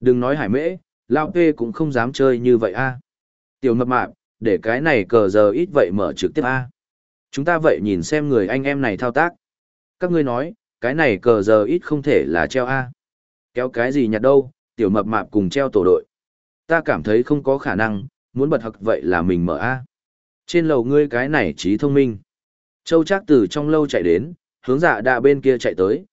Đừng nói hải mễ, Lao Pê cũng không dám chơi như vậy a. Tiểu mập mạp, để cái này cờ giờ ít vậy mở trực tiếp a. Chúng ta vậy nhìn xem người anh em này thao tác. Các ngươi nói, cái này cờ giờ ít không thể là treo a. Kéo cái gì nhặt đâu, tiểu mập mạp cùng treo tổ đội. Ta cảm thấy không có khả năng, muốn bật hặc vậy là mình mở a. Trên lầu ngươi cái này trí thông minh. Châu Trác từ trong lâu chạy đến, hướng dạ đạ bên kia chạy tới.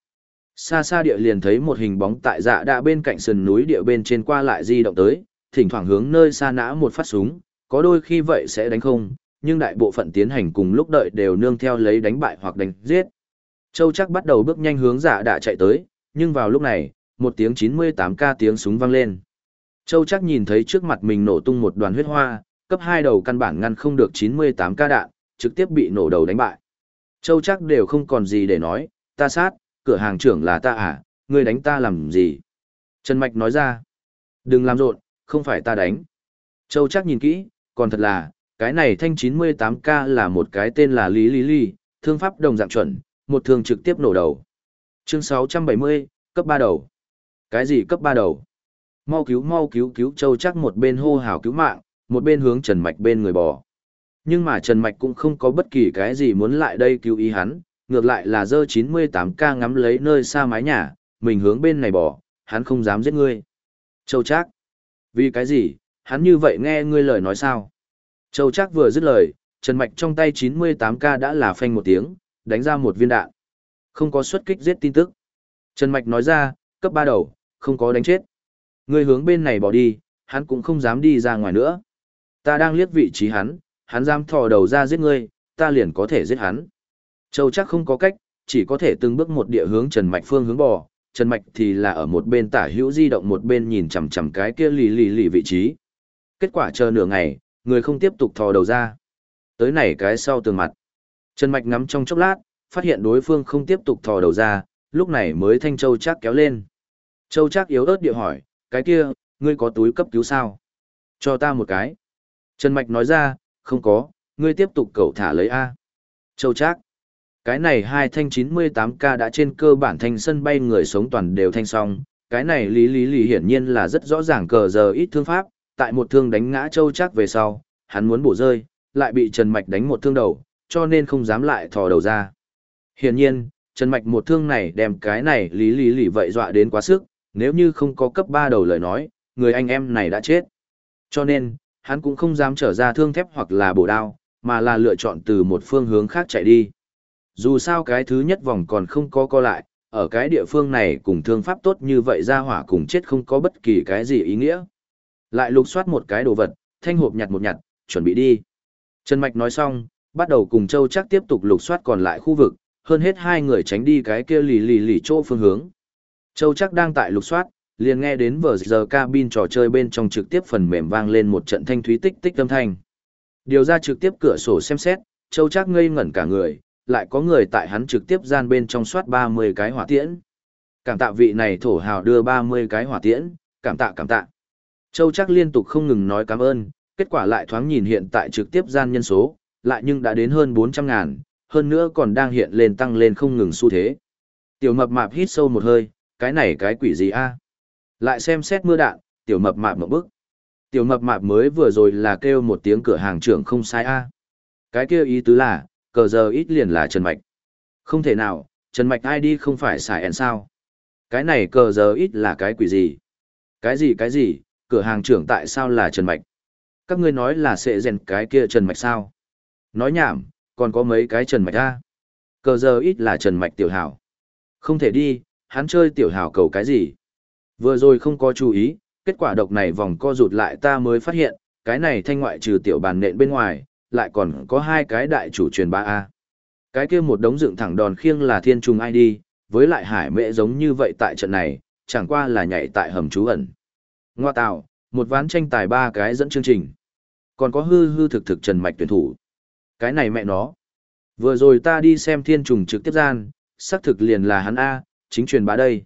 Xa xa địa liền thấy một hình bóng tại dạ đạ bên cạnh sườn núi địa bên trên qua lại di động tới, thỉnh thoảng hướng nơi xa nã một phát súng, có đôi khi vậy sẽ đánh không, nhưng đại bộ phận tiến hành cùng lúc đợi đều nương theo lấy đánh bại hoặc đánh giết. Châu chắc bắt đầu bước nhanh hướng dạ đạ chạy tới, nhưng vào lúc này, một tiếng 98k tiếng súng vang lên. Châu chắc nhìn thấy trước mặt mình nổ tung một đoàn huyết hoa, cấp hai đầu căn bản ngăn không được 98k đạn, trực tiếp bị nổ đầu đánh bại. Châu chắc đều không còn gì để nói, ta sát, cửa hàng trưởng là ta à, ngươi đánh ta làm gì? Trần Mạch nói ra, đừng làm rộn, không phải ta đánh. Châu chắc nhìn kỹ, còn thật là, cái này thanh 98K là một cái tên là Lý Lý Lý, thương pháp đồng dạng chuẩn, một thương trực tiếp nổ đầu. Chương 670, cấp 3 đầu. Cái gì cấp 3 đầu? Mau cứu mau cứu cứu Châu chắc một bên hô hào cứu mạng, một bên hướng Trần Mạch bên người bò. Nhưng mà Trần Mạch cũng không có bất kỳ cái gì muốn lại đây cứu ý hắn, ngược lại là dơ 98K ngắm lấy nơi xa mái nhà, mình hướng bên này bỏ, hắn không dám giết ngươi. Châu Trác, vì cái gì, hắn như vậy nghe ngươi lời nói sao? Châu Trác vừa dứt lời, Trần Mạch trong tay 98K đã là phanh một tiếng, đánh ra một viên đạn. Không có xuất kích giết tin tức. Trần Mạch nói ra, cấp 3 đầu, không có đánh chết. Ngươi hướng bên này bỏ đi, hắn cũng không dám đi ra ngoài nữa. Ta đang liếc vị trí hắn, hắn dám thò đầu ra giết ngươi, ta liền có thể giết hắn. Châu chắc không có cách, chỉ có thể từng bước một địa hướng Trần Mạch phương hướng bò, Trần Mạch thì là ở một bên tả hữu di động một bên nhìn chằm chằm cái kia lì lì lì vị trí. Kết quả chờ nửa ngày, người không tiếp tục thò đầu ra. Tới này cái sau tường mặt. Trần Mạch ngắm trong chốc lát, phát hiện đối phương không tiếp tục thò đầu ra, lúc này mới thanh Châu chắc kéo lên. Châu chắc yếu ớt địa hỏi, cái kia, ngươi có túi cấp cứu sao? Cho ta một cái. Trần Mạch nói ra, không có, ngươi tiếp tục cậu thả lấy A. Châu chắc cái này hai thanh 98K đã trên cơ bản thanh sân bay người sống toàn đều thanh xong, cái này lý lý lý hiển nhiên là rất rõ ràng cờ giờ ít thương pháp, tại một thương đánh ngã châu chắc về sau, hắn muốn bổ rơi, lại bị Trần Mạch đánh một thương đầu, cho nên không dám lại thò đầu ra. Hiển nhiên, Trần Mạch một thương này đem cái này lý lý lý vậy dọa đến quá sức, nếu như không có cấp 3 đầu lời nói, người anh em này đã chết. Cho nên, hắn cũng không dám trở ra thương thép hoặc là bổ đao, mà là lựa chọn từ một phương hướng khác chạy đi. Dù sao cái thứ nhất vòng còn không có co lại, ở cái địa phương này cùng thương pháp tốt như vậy ra hỏa cùng chết không có bất kỳ cái gì ý nghĩa. Lại lục soát một cái đồ vật, thanh hộp nhặt một nhặt, chuẩn bị đi. Trần Mạch nói xong, bắt đầu cùng Châu chắc tiếp tục lục soát còn lại khu vực, hơn hết hai người tránh đi cái kia lì lì lì chỗ phương hướng. Châu chắc đang tại lục soát, liền nghe đến vờ giờ cabin trò chơi bên trong trực tiếp phần mềm vang lên một trận thanh thúy tích tích âm thanh. Điều ra trực tiếp cửa sổ xem xét, Châu chắc ngây ngẩn cả người, lại có người tại hắn trực tiếp gian bên trong soát 30 cái hỏa tiễn. Cảm tạ vị này thổ hào đưa 30 cái hỏa tiễn, cảm tạ cảm tạ. Châu chắc liên tục không ngừng nói cảm ơn, kết quả lại thoáng nhìn hiện tại trực tiếp gian nhân số, lại nhưng đã đến hơn 400 ngàn, hơn nữa còn đang hiện lên tăng lên không ngừng xu thế. Tiểu mập mạp hít sâu một hơi, cái này cái quỷ gì a? Lại xem xét mưa đạn, tiểu mập mạp một bức. Tiểu mập mạp mới vừa rồi là kêu một tiếng cửa hàng trưởng không sai a. Cái kia ý tứ là, cờ giờ ít liền là Trần Mạch. Không thể nào, Trần Mạch ID không phải xài ẹn sao. Cái này cờ giờ ít là cái quỷ gì? Cái gì cái gì, cửa hàng trưởng tại sao là Trần Mạch? Các ngươi nói là sẽ rèn cái kia Trần Mạch sao? Nói nhảm, còn có mấy cái Trần Mạch a Cờ giờ ít là Trần Mạch tiểu hảo. Không thể đi, hắn chơi tiểu hảo cầu cái gì? Vừa rồi không có chú ý, kết quả độc này vòng co rụt lại ta mới phát hiện, cái này thanh ngoại trừ tiểu bàn nện bên ngoài, lại còn có hai cái đại chủ truyền ba a Cái kia một đống dựng thẳng đòn khiêng là thiên trùng ID, với lại hải mễ giống như vậy tại trận này, chẳng qua là nhảy tại hầm trú ẩn. Ngoa tạo, một ván tranh tài ba cái dẫn chương trình. Còn có hư hư thực thực trần mạch tuyển thủ. Cái này mẹ nó. Vừa rồi ta đi xem thiên trùng trực tiếp gian, xác thực liền là hắn A, chính truyền bá đây.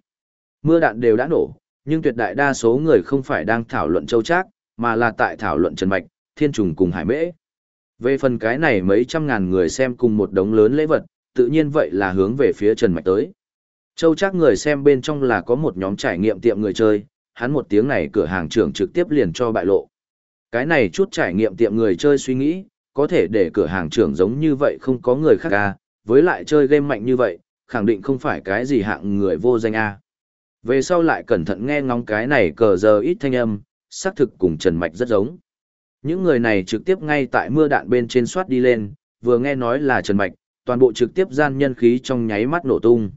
Mưa đạn đều đã nổ, nhưng tuyệt đại đa số người không phải đang thảo luận châu trác, mà là tại thảo luận trần mạch, thiên trùng cùng hải mễ. Về phần cái này mấy trăm ngàn người xem cùng một đống lớn lễ vật, tự nhiên vậy là hướng về phía Trần Mạch tới. Châu chắc người xem bên trong là có một nhóm trải nghiệm tiệm người chơi, hắn một tiếng này cửa hàng trưởng trực tiếp liền cho bại lộ. Cái này chút trải nghiệm tiệm người chơi suy nghĩ, có thể để cửa hàng trưởng giống như vậy không có người khác à, với lại chơi game mạnh như vậy, khẳng định không phải cái gì hạng người vô danh a. Về sau lại cẩn thận nghe ngóng cái này cờ giờ ít thanh âm, xác thực cùng Trần Mạch rất giống. Những người này trực tiếp ngay tại mưa đạn bên trên soát đi lên, vừa nghe nói là Trần Mạch, toàn bộ trực tiếp gian nhân khí trong nháy mắt nổ tung.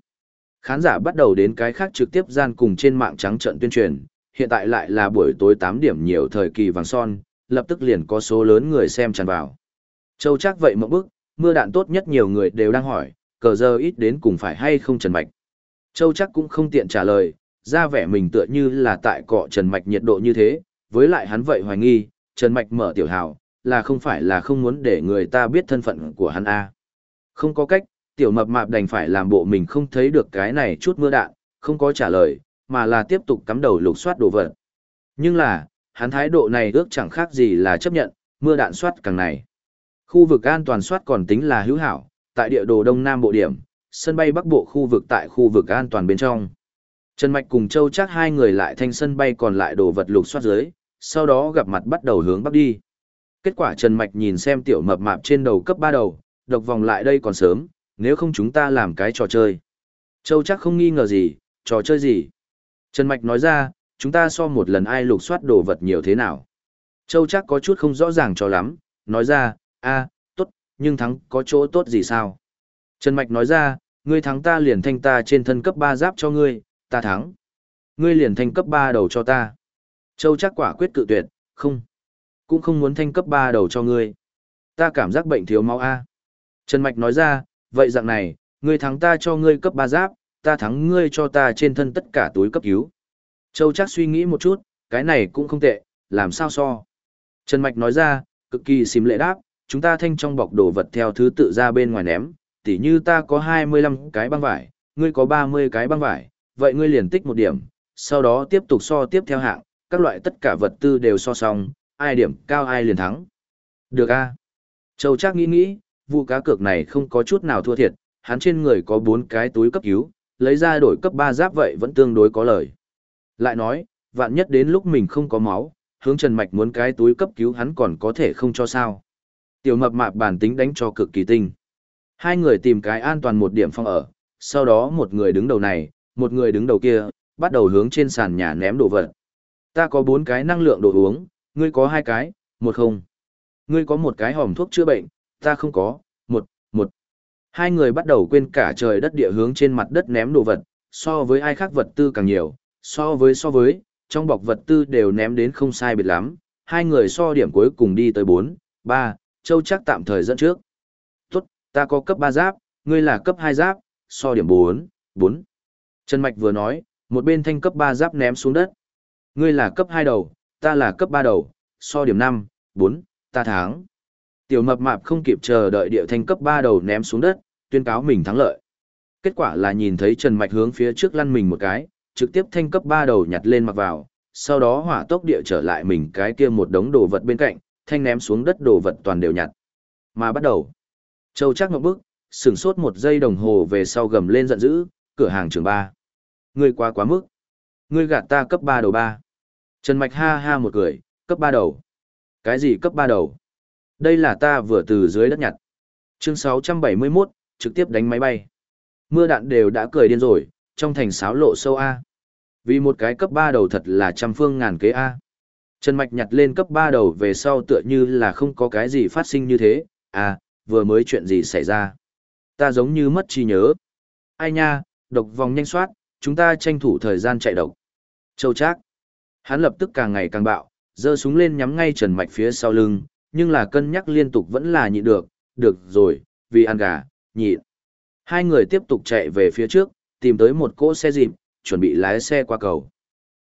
Khán giả bắt đầu đến cái khác trực tiếp gian cùng trên mạng trắng trận tuyên truyền, hiện tại lại là buổi tối 8 điểm nhiều thời kỳ vàng son, lập tức liền có số lớn người xem tràn vào. Châu chắc vậy một bức, mưa đạn tốt nhất nhiều người đều đang hỏi, cờ giờ ít đến cùng phải hay không Trần Mạch. Châu chắc cũng không tiện trả lời, ra vẻ mình tựa như là tại cọ Trần Mạch nhiệt độ như thế, với lại hắn vậy hoài nghi, Trần Mạch mở tiểu hào, là không phải là không muốn để người ta biết thân phận của hắn a Không có cách, tiểu mập mạp đành phải làm bộ mình không thấy được cái này chút mưa đạn, không có trả lời, mà là tiếp tục cắm đầu lục soát đồ vật. Nhưng là, hắn thái độ này ước chẳng khác gì là chấp nhận, mưa đạn soát càng này. Khu vực an toàn soát còn tính là hữu hảo, tại địa đồ Đông Nam bộ điểm, sân bay Bắc Bộ khu vực tại khu vực an toàn bên trong. Trần Mạch cùng Châu chắc hai người lại thanh sân bay còn lại đồ vật lục soát dưới, sau đó gặp mặt bắt đầu hướng bắc đi. Kết quả Trần Mạch nhìn xem tiểu mập mạp trên đầu cấp 3 đầu, độc vòng lại đây còn sớm, nếu không chúng ta làm cái trò chơi. Châu chắc không nghi ngờ gì, trò chơi gì. Trần Mạch nói ra, chúng ta so một lần ai lục soát đồ vật nhiều thế nào. Châu chắc có chút không rõ ràng cho lắm, nói ra, a tốt, nhưng thắng có chỗ tốt gì sao? Trần Mạch nói ra, ngươi thắng ta liền thanh ta trên thân cấp 3 giáp cho ngươi, ta thắng. Ngươi liền thanh cấp 3 đầu cho ta. Châu chắc quả quyết cự tuyệt, không. Cũng không muốn thanh cấp 3 đầu cho ngươi. Ta cảm giác bệnh thiếu máu A. Trần Mạch nói ra, vậy dạng này, ngươi thắng ta cho ngươi cấp 3 giáp, ta thắng ngươi cho ta trên thân tất cả túi cấp cứu. Châu chắc suy nghĩ một chút, cái này cũng không tệ, làm sao so. Trần Mạch nói ra, cực kỳ xìm lệ đáp, chúng ta thanh trong bọc đồ vật theo thứ tự ra bên ngoài ném, tỉ như ta có 25 cái băng vải, ngươi có 30 cái băng vải, vậy ngươi liền tích một điểm, sau đó tiếp tục so tiếp theo hạng, các loại tất cả vật tư đều so sòng, ai điểm cao ai liền thắng. Được a. Châu chắc nghĩ nghĩ, vụ cá cược này không có chút nào thua thiệt, hắn trên người có 4 cái túi cấp cứu, lấy ra đổi cấp 3 giáp vậy vẫn tương đối có lời. Lại nói, vạn nhất đến lúc mình không có máu, hướng Trần Mạch muốn cái túi cấp cứu hắn còn có thể không cho sao. Tiểu mập mạp bản tính đánh cho cực kỳ tinh. Hai người tìm cái an toàn một điểm phong ở, sau đó một người đứng đầu này, một người đứng đầu kia, bắt đầu hướng trên sàn nhà ném đồ vật. Ta có bốn cái năng lượng đồ uống, ngươi có hai cái, một không. Ngươi có một cái hòm thuốc chữa bệnh, ta không có, một, một. Hai người bắt đầu quên cả trời đất địa hướng trên mặt đất ném đồ vật, so với ai khác vật tư càng nhiều, so với so với, trong bọc vật tư đều ném đến không sai biệt lắm, hai người so điểm cuối cùng đi tới 4, 3, Châu chắc tạm thời dẫn trước. Tốt, ta có cấp ba giáp, ngươi là cấp hai giáp, so điểm 4, 4. Trần Mạch vừa nói, một bên thanh cấp ba giáp ném xuống đất. Ngươi là cấp 2 đầu, ta là cấp 3 đầu, so điểm 5, 4, ta thắng. Tiểu mập mạp không kịp chờ đợi địa thanh cấp 3 đầu ném xuống đất, tuyên cáo mình thắng lợi. Kết quả là nhìn thấy Trần Mạch hướng phía trước lăn mình một cái, trực tiếp thanh cấp 3 đầu nhặt lên mặc vào, sau đó hỏa tốc địa trở lại mình cái kia một đống đồ vật bên cạnh, thanh ném xuống đất đồ vật toàn đều nhặt. Mà bắt đầu, Châu chắc ngậm bước, sửng sốt một giây đồng hồ về sau gầm lên giận dữ, cửa hàng trường ba. Ngươi quá quá mức. Ngươi gạt ta cấp 3 đầu ba. Trần Mạch ha ha một cười, cấp 3 đầu. Cái gì cấp 3 đầu? Đây là ta vừa từ dưới đất nhặt. Chương 671, trực tiếp đánh máy bay. Mưa đạn đều đã cười điên rồi, trong thành sáo lộ sâu A. Vì một cái cấp 3 đầu thật là trăm phương ngàn kế A. Trần Mạch nhặt lên cấp 3 đầu về sau tựa như là không có cái gì phát sinh như thế, à, vừa mới chuyện gì xảy ra. Ta giống như mất trí nhớ. Ai nha, độc vòng nhanh soát, chúng ta tranh thủ thời gian chạy độc. Châu Trác. Hắn lập tức càng ngày càng bạo, giơ súng lên nhắm ngay Trần Mạch phía sau lưng, nhưng là cân nhắc liên tục vẫn là nhịn được, được rồi, vì ăn gà, nhịn. Hai người tiếp tục chạy về phía trước, tìm tới một cỗ xe dịp, chuẩn bị lái xe qua cầu.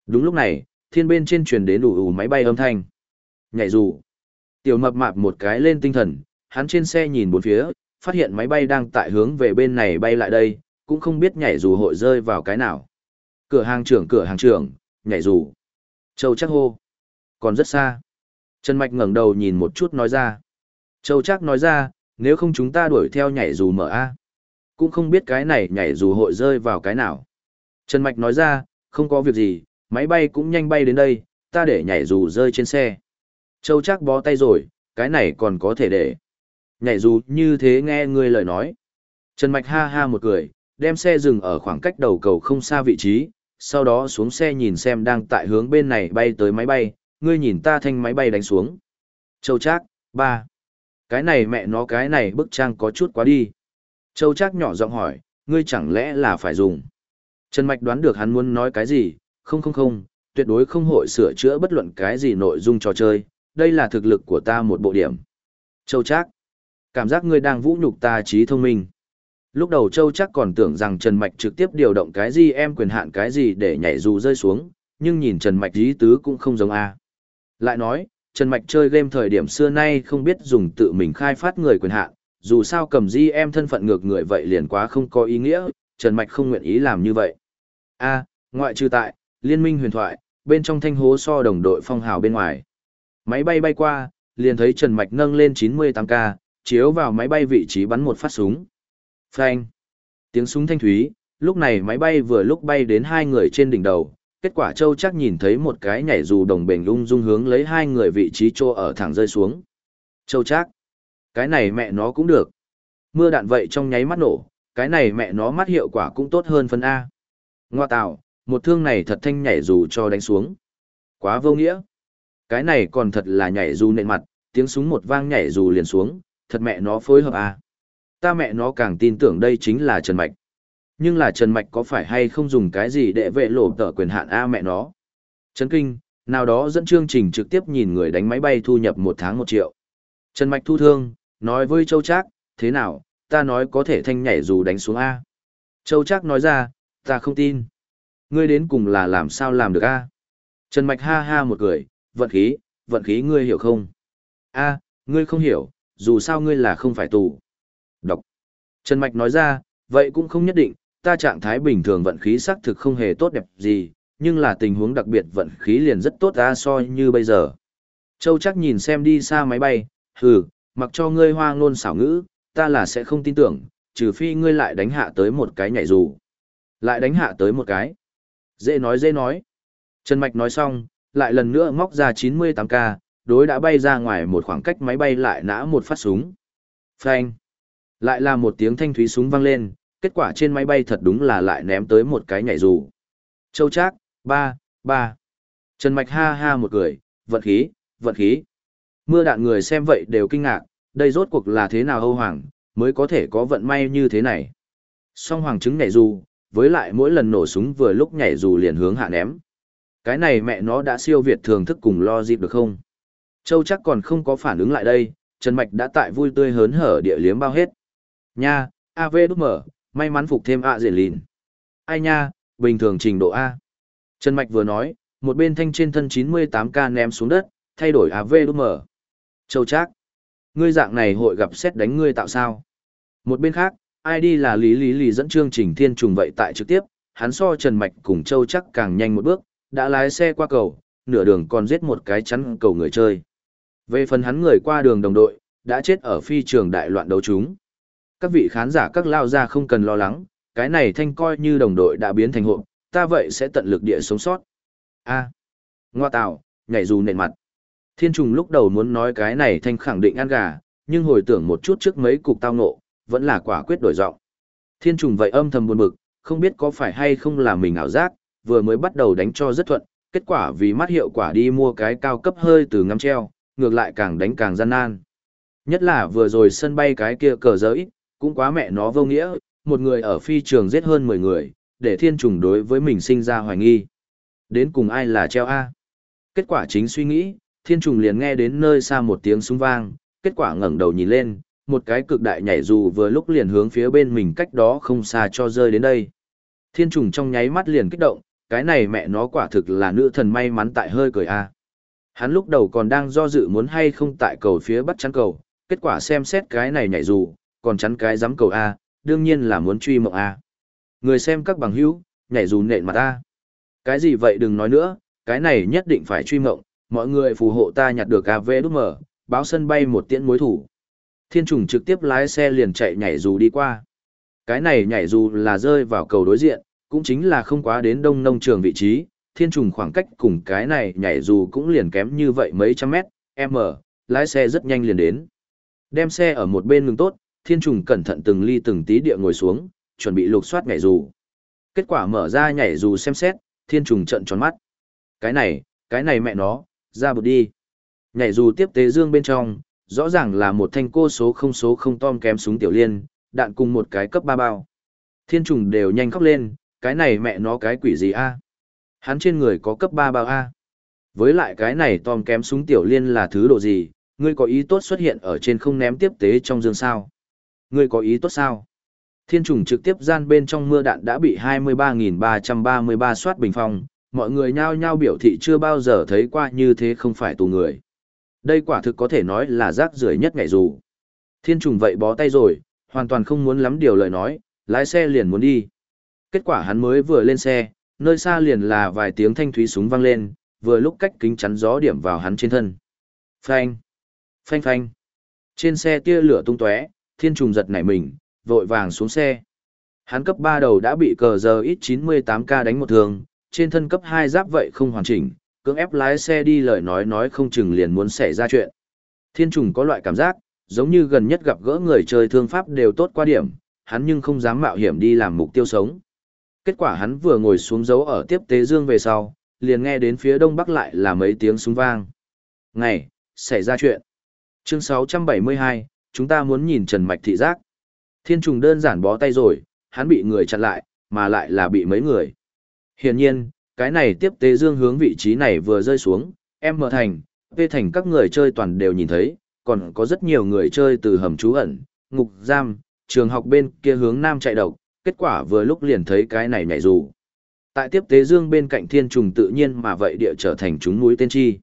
Đúng lúc này, thiên bên trên truyền đến đủ ủ máy bay âm thanh. Nhảy dù. Tiểu mập mạp một cái lên tinh thần, hắn trên xe nhìn bốn phía, phát hiện máy bay đang tại hướng về bên này bay lại đây, cũng không biết nhảy dù hội rơi vào cái nào. Cửa hàng trưởng cửa hàng trưởng, nhảy dù. Châu chắc hô. Còn rất xa. Trần Mạch ngẩng đầu nhìn một chút nói ra. Châu chắc nói ra, nếu không chúng ta đuổi theo nhảy dù mở A. Cũng không biết cái này nhảy dù hội rơi vào cái nào. Trần Mạch nói ra, không có việc gì, máy bay cũng nhanh bay đến đây, ta để nhảy dù rơi trên xe. Châu chắc bó tay rồi, cái này còn có thể để. Nhảy dù như thế nghe ngươi lời nói. Trần Mạch ha ha một cười, đem xe dừng ở khoảng cách đầu cầu không xa vị trí, sau đó xuống xe nhìn xem đang tại hướng bên này bay tới máy bay, ngươi nhìn ta thanh máy bay đánh xuống. Châu Trác, ba. Cái này mẹ nó cái này bức trang có chút quá đi. Châu Trác nhỏ giọng hỏi, ngươi chẳng lẽ là phải dùng. Trần Mạch đoán được hắn muốn nói cái gì, không không không, tuyệt đối không hội sửa chữa bất luận cái gì nội dung trò chơi, đây là thực lực của ta một bộ điểm. Châu Trác, cảm giác ngươi đang vũ nhục ta trí thông minh. Lúc đầu Châu chắc còn tưởng rằng Trần Mạch trực tiếp điều động cái gì em quyền hạn cái gì để nhảy dù rơi xuống, nhưng nhìn Trần Mạch ý tứ cũng không giống A. Lại nói, Trần Mạch chơi game thời điểm xưa nay không biết dùng tự mình khai phát người quyền hạn, dù sao cầm di em thân phận ngược người vậy liền quá không có ý nghĩa, Trần Mạch không nguyện ý làm như vậy. A, ngoại trừ tại, liên minh huyền thoại, bên trong thanh hố so đồng đội phong hào bên ngoài. Máy bay bay qua, liền thấy Trần Mạch nâng lên 98K, chiếu vào máy bay vị trí bắn một phát súng. Phanh. Tiếng súng thanh thúy, lúc này máy bay vừa lúc bay đến hai người trên đỉnh đầu, kết quả Châu chắc nhìn thấy một cái nhảy dù đồng bền lung dung hướng lấy hai người vị trí trô ở thẳng rơi xuống. Châu chắc. Cái này mẹ nó cũng được. Mưa đạn vậy trong nháy mắt nổ, cái này mẹ nó mắt hiệu quả cũng tốt hơn phân A. Ngoa tạo, một thương này thật thanh nhảy dù cho đánh xuống. Quá vô nghĩa. Cái này còn thật là nhảy dù nện mặt, tiếng súng một vang nhảy dù liền xuống, thật mẹ nó phối hợp A. Ta mẹ nó càng tin tưởng đây chính là Trần Mạch. Nhưng là Trần Mạch có phải hay không dùng cái gì để vệ lộ tờ quyền hạn A mẹ nó? Trấn kinh, nào đó dẫn chương trình trực tiếp nhìn người đánh máy bay thu nhập một tháng một triệu. Trần Mạch thu thương, nói với Châu Trác, thế nào, ta nói có thể thanh nhảy dù đánh xuống A. Châu Trác nói ra, ta không tin. Ngươi đến cùng là làm sao làm được A. Trần Mạch ha ha một cười, vận khí, vận khí ngươi hiểu không? A, ngươi không hiểu, dù sao ngươi là không phải tù. Trần Mạch nói ra, vậy cũng không nhất định, ta trạng thái bình thường vận khí xác thực không hề tốt đẹp gì, nhưng là tình huống đặc biệt vận khí liền rất tốt ra so như bây giờ. Châu chắc nhìn xem đi xa máy bay, hừ, mặc cho ngươi hoa ngôn xảo ngữ, ta là sẽ không tin tưởng, trừ phi ngươi lại đánh hạ tới một cái nhảy dù. Lại đánh hạ tới một cái. Dễ nói dễ nói. Trần Mạch nói xong, lại lần nữa móc ra 98K, đối đã bay ra ngoài một khoảng cách máy bay lại nã một phát súng. Phanh. Lại là một tiếng thanh thúy súng vang lên, kết quả trên máy bay thật đúng là lại ném tới một cái nhảy dù. Châu Trác, ba, ba. Trần Mạch ha ha một cười, vận khí, vận khí. Mưa đạn người xem vậy đều kinh ngạc, đây rốt cuộc là thế nào Âu Hoàng, mới có thể có vận may như thế này. Song Hoàng chứng nhảy dù, với lại mỗi lần nổ súng vừa lúc nhảy dù liền hướng hạ ném. Cái này mẹ nó đã siêu việt thường thức cùng lo dịp được không? Châu chắc còn không có phản ứng lại đây, Trần Mạch đã tại vui tươi hớn hở địa liếm bao hết. Nha, AV đúc mở, may mắn phục thêm ạ dễ lìn. Ai nha, bình thường trình độ A. Trần Mạch vừa nói, một bên thanh trên thân 98k ném xuống đất, thay đổi AV đúc mở. Châu Trác, ngươi dạng này hội gặp xét đánh ngươi tạo sao? Một bên khác, ID là Lý Lý Lý dẫn chương trình thiên trùng vậy tại trực tiếp, hắn so Trần Mạch cùng Châu Chắc càng nhanh một bước, đã lái xe qua cầu, nửa đường còn giết một cái chắn cầu người chơi. Về phần hắn người qua đường đồng đội, đã chết ở phi trường đại loạn đấu chúng. Các vị khán giả các lao ra không cần lo lắng, cái này thanh coi như đồng đội đã biến thành hộ, ta vậy sẽ tận lực địa sống sót. A. Ngoa tạo, nhảy dù nền mặt. Thiên trùng lúc đầu muốn nói cái này thanh khẳng định ăn gà, nhưng hồi tưởng một chút trước mấy cục tao nộ, vẫn là quả quyết đổi giọng. Thiên trùng vậy âm thầm buồn bực, không biết có phải hay không là mình ảo giác, vừa mới bắt đầu đánh cho rất thuận, kết quả vì mắt hiệu quả đi mua cái cao cấp hơi từ ngắm treo, ngược lại càng đánh càng gian nan. Nhất là vừa rồi sân bay cái kia cờ giới, cũng quá mẹ nó vô nghĩa, một người ở phi trường giết hơn 10 người, để thiên trùng đối với mình sinh ra hoài nghi. Đến cùng ai là treo A? Kết quả chính suy nghĩ, thiên trùng liền nghe đến nơi xa một tiếng súng vang, kết quả ngẩng đầu nhìn lên, một cái cực đại nhảy dù vừa lúc liền hướng phía bên mình cách đó không xa cho rơi đến đây. Thiên trùng trong nháy mắt liền kích động, cái này mẹ nó quả thực là nữ thần may mắn tại hơi cười A. Hắn lúc đầu còn đang do dự muốn hay không tại cầu phía bắt chắn cầu, kết quả xem xét cái này nhảy dù, còn chắn cái giám cầu A, đương nhiên là muốn truy mộng A. Người xem các bằng hữu, nhảy dù nện mặt ta Cái gì vậy đừng nói nữa, cái này nhất định phải truy mộng, mọi người phù hộ ta nhặt được AV đút mở, báo sân bay một tiễn mối thủ. Thiên trùng trực tiếp lái xe liền chạy nhảy dù đi qua. Cái này nhảy dù là rơi vào cầu đối diện, cũng chính là không quá đến đông nông trường vị trí, thiên trùng khoảng cách cùng cái này nhảy dù cũng liền kém như vậy mấy trăm mét, m, lái xe rất nhanh liền đến. Đem xe ở một bên ngừng tốt, thiên trùng cẩn thận từng ly từng tí địa ngồi xuống, chuẩn bị lục soát nhảy dù. Kết quả mở ra nhảy dù xem xét, thiên trùng trận tròn mắt. Cái này, cái này mẹ nó, ra bụt đi. Nhảy dù tiếp tế dương bên trong, rõ ràng là một thanh cô số không số không tom kém súng tiểu liên, đạn cùng một cái cấp ba bao. Thiên trùng đều nhanh khóc lên, cái này mẹ nó cái quỷ gì a? Hắn trên người có cấp ba bao a. Với lại cái này tom kém súng tiểu liên là thứ độ gì, ngươi có ý tốt xuất hiện ở trên không ném tiếp tế trong dương sao? Ngươi có ý tốt sao? Thiên trùng trực tiếp gian bên trong mưa đạn đã bị 23.333 soát bình phong, mọi người nhao nhao biểu thị chưa bao giờ thấy qua như thế không phải tù người. Đây quả thực có thể nói là rác rưởi nhất ngày dù. Thiên trùng vậy bó tay rồi, hoàn toàn không muốn lắm điều lời nói, lái xe liền muốn đi. Kết quả hắn mới vừa lên xe, nơi xa liền là vài tiếng thanh thúy súng vang lên, vừa lúc cách kính chắn gió điểm vào hắn trên thân. Phanh! Phanh phanh! Trên xe tia lửa tung tóe, thiên trùng giật nảy mình, vội vàng xuống xe. Hắn cấp 3 đầu đã bị cờ giờ ít 98k đánh một thường, trên thân cấp 2 giáp vậy không hoàn chỉnh, cưỡng ép lái xe đi lời nói nói không chừng liền muốn xảy ra chuyện. Thiên trùng có loại cảm giác, giống như gần nhất gặp gỡ người chơi thương pháp đều tốt qua điểm, hắn nhưng không dám mạo hiểm đi làm mục tiêu sống. Kết quả hắn vừa ngồi xuống dấu ở tiếp tế dương về sau, liền nghe đến phía đông bắc lại là mấy tiếng súng vang. Ngày, xảy ra chuyện. Chương 672, chúng ta muốn nhìn Trần Mạch thị giác. Thiên trùng đơn giản bó tay rồi, hắn bị người chặn lại, mà lại là bị mấy người. Hiển nhiên, cái này tiếp tế dương hướng vị trí này vừa rơi xuống, em mở thành, vê thành các người chơi toàn đều nhìn thấy, còn có rất nhiều người chơi từ hầm trú ẩn, ngục giam, trường học bên kia hướng nam chạy độc, kết quả vừa lúc liền thấy cái này nhảy dù. Tại tiếp tế dương bên cạnh thiên trùng tự nhiên mà vậy địa trở thành chúng núi tên chi.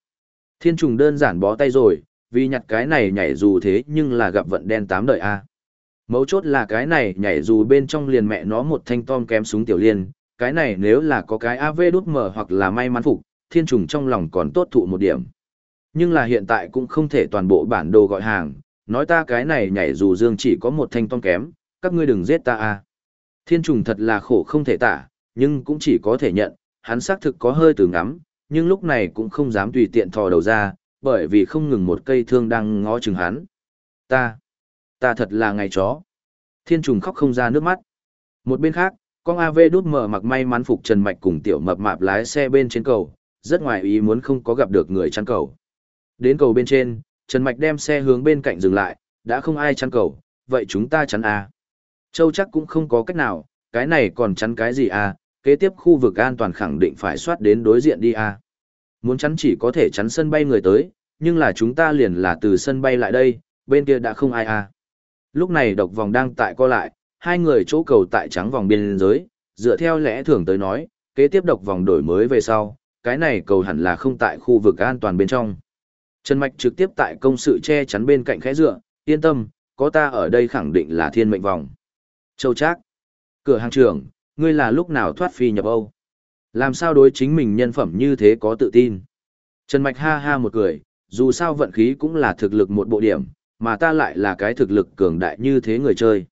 Thiên trùng đơn giản bó tay rồi, vì nhặt cái này nhảy dù thế nhưng là gặp vận đen tám đời A. Mấu chốt là cái này nhảy dù bên trong liền mẹ nó một thanh tom kém súng tiểu liên, cái này nếu là có cái AV đút mở hoặc là may mắn phục, thiên trùng trong lòng còn tốt thụ một điểm. Nhưng là hiện tại cũng không thể toàn bộ bản đồ gọi hàng, nói ta cái này nhảy dù dương chỉ có một thanh tom kém, các ngươi đừng giết ta a. Thiên trùng thật là khổ không thể tả, nhưng cũng chỉ có thể nhận, hắn xác thực có hơi từ ngắm, nhưng lúc này cũng không dám tùy tiện thò đầu ra, bởi vì không ngừng một cây thương đang ngó chừng hắn. Ta, ta thật là ngày chó. Thiên trùng khóc không ra nước mắt. Một bên khác, con AV đút mở mặc may mắn phục Trần Mạch cùng tiểu mập mạp lái xe bên trên cầu, rất ngoài ý muốn không có gặp được người chăn cầu. Đến cầu bên trên, Trần Mạch đem xe hướng bên cạnh dừng lại, đã không ai chăn cầu, vậy chúng ta chắn A. Châu chắc cũng không có cách nào, cái này còn chắn cái gì A, kế tiếp khu vực an toàn khẳng định phải soát đến đối diện đi A. Muốn chắn chỉ có thể chắn sân bay người tới, nhưng là chúng ta liền là từ sân bay lại đây, bên kia đã không ai à Lúc này độc vòng đang tại co lại, hai người chỗ cầu tại trắng vòng biên giới, dựa theo lẽ thường tới nói, kế tiếp độc vòng đổi mới về sau, cái này cầu hẳn là không tại khu vực an toàn bên trong. Trần Mạch trực tiếp tại công sự che chắn bên cạnh khẽ dựa, yên tâm, có ta ở đây khẳng định là thiên mệnh vòng. Châu Trác, cửa hàng trưởng, ngươi là lúc nào thoát phi nhập Âu? Làm sao đối chính mình nhân phẩm như thế có tự tin? Trần Mạch ha ha một cười, dù sao vận khí cũng là thực lực một bộ điểm, mà ta lại là cái thực lực cường đại như thế người chơi.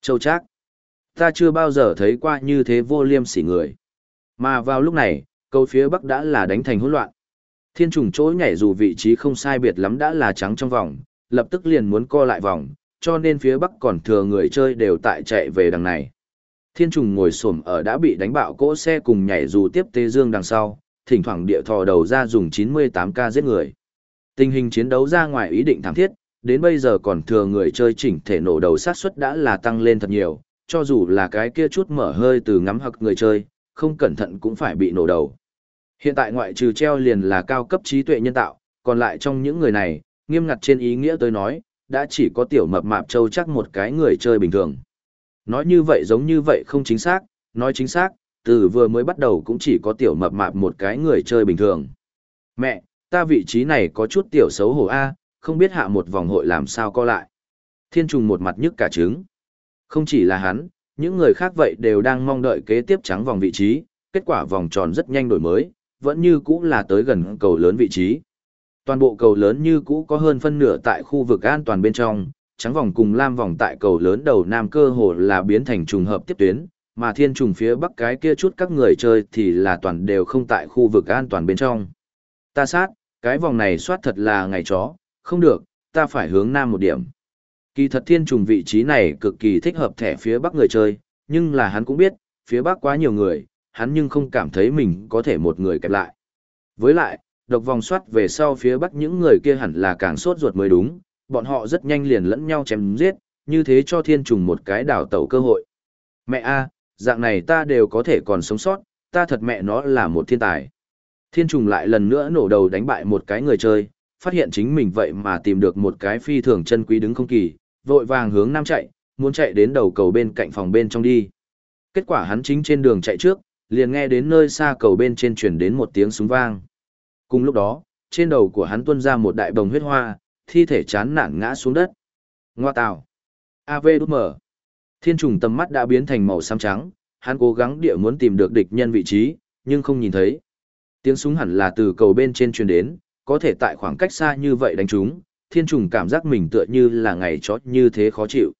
Châu Trác, ta chưa bao giờ thấy qua như thế vô liêm sỉ người. Mà vào lúc này, câu phía bắc đã là đánh thành hỗn loạn. Thiên trùng chỗ nhảy dù vị trí không sai biệt lắm đã là trắng trong vòng, lập tức liền muốn co lại vòng, cho nên phía bắc còn thừa người chơi đều tại chạy về đằng này. Thiên trùng ngồi xổm ở đã bị đánh bạo cỗ xe cùng nhảy dù tiếp tế dương đằng sau, thỉnh thoảng địa thò đầu ra dùng 98k giết người. Tình hình chiến đấu ra ngoài ý định thảm thiết, đến bây giờ còn thừa người chơi chỉnh thể nổ đầu sát suất đã là tăng lên thật nhiều, cho dù là cái kia chút mở hơi từ ngắm hặc người chơi, không cẩn thận cũng phải bị nổ đầu. Hiện tại ngoại trừ treo liền là cao cấp trí tuệ nhân tạo, còn lại trong những người này, nghiêm ngặt trên ý nghĩa tôi nói, đã chỉ có tiểu mập mạp châu chắc một cái người chơi bình thường. Nói như vậy giống như vậy không chính xác, nói chính xác, từ vừa mới bắt đầu cũng chỉ có tiểu mập mạp một cái người chơi bình thường. Mẹ, ta vị trí này có chút tiểu xấu hổ A, không biết hạ một vòng hội làm sao co lại. Thiên trùng một mặt nhức cả trứng. Không chỉ là hắn, những người khác vậy đều đang mong đợi kế tiếp trắng vòng vị trí, kết quả vòng tròn rất nhanh đổi mới, vẫn như cũ là tới gần cầu lớn vị trí. Toàn bộ cầu lớn như cũ có hơn phân nửa tại khu vực an toàn bên trong, trắng vòng cùng lam vòng tại cầu lớn đầu nam cơ hồ là biến thành trùng hợp tiếp tuyến, mà thiên trùng phía bắc cái kia chút các người chơi thì là toàn đều không tại khu vực an toàn bên trong. Ta sát, cái vòng này soát thật là ngày chó, không được, ta phải hướng nam một điểm. Kỳ thật thiên trùng vị trí này cực kỳ thích hợp thẻ phía bắc người chơi, nhưng là hắn cũng biết, phía bắc quá nhiều người, hắn nhưng không cảm thấy mình có thể một người kẹp lại. Với lại, độc vòng soát về sau phía bắc những người kia hẳn là càng sốt ruột mới đúng, bọn họ rất nhanh liền lẫn nhau chém giết, như thế cho thiên trùng một cái đảo tẩu cơ hội. Mẹ a, dạng này ta đều có thể còn sống sót, ta thật mẹ nó là một thiên tài. Thiên trùng lại lần nữa nổ đầu đánh bại một cái người chơi, phát hiện chính mình vậy mà tìm được một cái phi thường chân quý đứng không kỳ, vội vàng hướng nam chạy, muốn chạy đến đầu cầu bên cạnh phòng bên trong đi. Kết quả hắn chính trên đường chạy trước, liền nghe đến nơi xa cầu bên trên truyền đến một tiếng súng vang. Cùng lúc đó, trên đầu của hắn tuôn ra một đại bồng huyết hoa, thi thể chán nản ngã xuống đất. Ngoa tào. AV đút mở. Thiên trùng tầm mắt đã biến thành màu xám trắng, hắn cố gắng địa muốn tìm được địch nhân vị trí, nhưng không nhìn thấy. Tiếng súng hẳn là từ cầu bên trên truyền đến, có thể tại khoảng cách xa như vậy đánh chúng, thiên trùng cảm giác mình tựa như là ngày chót như thế khó chịu.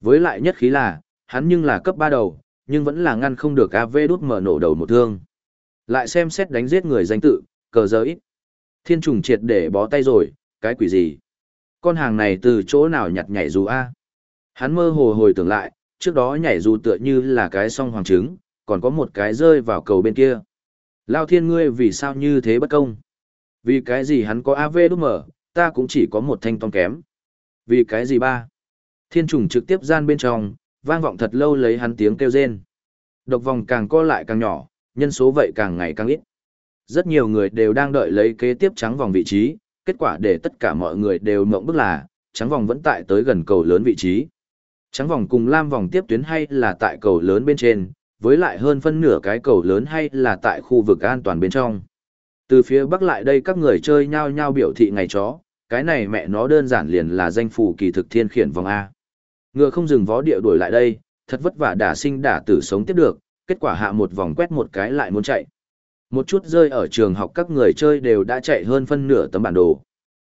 Với lại nhất khí là, hắn nhưng là cấp ba đầu, nhưng vẫn là ngăn không được AV đút mở nổ đầu một thương. Lại xem xét đánh giết người danh tự, cờ giới. Thiên trùng triệt để bó tay rồi, cái quỷ gì? Con hàng này từ chỗ nào nhặt nhảy dù a? Hắn mơ hồ hồi tưởng lại, trước đó nhảy dù tựa như là cái song hoàng trứng, còn có một cái rơi vào cầu bên kia. Lao thiên ngươi vì sao như thế bất công? Vì cái gì hắn có AV đúc mở, ta cũng chỉ có một thanh tông kém. Vì cái gì ba? Thiên trùng trực tiếp gian bên trong, vang vọng thật lâu lấy hắn tiếng kêu rên. Độc vòng càng co lại càng nhỏ, nhân số vậy càng ngày càng ít. Rất nhiều người đều đang đợi lấy kế tiếp trắng vòng vị trí, kết quả để tất cả mọi người đều mộng bức là, trắng vòng vẫn tại tới gần cầu lớn vị trí. Trắng vòng cùng lam vòng tiếp tuyến hay là tại cầu lớn bên trên, với lại hơn phân nửa cái cầu lớn hay là tại khu vực an toàn bên trong. Từ phía bắc lại đây các người chơi nhau nhau biểu thị ngày chó, cái này mẹ nó đơn giản liền là danh phủ kỳ thực thiên khiển vòng A. Ngựa không dừng vó địa đuổi lại đây, thật vất vả đả sinh đả tử sống tiếp được, kết quả hạ một vòng quét một cái lại muốn chạy. Một chút rơi ở trường học các người chơi đều đã chạy hơn phân nửa tấm bản đồ.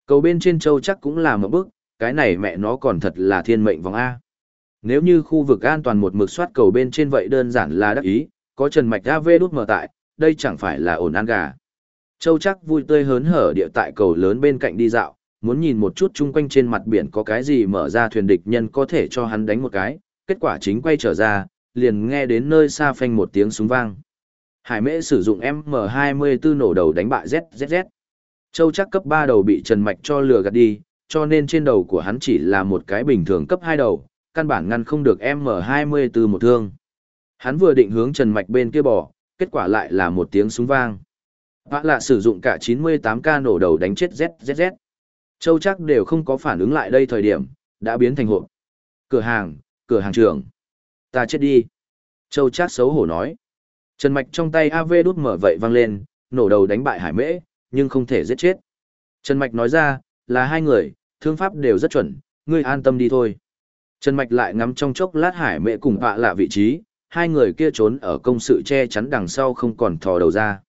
Cầu bên trên châu chắc cũng là một bước, cái này mẹ nó còn thật là thiên mệnh vòng A. Nếu như khu vực an toàn một mực soát cầu bên trên vậy đơn giản là đắc ý, có Trần Mạch AV đút mở tại, đây chẳng phải là ổn ăn gà. Châu chắc vui tươi hớn hở địa tại cầu lớn bên cạnh đi dạo, muốn nhìn một chút chung quanh trên mặt biển có cái gì mở ra thuyền địch nhân có thể cho hắn đánh một cái, kết quả chính quay trở ra, liền nghe đến nơi xa phanh một tiếng súng vang. Hải mễ sử dụng M24 nổ đầu đánh bại ZZZ. Châu chắc cấp 3 đầu bị Trần Mạch cho lừa gạt đi, cho nên trên đầu của hắn chỉ là một cái bình thường cấp 2 đầu, căn bản ngăn không được M24 một thương. Hắn vừa định hướng Trần Mạch bên kia bỏ, kết quả lại là một tiếng súng vang. Họa lạ sử dụng cả 98K nổ đầu đánh chết ZZZ. Châu chắc đều không có phản ứng lại đây thời điểm, đã biến thành hộp. Cửa hàng, cửa hàng trưởng. Ta chết đi. Châu chắc xấu hổ nói. Trần Mạch trong tay AV đút mở vậy vang lên, nổ đầu đánh bại hải mễ, nhưng không thể giết chết. Trần Mạch nói ra, là hai người, thương pháp đều rất chuẩn, ngươi an tâm đi thôi. Trần Mạch lại ngắm trong chốc lát hải mễ cùng họa lạ vị trí, hai người kia trốn ở công sự che chắn đằng sau không còn thò đầu ra.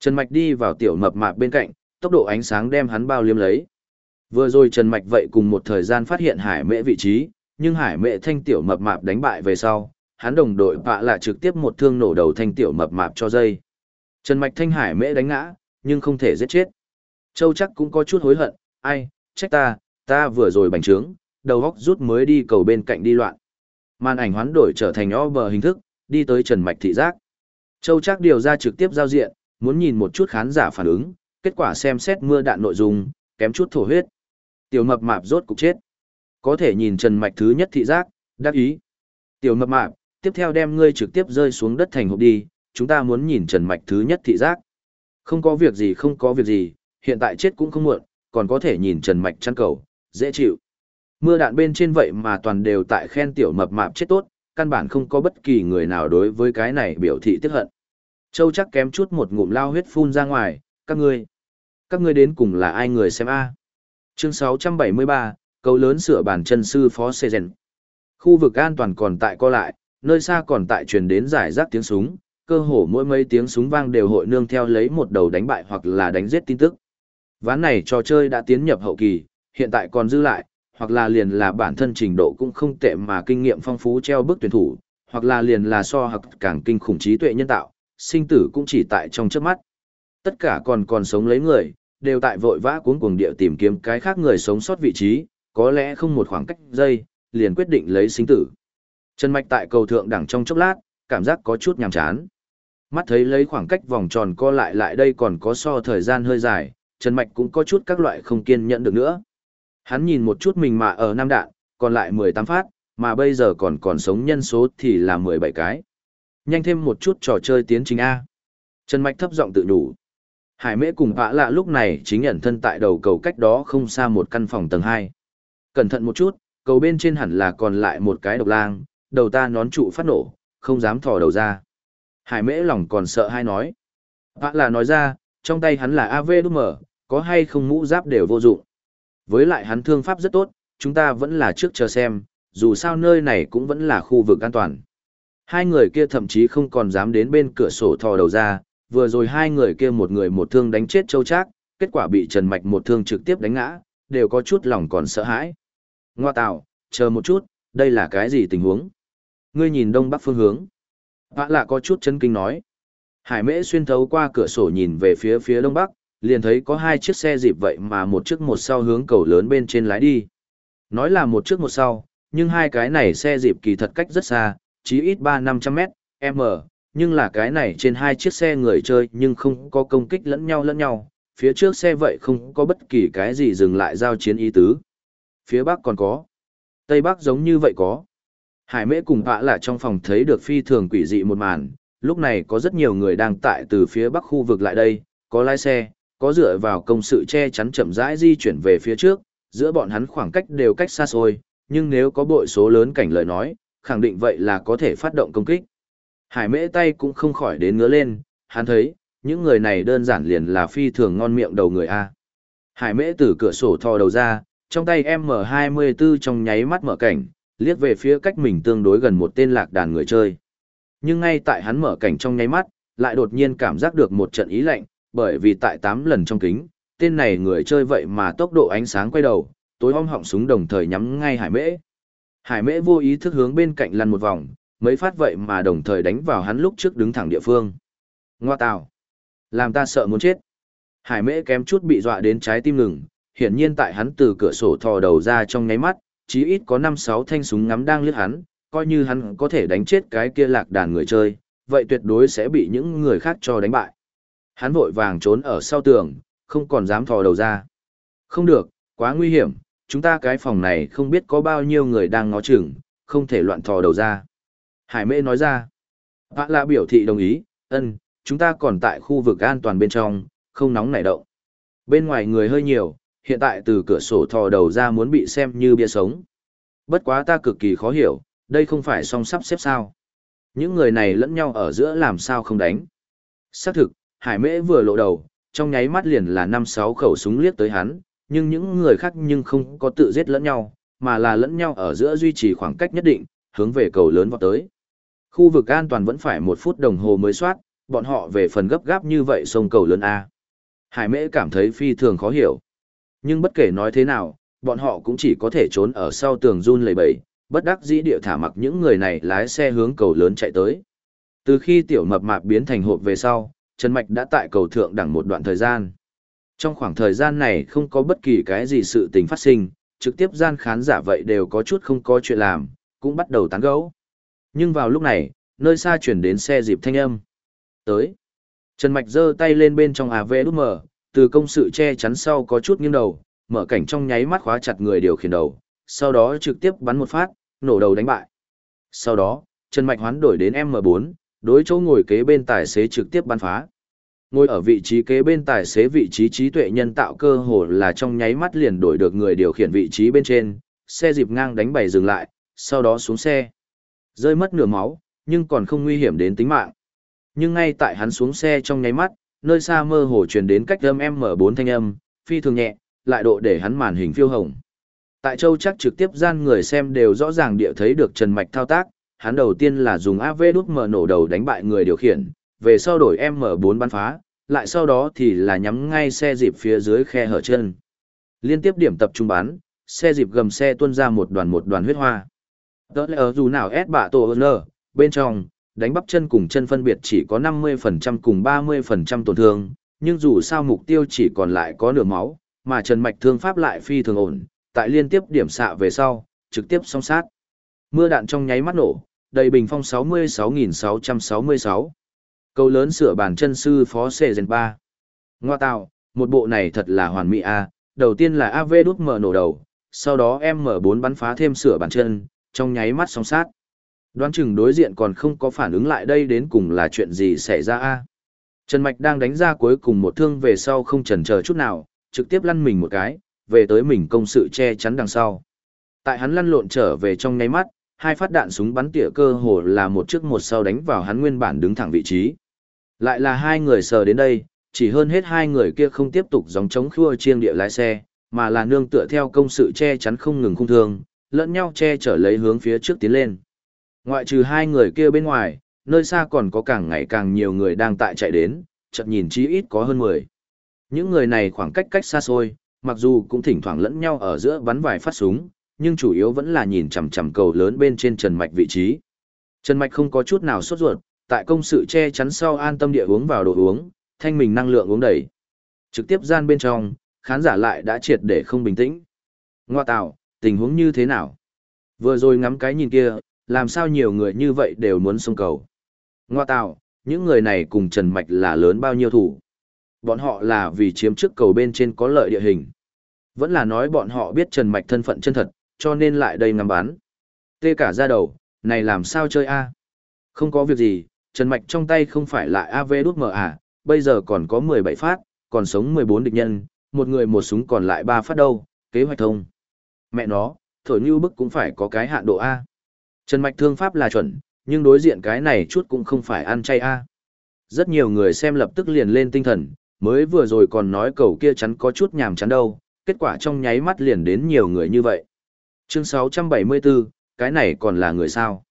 Trần Mạch đi vào tiểu mập mạp bên cạnh, tốc độ ánh sáng đem hắn bao liêm lấy. Vừa rồi Trần Mạch vậy cùng một thời gian phát hiện hải mễ vị trí, nhưng hải mễ thanh tiểu mập mạp đánh bại về sau, hắn đồng đội bạ là trực tiếp một thương nổ đầu thanh tiểu mập mạp cho dây. Trần Mạch thanh hải mễ đánh ngã, nhưng không thể giết chết. Châu chắc cũng có chút hối hận, ai, trách ta, ta vừa rồi bành trướng, đầu góc rút mới đi cầu bên cạnh đi loạn. Màn ảnh hoán đổi trở thành o bờ hình thức, đi tới Trần Mạch thị giác. Châu chắc điều ra trực tiếp giao diện, muốn nhìn một chút khán giả phản ứng, kết quả xem xét mưa đạn nội dung, kém chút thổ huyết. Tiểu mập mạp rốt cục chết. Có thể nhìn Trần Mạch thứ nhất thị giác, đắc ý. Tiểu mập mạp, tiếp theo đem ngươi trực tiếp rơi xuống đất thành hộp đi, chúng ta muốn nhìn Trần Mạch thứ nhất thị giác. Không có việc gì không có việc gì, hiện tại chết cũng không muộn, còn có thể nhìn Trần Mạch chăn cầu, dễ chịu. Mưa đạn bên trên vậy mà toàn đều tại khen tiểu mập mạp chết tốt, căn bản không có bất kỳ người nào đối với cái này biểu thị tiếc hận. Châu chắc kém chút một ngụm lao huyết phun ra ngoài, các ngươi. Các ngươi đến cùng là ai người xem a Chương 673, cầu lớn sửa bản chân sư phó xê rèn. Khu vực an toàn còn tại co lại, nơi xa còn tại truyền đến giải rác tiếng súng, cơ hồ mỗi mấy tiếng súng vang đều hội nương theo lấy một đầu đánh bại hoặc là đánh giết tin tức. Ván này trò chơi đã tiến nhập hậu kỳ, hiện tại còn dư lại, hoặc là liền là bản thân trình độ cũng không tệ mà kinh nghiệm phong phú treo bức tuyển thủ, hoặc là liền là so hoặc càng kinh khủng trí tuệ nhân tạo, sinh tử cũng chỉ tại trong trước mắt. Tất cả còn còn sống lấy người, đều tại vội vã cuốn cuồng địa tìm kiếm cái khác người sống sót vị trí, có lẽ không một khoảng cách giây, liền quyết định lấy sinh tử. Trần Mạch tại cầu thượng đẳng trong chốc lát, cảm giác có chút nhàm chán. Mắt thấy lấy khoảng cách vòng tròn co lại lại đây còn có so thời gian hơi dài, Trần Mạch cũng có chút các loại không kiên nhẫn được nữa. Hắn nhìn một chút mình mà ở Nam Đạn, còn lại 18 phát, mà bây giờ còn còn sống nhân số thì là 17 cái. Nhanh thêm một chút trò chơi tiến trình A. Trần Mạch thấp giọng tự đủ. Hải mễ cùng vã lạ lúc này chính nhận thân tại đầu cầu cách đó không xa một căn phòng tầng 2. Cẩn thận một chút, cầu bên trên hẳn là còn lại một cái độc lang, đầu ta nón trụ phát nổ, không dám thò đầu ra. Hải mễ lòng còn sợ hai nói. Vạn là nói ra, trong tay hắn là AV đúc mở, có hay không mũ giáp đều vô dụng. Với lại hắn thương pháp rất tốt, chúng ta vẫn là trước chờ xem, dù sao nơi này cũng vẫn là khu vực an toàn. Hai người kia thậm chí không còn dám đến bên cửa sổ thò đầu ra, vừa rồi hai người kia một người một thương đánh chết châu trác, kết quả bị Trần Mạch một thương trực tiếp đánh ngã, đều có chút lòng còn sợ hãi. Ngoa tạo, chờ một chút, đây là cái gì tình huống? Ngươi nhìn đông bắc phương hướng. Vạ lạ có chút chân kinh nói. Hải mễ xuyên thấu qua cửa sổ nhìn về phía phía đông bắc, liền thấy có hai chiếc xe dịp vậy mà một chiếc một sau hướng cầu lớn bên trên lái đi. Nói là một chiếc một sau, nhưng hai cái này xe dịp kỳ thật cách rất xa, chí ít 3-500 mét, m, nhưng là cái này trên hai chiếc xe người chơi nhưng không có công kích lẫn nhau lẫn nhau, phía trước xe vậy không có bất kỳ cái gì dừng lại giao chiến ý tứ. Phía bắc còn có. Tây bắc giống như vậy có. Hải mễ cùng họa là trong phòng thấy được phi thường quỷ dị một màn, lúc này có rất nhiều người đang tại từ phía bắc khu vực lại đây, có lái xe, có dựa vào công sự che chắn chậm rãi di chuyển về phía trước, giữa bọn hắn khoảng cách đều cách xa xôi, nhưng nếu có bội số lớn cảnh lời nói, khẳng định vậy là có thể phát động công kích. Hải mễ tay cũng không khỏi đến ngứa lên, hắn thấy, những người này đơn giản liền là phi thường ngon miệng đầu người A. Hải mễ từ cửa sổ thò đầu ra, trong tay M24 trong nháy mắt mở cảnh, liếc về phía cách mình tương đối gần một tên lạc đàn người chơi. Nhưng ngay tại hắn mở cảnh trong nháy mắt, lại đột nhiên cảm giác được một trận ý lạnh, bởi vì tại 8 lần trong kính, tên này người chơi vậy mà tốc độ ánh sáng quay đầu, tối om họng súng đồng thời nhắm ngay hải mễ. Hải mễ vô ý thức hướng bên cạnh lăn một vòng, mấy phát vậy mà đồng thời đánh vào hắn lúc trước đứng thẳng địa phương. Ngoa tào! Làm ta sợ muốn chết. Hải mễ kém chút bị dọa đến trái tim ngừng, hiển nhiên tại hắn từ cửa sổ thò đầu ra trong nháy mắt, chí ít có 5-6 thanh súng ngắm đang liếc hắn, coi như hắn có thể đánh chết cái kia lạc đàn người chơi, vậy tuyệt đối sẽ bị những người khác cho đánh bại. Hắn vội vàng trốn ở sau tường, không còn dám thò đầu ra. Không được, quá nguy hiểm, chúng ta cái phòng này không biết có bao nhiêu người đang ngó chừng, không thể loạn thò đầu ra. Hải mê nói ra. Bạ là biểu thị đồng ý, ân, chúng ta còn tại khu vực an toàn bên trong, không nóng nảy động. Bên ngoài người hơi nhiều, hiện tại từ cửa sổ thò đầu ra muốn bị xem như bia sống. Bất quá ta cực kỳ khó hiểu, đây không phải song sắp xếp sao. Những người này lẫn nhau ở giữa làm sao không đánh. Xác thực, hải mễ vừa lộ đầu, trong nháy mắt liền là năm sáu khẩu súng liếc tới hắn, nhưng những người khác nhưng không có tự giết lẫn nhau, mà là lẫn nhau ở giữa duy trì khoảng cách nhất định, hướng về cầu lớn vào tới. Khu vực an toàn vẫn phải một phút đồng hồ mới soát, bọn họ về phần gấp gáp như vậy sông cầu lớn A. Hải mễ cảm thấy phi thường khó hiểu. Nhưng bất kể nói thế nào, bọn họ cũng chỉ có thể trốn ở sau tường run lầy bầy, bất đắc dĩ địa thả mặc những người này lái xe hướng cầu lớn chạy tới. Từ khi tiểu mập mạp biến thành hộp về sau, Trần Mạch đã tại cầu thượng đẳng một đoạn thời gian. Trong khoảng thời gian này không có bất kỳ cái gì sự tình phát sinh, trực tiếp gian khán giả vậy đều có chút không có chuyện làm, cũng bắt đầu tán gẫu. Nhưng vào lúc này, nơi xa chuyển đến xe dịp thanh âm. Tới. Trần Mạch giơ tay lên bên trong AV đút mở, từ công sự che chắn sau có chút nghiêng đầu, mở cảnh trong nháy mắt khóa chặt người điều khiển đầu, sau đó trực tiếp bắn một phát, nổ đầu đánh bại. Sau đó, Trần Mạch hoán đổi đến M4, đối chỗ ngồi kế bên tài xế trực tiếp bắn phá. Ngồi ở vị trí kế bên tài xế vị trí trí tuệ nhân tạo cơ hồ là trong nháy mắt liền đổi được người điều khiển vị trí bên trên, xe dịp ngang đánh bày dừng lại, sau đó xuống xe. Rơi mất nửa máu, nhưng còn không nguy hiểm đến tính mạng. Nhưng ngay tại hắn xuống xe trong nháy mắt, nơi xa mơ hồ truyền đến cách âm M4 thanh âm, phi thường nhẹ, lại độ để hắn màn hình phiêu hồng. Tại châu chắc trực tiếp gian người xem đều rõ ràng địa thấy được Trần Mạch thao tác, hắn đầu tiên là dùng AV đút mở nổ đầu đánh bại người điều khiển, về sau đổi M4 bắn phá, lại sau đó thì là nhắm ngay xe dịp phía dưới khe hở chân. Liên tiếp điểm tập trung bắn, xe dịp gầm xe tuôn ra một đoàn một đoàn huyết hoa. Đó là ở dù nào ép bạ tổ ơn bên trong, đánh bắp chân cùng chân phân biệt chỉ có 50% cùng 30% tổn thương, nhưng dù sao mục tiêu chỉ còn lại có nửa máu, mà Trần Mạch thương pháp lại phi thường ổn, tại liên tiếp điểm xạ về sau, trực tiếp song sát. Mưa đạn trong nháy mắt nổ, đầy bình phong 66.666. Câu lớn sửa bàn chân sư phó xệ dần 3. Ngoa tạo, một bộ này thật là hoàn mỹ a đầu tiên là AV đút mở nổ đầu, sau đó M4 bắn phá thêm sửa bàn chân, trong nháy mắt song sát. Đoán chừng đối diện còn không có phản ứng lại đây đến cùng là chuyện gì xảy ra a Trần Mạch đang đánh ra cuối cùng một thương về sau không chần chờ chút nào, trực tiếp lăn mình một cái, về tới mình công sự che chắn đằng sau. Tại hắn lăn lộn trở về trong nháy mắt, hai phát đạn súng bắn tỉa cơ hồ là một trước một sau đánh vào hắn nguyên bản đứng thẳng vị trí. Lại là hai người sờ đến đây, chỉ hơn hết hai người kia không tiếp tục dòng chống khua chiêng địa lái xe, mà là nương tựa theo công sự che chắn không ngừng khung thương, lẫn nhau che chở lấy hướng phía trước tiến lên. Ngoại trừ hai người kia bên ngoài, nơi xa còn có càng ngày càng nhiều người đang tại chạy đến, chợt nhìn chí ít có hơn 10. Những người này khoảng cách cách xa xôi, mặc dù cũng thỉnh thoảng lẫn nhau ở giữa bắn vài phát súng, nhưng chủ yếu vẫn là nhìn chằm chằm cầu lớn bên trên Trần Mạch vị trí. Trần Mạch không có chút nào sốt ruột, tại công sự che chắn sau an tâm địa uống vào đồ uống, thanh mình năng lượng uống đầy. Trực tiếp gian bên trong, khán giả lại đã triệt để không bình tĩnh. Ngoa tạo, tình huống như thế nào? Vừa rồi ngắm cái nhìn kia, làm sao nhiều người như vậy đều muốn xông cầu? Ngoa tạo, những người này cùng Trần Mạch là lớn bao nhiêu thủ? Bọn họ là vì chiếm trước cầu bên trên có lợi địa hình. Vẫn là nói bọn họ biết Trần Mạch thân phận chân thật, cho nên lại đây ngắm bán. Tê cả ra đầu, này làm sao chơi a? Không có việc gì, Trần Mạch trong tay không phải lại AV đút mở à, bây giờ còn có 17 phát, còn sống 14 địch nhân, một người một súng còn lại 3 phát đâu, kế hoạch thông. Mẹ nó, thổi như bức cũng phải có cái hạn độ A. Trần Mạch thương pháp là chuẩn, nhưng đối diện cái này chút cũng không phải ăn chay A. Rất nhiều người xem lập tức liền lên tinh thần, mới vừa rồi còn nói cầu kia chắn có chút nhàm chán đâu, kết quả trong nháy mắt liền đến nhiều người như vậy. Chương 674, cái này còn là người sao?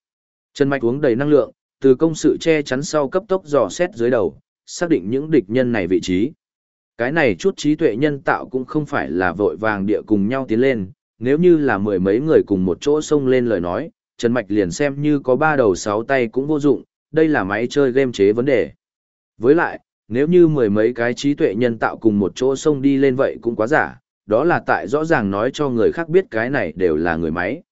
Trần Mạch uống đầy năng lượng, từ công sự che chắn sau cấp tốc dò xét dưới đầu, xác định những địch nhân này vị trí. Cái này chút trí tuệ nhân tạo cũng không phải là vội vàng địa cùng nhau tiến lên, nếu như là mười mấy người cùng một chỗ xông lên lời nói, Trần Mạch liền xem như có ba đầu sáu tay cũng vô dụng, đây là máy chơi game chế vấn đề. Với lại, nếu như mười mấy cái trí tuệ nhân tạo cùng một chỗ xông đi lên vậy cũng quá giả, đó là tại rõ ràng nói cho người khác biết cái này đều là người máy.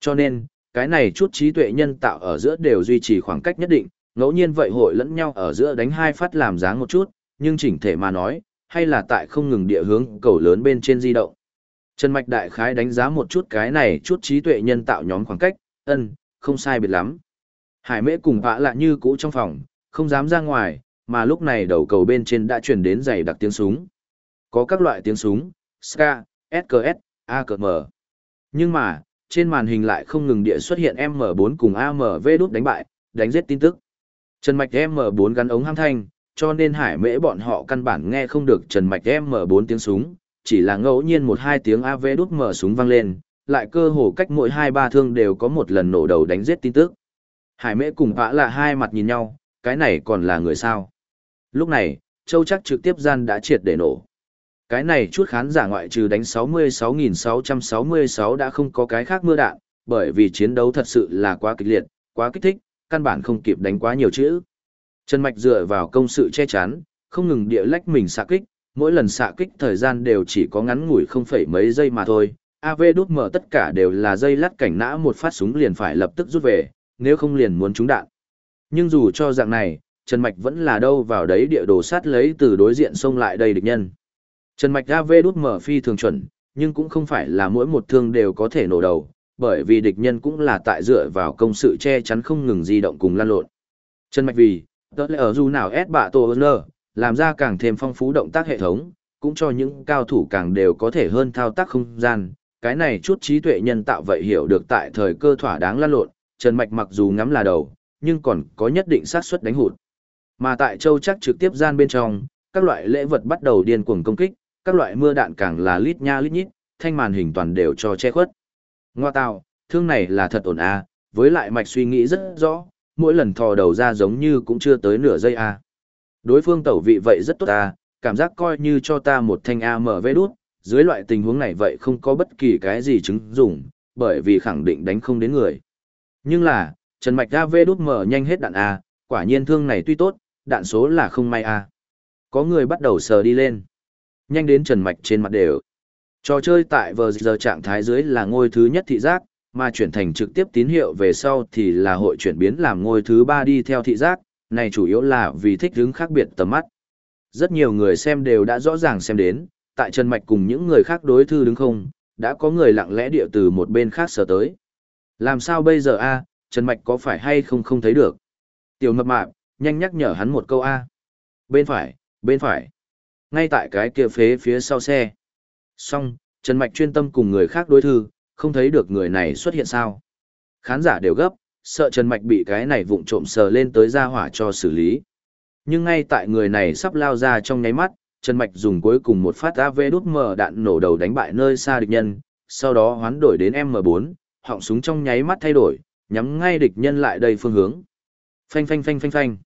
Cho nên, cái này chút trí tuệ nhân tạo ở giữa đều duy trì khoảng cách nhất định, ngẫu nhiên vậy hội lẫn nhau ở giữa đánh hai phát làm dáng một chút, nhưng chỉnh thể mà nói, hay là tại không ngừng địa hướng cầu lớn bên trên di động. Trần Mạch Đại Khái đánh giá một chút cái này chút trí tuệ nhân tạo nhóm khoảng cách, ân, không sai biệt lắm. Hải mễ cùng vã lạ như cũ trong phòng, không dám ra ngoài, mà lúc này đầu cầu bên trên đã truyền đến dày đặc tiếng súng. Có các loại tiếng súng, Ska, SKS, AKM. Nhưng mà, trên màn hình lại không ngừng địa xuất hiện M4 cùng AMV đút đánh bại, đánh giết tin tức. Trần Mạch M4 gắn ống hăng thanh, cho nên hải mễ bọn họ căn bản nghe không được Trần Mạch M4 tiếng súng, chỉ là ngẫu nhiên một hai tiếng AV đút mở súng vang lên, lại cơ hồ cách mỗi hai ba thương đều có một lần nổ đầu đánh giết tin tức. Hải mễ cùng vã là hai mặt nhìn nhau, cái này còn là người sao. Lúc này, Châu chắc trực tiếp gian đã triệt để nổ. Cái này chút khán giả ngoại trừ đánh 66.666 đã không có cái khác mưa đạn, bởi vì chiến đấu thật sự là quá kịch liệt, quá kích thích, căn bản không kịp đánh quá nhiều chữ. Trần Mạch dựa vào công sự che chắn, không ngừng địa lách mình xạ kích, mỗi lần xạ kích thời gian đều chỉ có ngắn ngủi không phải mấy giây mà thôi. AV đút mở tất cả đều là dây lắt cảnh nã một phát súng liền phải lập tức rút về, nếu không liền muốn trúng đạn. Nhưng dù cho dạng này, Trần Mạch vẫn là đâu vào đấy địa đồ sát lấy từ đối diện xông lại đây địch nhân. Trần Mạch AV đút mở phi thường chuẩn, nhưng cũng không phải là mỗi một thương đều có thể nổ đầu, bởi vì địch nhân cũng là tại dựa vào công sự che chắn không ngừng di động cùng lan lộn. Trần Mạch vì, tớ lẽ ở dù nào ép bạ tổ ơn làm ra càng thêm phong phú động tác hệ thống, cũng cho những cao thủ càng đều có thể hơn thao tác không gian. Cái này chút trí tuệ nhân tạo vậy hiểu được tại thời cơ thỏa đáng lan lộn, Trần Mạch mặc dù ngắm là đầu, nhưng còn có nhất định xác suất đánh hụt. Mà tại châu chắc trực tiếp gian bên trong, các loại lễ vật bắt đầu điên cuồng công kích, các loại mưa đạn càng là lít nha lít nhít, thanh màn hình toàn đều cho che khuất. Ngoa tạo, thương này là thật ổn à, với lại mạch suy nghĩ rất rõ, mỗi lần thò đầu ra giống như cũng chưa tới nửa giây à. Đối phương tẩu vị vậy rất tốt à, cảm giác coi như cho ta một thanh AMV đút, dưới loại tình huống này vậy không có bất kỳ cái gì chứng dùng bởi vì khẳng định đánh không đến người. Nhưng là, Trần Mạch AV đút mở nhanh hết đạn A, quả nhiên thương này tuy tốt, đạn số là không may A. Có người bắt đầu sờ đi lên. Nhanh đến Trần Mạch trên mặt đều. Trò chơi tại vờ giờ trạng thái dưới là ngôi thứ nhất thị giác, mà chuyển thành trực tiếp tín hiệu về sau thì là hội chuyển biến làm ngôi thứ ba đi theo thị giác, này chủ yếu là vì thích hướng khác biệt tầm mắt. Rất nhiều người xem đều đã rõ ràng xem đến, tại Trần Mạch cùng những người khác đối thư đứng không, đã có người lặng lẽ địa từ một bên khác sở tới. Làm sao bây giờ a Trần Mạch có phải hay không không thấy được? Tiểu mập mạp, nhanh nhắc nhở hắn một câu A. Bên phải, bên phải. Ngay tại cái kia phế phía sau xe. Xong, Trần Mạch chuyên tâm cùng người khác đối thư, không thấy được người này xuất hiện sao. Khán giả đều gấp, sợ Trần Mạch bị cái này vụng trộm sờ lên tới ra hỏa cho xử lý. Nhưng ngay tại người này sắp lao ra trong nháy mắt, Trần Mạch dùng cuối cùng một phát AV đút mở đạn nổ đầu đánh bại nơi xa địch nhân, sau đó hoán đổi đến M4, họng súng trong nháy mắt thay đổi, nhắm ngay địch nhân lại đầy phương hướng. Phanh phanh phanh phanh phanh.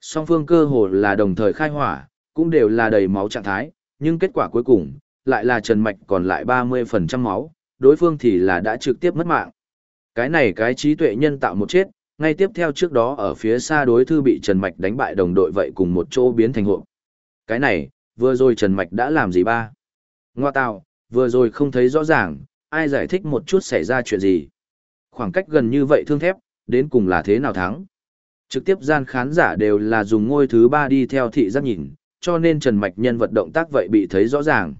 Song phương cơ hồ là đồng thời khai hỏa, cũng đều là đầy máu trạng thái, nhưng kết quả cuối cùng, lại là Trần Mạch còn lại 30% máu, đối phương thì là đã trực tiếp mất mạng. Cái này cái trí tuệ nhân tạo một chết, ngay tiếp theo trước đó ở phía xa đối thư bị Trần Mạch đánh bại đồng đội vậy cùng một chỗ biến thành hộ. Cái này, vừa rồi Trần Mạch đã làm gì ba? Ngoa tạo, vừa rồi không thấy rõ ràng, ai giải thích một chút xảy ra chuyện gì? Khoảng cách gần như vậy thương thép, đến cùng là thế nào thắng? Trực tiếp gian khán giả đều là dùng ngôi thứ ba đi theo thị giác nhìn, cho nên Trần Mạch nhân vật động tác vậy bị thấy rõ ràng.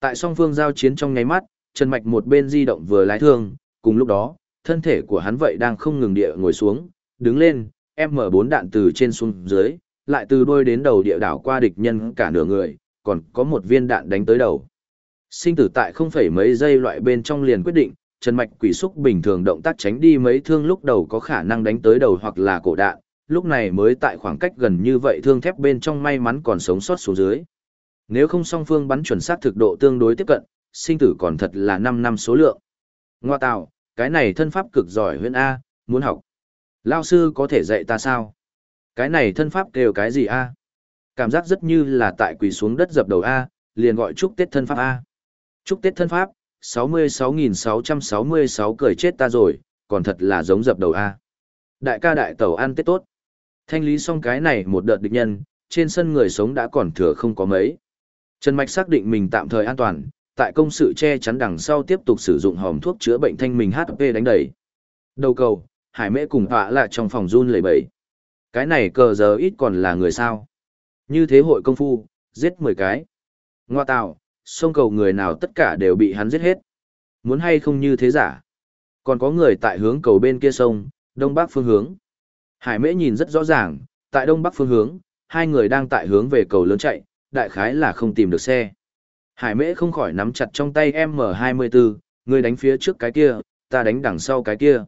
Tại song phương giao chiến trong nháy mắt, Trần Mạch một bên di động vừa lái thương, cùng lúc đó, thân thể của hắn vậy đang không ngừng địa ngồi xuống, đứng lên, M4 đạn từ trên xuống dưới, lại từ đôi đến đầu địa đảo qua địch nhân cả nửa người, còn có một viên đạn đánh tới đầu. Sinh tử tại không phải mấy giây loại bên trong liền quyết định, Trần Mạch quỷ xúc bình thường động tác tránh đi mấy thương lúc đầu có khả năng đánh tới đầu hoặc là cổ đạn, lúc này mới tại khoảng cách gần như vậy thương thép bên trong may mắn còn sống sót xuống dưới. Nếu không song phương bắn chuẩn xác thực độ tương đối tiếp cận, sinh tử còn thật là 5 năm số lượng. Ngoa tạo, cái này thân pháp cực giỏi huyện A, muốn học. Lao sư có thể dạy ta sao? Cái này thân pháp đều cái gì A? Cảm giác rất như là tại quỳ xuống đất dập đầu A, liền gọi chúc Tết thân pháp A. Chúc Tết thân pháp, 66.666 cười chết ta rồi, còn thật là giống dập đầu A. Đại ca đại tẩu ăn Tết tốt. Thanh lý xong cái này một đợt địch nhân, trên sân người sống đã còn thừa không có mấy. Trần Mạch xác định mình tạm thời an toàn, tại công sự che chắn đằng sau tiếp tục sử dụng hòm thuốc chữa bệnh thanh mình HP đánh đẩy. Đầu cầu, Hải Mễ cùng họa lại trong phòng run lẩy bẩy. Cái này cờ giờ ít còn là người sao? Như thế hội công phu, giết 10 cái. Ngoa tạo, sông cầu người nào tất cả đều bị hắn giết hết. Muốn hay không như thế giả? Còn có người tại hướng cầu bên kia sông, đông bắc phương hướng. Hải Mễ nhìn rất rõ ràng, tại đông bắc phương hướng, hai người đang tại hướng về cầu lớn chạy, đại khái là không tìm được xe. Hải Mễ không khỏi nắm chặt trong tay M24, người đánh phía trước cái kia, ta đánh đằng sau cái kia.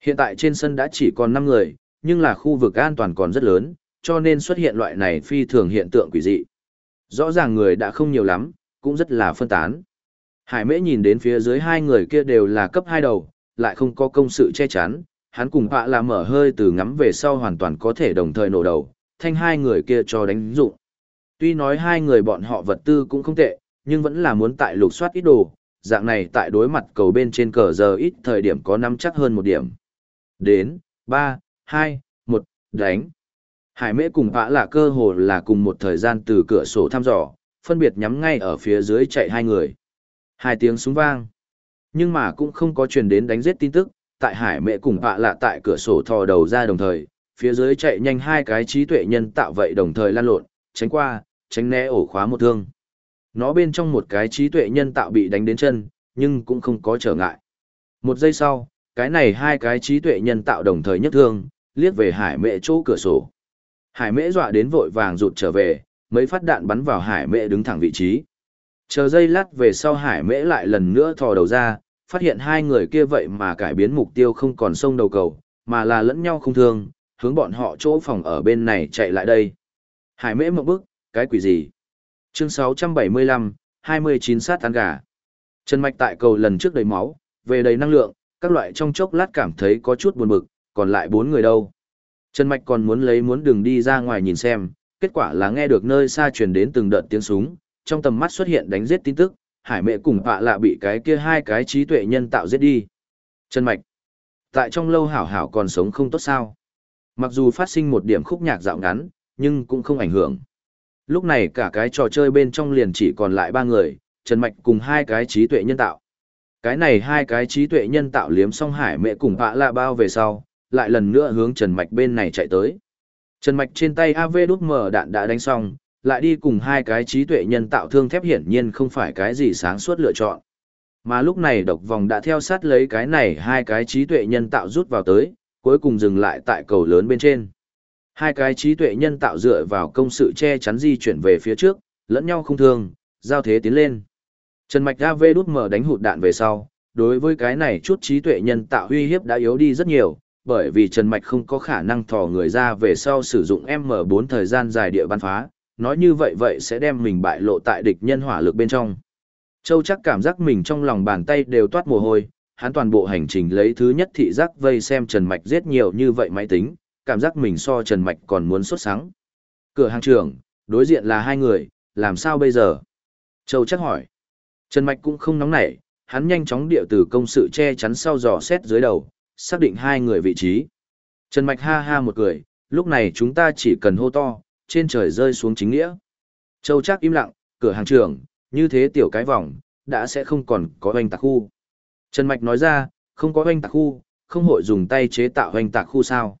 Hiện tại trên sân đã chỉ còn 5 người, nhưng là khu vực an toàn còn rất lớn, cho nên xuất hiện loại này phi thường hiện tượng quỷ dị. Rõ ràng người đã không nhiều lắm, cũng rất là phân tán. Hải Mễ nhìn đến phía dưới hai người kia đều là cấp hai đầu, lại không có công sự che chắn, hắn cùng họa là mở hơi từ ngắm về sau hoàn toàn có thể đồng thời nổ đầu, thanh hai người kia cho đánh dụng. Tuy nói hai người bọn họ vật tư cũng không tệ, nhưng vẫn là muốn tại lục soát ít đồ, dạng này tại đối mặt cầu bên trên cờ giờ ít thời điểm có nắm chắc hơn một điểm. Đến, 3, 2, 1, đánh. Hải mễ cùng vã là cơ hồ là cùng một thời gian từ cửa sổ thăm dò, phân biệt nhắm ngay ở phía dưới chạy hai người. Hai tiếng súng vang. Nhưng mà cũng không có truyền đến đánh giết tin tức, tại hải mẹ cùng vạ lạ tại cửa sổ thò đầu ra đồng thời, phía dưới chạy nhanh hai cái trí tuệ nhân tạo vậy đồng thời lan lộn, tránh qua, tránh né ổ khóa một thương. Nó bên trong một cái trí tuệ nhân tạo bị đánh đến chân, nhưng cũng không có trở ngại. Một giây sau, cái này hai cái trí tuệ nhân tạo đồng thời nhất thương, liếc về hải mẹ chỗ cửa sổ. Hải mễ dọa đến vội vàng rụt trở về, mấy phát đạn bắn vào hải mễ đứng thẳng vị trí. Chờ giây lát về sau hải mễ lại lần nữa thò đầu ra, phát hiện hai người kia vậy mà cải biến mục tiêu không còn sông đầu cầu, mà là lẫn nhau không thương, hướng bọn họ chỗ phòng ở bên này chạy lại đây. Hải mễ một bước, cái quỷ gì? Chương 675, 29 sát tán gà. Trần Mạch tại cầu lần trước đầy máu, về đầy năng lượng, các loại trong chốc lát cảm thấy có chút buồn bực, còn lại bốn người đâu. Trần Mạch còn muốn lấy muốn đường đi ra ngoài nhìn xem, kết quả là nghe được nơi xa truyền đến từng đợt tiếng súng, trong tầm mắt xuất hiện đánh giết tin tức, hải mẹ cùng họa lạ bị cái kia hai cái trí tuệ nhân tạo giết đi. Trần Mạch. Tại trong lâu hảo hảo còn sống không tốt sao. Mặc dù phát sinh một điểm khúc nhạc dạo ngắn, nhưng cũng không ảnh hưởng. Lúc này cả cái trò chơi bên trong liền chỉ còn lại ba người, Trần Mạch cùng hai cái trí tuệ nhân tạo. Cái này hai cái trí tuệ nhân tạo liếm xong hải mẹ cùng vạ lạ bao về sau, lại lần nữa hướng Trần Mạch bên này chạy tới. Trần Mạch trên tay AV đút mở đạn đã đánh xong, lại đi cùng hai cái trí tuệ nhân tạo thương thép hiển nhiên không phải cái gì sáng suốt lựa chọn. Mà lúc này độc vòng đã theo sát lấy cái này hai cái trí tuệ nhân tạo rút vào tới, cuối cùng dừng lại tại cầu lớn bên trên. Hai cái trí tuệ nhân tạo dựa vào công sự che chắn di chuyển về phía trước, lẫn nhau không thương, giao thế tiến lên. Trần Mạch AV đút mở đánh hụt đạn về sau, đối với cái này chút trí tuệ nhân tạo uy hiếp đã yếu đi rất nhiều, bởi vì Trần Mạch không có khả năng thò người ra về sau sử dụng M4 thời gian dài địa bắn phá, nói như vậy vậy sẽ đem mình bại lộ tại địch nhân hỏa lực bên trong. Châu chắc cảm giác mình trong lòng bàn tay đều toát mồ hôi, hắn toàn bộ hành trình lấy thứ nhất thị giác vây xem Trần Mạch giết nhiều như vậy máy tính, cảm giác mình so Trần Mạch còn muốn xuất sáng. Cửa hàng trưởng, đối diện là hai người, làm sao bây giờ? Châu chắc hỏi. Trần Mạch cũng không nóng nảy, hắn nhanh chóng điệu từ công sự che chắn sau dò xét dưới đầu, xác định hai người vị trí. Trần Mạch ha ha một cười, lúc này chúng ta chỉ cần hô to, trên trời rơi xuống chính nghĩa. Châu chắc im lặng, cửa hàng trưởng, như thế tiểu cái vòng, đã sẽ không còn có hoành tạc khu. Trần Mạch nói ra, không có hoành tạc khu, không hội dùng tay chế tạo hoành tạc khu sao.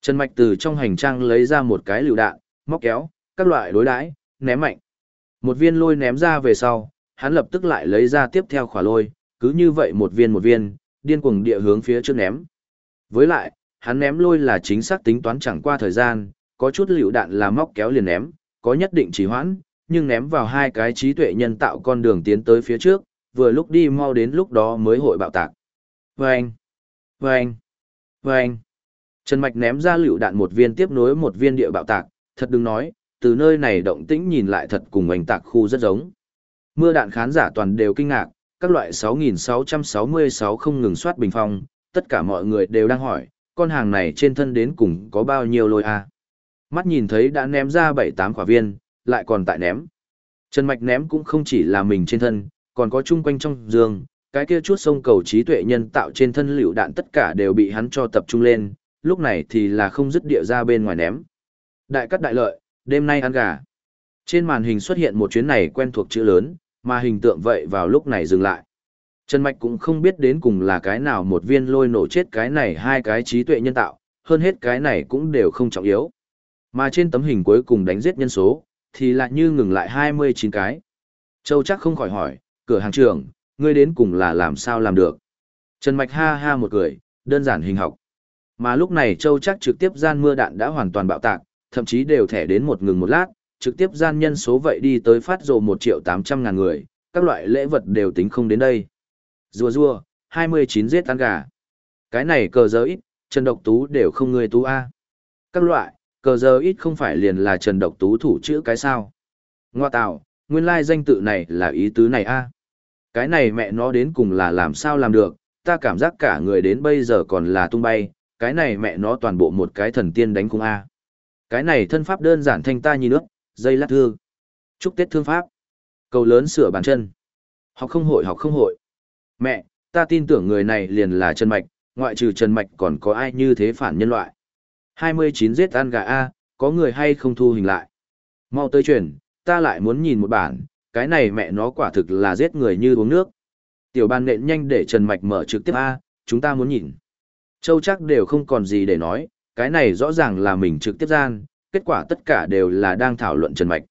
Trần Mạch từ trong hành trang lấy ra một cái lựu đạn, móc kéo, các loại đối đãi, ném mạnh. Một viên lôi ném ra về sau, hắn lập tức lại lấy ra tiếp theo khỏa lôi, cứ như vậy một viên một viên, điên cuồng địa hướng phía trước ném. Với lại, hắn ném lôi là chính xác tính toán chẳng qua thời gian, có chút lựu đạn là móc kéo liền ném, có nhất định trì hoãn, nhưng ném vào hai cái trí tuệ nhân tạo con đường tiến tới phía trước, vừa lúc đi mau đến lúc đó mới hội bạo tạc. Vâng! Vâng! Vâng! Trần Mạch ném ra lựu đạn một viên tiếp nối một viên địa bạo tạc, thật đừng nói, từ nơi này động tĩnh nhìn lại thật cùng ảnh tạc khu rất giống. Mưa đạn khán giả toàn đều kinh ngạc, các loại 6.666 không ngừng soát bình phong, tất cả mọi người đều đang hỏi, con hàng này trên thân đến cùng có bao nhiêu lôi a à? Mắt nhìn thấy đã ném ra 7-8 quả viên, lại còn tại ném. Trần Mạch ném cũng không chỉ là mình trên thân, còn có chung quanh trong giường, cái kia chút sông cầu trí tuệ nhân tạo trên thân liều đạn tất cả đều bị hắn cho tập trung lên, lúc này thì là không dứt địa ra bên ngoài ném. Đại cắt đại lợi, đêm nay ăn gà. Trên màn hình xuất hiện một chuyến này quen thuộc chữ lớn, mà hình tượng vậy vào lúc này dừng lại. Trần Mạch cũng không biết đến cùng là cái nào một viên lôi nổ chết cái này hai cái trí tuệ nhân tạo, hơn hết cái này cũng đều không trọng yếu. Mà trên tấm hình cuối cùng đánh giết nhân số, thì lại như ngừng lại 29 cái. Châu chắc không khỏi hỏi, cửa hàng trưởng, ngươi đến cùng là làm sao làm được. Trần Mạch ha ha một cười, đơn giản hình học. Mà lúc này Châu chắc trực tiếp gian mưa đạn đã hoàn toàn bạo tạc, thậm chí đều thẻ đến một ngừng một lát, trực tiếp gian nhân số vậy đi tới phát rồ 1 triệu 800 ngàn người, các loại lễ vật đều tính không đến đây. Rùa rùa, 29 giết ăn gà. Cái này cờ giờ ít, Trần Độc Tú đều không người tú A. Các loại, cờ giờ ít không phải liền là Trần Độc Tú thủ chữ cái sao. Ngoa tạo, nguyên lai danh tự này là ý tứ này A. Cái này mẹ nó đến cùng là làm sao làm được, ta cảm giác cả người đến bây giờ còn là tung bay, cái này mẹ nó toàn bộ một cái thần tiên đánh cung A. Cái này thân pháp đơn giản thanh ta nhìn nước, dây lát thương. Chúc Tết thương pháp. Cầu lớn sửa bàn chân. Học không hội học không hội. Mẹ, ta tin tưởng người này liền là Trần Mạch, ngoại trừ Trần Mạch còn có ai như thế phản nhân loại. 29 giết ăn gà A, có người hay không thu hình lại. Mau tới chuyển, ta lại muốn nhìn một bản, cái này mẹ nó quả thực là giết người như uống nước. Tiểu ban nện nhanh để Trần Mạch mở trực tiếp A, chúng ta muốn nhìn. Châu chắc đều không còn gì để nói, cái này rõ ràng là mình trực tiếp gian, kết quả tất cả đều là đang thảo luận Trần Mạch.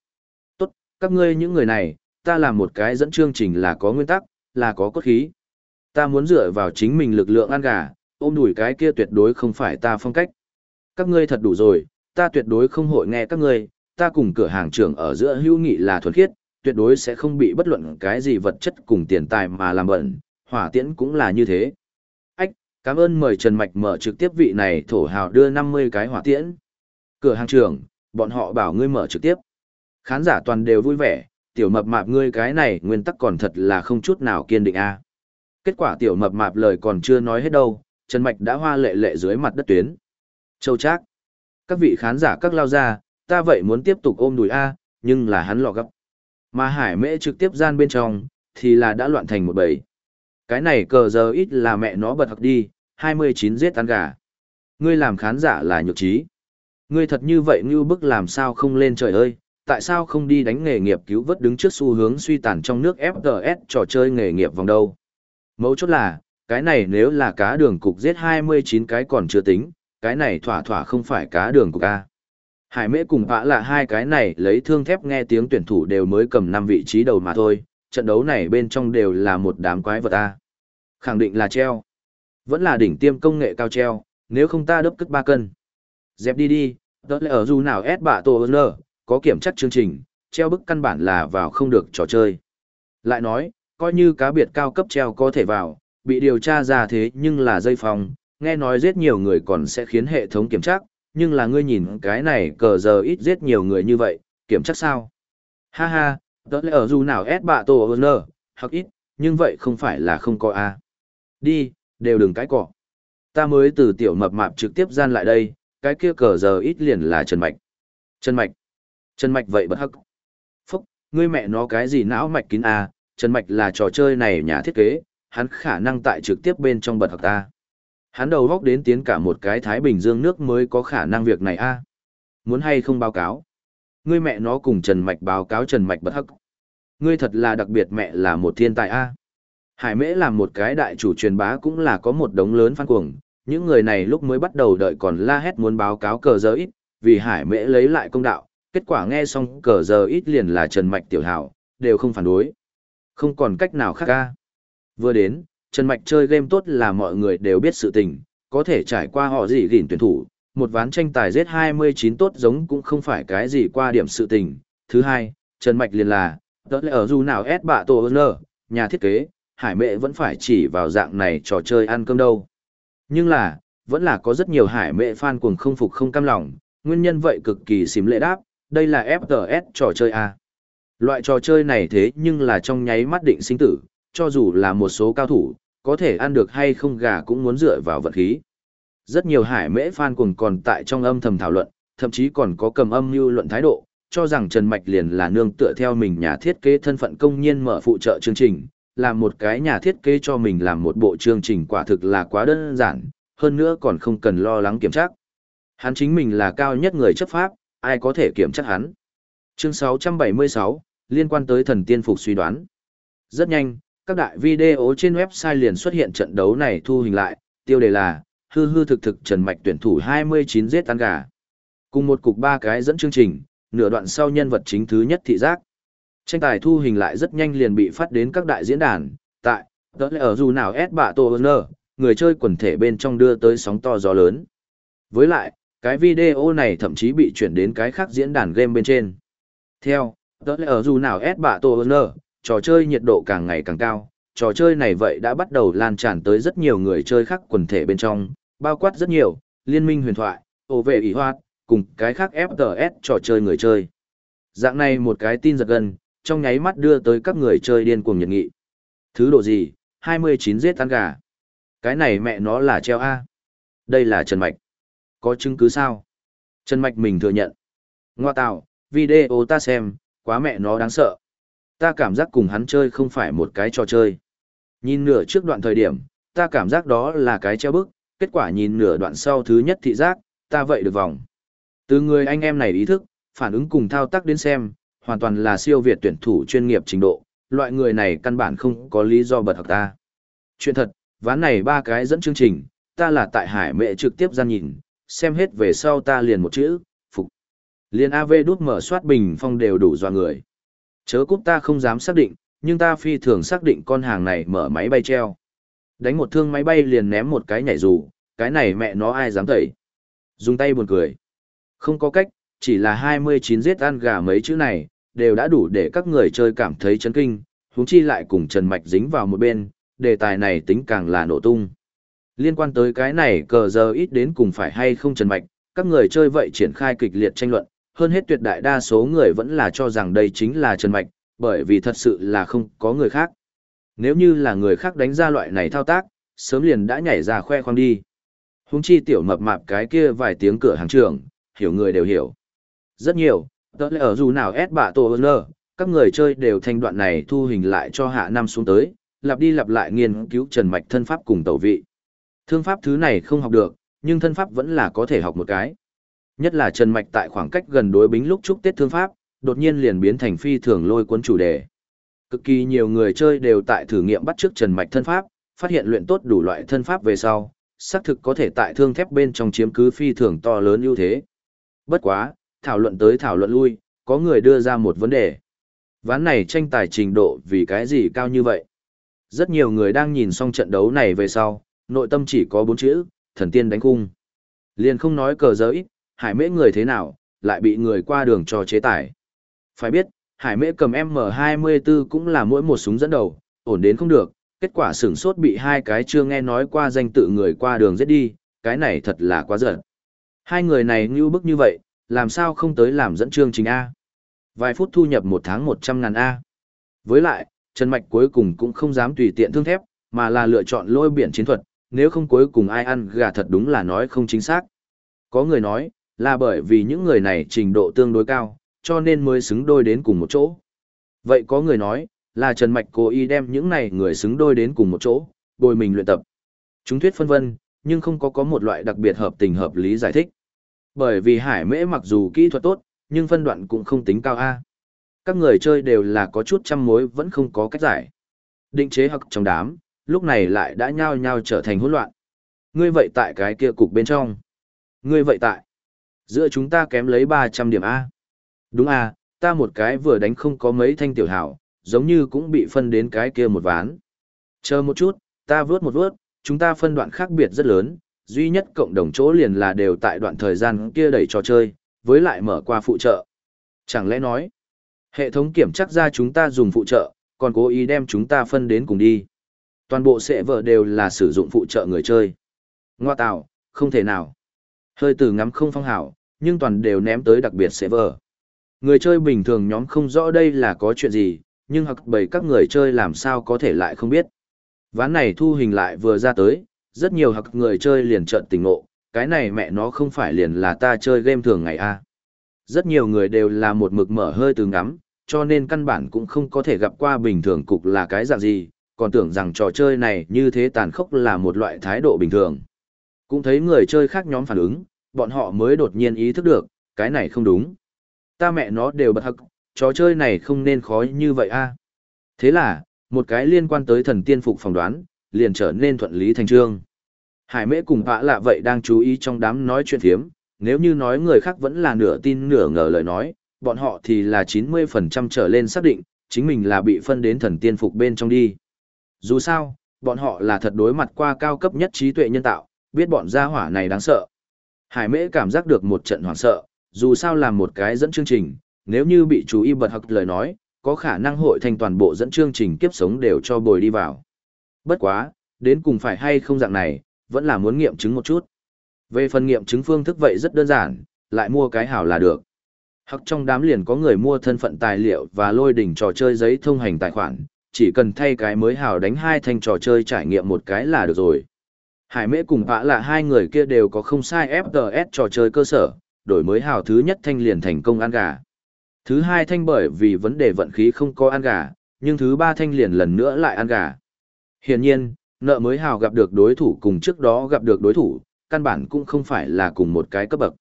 Tốt, các ngươi những người này, ta làm một cái dẫn chương trình là có nguyên tắc, là có cốt khí. Ta muốn dựa vào chính mình lực lượng ăn gà, ôm đuổi cái kia tuyệt đối không phải ta phong cách. Các ngươi thật đủ rồi, ta tuyệt đối không hội nghe các ngươi, ta cùng cửa hàng trưởng ở giữa hữu nghị là thuần khiết, tuyệt đối sẽ không bị bất luận cái gì vật chất cùng tiền tài mà làm bẩn, hỏa tiễn cũng là như thế. Ách, cảm ơn mời Trần Mạch mở trực tiếp vị này thổ hào đưa 50 cái hỏa tiễn. Cửa hàng trưởng, bọn họ bảo ngươi mở trực tiếp. Khán giả toàn đều vui vẻ, tiểu mập mạp ngươi cái này nguyên tắc còn thật là không chút nào kiên định a. Kết quả tiểu mập mạp lời còn chưa nói hết đâu, Trần Mạch đã hoa lệ lệ dưới mặt đất tuyến. Châu Trác. Các vị khán giả các lao ra, ta vậy muốn tiếp tục ôm đùi A, nhưng là hắn lọ gấp. Mà hải mễ trực tiếp gian bên trong, thì là đã loạn thành một bầy. Cái này cờ giờ ít là mẹ nó bật học đi, 29 giết ăn gà. Ngươi làm khán giả là nhược trí. Ngươi thật như vậy như bức làm sao không lên trời ơi, tại sao không đi đánh nghề nghiệp cứu vớt đứng trước xu hướng suy tàn trong nước FTS trò chơi nghề nghiệp vòng đâu. Mấu chốt là, cái này nếu là cá đường cục giết 29 cái còn chưa tính, cái này thỏa thỏa không phải cá đường cục A. Hải mễ cùng vã là hai cái này lấy thương thép nghe tiếng tuyển thủ đều mới cầm 5 vị trí đầu mà thôi, trận đấu này bên trong đều là một đám quái vật A. Khẳng định là treo. Vẫn là đỉnh tiêm công nghệ cao treo, nếu không ta đớp cất 3 cân. Dẹp đi đi, đó là ở dù nào ép bạ tổ nơ, có kiểm chắc chương trình, treo bức căn bản là vào không được trò chơi. Lại nói, coi như cá biệt cao cấp treo có thể vào, bị điều tra ra thế nhưng là dây phòng, nghe nói giết nhiều người còn sẽ khiến hệ thống kiểm tra, nhưng là ngươi nhìn cái này cờ giờ ít giết nhiều người như vậy, kiểm tra sao? Ha ha, đó là ở dù nào ép bạ tổ nơ, hoặc ít, nhưng vậy không phải là không có a. Đi, đều đừng cái cỏ. Ta mới từ tiểu mập mạp trực tiếp gian lại đây, cái kia cờ giờ ít liền là Trần Mạch. Trần Mạch. Trần Mạch vậy bất hắc. Phúc, ngươi mẹ nó cái gì não mạch kín à, Trần Mạch là trò chơi này nhà thiết kế, hắn khả năng tại trực tiếp bên trong bật hắc ta. Hắn đầu góc đến tiến cả một cái Thái Bình Dương nước mới có khả năng việc này a à. Muốn hay không báo cáo? Ngươi mẹ nó cùng Trần Mạch báo cáo Trần Mạch bất hắc. Ngươi thật là đặc biệt mẹ là một thiên tài a à. Hải Mễ làm một cái đại chủ truyền bá cũng là có một đống lớn phan cuồng, những người này lúc mới bắt đầu đợi còn la hét muốn báo cáo cờ giờ ít, vì Hải Mễ lấy lại công đạo, kết quả nghe xong cờ giờ ít liền là Trần Mạch tiểu hảo, đều không phản đối. Không còn cách nào khác ca. Vừa đến, Trần Mạch chơi game tốt là mọi người đều biết sự tình, có thể trải qua họ gì gỉn tuyển thủ, một ván tranh tài giết 29 tốt giống cũng không phải cái gì qua điểm sự tình. Thứ hai, Trần Mạch liền là, đó là ở dù nào ép bạ tổ ơn nhà thiết kế, hải mệ vẫn phải chỉ vào dạng này trò chơi ăn cơm đâu. Nhưng là, vẫn là có rất nhiều hải mệ fan cuồng không phục không cam lòng, nguyên nhân vậy cực kỳ xím lệ đáp, đây là FTS trò chơi A. Loại trò chơi này thế nhưng là trong nháy mắt định sinh tử, cho dù là một số cao thủ, có thể ăn được hay không gà cũng muốn dựa vào vật khí. Rất nhiều hải mễ fan cuồng còn tại trong âm thầm thảo luận, thậm chí còn có cầm âm mưu luận thái độ, cho rằng Trần Mạch liền là nương tựa theo mình nhà thiết kế thân phận công nhiên mở phụ trợ chương trình, làm một cái nhà thiết kế cho mình làm một bộ chương trình quả thực là quá đơn giản, hơn nữa còn không cần lo lắng kiểm tra. Hắn chính mình là cao nhất người chấp pháp, ai có thể kiểm tra hắn. Chương 676, liên quan tới thần tiên phục suy đoán. Rất nhanh, các đại video trên website liền xuất hiện trận đấu này thu hình lại, tiêu đề là, hư hư thực thực Trần Mạch tuyển thủ 29 giết tan gà. Cùng một cục ba cái dẫn chương trình, nửa đoạn sau nhân vật chính thứ nhất thị giác. Tranh tài thu hình lại rất nhanh liền bị phát đến các đại diễn đàn, tại, tớ là ở dù nào S bạ tổ nơ, người chơi quần thể bên trong đưa tới sóng to gió lớn. Với lại, cái video này thậm chí bị chuyển đến cái khác diễn đàn game bên trên. Theo, tớ là ở dù nào S bạ tổ nơ, trò chơi nhiệt độ càng ngày càng cao, trò chơi này vậy đã bắt đầu lan tràn tới rất nhiều người chơi khác quần thể bên trong, bao quát rất nhiều, liên minh huyền thoại, ổ vệ ý hoạt, cùng cái khác FTS trò chơi người chơi. Dạng này một cái tin giật gần, trong nháy mắt đưa tới các người chơi điên cuồng nhiệt nghị. Thứ độ gì, 29 giết tan gà. Cái này mẹ nó là treo A. Đây là Trần Mạch. Có chứng cứ sao? Trần Mạch mình thừa nhận. Ngoa tạo, video ta xem, quá mẹ nó đáng sợ. Ta cảm giác cùng hắn chơi không phải một cái trò chơi. Nhìn nửa trước đoạn thời điểm, ta cảm giác đó là cái treo bức, kết quả nhìn nửa đoạn sau thứ nhất thị giác, ta vậy được vòng. Từ người anh em này ý thức, phản ứng cùng thao tác đến xem, hoàn toàn là siêu việt tuyển thủ chuyên nghiệp trình độ, loại người này căn bản không có lý do bật học ta. Chuyện thật, ván này ba cái dẫn chương trình, ta là tại hải mệ trực tiếp gian nhìn, xem hết về sau ta liền một chữ, phục. Liên AV đút mở soát bình phong đều đủ doa người. Chớ cúp ta không dám xác định, nhưng ta phi thường xác định con hàng này mở máy bay treo. Đánh một thương máy bay liền ném một cái nhảy dù, cái này mẹ nó ai dám tẩy. Dùng tay buồn cười. Không có cách, chỉ là 29 giết ăn gà mấy chữ này, đều đã đủ để các người chơi cảm thấy chấn kinh, huống chi lại cùng Trần Mạch dính vào một bên, đề tài này tính càng là nổ tung. Liên quan tới cái này cờ giờ ít đến cùng phải hay không Trần Mạch, các người chơi vậy triển khai kịch liệt tranh luận, hơn hết tuyệt đại đa số người vẫn là cho rằng đây chính là Trần Mạch, bởi vì thật sự là không có người khác. Nếu như là người khác đánh ra loại này thao tác, sớm liền đã nhảy ra khoe khoang đi. Húng chi tiểu mập mạp cái kia vài tiếng cửa hàng trường, hiểu người đều hiểu. Rất nhiều, Tớ lẽ ở dù nào ép bạ tổ lơ các người chơi đều thanh đoạn này thu hình lại cho hạ năm xuống tới, lặp đi lặp lại nghiên cứu trần mạch thân pháp cùng tẩu vị. Thương pháp thứ này không học được, nhưng thân pháp vẫn là có thể học một cái. Nhất là Trần Mạch tại khoảng cách gần đối bính lúc chúc Tết thương pháp, đột nhiên liền biến thành phi thường lôi cuốn chủ đề. Cực kỳ nhiều người chơi đều tại thử nghiệm bắt trước Trần Mạch thân pháp, phát hiện luyện tốt đủ loại thân pháp về sau, xác thực có thể tại thương thép bên trong chiếm cứ phi thường to lớn ưu thế. Bất quá, thảo luận tới thảo luận lui, có người đưa ra một vấn đề. Ván này tranh tài trình độ vì cái gì cao như vậy? Rất nhiều người đang nhìn xong trận đấu này về sau, nội tâm chỉ có bốn chữ, thần tiên đánh cung. Liền không nói cờ giới, hải mễ người thế nào, lại bị người qua đường cho chế tải. Phải biết, hải mễ cầm M24 cũng là mỗi một súng dẫn đầu, ổn đến không được, kết quả sửng sốt bị hai cái chưa nghe nói qua danh tự người qua đường giết đi, cái này thật là quá giận. Hai người này như bức như vậy, làm sao không tới làm dẫn chương trình A. Vài phút thu nhập một tháng 100 ngàn A. Với lại, Trần Mạch cuối cùng cũng không dám tùy tiện thương thép, mà là lựa chọn lôi biển chiến thuật, nếu không cuối cùng ai ăn gà thật đúng là nói không chính xác. Có người nói, là bởi vì những người này trình độ tương đối cao, cho nên mới xứng đôi đến cùng một chỗ. Vậy có người nói, là Trần Mạch cố ý đem những này người xứng đôi đến cùng một chỗ, bồi mình luyện tập. Chúng thuyết phân vân, nhưng không có có một loại đặc biệt hợp tình hợp lý giải thích. Bởi vì hải mễ mặc dù kỹ thuật tốt, nhưng phân đoạn cũng không tính cao A. Các người chơi đều là có chút trăm mối vẫn không có cách giải. Định chế hoặc trong đám, lúc này lại đã nhao nhao trở thành hỗn loạn. Ngươi vậy tại cái kia cục bên trong. Ngươi vậy tại. Giữa chúng ta kém lấy 300 điểm A. Đúng A, ta một cái vừa đánh không có mấy thanh tiểu hảo, giống như cũng bị phân đến cái kia một ván. Chờ một chút, ta vớt một vớt, chúng ta phân đoạn khác biệt rất lớn, duy nhất cộng đồng chỗ liền là đều tại đoạn thời gian kia đẩy trò chơi, với lại mở qua phụ trợ. Chẳng lẽ nói, hệ thống kiểm chắc ra chúng ta dùng phụ trợ, còn cố ý đem chúng ta phân đến cùng đi. Toàn bộ sệ vợ đều là sử dụng phụ trợ người chơi. Ngoa tạo, không thể nào. Hơi từ ngắm không phong hảo, nhưng toàn đều ném tới đặc biệt sệ vợ. Người chơi bình thường nhóm không rõ đây là có chuyện gì, nhưng hoặc bầy các người chơi làm sao có thể lại không biết. Ván này thu hình lại vừa ra tới, rất nhiều hặc người chơi liền trợn tình ngộ, cái này mẹ nó không phải liền là ta chơi game thường ngày a à. Rất nhiều người đều là một mực mở hơi từ ngắm, cho nên căn bản cũng không có thể gặp qua bình thường cục là cái dạng gì, còn tưởng rằng trò chơi này như thế tàn khốc là một loại thái độ bình thường. Cũng thấy người chơi khác nhóm phản ứng, bọn họ mới đột nhiên ý thức được, cái này không đúng. Ta mẹ nó đều bật hặc, trò chơi này không nên khó như vậy a. Thế là, một cái liên quan tới thần tiên phục phỏng đoán, liền trở nên thuận lý thành trương. Hải mễ cùng vã lạ vậy đang chú ý trong đám nói chuyện thiếm, nếu như nói người khác vẫn là nửa tin nửa ngờ lời nói, bọn họ thì là 90% trở lên xác định, chính mình là bị phân đến thần tiên phục bên trong đi. Dù sao, bọn họ là thật đối mặt qua cao cấp nhất trí tuệ nhân tạo, biết bọn gia hỏa này đáng sợ. Hải mễ cảm giác được một trận hoảng sợ, dù sao làm một cái dẫn chương trình, nếu như bị chú ý bật học lời nói, có khả năng hội thành toàn bộ dẫn chương trình kiếp sống đều cho bồi đi vào. Bất quá, đến cùng phải hay không dạng này, vẫn là muốn nghiệm chứng một chút. Về phần nghiệm chứng phương thức vậy rất đơn giản, lại mua cái hảo là được. Hoặc trong đám liền có người mua thân phận tài liệu và lôi đỉnh trò chơi giấy thông hành tài khoản, chỉ cần thay cái mới hảo đánh hai thanh trò chơi trải nghiệm một cái là được rồi. Hải mễ cùng vã là hai người kia đều có không sai FTS trò chơi cơ sở, đổi mới hảo thứ nhất thanh liền thành công ăn gà. Thứ hai thanh bởi vì vấn đề vận khí không có ăn gà, nhưng thứ ba thanh liền lần nữa lại ăn gà. Hiển nhiên, nợ mới hào gặp được đối thủ cùng trước đó gặp được đối thủ, căn bản cũng không phải là cùng một cái cấp bậc.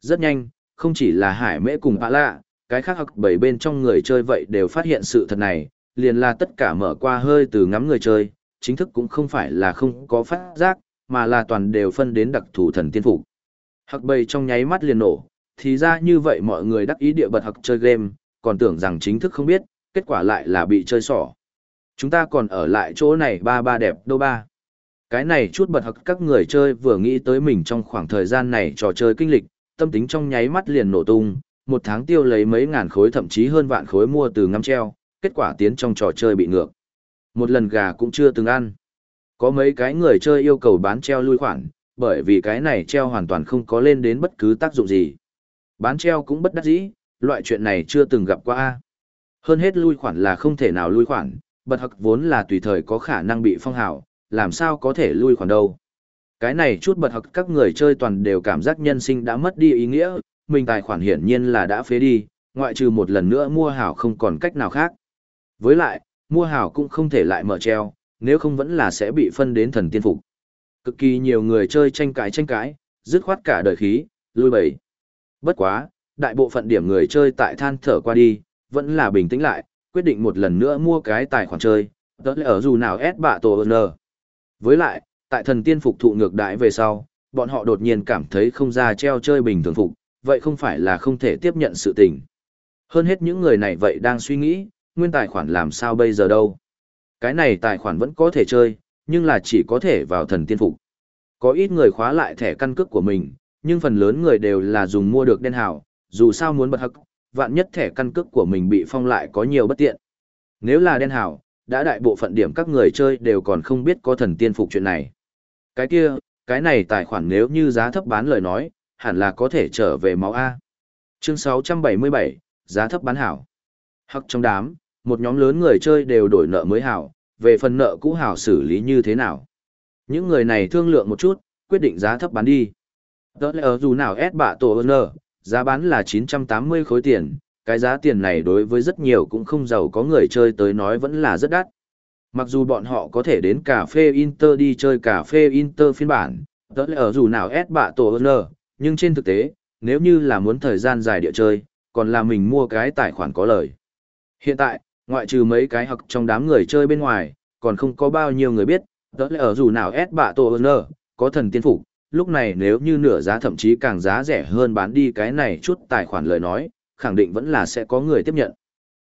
Rất nhanh, không chỉ là hải mễ cùng bạ lạ, cái khác học bảy bên trong người chơi vậy đều phát hiện sự thật này, liền là tất cả mở qua hơi từ ngắm người chơi, chính thức cũng không phải là không có phát giác, mà là toàn đều phân đến đặc thù thần tiên phục. Hắc bầy trong nháy mắt liền nổ, thì ra như vậy mọi người đắc ý địa bật hặc chơi game, còn tưởng rằng chính thức không biết, kết quả lại là bị chơi xỏ. Chúng ta còn ở lại chỗ này ba ba đẹp đô ba. Cái này chút bật hặc các người chơi vừa nghĩ tới mình trong khoảng thời gian này trò chơi kinh lịch, tâm tính trong nháy mắt liền nổ tung, một tháng tiêu lấy mấy ngàn khối thậm chí hơn vạn khối mua từ ngắm treo, kết quả tiến trong trò chơi bị ngược. Một lần gà cũng chưa từng ăn. Có mấy cái người chơi yêu cầu bán treo lui khoản, bởi vì cái này treo hoàn toàn không có lên đến bất cứ tác dụng gì. Bán treo cũng bất đắc dĩ, loại chuyện này chưa từng gặp qua. a Hơn hết lui khoản là không thể nào lui khoản, bật hặc vốn là tùy thời có khả năng bị phong hào, làm sao có thể lui khoản đâu. Cái này chút bật hặc các người chơi toàn đều cảm giác nhân sinh đã mất đi ý nghĩa, mình tài khoản hiển nhiên là đã phế đi, ngoại trừ một lần nữa mua hảo không còn cách nào khác. Với lại, mua hảo cũng không thể lại mở treo, nếu không vẫn là sẽ bị phân đến thần tiên phục. Cực kỳ nhiều người chơi tranh cãi tranh cãi, dứt khoát cả đời khí, lui bẩy. Bất quá, đại bộ phận điểm người chơi tại than thở qua đi, vẫn là bình tĩnh lại, quyết định một lần nữa mua cái tài khoản chơi, đó là ở dù nào S bạ tổ N. Với lại, tại thần tiên phục thụ ngược đãi về sau, bọn họ đột nhiên cảm thấy không ra treo chơi bình thường phục, vậy không phải là không thể tiếp nhận sự tình. Hơn hết những người này vậy đang suy nghĩ, nguyên tài khoản làm sao bây giờ đâu. Cái này tài khoản vẫn có thể chơi, nhưng là chỉ có thể vào thần tiên phục. Có ít người khóa lại thẻ căn cước của mình, nhưng phần lớn người đều là dùng mua được đen hảo, dù sao muốn bật hắc, vạn nhất thẻ căn cước của mình bị phong lại có nhiều bất tiện. Nếu là đen hảo, đã đại bộ phận điểm các người chơi đều còn không biết có thần tiên phục chuyện này. Cái kia, cái này tài khoản nếu như giá thấp bán lời nói, hẳn là có thể trở về máu A. Chương 677, giá thấp bán hảo. Hắc trong đám, một nhóm lớn người chơi đều đổi nợ mới hảo, về phần nợ cũ hảo xử lý như thế nào. Những người này thương lượng một chút, quyết định giá thấp bán đi. Đó là dù nào S bạ tổ ơn giá bán là 980 khối tiền, cái giá tiền này đối với rất nhiều cũng không giàu có người chơi tới nói vẫn là rất đắt. Mặc dù bọn họ có thể đến cà phê Inter đi chơi cà phê Inter phiên bản, đó là ở dù nào S bạ tổ ơn nhưng trên thực tế, nếu như là muốn thời gian dài địa chơi, còn là mình mua cái tài khoản có lời. Hiện tại, ngoại trừ mấy cái học trong đám người chơi bên ngoài, còn không có bao nhiêu người biết, đó là ở dù nào S bạ tổ ơn có thần tiên phục, lúc này nếu như nửa giá thậm chí càng giá rẻ hơn bán đi cái này chút tài khoản lời nói, khẳng định vẫn là sẽ có người tiếp nhận.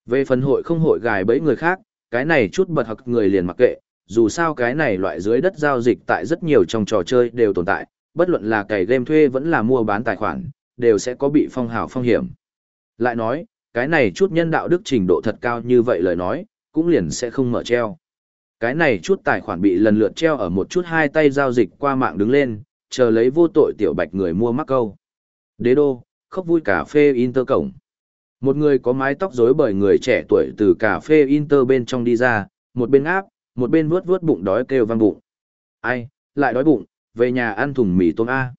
Về phần hội không hội gài bẫy người khác, cái này chút bật học người liền mặc kệ, dù sao cái này loại dưới đất giao dịch tại rất nhiều trong trò chơi đều tồn tại, bất luận là cày game thuê vẫn là mua bán tài khoản, đều sẽ có bị phong hào phong hiểm. Lại nói, cái này chút nhân đạo đức trình độ thật cao như vậy lời nói, cũng liền sẽ không mở treo. Cái này chút tài khoản bị lần lượt treo ở một chút hai tay giao dịch qua mạng đứng lên, chờ lấy vô tội tiểu bạch người mua mắc câu. Đế đô, khóc vui cà phê Inter cổng. Một người có mái tóc rối bởi người trẻ tuổi từ cà phê Inter bên trong đi ra, một bên áp, một bên vuốt vuốt bụng đói kêu vang bụng. Ai, lại đói bụng, về nhà ăn thùng mì tôm A.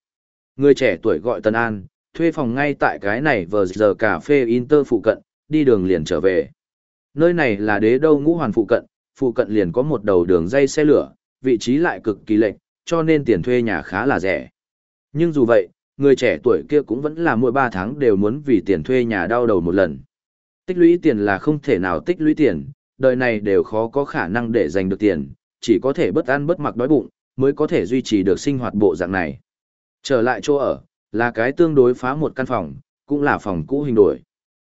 Người trẻ tuổi gọi Tân An, thuê phòng ngay tại cái này vừa giờ cà phê Inter phụ cận, đi đường liền trở về. Nơi này là đế đô ngũ hoàn phụ cận, phụ cận liền có một đầu đường dây xe lửa, vị trí lại cực kỳ lệch, cho nên tiền thuê nhà khá là rẻ. Nhưng dù vậy, người trẻ tuổi kia cũng vẫn là mỗi 3 tháng đều muốn vì tiền thuê nhà đau đầu một lần. Tích lũy tiền là không thể nào tích lũy tiền, đời này đều khó có khả năng để giành được tiền, chỉ có thể bất ăn bất mặc đói bụng, mới có thể duy trì được sinh hoạt bộ dạng này. Trở lại chỗ ở, là cái tương đối phá một căn phòng, cũng là phòng cũ hình đổi.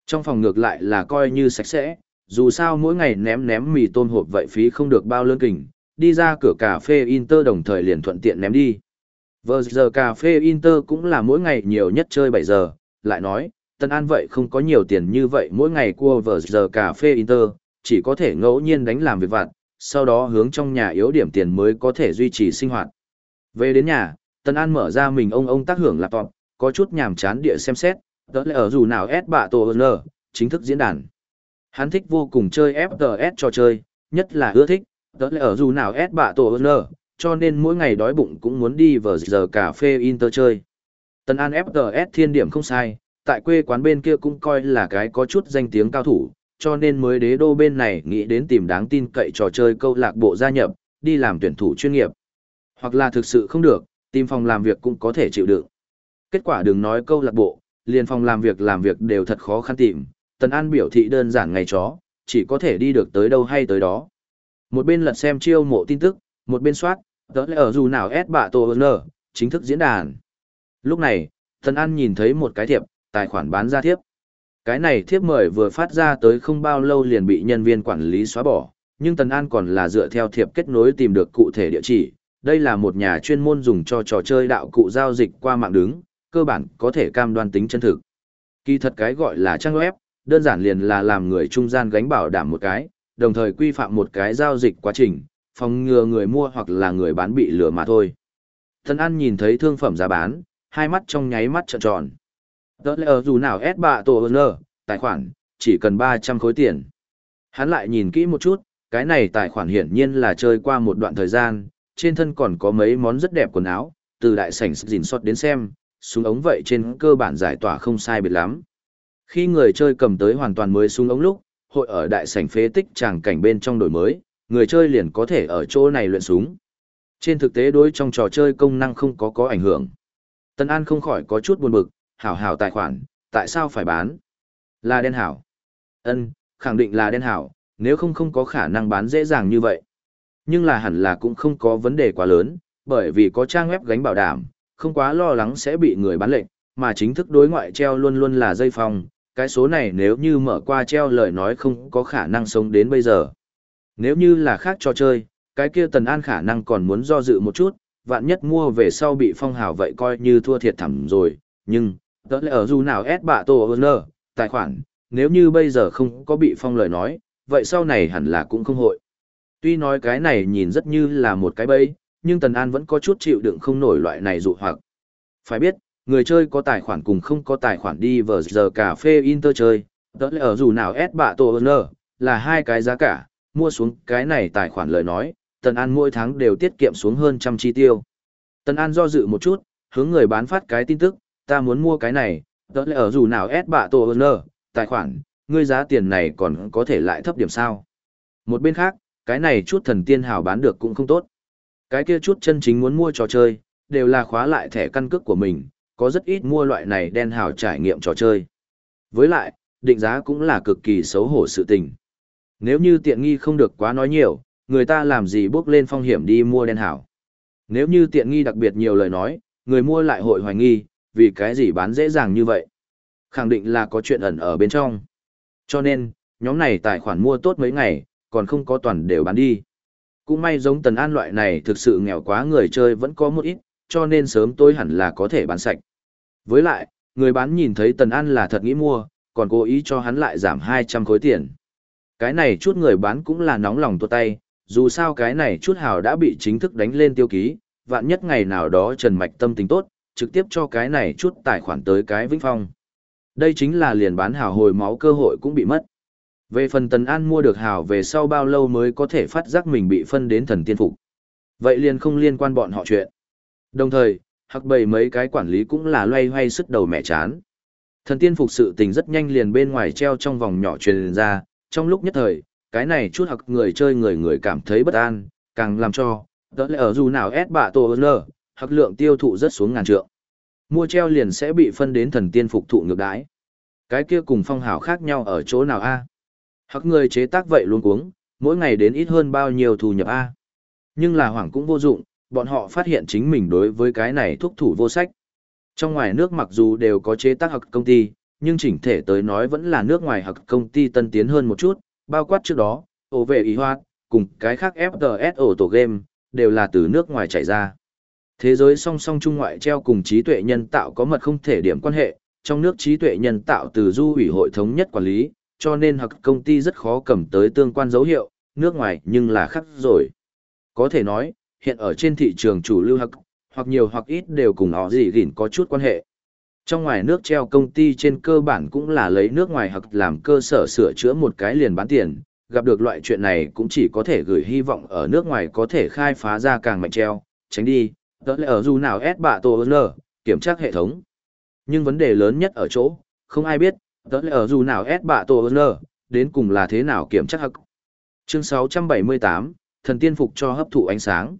Trong phòng ngược lại là coi như sạch sẽ, dù sao mỗi ngày ném ném mì tôm hộp vậy phí không được bao lương kình, đi ra cửa cà phê Inter đồng thời liền thuận tiện ném đi. Vừa giờ cà phê Inter cũng là mỗi ngày nhiều nhất chơi 7 giờ, lại nói, Tân An vậy không có nhiều tiền như vậy mỗi ngày cua vừa giờ cà phê Inter, chỉ có thể ngẫu nhiên đánh làm việc vặt, sau đó hướng trong nhà yếu điểm tiền mới có thể duy trì sinh hoạt. Về đến nhà, Tân An mở ra mình ông ông tác hưởng laptop, có chút nhàm chán địa xem xét, đó là ở dù nào S bạ tổ N, chính thức diễn đàn. Hắn thích vô cùng chơi FPS trò chơi, nhất là ưa thích, Tớ lại ở dù nào S bạ tổ ơn cho nên mỗi ngày đói bụng cũng muốn đi vào giờ cà phê Inter chơi. Tân An FTS thiên điểm không sai, tại quê quán bên kia cũng coi là cái có chút danh tiếng cao thủ, cho nên mới đế đô bên này nghĩ đến tìm đáng tin cậy trò chơi câu lạc bộ gia nhập, đi làm tuyển thủ chuyên nghiệp. Hoặc là thực sự không được, tìm phòng làm việc cũng có thể chịu đựng. Kết quả đừng nói câu lạc bộ, liền phòng làm việc làm việc đều thật khó khăn tìm, Tần An biểu thị đơn giản ngày chó, chỉ có thể đi được tới đâu hay tới đó. Một bên lật xem chiêu mộ tin tức, một bên soát, đó là ở dù nào S bạ tổ N, chính thức diễn đàn. Lúc này, thần An nhìn thấy một cái thiệp, tài khoản bán ra thiếp. Cái này thiếp mời vừa phát ra tới không bao lâu liền bị nhân viên quản lý xóa bỏ, nhưng Tần An còn là dựa theo thiệp kết nối tìm được cụ thể địa chỉ. Đây là một nhà chuyên môn dùng cho trò chơi đạo cụ giao dịch qua mạng đứng, cơ bản có thể cam đoan tính chân thực. Kỳ thật cái gọi là trang web, đơn giản liền là làm người trung gian gánh bảo đảm một cái, đồng thời quy phạm một cái giao dịch quá trình, phòng ngừa người mua hoặc là người bán bị lừa mà thôi. Thần An nhìn thấy thương phẩm giá bán, hai mắt trong nháy mắt trợn tròn. Đỡ lẽ dù nào S bạ tổ N, tài khoản, chỉ cần 300 khối tiền. Hắn lại nhìn kỹ một chút, cái này tài khoản hiển nhiên là chơi qua một đoạn thời gian, trên thân còn có mấy món rất đẹp quần áo, từ đại sảnh dình xót đến xem, súng ống vậy trên cơ bản giải tỏa không sai biệt lắm. Khi người chơi cầm tới hoàn toàn mới súng ống lúc, hội ở đại sảnh phế tích tràng cảnh bên trong đổi mới, người chơi liền có thể ở chỗ này luyện súng. Trên thực tế đối trong trò chơi công năng không có có ảnh hưởng. Tân An không khỏi có chút buồn bực, hảo hảo tài khoản, tại sao phải bán? Là đen hảo. Ân, khẳng định là đen hảo, nếu không không có khả năng bán dễ dàng như vậy. Nhưng là hẳn là cũng không có vấn đề quá lớn, bởi vì có trang web gánh bảo đảm, không quá lo lắng sẽ bị người bán lệnh, mà chính thức đối ngoại treo luôn luôn là dây phong, cái số này nếu như mở qua treo lời nói không có khả năng sống đến bây giờ. Nếu như là khác cho chơi, cái kia Tần An khả năng còn muốn do dự một chút, vạn nhất mua về sau bị phong hào vậy coi như thua thiệt thẳm rồi, nhưng, tớ lẽ ở dù nào ép bạ tổ ơn tài khoản, nếu như bây giờ không có bị phong lời nói, vậy sau này hẳn là cũng không hội. Tuy nói cái này nhìn rất như là một cái bẫy, nhưng Tần An vẫn có chút chịu đựng không nổi loại này dụ hoặc. Phải biết, người chơi có tài khoản cùng không có tài khoản đi vào giờ cà phê Inter chơi, tớ lẽ ở dù nào ép bạ tổ ơn là hai cái giá cả, mua xuống cái này tài khoản lời nói, Tần An mỗi tháng đều tiết kiệm xuống hơn trăm chi tiêu. Tần An do dự một chút, hướng người bán phát cái tin tức, ta muốn mua cái này, tớ lẽ ở dù nào ép bạ tổ ơn tài khoản, ngươi giá tiền này còn có thể lại thấp điểm sao. Một bên khác, cái này chút thần tiên hào bán được cũng không tốt. Cái kia chút chân chính muốn mua trò chơi, đều là khóa lại thẻ căn cước của mình, có rất ít mua loại này đen hào trải nghiệm trò chơi. Với lại, định giá cũng là cực kỳ xấu hổ sự tình. Nếu như tiện nghi không được quá nói nhiều, người ta làm gì bước lên phong hiểm đi mua đen hảo. Nếu như tiện nghi đặc biệt nhiều lời nói, người mua lại hội hoài nghi, vì cái gì bán dễ dàng như vậy. Khẳng định là có chuyện ẩn ở bên trong. Cho nên, nhóm này tài khoản mua tốt mấy ngày, còn không có toàn đều bán đi. Cũng may giống Tần An loại này thực sự nghèo quá người chơi vẫn có một ít, cho nên sớm tôi hẳn là có thể bán sạch. Với lại, người bán nhìn thấy Tần An là thật nghĩ mua, còn cố ý cho hắn lại giảm 200 khối tiền. Cái này chút người bán cũng là nóng lòng tuột tay, dù sao cái này chút hào đã bị chính thức đánh lên tiêu ký, vạn nhất ngày nào đó Trần Mạch tâm tính tốt, trực tiếp cho cái này chút tài khoản tới cái vĩnh phong. Đây chính là liền bán hào hồi máu cơ hội cũng bị mất. Về phần Tần An mua được hào về sau bao lâu mới có thể phát giác mình bị phân đến thần tiên phục. Vậy liền không liên quan bọn họ chuyện. Đồng thời, hắc bầy mấy cái quản lý cũng là loay hoay sức đầu mẹ chán. Thần tiên phục sự tình rất nhanh liền bên ngoài treo trong vòng nhỏ truyền ra, trong lúc nhất thời, cái này chút hoặc người chơi người người cảm thấy bất an, càng làm cho, đó là ở dù nào ép bạ tổ lơ, hoặc lượng tiêu thụ rất xuống ngàn trượng. Mua treo liền sẽ bị phân đến thần tiên phục thụ ngược đãi. Cái kia cùng phong hào khác nhau ở chỗ nào a? Hoặc người chế tác vậy luôn cuống, mỗi ngày đến ít hơn bao nhiêu thu nhập a. Nhưng là hoảng cũng vô dụng, bọn họ phát hiện chính mình đối với cái này thúc thủ vô sách. Trong ngoài nước mặc dù đều có chế tác hoặc công ty, nhưng chỉnh thể tới nói vẫn là nước ngoài hoặc công ty tân tiến hơn một chút, bao quát trước đó, ổ vệ ý hoa, cùng cái khác FTS ổ tổ game, đều là từ nước ngoài chạy ra. Thế giới song song trung ngoại treo cùng trí tuệ nhân tạo có mật không thể điểm quan hệ, trong nước trí tuệ nhân tạo từ du ủy hội thống nhất quản lý, cho nên hoặc công ty rất khó cầm tới tương quan dấu hiệu, nước ngoài nhưng là khác rồi. Có thể nói, hiện ở trên thị trường chủ lưu hoặc, hoặc nhiều hoặc ít đều cùng họ gì gìn có chút quan hệ. Trong ngoài nước treo công ty trên cơ bản cũng là lấy nước ngoài hoặc làm cơ sở sửa chữa một cái liền bán tiền, gặp được loại chuyện này cũng chỉ có thể gửi hy vọng ở nước ngoài có thể khai phá ra càng mạnh treo, tránh đi, đó là ở dù nào S bạ tổ L, kiểm tra hệ thống. Nhưng vấn đề lớn nhất ở chỗ, không ai biết, đó là ở dù nào S bạ tổ L, đến cùng là thế nào kiểm tra hắc. Chương 678, thần tiên phục cho hấp thụ ánh sáng.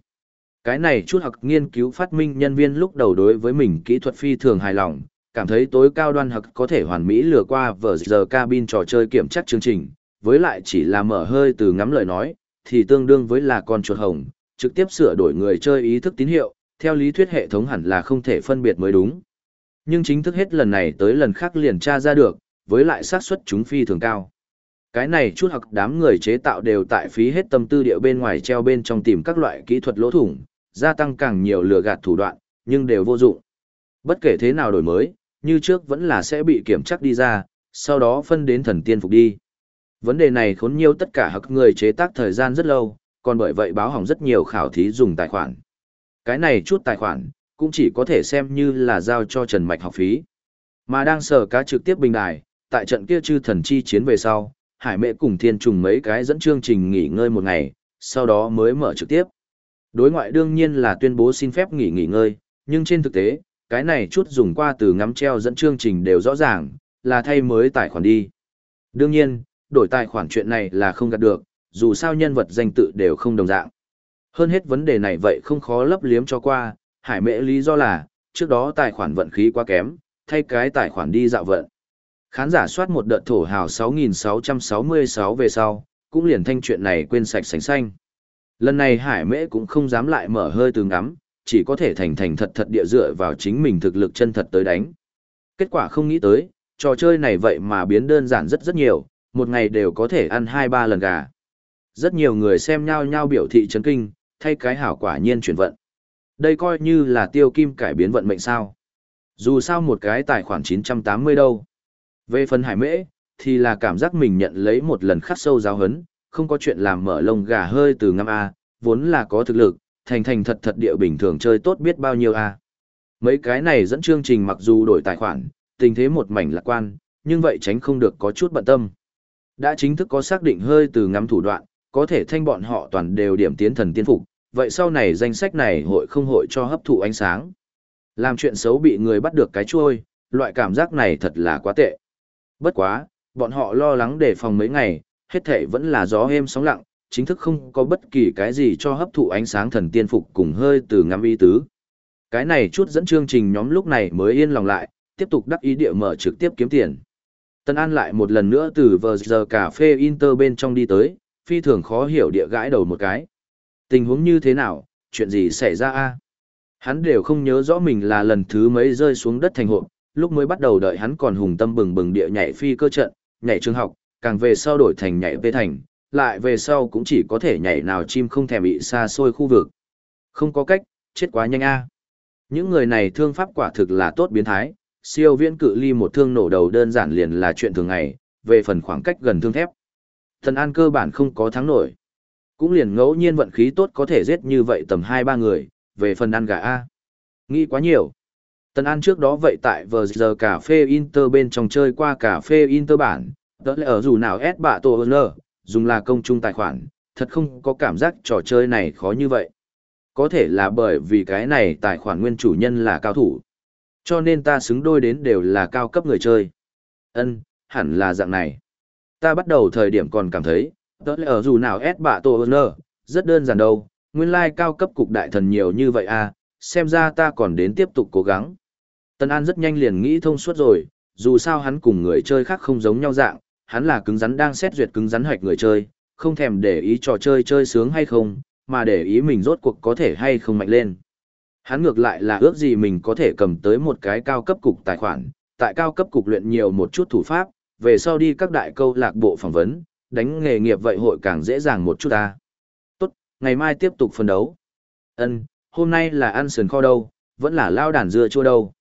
Cái này chút học nghiên cứu phát minh nhân viên lúc đầu đối với mình kỹ thuật phi thường hài lòng, cảm thấy tối cao đoan học có thể hoàn mỹ lừa qua vở giờ cabin trò chơi kiểm tra chương trình, với lại chỉ là mở hơi từ ngắm lời nói, thì tương đương với là con chuột hồng, trực tiếp sửa đổi người chơi ý thức tín hiệu, theo lý thuyết hệ thống hẳn là không thể phân biệt mới đúng. Nhưng chính thức hết lần này tới lần khác liền tra ra được, với lại xác suất chúng phi thường cao. Cái này chút học đám người chế tạo đều tại phí hết tâm tư địa bên ngoài treo bên trong tìm các loại kỹ thuật lỗ thủng, gia tăng càng nhiều lừa gạt thủ đoạn, nhưng đều vô dụng. Bất kể thế nào đổi mới, như trước vẫn là sẽ bị kiểm chắc đi ra, sau đó phân đến thần tiên phục đi. Vấn đề này khốn nhiều tất cả hắc người chế tác thời gian rất lâu, còn bởi vậy báo hỏng rất nhiều khảo thí dùng tài khoản. Cái này chút tài khoản, cũng chỉ có thể xem như là giao cho Trần Mạch học phí. Mà đang sở cá trực tiếp bình đài, tại trận kia chư thần chi chiến về sau, Hải Mệ cùng Thiên Trùng mấy cái dẫn chương trình nghỉ ngơi một ngày, sau đó mới mở trực tiếp. Đối ngoại đương nhiên là tuyên bố xin phép nghỉ nghỉ ngơi, nhưng trên thực tế, cái này chút dùng qua từ ngắm treo dẫn chương trình đều rõ ràng, là thay mới tài khoản đi. Đương nhiên, đổi tài khoản chuyện này là không gạt được, dù sao nhân vật danh tự đều không đồng dạng. Hơn hết vấn đề này vậy không khó lấp liếm cho qua, hải mễ lý do là, trước đó tài khoản vận khí quá kém, thay cái tài khoản đi dạo vận. Khán giả soát một đợt thổ hào 6.666 về sau, cũng liền thanh chuyện này quên sạch sành xanh. Lần này hải mễ cũng không dám lại mở hơi từ ngắm, chỉ có thể thành thành thật thật địa dựa vào chính mình thực lực chân thật tới đánh. Kết quả không nghĩ tới, trò chơi này vậy mà biến đơn giản rất rất nhiều, một ngày đều có thể ăn 2-3 lần gà. Rất nhiều người xem nhau nhau biểu thị chấn kinh, thay cái hảo quả nhiên chuyển vận. Đây coi như là tiêu kim cải biến vận mệnh sao. Dù sao một cái tài khoản 980 đâu. Về phần hải mễ, thì là cảm giác mình nhận lấy một lần khắc sâu giáo hấn, không có chuyện làm mở lông gà hơi từ ngâm A, vốn là có thực lực, thành thành thật thật địa bình thường chơi tốt biết bao nhiêu A. Mấy cái này dẫn chương trình mặc dù đổi tài khoản, tình thế một mảnh lạc quan, nhưng vậy tránh không được có chút bận tâm. Đã chính thức có xác định hơi từ ngắm thủ đoạn, có thể thanh bọn họ toàn đều điểm tiến thần tiên phục, vậy sau này danh sách này hội không hội cho hấp thụ ánh sáng. Làm chuyện xấu bị người bắt được cái chuôi, loại cảm giác này thật là quá tệ. Bất quá, bọn họ lo lắng đề phòng mấy ngày, hết thể vẫn là gió êm sóng lặng, chính thức không có bất kỳ cái gì cho hấp thụ ánh sáng thần tiên phục cùng hơi từ ngắm y tứ. Cái này chút dẫn chương trình nhóm lúc này mới yên lòng lại, tiếp tục đắc ý địa mở trực tiếp kiếm tiền. Tân An lại một lần nữa từ vờ giờ cà phê Inter bên trong đi tới, phi thường khó hiểu địa gãi đầu một cái. Tình huống như thế nào, chuyện gì xảy ra a? Hắn đều không nhớ rõ mình là lần thứ mấy rơi xuống đất thành hộ, lúc mới bắt đầu đợi hắn còn hùng tâm bừng bừng địa nhảy phi cơ trận, nhảy trường học, càng về sau đổi thành nhảy về thành, lại về sau cũng chỉ có thể nhảy nào chim không thèm bị xa xôi khu vực. Không có cách, chết quá nhanh a. Những người này thương pháp quả thực là tốt biến thái, siêu viễn cự ly một thương nổ đầu đơn giản liền là chuyện thường ngày, về phần khoảng cách gần thương thép. Thần An cơ bản không có thắng nổi. Cũng liền ngẫu nhiên vận khí tốt có thể giết như vậy tầm 2-3 người, về phần ăn gà A. Nghĩ quá nhiều. Tần An trước đó vậy tại vờ giờ cà phê Inter bên trong chơi qua cà phê Inter bản, đó là ở dù nào S bạ tổ ơn dùng là công chung tài khoản, thật không có cảm giác trò chơi này khó như vậy. Có thể là bởi vì cái này tài khoản nguyên chủ nhân là cao thủ. Cho nên ta xứng đôi đến đều là cao cấp người chơi. Ân, hẳn là dạng này. Ta bắt đầu thời điểm còn cảm thấy, đó là ở dù nào S bạ tổ ơn rất đơn giản đâu, nguyên lai cao cấp cục đại thần nhiều như vậy à, xem ra ta còn đến tiếp tục cố gắng. Tân An rất nhanh liền nghĩ thông suốt rồi, dù sao hắn cùng người chơi khác không giống nhau dạng, hắn là cứng rắn đang xét duyệt cứng rắn hoạch người chơi, không thèm để ý trò chơi chơi sướng hay không, mà để ý mình rốt cuộc có thể hay không mạnh lên. Hắn ngược lại là ước gì mình có thể cầm tới một cái cao cấp cục tài khoản, tại cao cấp cục luyện nhiều một chút thủ pháp, về sau đi các đại câu lạc bộ phỏng vấn, đánh nghề nghiệp vậy hội càng dễ dàng một chút ta. Tốt, ngày mai tiếp tục phân đấu. Ân, hôm nay là ăn sườn kho đâu, vẫn là lao đàn dưa chua đâu.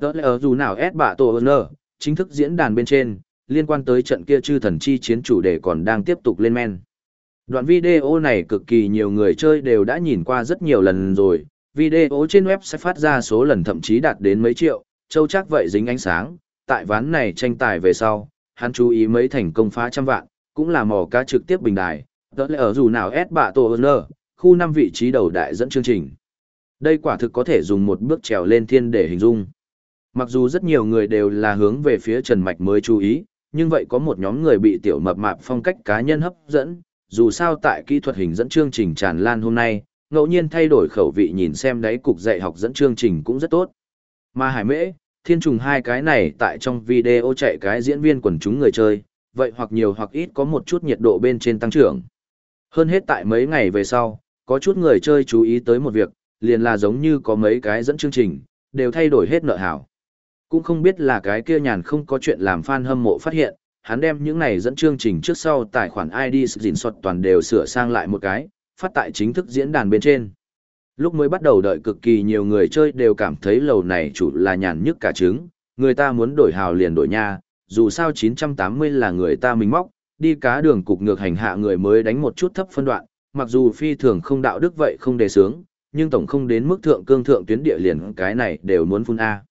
Đó là ở dù nào ép bạ tổ ơn chính thức diễn đàn bên trên, liên quan tới trận kia chư thần chi chiến chủ đề còn đang tiếp tục lên men. Đoạn video này cực kỳ nhiều người chơi đều đã nhìn qua rất nhiều lần rồi, video trên web sẽ phát ra số lần thậm chí đạt đến mấy triệu, châu chắc vậy dính ánh sáng, tại ván này tranh tài về sau, hắn chú ý mấy thành công phá trăm vạn, cũng là mò cá trực tiếp bình đài, đó là ở dù nào S bạ tổ lơ, khu 5 vị trí đầu đại dẫn chương trình. Đây quả thực có thể dùng một bước trèo lên thiên để hình dung. Mặc dù rất nhiều người đều là hướng về phía Trần Mạch mới chú ý, nhưng vậy có một nhóm người bị tiểu mập mạp phong cách cá nhân hấp dẫn, dù sao tại kỹ thuật hình dẫn chương trình tràn lan hôm nay, ngẫu nhiên thay đổi khẩu vị nhìn xem đấy cục dạy học dẫn chương trình cũng rất tốt. Mà Hải Mễ, Thiên Trùng hai cái này tại trong video chạy cái diễn viên quần chúng người chơi, vậy hoặc nhiều hoặc ít có một chút nhiệt độ bên trên tăng trưởng. Hơn hết tại mấy ngày về sau, có chút người chơi chú ý tới một việc, liền là giống như có mấy cái dẫn chương trình, đều thay đổi hết nợ hảo. Cũng không biết là cái kia nhàn không có chuyện làm fan hâm mộ phát hiện, hắn đem những này dẫn chương trình trước sau tài khoản ID dình soát toàn đều sửa sang lại một cái, phát tại chính thức diễn đàn bên trên. Lúc mới bắt đầu đợi cực kỳ nhiều người chơi đều cảm thấy lầu này chủ là nhàn nhất cả trứng, người ta muốn đổi hào liền đổi nha, dù sao 980 là người ta mình móc, đi cá đường cục ngược hành hạ người mới đánh một chút thấp phân đoạn, mặc dù phi thường không đạo đức vậy không đề sướng, nhưng tổng không đến mức thượng cương thượng tuyến địa liền cái này đều muốn phun A.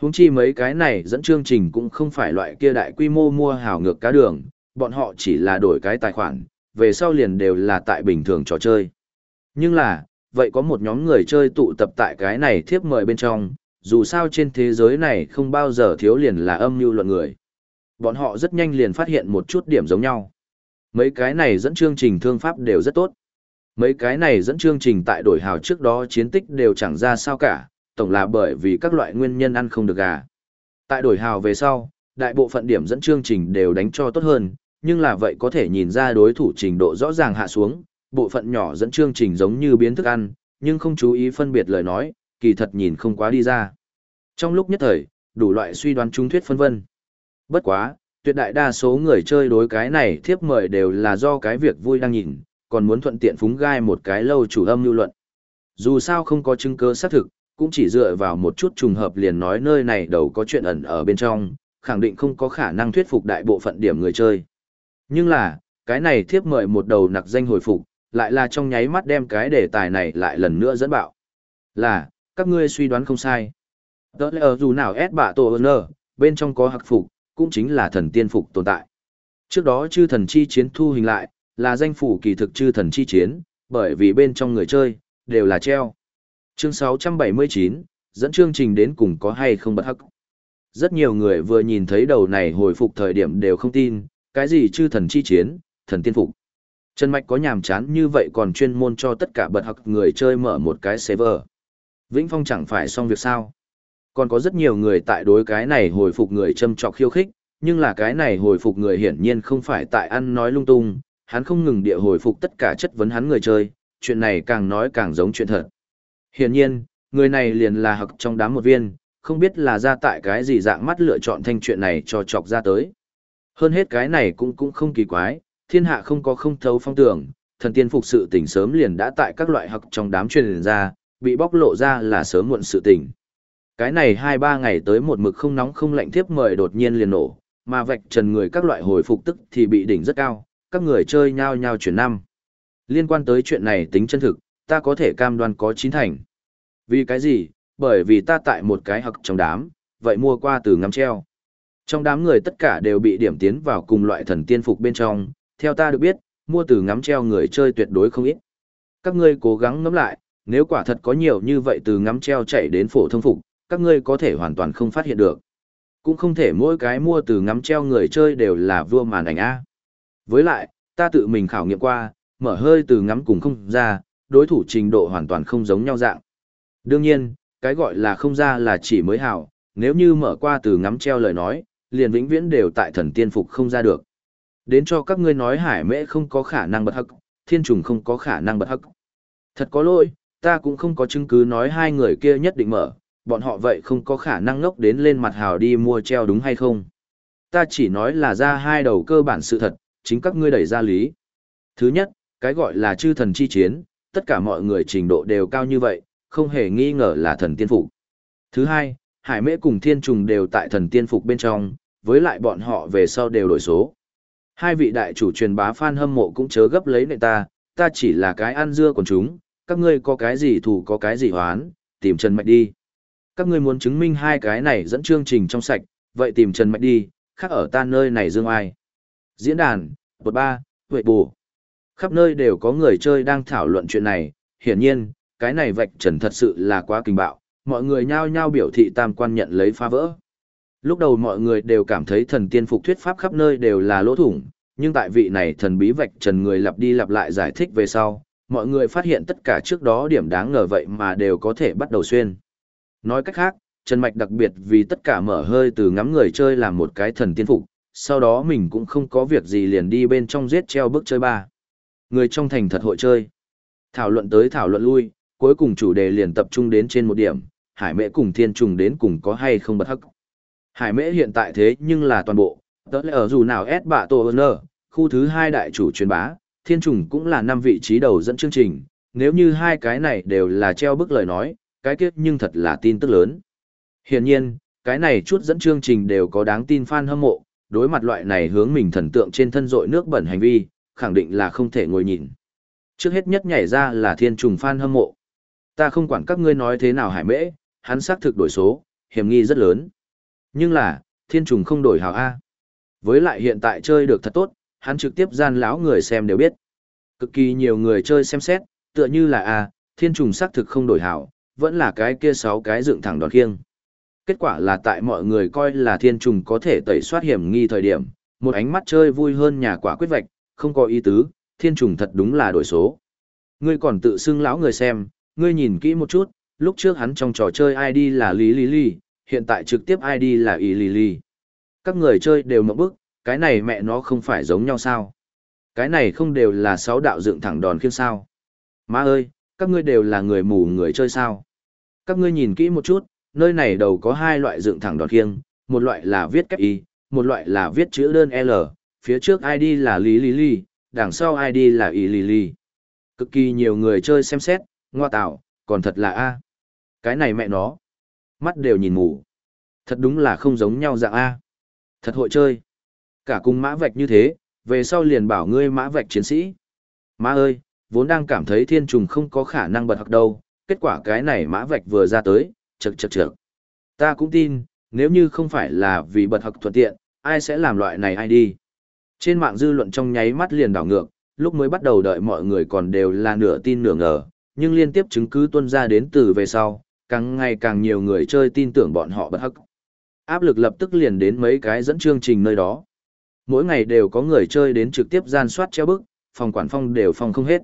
Huống chi mấy cái này dẫn chương trình cũng không phải loại kia đại quy mô mua hào ngược cá đường, bọn họ chỉ là đổi cái tài khoản, về sau liền đều là tại bình thường trò chơi. Nhưng là, vậy có một nhóm người chơi tụ tập tại cái này thiếp mời bên trong, dù sao trên thế giới này không bao giờ thiếu liền là âm mưu luận người. Bọn họ rất nhanh liền phát hiện một chút điểm giống nhau. Mấy cái này dẫn chương trình thương pháp đều rất tốt. Mấy cái này dẫn chương trình tại đổi hào trước đó chiến tích đều chẳng ra sao cả, tổng là bởi vì các loại nguyên nhân ăn không được gà. Tại đổi hào về sau, đại bộ phận điểm dẫn chương trình đều đánh cho tốt hơn, nhưng là vậy có thể nhìn ra đối thủ trình độ rõ ràng hạ xuống, bộ phận nhỏ dẫn chương trình giống như biến thức ăn, nhưng không chú ý phân biệt lời nói, kỳ thật nhìn không quá đi ra. Trong lúc nhất thời, đủ loại suy đoán trung thuyết phân vân. Bất quá, tuyệt đại đa số người chơi đối cái này thiếp mời đều là do cái việc vui đang nhìn, còn muốn thuận tiện phúng gai một cái lâu chủ âm lưu luận. Dù sao không có chứng cứ xác thực, cũng chỉ dựa vào một chút trùng hợp liền nói nơi này đầu có chuyện ẩn ở bên trong, khẳng định không có khả năng thuyết phục đại bộ phận điểm người chơi. Nhưng là, cái này thiếp mời một đầu nặc danh hồi phục, lại là trong nháy mắt đem cái đề tài này lại lần nữa dẫn bạo. Là, các ngươi suy đoán không sai. Tớ lẽ ở dù nào ép bạ tổ ơn bên trong có hạc phục, cũng chính là thần tiên phục tồn tại. Trước đó chư thần chi chiến thu hình lại, là danh phủ kỳ thực chư thần chi chiến, bởi vì bên trong người chơi, đều là treo. Chương 679, dẫn chương trình đến cùng có hay không bất hắc. Rất nhiều người vừa nhìn thấy đầu này hồi phục thời điểm đều không tin, cái gì chư thần chi chiến, thần tiên phục. Trần Mạch có nhàm chán như vậy còn chuyên môn cho tất cả bật hắc người chơi mở một cái server. Vĩnh Phong chẳng phải xong việc sao. Còn có rất nhiều người tại đối cái này hồi phục người châm trọc khiêu khích, nhưng là cái này hồi phục người hiển nhiên không phải tại ăn nói lung tung, hắn không ngừng địa hồi phục tất cả chất vấn hắn người chơi, chuyện này càng nói càng giống chuyện thật. Hiển nhiên, người này liền là hặc trong đám một viên, không biết là ra tại cái gì dạng mắt lựa chọn thanh chuyện này cho chọc ra tới. Hơn hết cái này cũng cũng không kỳ quái, thiên hạ không có không thấu phong tưởng, thần tiên phục sự tỉnh sớm liền đã tại các loại hặc trong đám truyền ra, bị bóc lộ ra là sớm muộn sự tỉnh. Cái này hai ba ngày tới một mực không nóng không lạnh tiếp mời đột nhiên liền nổ, mà vạch trần người các loại hồi phục tức thì bị đỉnh rất cao, các người chơi nhao nhao chuyển năm. Liên quan tới chuyện này tính chân thực, ta có thể cam đoan có chín thành. Vì cái gì? Bởi vì ta tại một cái hặc trong đám, vậy mua qua từ ngắm treo. Trong đám người tất cả đều bị điểm tiến vào cùng loại thần tiên phục bên trong, theo ta được biết, mua từ ngắm treo người chơi tuyệt đối không ít. Các ngươi cố gắng ngắm lại, nếu quả thật có nhiều như vậy từ ngắm treo chạy đến phổ thông phục, các ngươi có thể hoàn toàn không phát hiện được. Cũng không thể mỗi cái mua từ ngắm treo người chơi đều là vua màn ảnh A. Với lại, ta tự mình khảo nghiệm qua, mở hơi từ ngắm cùng không ra, đối thủ trình độ hoàn toàn không giống nhau dạng. Đương nhiên, cái gọi là không ra là chỉ mới hảo, nếu như mở qua từ ngắm treo lời nói, liền vĩnh viễn đều tại thần tiên phục không ra được. Đến cho các ngươi nói hải mễ không có khả năng bật hắc, thiên trùng không có khả năng bật hắc. Thật có lỗi, ta cũng không có chứng cứ nói hai người kia nhất định mở, bọn họ vậy không có khả năng ngốc đến lên mặt hào đi mua treo đúng hay không. Ta chỉ nói là ra hai đầu cơ bản sự thật, chính các ngươi đẩy ra lý. Thứ nhất, cái gọi là chư thần chi chiến, tất cả mọi người trình độ đều cao như vậy, không hề nghi ngờ là thần tiên phục. Thứ hai, hải mễ cùng thiên trùng đều tại thần tiên phục bên trong, với lại bọn họ về sau đều đổi số. Hai vị đại chủ truyền bá fan hâm mộ cũng chớ gấp lấy nệ ta, ta chỉ là cái ăn dưa của chúng, các ngươi có cái gì thủ có cái gì hoán, tìm Trần Mạch đi. Các ngươi muốn chứng minh hai cái này dẫn chương trình trong sạch, vậy tìm Trần Mạch đi, khác ở ta nơi này dương ai. Diễn đàn, bột ba, huệ bù. Khắp nơi đều có người chơi đang thảo luận chuyện này, hiển nhiên, cái này vạch trần thật sự là quá kinh bạo, mọi người nhao nhao biểu thị tam quan nhận lấy phá vỡ. Lúc đầu mọi người đều cảm thấy thần tiên phục thuyết pháp khắp nơi đều là lỗ thủng, nhưng tại vị này thần bí vạch trần người lặp đi lặp lại giải thích về sau, mọi người phát hiện tất cả trước đó điểm đáng ngờ vậy mà đều có thể bắt đầu xuyên. Nói cách khác, Trần Mạch đặc biệt vì tất cả mở hơi từ ngắm người chơi làm một cái thần tiên phục, sau đó mình cũng không có việc gì liền đi bên trong giết treo bước chơi ba. Người trong thành thật hội chơi. Thảo luận tới thảo luận lui, cuối cùng chủ đề liền tập trung đến trên một điểm, hải mễ cùng thiên trùng đến cùng có hay không bất hắc. Hải mễ hiện tại thế nhưng là toàn bộ, tớ lẽ ở dù nào S bạ tổ ơn khu thứ hai đại chủ truyền bá, thiên trùng cũng là năm vị trí đầu dẫn chương trình, nếu như hai cái này đều là treo bức lời nói, cái kết nhưng thật là tin tức lớn. Hiển nhiên, cái này chút dẫn chương trình đều có đáng tin fan hâm mộ, đối mặt loại này hướng mình thần tượng trên thân dội nước bẩn hành vi, khẳng định là không thể ngồi nhìn. Trước hết nhất nhảy ra là thiên trùng fan hâm mộ. Ta không quản các ngươi nói thế nào hải mễ, hắn xác thực đổi số, hiểm nghi rất lớn. Nhưng là, thiên trùng không đổi hào A. Với lại hiện tại chơi được thật tốt, hắn trực tiếp gian lão người xem đều biết. Cực kỳ nhiều người chơi xem xét, tựa như là A, thiên trùng xác thực không đổi hào, vẫn là cái kia sáu cái dựng thẳng đòn khiêng. Kết quả là tại mọi người coi là thiên trùng có thể tẩy soát hiểm nghi thời điểm, một ánh mắt chơi vui hơn nhà quả quyết vạch, không có ý tứ, thiên trùng thật đúng là đổi số. Ngươi còn tự xưng lão người xem, ngươi nhìn kỹ một chút, lúc trước hắn trong trò chơi ID là Lý Lý Lý, hiện tại trực tiếp ID là Y Lý Lý. Các người chơi đều mộng bức, cái này mẹ nó không phải giống nhau sao? Cái này không đều là sáu đạo dựng thẳng đòn khiêm sao? Má ơi, các ngươi đều là người mù người chơi sao? Các ngươi nhìn kỹ một chút, nơi này đầu có hai loại dựng thẳng đòn khiêng, một loại là viết kép Y, một loại là viết chữ đơn L, phía trước ID là Lý Lý Lý, đằng sau ID là Y Lý Lý. Cực kỳ nhiều người chơi xem xét, ngoa tạo, còn thật là A. Cái này mẹ nó. Mắt đều nhìn mù. Thật đúng là không giống nhau dạng A. Thật hội chơi. Cả cùng mã vạch như thế, về sau liền bảo ngươi mã vạch chiến sĩ. Má ơi, vốn đang cảm thấy thiên trùng không có khả năng bật học đâu, kết quả cái này mã vạch vừa ra tới, chật chật chật. Ta cũng tin, nếu như không phải là vì bật học thuận tiện, ai sẽ làm loại này ai đi. Trên mạng dư luận trong nháy mắt liền đảo ngược, lúc mới bắt đầu đợi mọi người còn đều là nửa tin nửa ngờ, nhưng liên tiếp chứng cứ tuân ra đến từ về sau, càng ngày càng nhiều người chơi tin tưởng bọn họ bất hắc. Áp lực lập tức liền đến mấy cái dẫn chương trình nơi đó. Mỗi ngày đều có người chơi đến trực tiếp gian soát treo bức, phòng quản phong đều phòng không hết.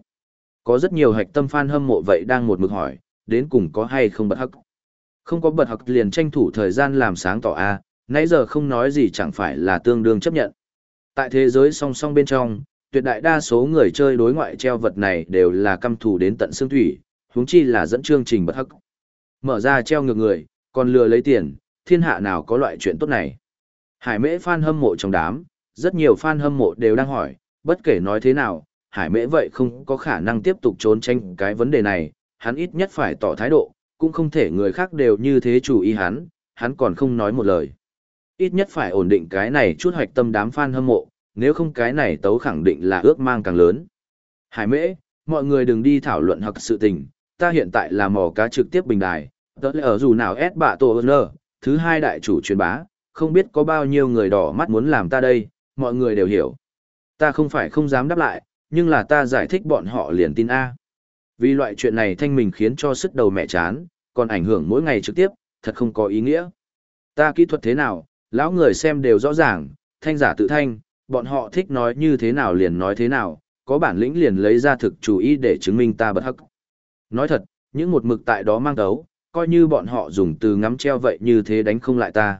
Có rất nhiều hạch tâm fan hâm mộ vậy đang một mực hỏi, đến cùng có hay không bật hắc. Không có bật hắc liền tranh thủ thời gian làm sáng tỏ a, nãy giờ không nói gì chẳng phải là tương đương chấp nhận. Tại thế giới song song bên trong, tuyệt đại đa số người chơi đối ngoại treo vật này đều là căm thù đến tận xương thủy, huống chi là dẫn chương trình bất hắc. Mở ra treo ngược người, còn lừa lấy tiền, thiên hạ nào có loại chuyện tốt này. Hải mễ fan hâm mộ trong đám, rất nhiều fan hâm mộ đều đang hỏi, bất kể nói thế nào, hải mễ vậy không có khả năng tiếp tục trốn tránh cái vấn đề này, hắn ít nhất phải tỏ thái độ, cũng không thể người khác đều như thế chủ ý hắn, hắn còn không nói một lời. Ít nhất phải ổn định cái này chút hoạch tâm đám fan hâm mộ, nếu không cái này tấu khẳng định là ước mang càng lớn. Hải mễ, mọi người đừng đi thảo luận hoặc sự tình, ta hiện tại là mò cá trực tiếp bình đài, tớ lẽ ở dù nào ép bạ tổ nơ, thứ hai đại chủ truyền bá, không biết có bao nhiêu người đỏ mắt muốn làm ta đây, mọi người đều hiểu. Ta không phải không dám đáp lại, nhưng là ta giải thích bọn họ liền tin A. Vì loại chuyện này thanh mình khiến cho sức đầu mẹ chán, còn ảnh hưởng mỗi ngày trực tiếp, thật không có ý nghĩa. Ta kỹ thuật thế nào, lão người xem đều rõ ràng, thanh giả tự thanh, bọn họ thích nói như thế nào liền nói thế nào, có bản lĩnh liền lấy ra thực chủ ý để chứng minh ta bất hắc. Nói thật, những một mực tại đó mang đấu, coi như bọn họ dùng từ ngắm treo vậy như thế đánh không lại ta.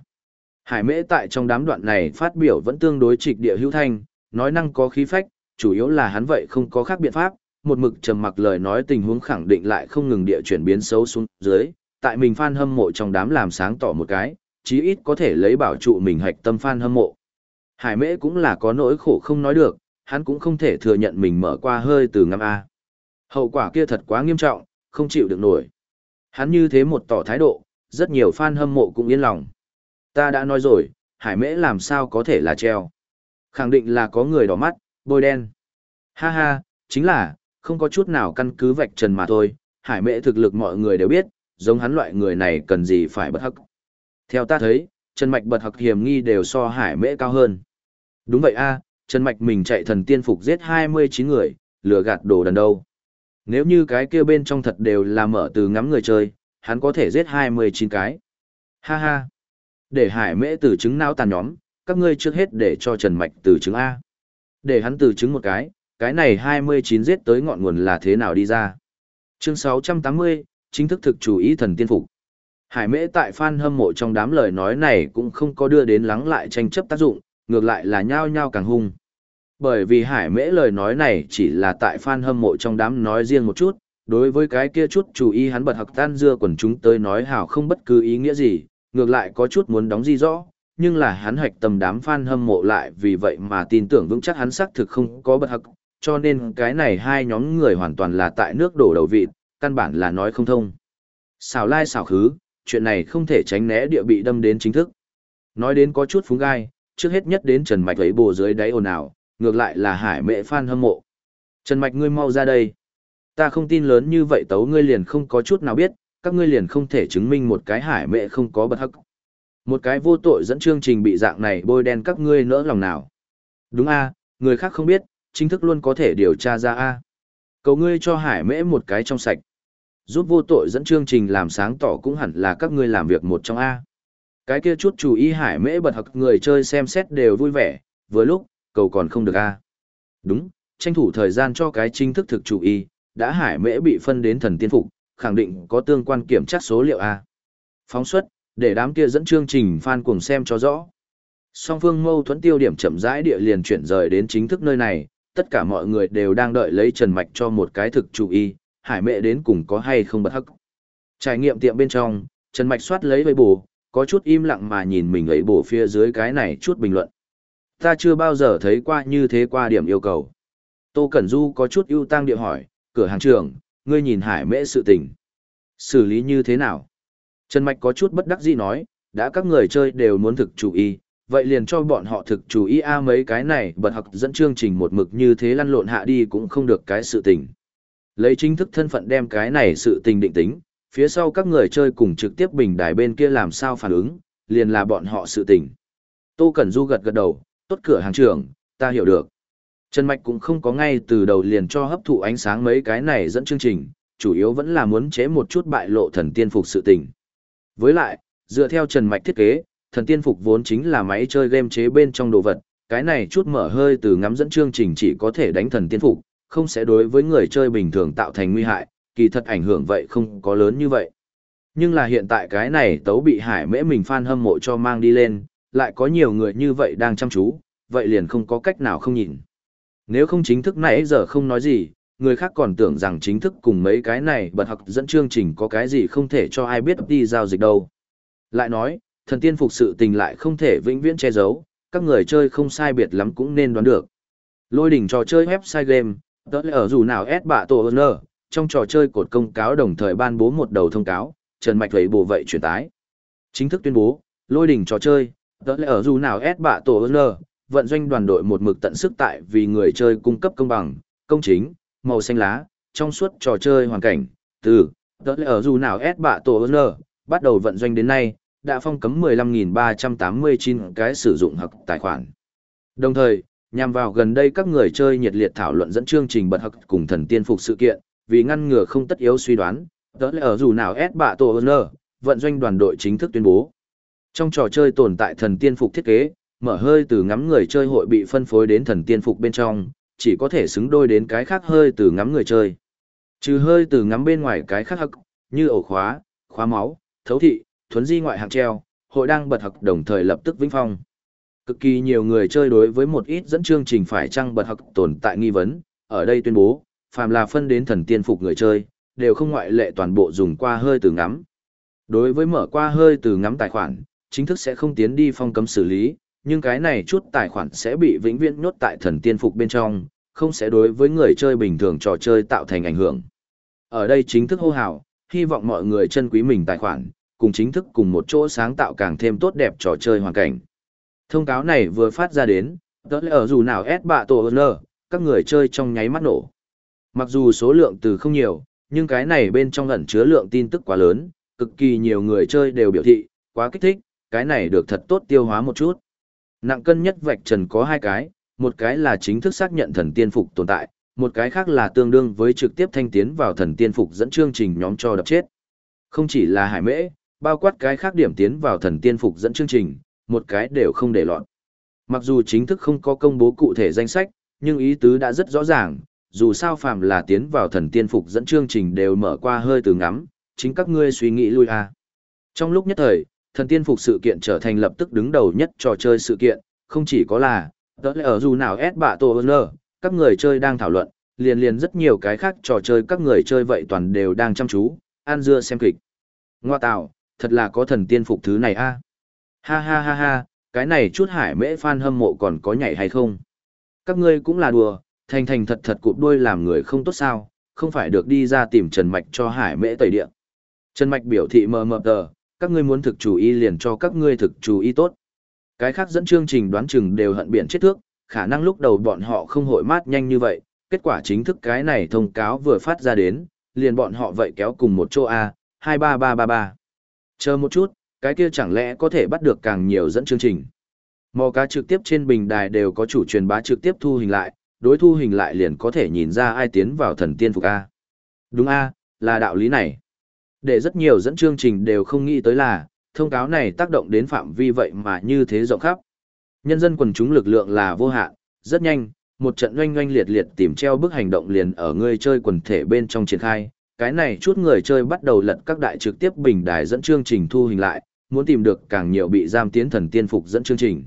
Hải mễ tại trong đám đoạn này phát biểu vẫn tương đối trịch địa hữu thanh, nói năng có khí phách, chủ yếu là hắn vậy không có khác biện pháp, một mực trầm mặc lời nói tình huống khẳng định lại không ngừng địa chuyển biến xấu xuống dưới, tại mình fan hâm mộ trong đám làm sáng tỏ một cái, chí ít có thể lấy bảo trụ mình hạch tâm fan hâm mộ. Hải mễ cũng là có nỗi khổ không nói được, hắn cũng không thể thừa nhận mình mở qua hơi từ ngắm A. Hậu quả kia thật quá nghiêm trọng, không chịu được nổi. Hắn như thế một tỏ thái độ, rất nhiều fan hâm mộ cũng yên lòng. Ta đã nói rồi, hải mễ làm sao có thể là treo. Khẳng định là có người đỏ mắt, bôi đen. Ha ha, chính là, không có chút nào căn cứ vạch trần mà thôi, hải mễ thực lực mọi người đều biết, giống hắn loại người này cần gì phải bất hắc. Theo ta thấy, Trần Mạch bật hặc hiểm nghi đều so hải mễ cao hơn. Đúng vậy a, Trần Mạch mình chạy thần tiên phục giết 29 người, lừa gạt đồ đần đâu. Nếu như cái kia bên trong thật đều là mở từ ngắm người chơi, hắn có thể giết 29 cái. Ha ha. Để hải mễ từ chứng não tàn nhóm, các ngươi trước hết để cho Trần Mạch từ chứng A. Để hắn từ chứng một cái, cái này 29 giết tới ngọn nguồn là thế nào đi ra. Chương 680, chính thức thực chủ ý thần tiên phục. Hải mễ tại fan hâm mộ trong đám lời nói này cũng không có đưa đến lắng lại tranh chấp tác dụng, ngược lại là nhao nhao càng hung. Bởi vì hải mễ lời nói này chỉ là tại fan hâm mộ trong đám nói riêng một chút, đối với cái kia chút chú ý hắn bật học tan dưa quần chúng tới nói hảo không bất cứ ý nghĩa gì, ngược lại có chút muốn đóng gì rõ, nhưng là hắn hoạch tầm đám fan hâm mộ lại vì vậy mà tin tưởng vững chắc hắn xác thực không có bật học, cho nên cái này hai nhóm người hoàn toàn là tại nước đổ đầu vịt, căn bản là nói không thông. Xào lai xào khứ, chuyện này không thể tránh né địa bị đâm đến chính thức. Nói đến có chút phúng gai, trước hết nhất đến Trần Mạch thấy bồ dưới đáy ồn ào, ngược lại là hải mệ phan hâm mộ. Trần Mạch ngươi mau ra đây. Ta không tin lớn như vậy tấu ngươi liền không có chút nào biết, các ngươi liền không thể chứng minh một cái hải mệ không có bật hắc. Một cái vô tội dẫn chương trình bị dạng này bôi đen các ngươi nỡ lòng nào. Đúng a người khác không biết, chính thức luôn có thể điều tra ra a Cầu ngươi cho hải mễ một cái trong sạch. Giúp vô tội dẫn chương trình làm sáng tỏ cũng hẳn là các ngươi làm việc một trong A. Cái kia chút chủ ý hải mễ bật hặc người chơi xem xét đều vui vẻ, vừa lúc, cầu còn không được A. Đúng, tranh thủ thời gian cho cái chính thức thực chủ y, đã hải mễ bị phân đến thần tiên phục, khẳng định có tương quan kiểm tra số liệu A. Phóng xuất, để đám kia dẫn chương trình fan cùng xem cho rõ. Song phương mâu thuẫn tiêu điểm chậm rãi địa liền chuyển rời đến chính thức nơi này, tất cả mọi người đều đang đợi lấy Trần Mạch cho một cái thực chủ ý, hải mẹ đến cùng có hay không bật hắc. Trải nghiệm tiệm bên trong, Trần Mạch soát lấy với bù, có chút im lặng mà nhìn mình ấy bổ phía dưới cái này chút bình luận. Ta chưa bao giờ thấy qua như thế qua điểm yêu cầu. Tô Cẩn Du có chút ưu tăng địa hỏi, cửa hàng trưởng, ngươi nhìn hải mễ sự tình. Xử lý như thế nào? Trần Mạch có chút bất đắc dĩ nói, đã các người chơi đều muốn thực chủ ý, vậy liền cho bọn họ thực chủ ý a mấy cái này bật học dẫn chương trình một mực như thế lăn lộn hạ đi cũng không được cái sự tình. Lấy chính thức thân phận đem cái này sự tình định tính, phía sau các người chơi cùng trực tiếp bình đài bên kia làm sao phản ứng, liền là bọn họ sự tình. Tô Cẩn Du gật gật đầu, tốt cửa hàng trưởng, ta hiểu được. Trần Mạch cũng không có ngay từ đầu liền cho hấp thụ ánh sáng mấy cái này dẫn chương trình, chủ yếu vẫn là muốn chế một chút bại lộ thần tiên phục sự tình. Với lại, dựa theo Trần Mạch thiết kế, thần tiên phục vốn chính là máy chơi game chế bên trong đồ vật, cái này chút mở hơi từ ngắm dẫn chương trình chỉ có thể đánh thần tiên phục, không sẽ đối với người chơi bình thường tạo thành nguy hại, kỳ thật ảnh hưởng vậy không có lớn như vậy. Nhưng là hiện tại cái này tấu bị hải mễ mình fan hâm mộ cho mang đi lên, lại có nhiều người như vậy đang chăm chú, vậy liền không có cách nào không nhìn. Nếu không chính thức nãy giờ không nói gì, người khác còn tưởng rằng chính thức cùng mấy cái này bật học dẫn chương trình có cái gì không thể cho ai biết đi giao dịch đâu. Lại nói, thần tiên phục sự tình lại không thể vĩnh viễn che giấu, các người chơi không sai biệt lắm cũng nên đoán được. Lôi đỉnh trò chơi website game, Tớ lẽ ở dù nào S bạ tổ ơn trong trò chơi cột công cáo đồng thời ban bố một đầu thông cáo, Trần Mạch thấy bộ vậy truyền tái. Chính thức tuyên bố, lôi đỉnh trò chơi, tớ lẽ ở dù nào S bạ tổ ơn vận doanh đoàn đội một mực tận sức tại vì người chơi cung cấp công bằng, công chính, màu xanh lá, trong suốt trò chơi hoàn cảnh, từ, tớ lẽ ở dù nào S bạ tổ ơn bắt đầu vận doanh đến nay, đã phong cấm 15.389 cái sử dụng hoặc tài khoản. Đồng thời, nhằm vào gần đây các người chơi nhiệt liệt thảo luận dẫn chương trình bật học cùng thần tiên phục sự kiện, vì ngăn ngừa không tất yếu suy đoán, đó là ở dù nào S bạ tổ ơn vận doanh đoàn đội chính thức tuyên bố. Trong trò chơi tồn tại thần tiên phục thiết kế, mở hơi từ ngắm người chơi hội bị phân phối đến thần tiên phục bên trong, chỉ có thể xứng đôi đến cái khác hơi từ ngắm người chơi. Trừ hơi từ ngắm bên ngoài cái khác hắc, như ổ khóa, khóa máu, thấu thị, thuấn di ngoại hạng treo, hội đang bật học đồng thời lập tức vĩnh phong. Cực kỳ nhiều người chơi đối với một ít dẫn chương trình phải trăng bật học tồn tại nghi vấn, ở đây tuyên bố, phàm là phân đến thần tiên phục người chơi, đều không ngoại lệ toàn bộ dùng qua hơi từ ngắm. Đối với mở qua hơi từ ngắm tài khoản, chính thức sẽ không tiến đi phong cấm xử lý, nhưng cái này chút tài khoản sẽ bị vĩnh viễn nhốt tại thần tiên phục bên trong, không sẽ đối với người chơi bình thường trò chơi tạo thành ảnh hưởng. Ở đây chính thức hô hào, hy vọng mọi người chân quý mình tài khoản, cùng chính thức cùng một chỗ sáng tạo càng thêm tốt đẹp trò chơi hoàn cảnh. Thông cáo này vừa phát ra đến, tớ lẽ ở dù nào S bạ tổ ơn các người chơi trong nháy mắt nổ. Mặc dù số lượng từ không nhiều, nhưng cái này bên trong ẩn chứa lượng tin tức quá lớn, cực kỳ nhiều người chơi đều biểu thị, quá kích thích, cái này được thật tốt tiêu hóa một chút. Nặng cân nhất vạch trần có hai cái, một cái là chính thức xác nhận thần tiên phục tồn tại, một cái khác là tương đương với trực tiếp thanh tiến vào thần tiên phục dẫn chương trình nhóm cho đập chết. Không chỉ là hải mễ, bao quát cái khác điểm tiến vào thần tiên phục dẫn chương trình, một cái đều không để lọt. Mặc dù chính thức không có công bố cụ thể danh sách, nhưng ý tứ đã rất rõ ràng, dù sao phàm là tiến vào thần tiên phục dẫn chương trình đều mở qua hơi từ ngắm, chính các ngươi suy nghĩ lui à. Trong lúc nhất thời, thần tiên phục sự kiện trở thành lập tức đứng đầu nhất trò chơi sự kiện, không chỉ có là, đó là ở dù nào S bạ tổ lơ. các người chơi đang thảo luận, liền liền rất nhiều cái khác trò chơi các người chơi vậy toàn đều đang chăm chú, an dưa xem kịch. Ngoa tạo, thật là có thần tiên phục thứ này a Ha ha ha ha, cái này chút hải mễ fan hâm mộ còn có nhảy hay không? Các ngươi cũng là đùa, thành thành thật thật cụp đuôi làm người không tốt sao, không phải được đi ra tìm Trần Mạch cho hải mễ tẩy địa. Trần Mạch biểu thị mờ mờ tờ, các ngươi muốn thực chủ y liền cho các ngươi thực chủ y tốt. Cái khác dẫn chương trình đoán chừng đều hận biển chết thước, khả năng lúc đầu bọn họ không hội mát nhanh như vậy, kết quả chính thức cái này thông cáo vừa phát ra đến, liền bọn họ vậy kéo cùng một chỗ A, 23333. Chờ một chút, cái kia chẳng lẽ có thể bắt được càng nhiều dẫn chương trình. Mò cá trực tiếp trên bình đài đều có chủ truyền bá trực tiếp thu hình lại, đối thu hình lại liền có thể nhìn ra ai tiến vào thần tiên phục A. Đúng A, là đạo lý này. Để rất nhiều dẫn chương trình đều không nghĩ tới là, thông cáo này tác động đến phạm vi vậy mà như thế rộng khắp. Nhân dân quần chúng lực lượng là vô hạn, rất nhanh, một trận oanh oanh liệt liệt tìm treo bức hành động liền ở người chơi quần thể bên trong triển khai. Cái này chút người chơi bắt đầu lật các đại trực tiếp bình đài dẫn chương trình thu hình lại, muốn tìm được càng nhiều bị giam tiến thần tiên phục dẫn chương trình.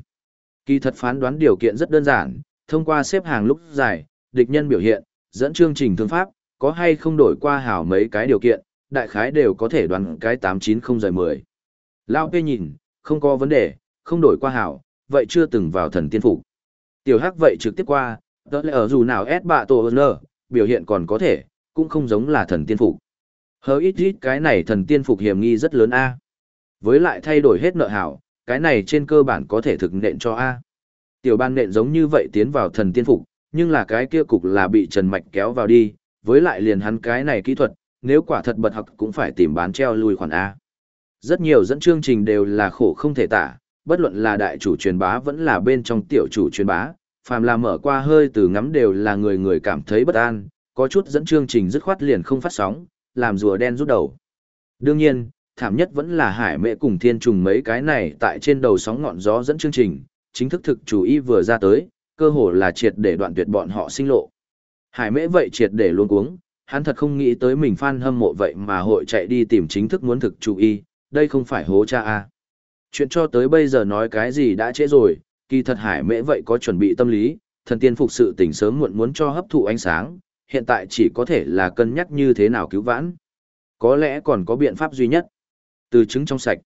Kỳ thật phán đoán điều kiện rất đơn giản, thông qua xếp hàng lúc dài, địch nhân biểu hiện, dẫn chương trình thương pháp, có hay không đổi qua hảo mấy cái điều kiện, đại khái đều có thể đoán cái 890 rời 10. Lao Pê nhìn, không có vấn đề, không đổi qua hảo, vậy chưa từng vào thần tiên phục. Tiểu Hắc vậy trực tiếp qua, đó là ở dù nào S bạ tổ nơ, biểu hiện còn có thể, cũng không giống là thần tiên phục. Hờ ít ít cái này thần tiên phục hiểm nghi rất lớn A. Với lại thay đổi hết nợ hảo, cái này trên cơ bản có thể thực nện cho A. Tiểu ban nện giống như vậy tiến vào thần tiên phục, nhưng là cái kia cục là bị Trần Mạch kéo vào đi, với lại liền hắn cái này kỹ thuật, nếu quả thật bật học cũng phải tìm bán treo lui khoản A. Rất nhiều dẫn chương trình đều là khổ không thể tả, bất luận là đại chủ truyền bá vẫn là bên trong tiểu chủ truyền bá, phàm là mở qua hơi từ ngắm đều là người người cảm thấy bất an, có chút dẫn chương trình dứt khoát liền không phát sóng, làm rùa đen rút đầu. Đương nhiên, thảm nhất vẫn là hải mẹ cùng thiên trùng mấy cái này tại trên đầu sóng ngọn gió dẫn chương trình, chính thức thực chủ ý vừa ra tới, cơ hồ là triệt để đoạn tuyệt bọn họ sinh lộ. Hải mễ vậy triệt để luôn cuống, hắn thật không nghĩ tới mình fan hâm mộ vậy mà hội chạy đi tìm chính thức muốn thực chủ y, đây không phải hố cha à. Chuyện cho tới bây giờ nói cái gì đã trễ rồi, kỳ thật hải mễ vậy có chuẩn bị tâm lý, thần tiên phục sự tỉnh sớm muộn muốn cho hấp thụ ánh sáng, hiện tại chỉ có thể là cân nhắc như thế nào cứu vãn. Có lẽ còn có biện pháp duy nhất. Từ chứng trong sạch.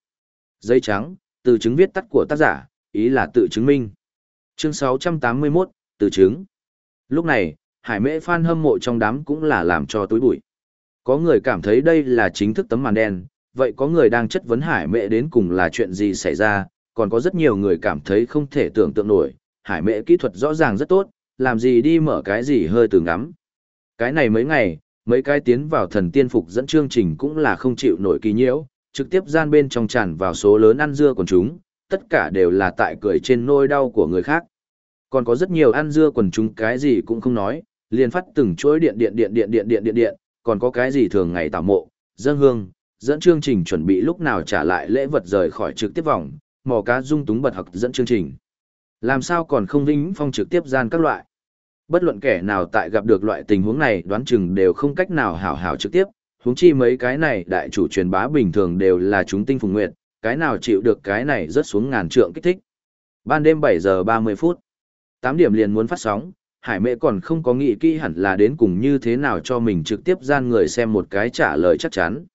Giấy trắng, từ chứng viết tắt của tác giả, ý là tự chứng minh. Chương 681, từ chứng. Lúc này, hải mễ fan hâm mộ trong đám cũng là làm cho túi bụi. Có người cảm thấy đây là chính thức tấm màn đen, vậy có người đang chất vấn hải mễ đến cùng là chuyện gì xảy ra, còn có rất nhiều người cảm thấy không thể tưởng tượng nổi, hải mễ kỹ thuật rõ ràng rất tốt, làm gì đi mở cái gì hơi từ ngắm. Cái này mấy ngày, mấy cái tiến vào thần tiên phục dẫn chương trình cũng là không chịu nổi kỳ nhiễu, trực tiếp gian bên trong tràn vào số lớn ăn dưa quần chúng, tất cả đều là tại cười trên nôi đau của người khác. Còn có rất nhiều ăn dưa quần chúng cái gì cũng không nói, liền phát từng chuỗi điện điện điện điện điện điện điện điện, còn có cái gì thường ngày tảo mộ, dân hương, dẫn chương trình chuẩn bị lúc nào trả lại lễ vật rời khỏi trực tiếp vòng, mò cá dung túng bật học dẫn chương trình. Làm sao còn không vĩnh phong trực tiếp gian các loại. Bất luận kẻ nào tại gặp được loại tình huống này đoán chừng đều không cách nào hảo hảo trực tiếp, huống chi mấy cái này đại chủ truyền bá bình thường đều là chúng tinh phùng nguyệt, cái nào chịu được cái này rớt xuống ngàn trượng kích thích. Ban đêm 7 giờ 30 phút, 8 điểm liền muốn phát sóng, Hải mẹ còn không có nghĩ kỹ hẳn là đến cùng như thế nào cho mình trực tiếp gian người xem một cái trả lời chắc chắn.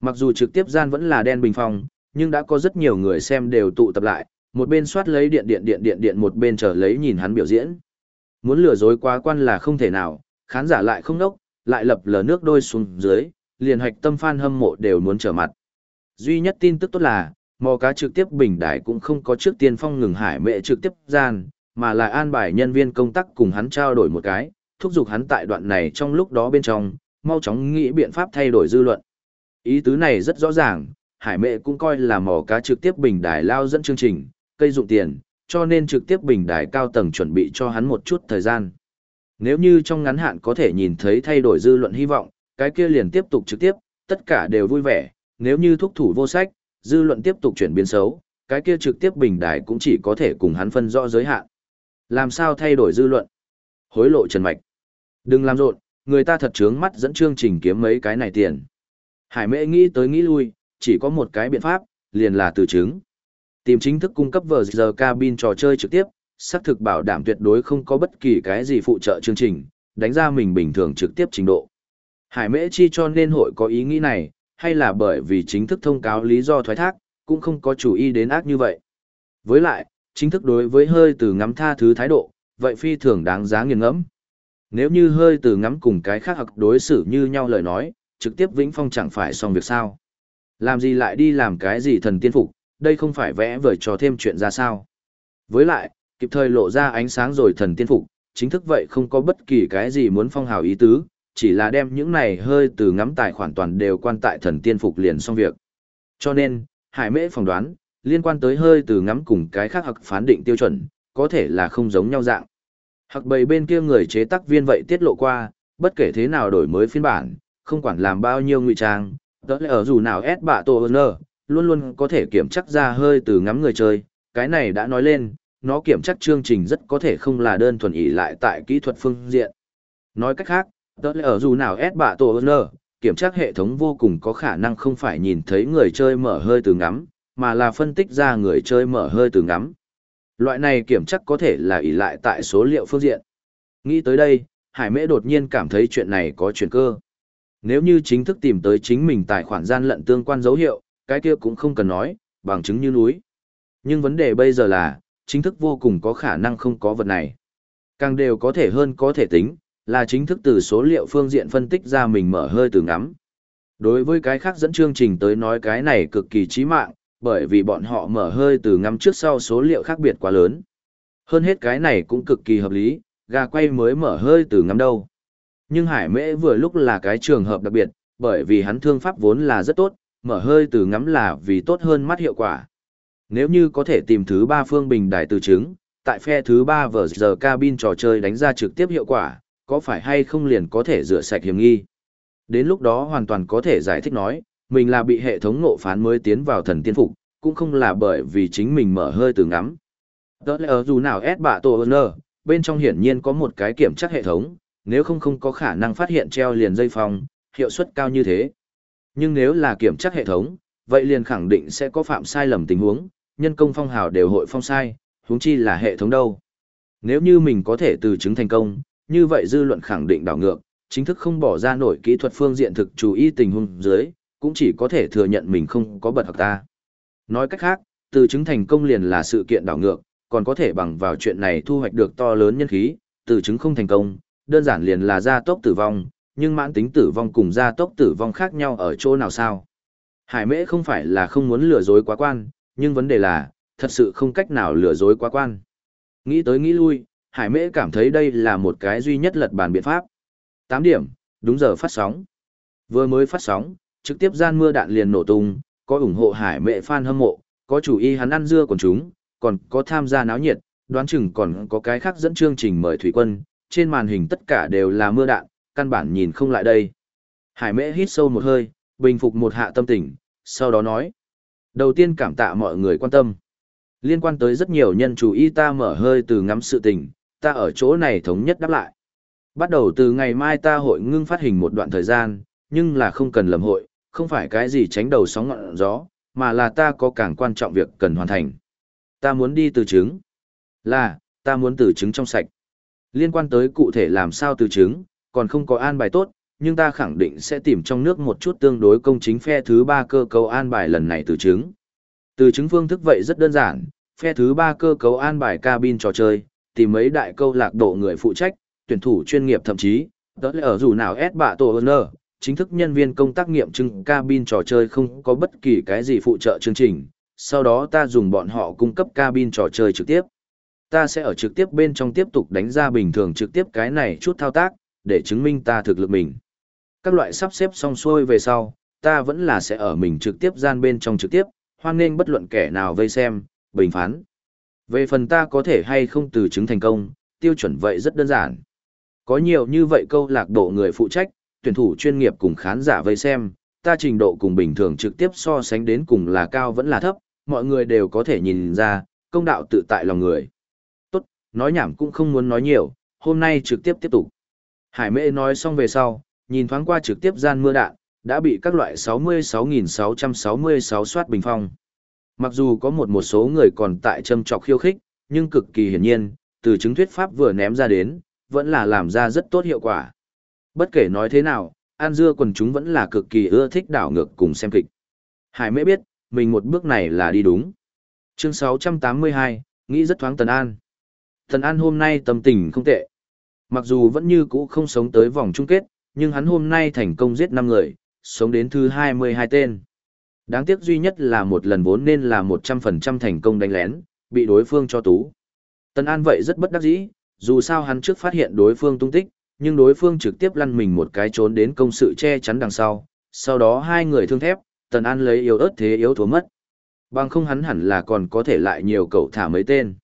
Mặc dù trực tiếp gian vẫn là đen bình phong, nhưng đã có rất nhiều người xem đều tụ tập lại, một bên soát lấy điện điện điện điện điện một bên chờ lấy nhìn hắn biểu diễn. Muốn lừa dối quá quan là không thể nào, khán giả lại không nốc, lại lập lờ nước đôi xuống dưới, liền hoạch tâm fan hâm mộ đều muốn trở mặt. Duy nhất tin tức tốt là, mò cá trực tiếp bình đại cũng không có trước tiên phong ngừng hải mệ trực tiếp gian, mà là an bài nhân viên công tác cùng hắn trao đổi một cái, thúc giục hắn tại đoạn này trong lúc đó bên trong, mau chóng nghĩ biện pháp thay đổi dư luận. Ý tứ này rất rõ ràng, hải mệ cũng coi là mò cá trực tiếp bình đài lao dẫn chương trình, cây dụng tiền, cho nên trực tiếp bình đài cao tầng chuẩn bị cho hắn một chút thời gian. Nếu như trong ngắn hạn có thể nhìn thấy thay đổi dư luận hy vọng, cái kia liền tiếp tục trực tiếp, tất cả đều vui vẻ, nếu như thúc thủ vô sách, dư luận tiếp tục chuyển biến xấu, cái kia trực tiếp bình đài cũng chỉ có thể cùng hắn phân rõ giới hạn. Làm sao thay đổi dư luận? Hối lộ Trần Mạch. Đừng làm rộn, người ta thật trướng mắt dẫn chương trình kiếm mấy cái này tiền. Hải mễ nghĩ tới nghĩ lui, chỉ có một cái biện pháp, liền là từ chứng. Tìm chính thức cung cấp vở giờ cabin trò chơi trực tiếp, xác thực bảo đảm tuyệt đối không có bất kỳ cái gì phụ trợ chương trình, đánh ra mình bình thường trực tiếp trình độ. Hải mễ chi cho nên hội có ý nghĩ này, hay là bởi vì chính thức thông cáo lý do thoái thác, cũng không có chủ ý đến ác như vậy. Với lại, chính thức đối với hơi từ ngắm tha thứ thái độ, vậy phi thường đáng giá nghiền ngẫm. Nếu như hơi từ ngắm cùng cái khác hoặc đối xử như nhau lời nói, trực tiếp vĩnh phong chẳng phải xong việc sao. Làm gì lại đi làm cái gì thần tiên phục, đây không phải vẽ vời cho thêm chuyện ra sao. Với lại, kịp thời lộ ra ánh sáng rồi thần tiên phục, chính thức vậy không có bất kỳ cái gì muốn phong hào ý tứ, chỉ là đem những này hơi từ ngắm tài khoản toàn đều quan tại thần tiên phục liền xong việc. Cho nên, Hải Mễ phỏng đoán, liên quan tới hơi từ ngắm cùng cái khác hoặc phán định tiêu chuẩn, có thể là không giống nhau dạng. Hoặc bầy bên kia người chế tác viên vậy tiết lộ qua, bất kể thế nào đổi mới phiên bản, không quản làm bao nhiêu ngụy trang, đó là ở dù nào S bạ tổ hơn luôn luôn có thể kiểm chắc ra hơi từ ngắm người chơi, cái này đã nói lên, nó kiểm chắc chương trình rất có thể không là đơn thuần ý lại tại kỹ thuật phương diện. Nói cách khác, tớ lẽ ở dù nào S bạ tổ nơ, kiểm tra hệ thống vô cùng có khả năng không phải nhìn thấy người chơi mở hơi từ ngắm, mà là phân tích ra người chơi mở hơi từ ngắm. Loại này kiểm tra có thể là ỷ lại tại số liệu phương diện. Nghĩ tới đây, Hải Mễ đột nhiên cảm thấy chuyện này có chuyển cơ. Nếu như chính thức tìm tới chính mình tài khoản gian lận tương quan dấu hiệu, cái kia cũng không cần nói, bằng chứng như núi. Nhưng vấn đề bây giờ là, chính thức vô cùng có khả năng không có vật này. Càng đều có thể hơn có thể tính, là chính thức từ số liệu phương diện phân tích ra mình mở hơi từ ngắm. Đối với cái khác dẫn chương trình tới nói cái này cực kỳ chí mạng, bởi vì bọn họ mở hơi từ ngắm trước sau số liệu khác biệt quá lớn. Hơn hết cái này cũng cực kỳ hợp lý, gà quay mới mở hơi từ ngắm đâu. Nhưng Hải Mễ vừa lúc là cái trường hợp đặc biệt, bởi vì hắn thương pháp vốn là rất tốt, mở hơi từ ngắm là vì tốt hơn mắt hiệu quả. Nếu như có thể tìm thứ ba phương bình đài từ chứng, tại phe thứ ba vở giờ cabin trò chơi đánh ra trực tiếp hiệu quả, có phải hay không liền có thể rửa sạch hiểm nghi. Đến lúc đó hoàn toàn có thể giải thích nói, mình là bị hệ thống ngộ phán mới tiến vào thần tiên phục, cũng không là bởi vì chính mình mở hơi từ ngắm. Đó là dù nào S bạ tổ ơn bên trong hiển nhiên có một cái kiểm tra hệ thống, nếu không không có khả năng phát hiện treo liền dây phong, hiệu suất cao như thế. Nhưng nếu là kiểm tra hệ thống, vậy liền khẳng định sẽ có phạm sai lầm tình huống, nhân công phong hào đều hội phong sai, huống chi là hệ thống đâu. Nếu như mình có thể từ chứng thành công, như vậy dư luận khẳng định đảo ngược, chính thức không bỏ ra nổi kỹ thuật phương diện thực chú ý tình huống dưới, cũng chỉ có thể thừa nhận mình không có bật học ta. Nói cách khác, từ chứng thành công liền là sự kiện đảo ngược, còn có thể bằng vào chuyện này thu hoạch được to lớn nhân khí, từ chứng không thành công, đơn giản liền là gia tốc tử vong, nhưng mãn tính tử vong cùng gia tốc tử vong khác nhau ở chỗ nào sao? Hải mễ không phải là không muốn lừa dối quá quan, nhưng vấn đề là, thật sự không cách nào lừa dối quá quan. Nghĩ tới nghĩ lui, Hải mễ cảm thấy đây là một cái duy nhất lật bàn biện pháp. 8 điểm, đúng giờ phát sóng. Vừa mới phát sóng, trực tiếp gian mưa đạn liền nổ tung, có ủng hộ Hải mễ fan hâm mộ, có chủ y hắn ăn dưa của chúng, còn có tham gia náo nhiệt, đoán chừng còn có cái khác dẫn chương trình mời thủy quân, trên màn hình tất cả đều là mưa đạn, căn bản nhìn không lại đây. Hải mễ hít sâu một hơi, bình phục một hạ tâm tình, sau đó nói. Đầu tiên cảm tạ mọi người quan tâm. Liên quan tới rất nhiều nhân chủ y ta mở hơi từ ngắm sự tình, ta ở chỗ này thống nhất đáp lại. Bắt đầu từ ngày mai ta hội ngưng phát hình một đoạn thời gian, nhưng là không cần lầm hội, không phải cái gì tránh đầu sóng ngọn gió, mà là ta có càng quan trọng việc cần hoàn thành. Ta muốn đi từ chứng. Là, ta muốn từ chứng trong sạch. Liên quan tới cụ thể làm sao từ chứng, còn không có an bài tốt, nhưng ta khẳng định sẽ tìm trong nước một chút tương đối công chính phe thứ ba cơ cấu an bài lần này từ chứng. Từ chứng phương thức vậy rất đơn giản, phe thứ ba cơ cấu an bài cabin trò chơi, tìm mấy đại câu lạc bộ người phụ trách, tuyển thủ chuyên nghiệp thậm chí, đó là ở dù nào S bạ tổ ơn chính thức nhân viên công tác nghiệm chứng cabin trò chơi không có bất kỳ cái gì phụ trợ chương trình, sau đó ta dùng bọn họ cung cấp cabin trò chơi trực tiếp. Ta sẽ ở trực tiếp bên trong tiếp tục đánh ra bình thường trực tiếp cái này chút thao tác, để chứng minh ta thực lực mình. Các loại sắp xếp xong xuôi về sau, ta vẫn là sẽ ở mình trực tiếp gian bên trong trực tiếp, hoan nghênh bất luận kẻ nào vây xem, bình phán. Về phần ta có thể hay không từ chứng thành công, tiêu chuẩn vậy rất đơn giản. Có nhiều như vậy câu lạc bộ người phụ trách, tuyển thủ chuyên nghiệp cùng khán giả vây xem, ta trình độ cùng bình thường trực tiếp so sánh đến cùng là cao vẫn là thấp, mọi người đều có thể nhìn ra, công đạo tự tại lòng người. Tốt, nói nhảm cũng không muốn nói nhiều, hôm nay trực tiếp tiếp tục. Hải mệ nói xong về sau, nhìn thoáng qua trực tiếp gian mưa đạn, đã bị các loại 66.666 soát bình phong. Mặc dù có một một số người còn tại châm trọc khiêu khích, nhưng cực kỳ hiển nhiên, từ chứng thuyết pháp vừa ném ra đến, vẫn là làm ra rất tốt hiệu quả. Bất kể nói thế nào, An Dưa quần chúng vẫn là cực kỳ ưa thích đảo ngược cùng xem kịch. Hải mễ biết, mình một bước này là đi đúng. Chương 682, nghĩ rất thoáng Tần An. Tần An hôm nay tâm tình không tệ. Mặc dù vẫn như cũ không sống tới vòng chung kết, nhưng hắn hôm nay thành công giết 5 người, sống đến thứ 22 tên. Đáng tiếc duy nhất là một lần vốn nên là 100% thành công đánh lén, bị đối phương cho tú. Tần An vậy rất bất đắc dĩ, dù sao hắn trước phát hiện đối phương tung tích, nhưng đối phương trực tiếp lăn mình một cái trốn đến công sự che chắn đằng sau, sau đó hai người thương thép, Tần An lấy yếu ớt thế yếu thua mất. Bằng không hắn hẳn là còn có thể lại nhiều cậu thả mấy tên.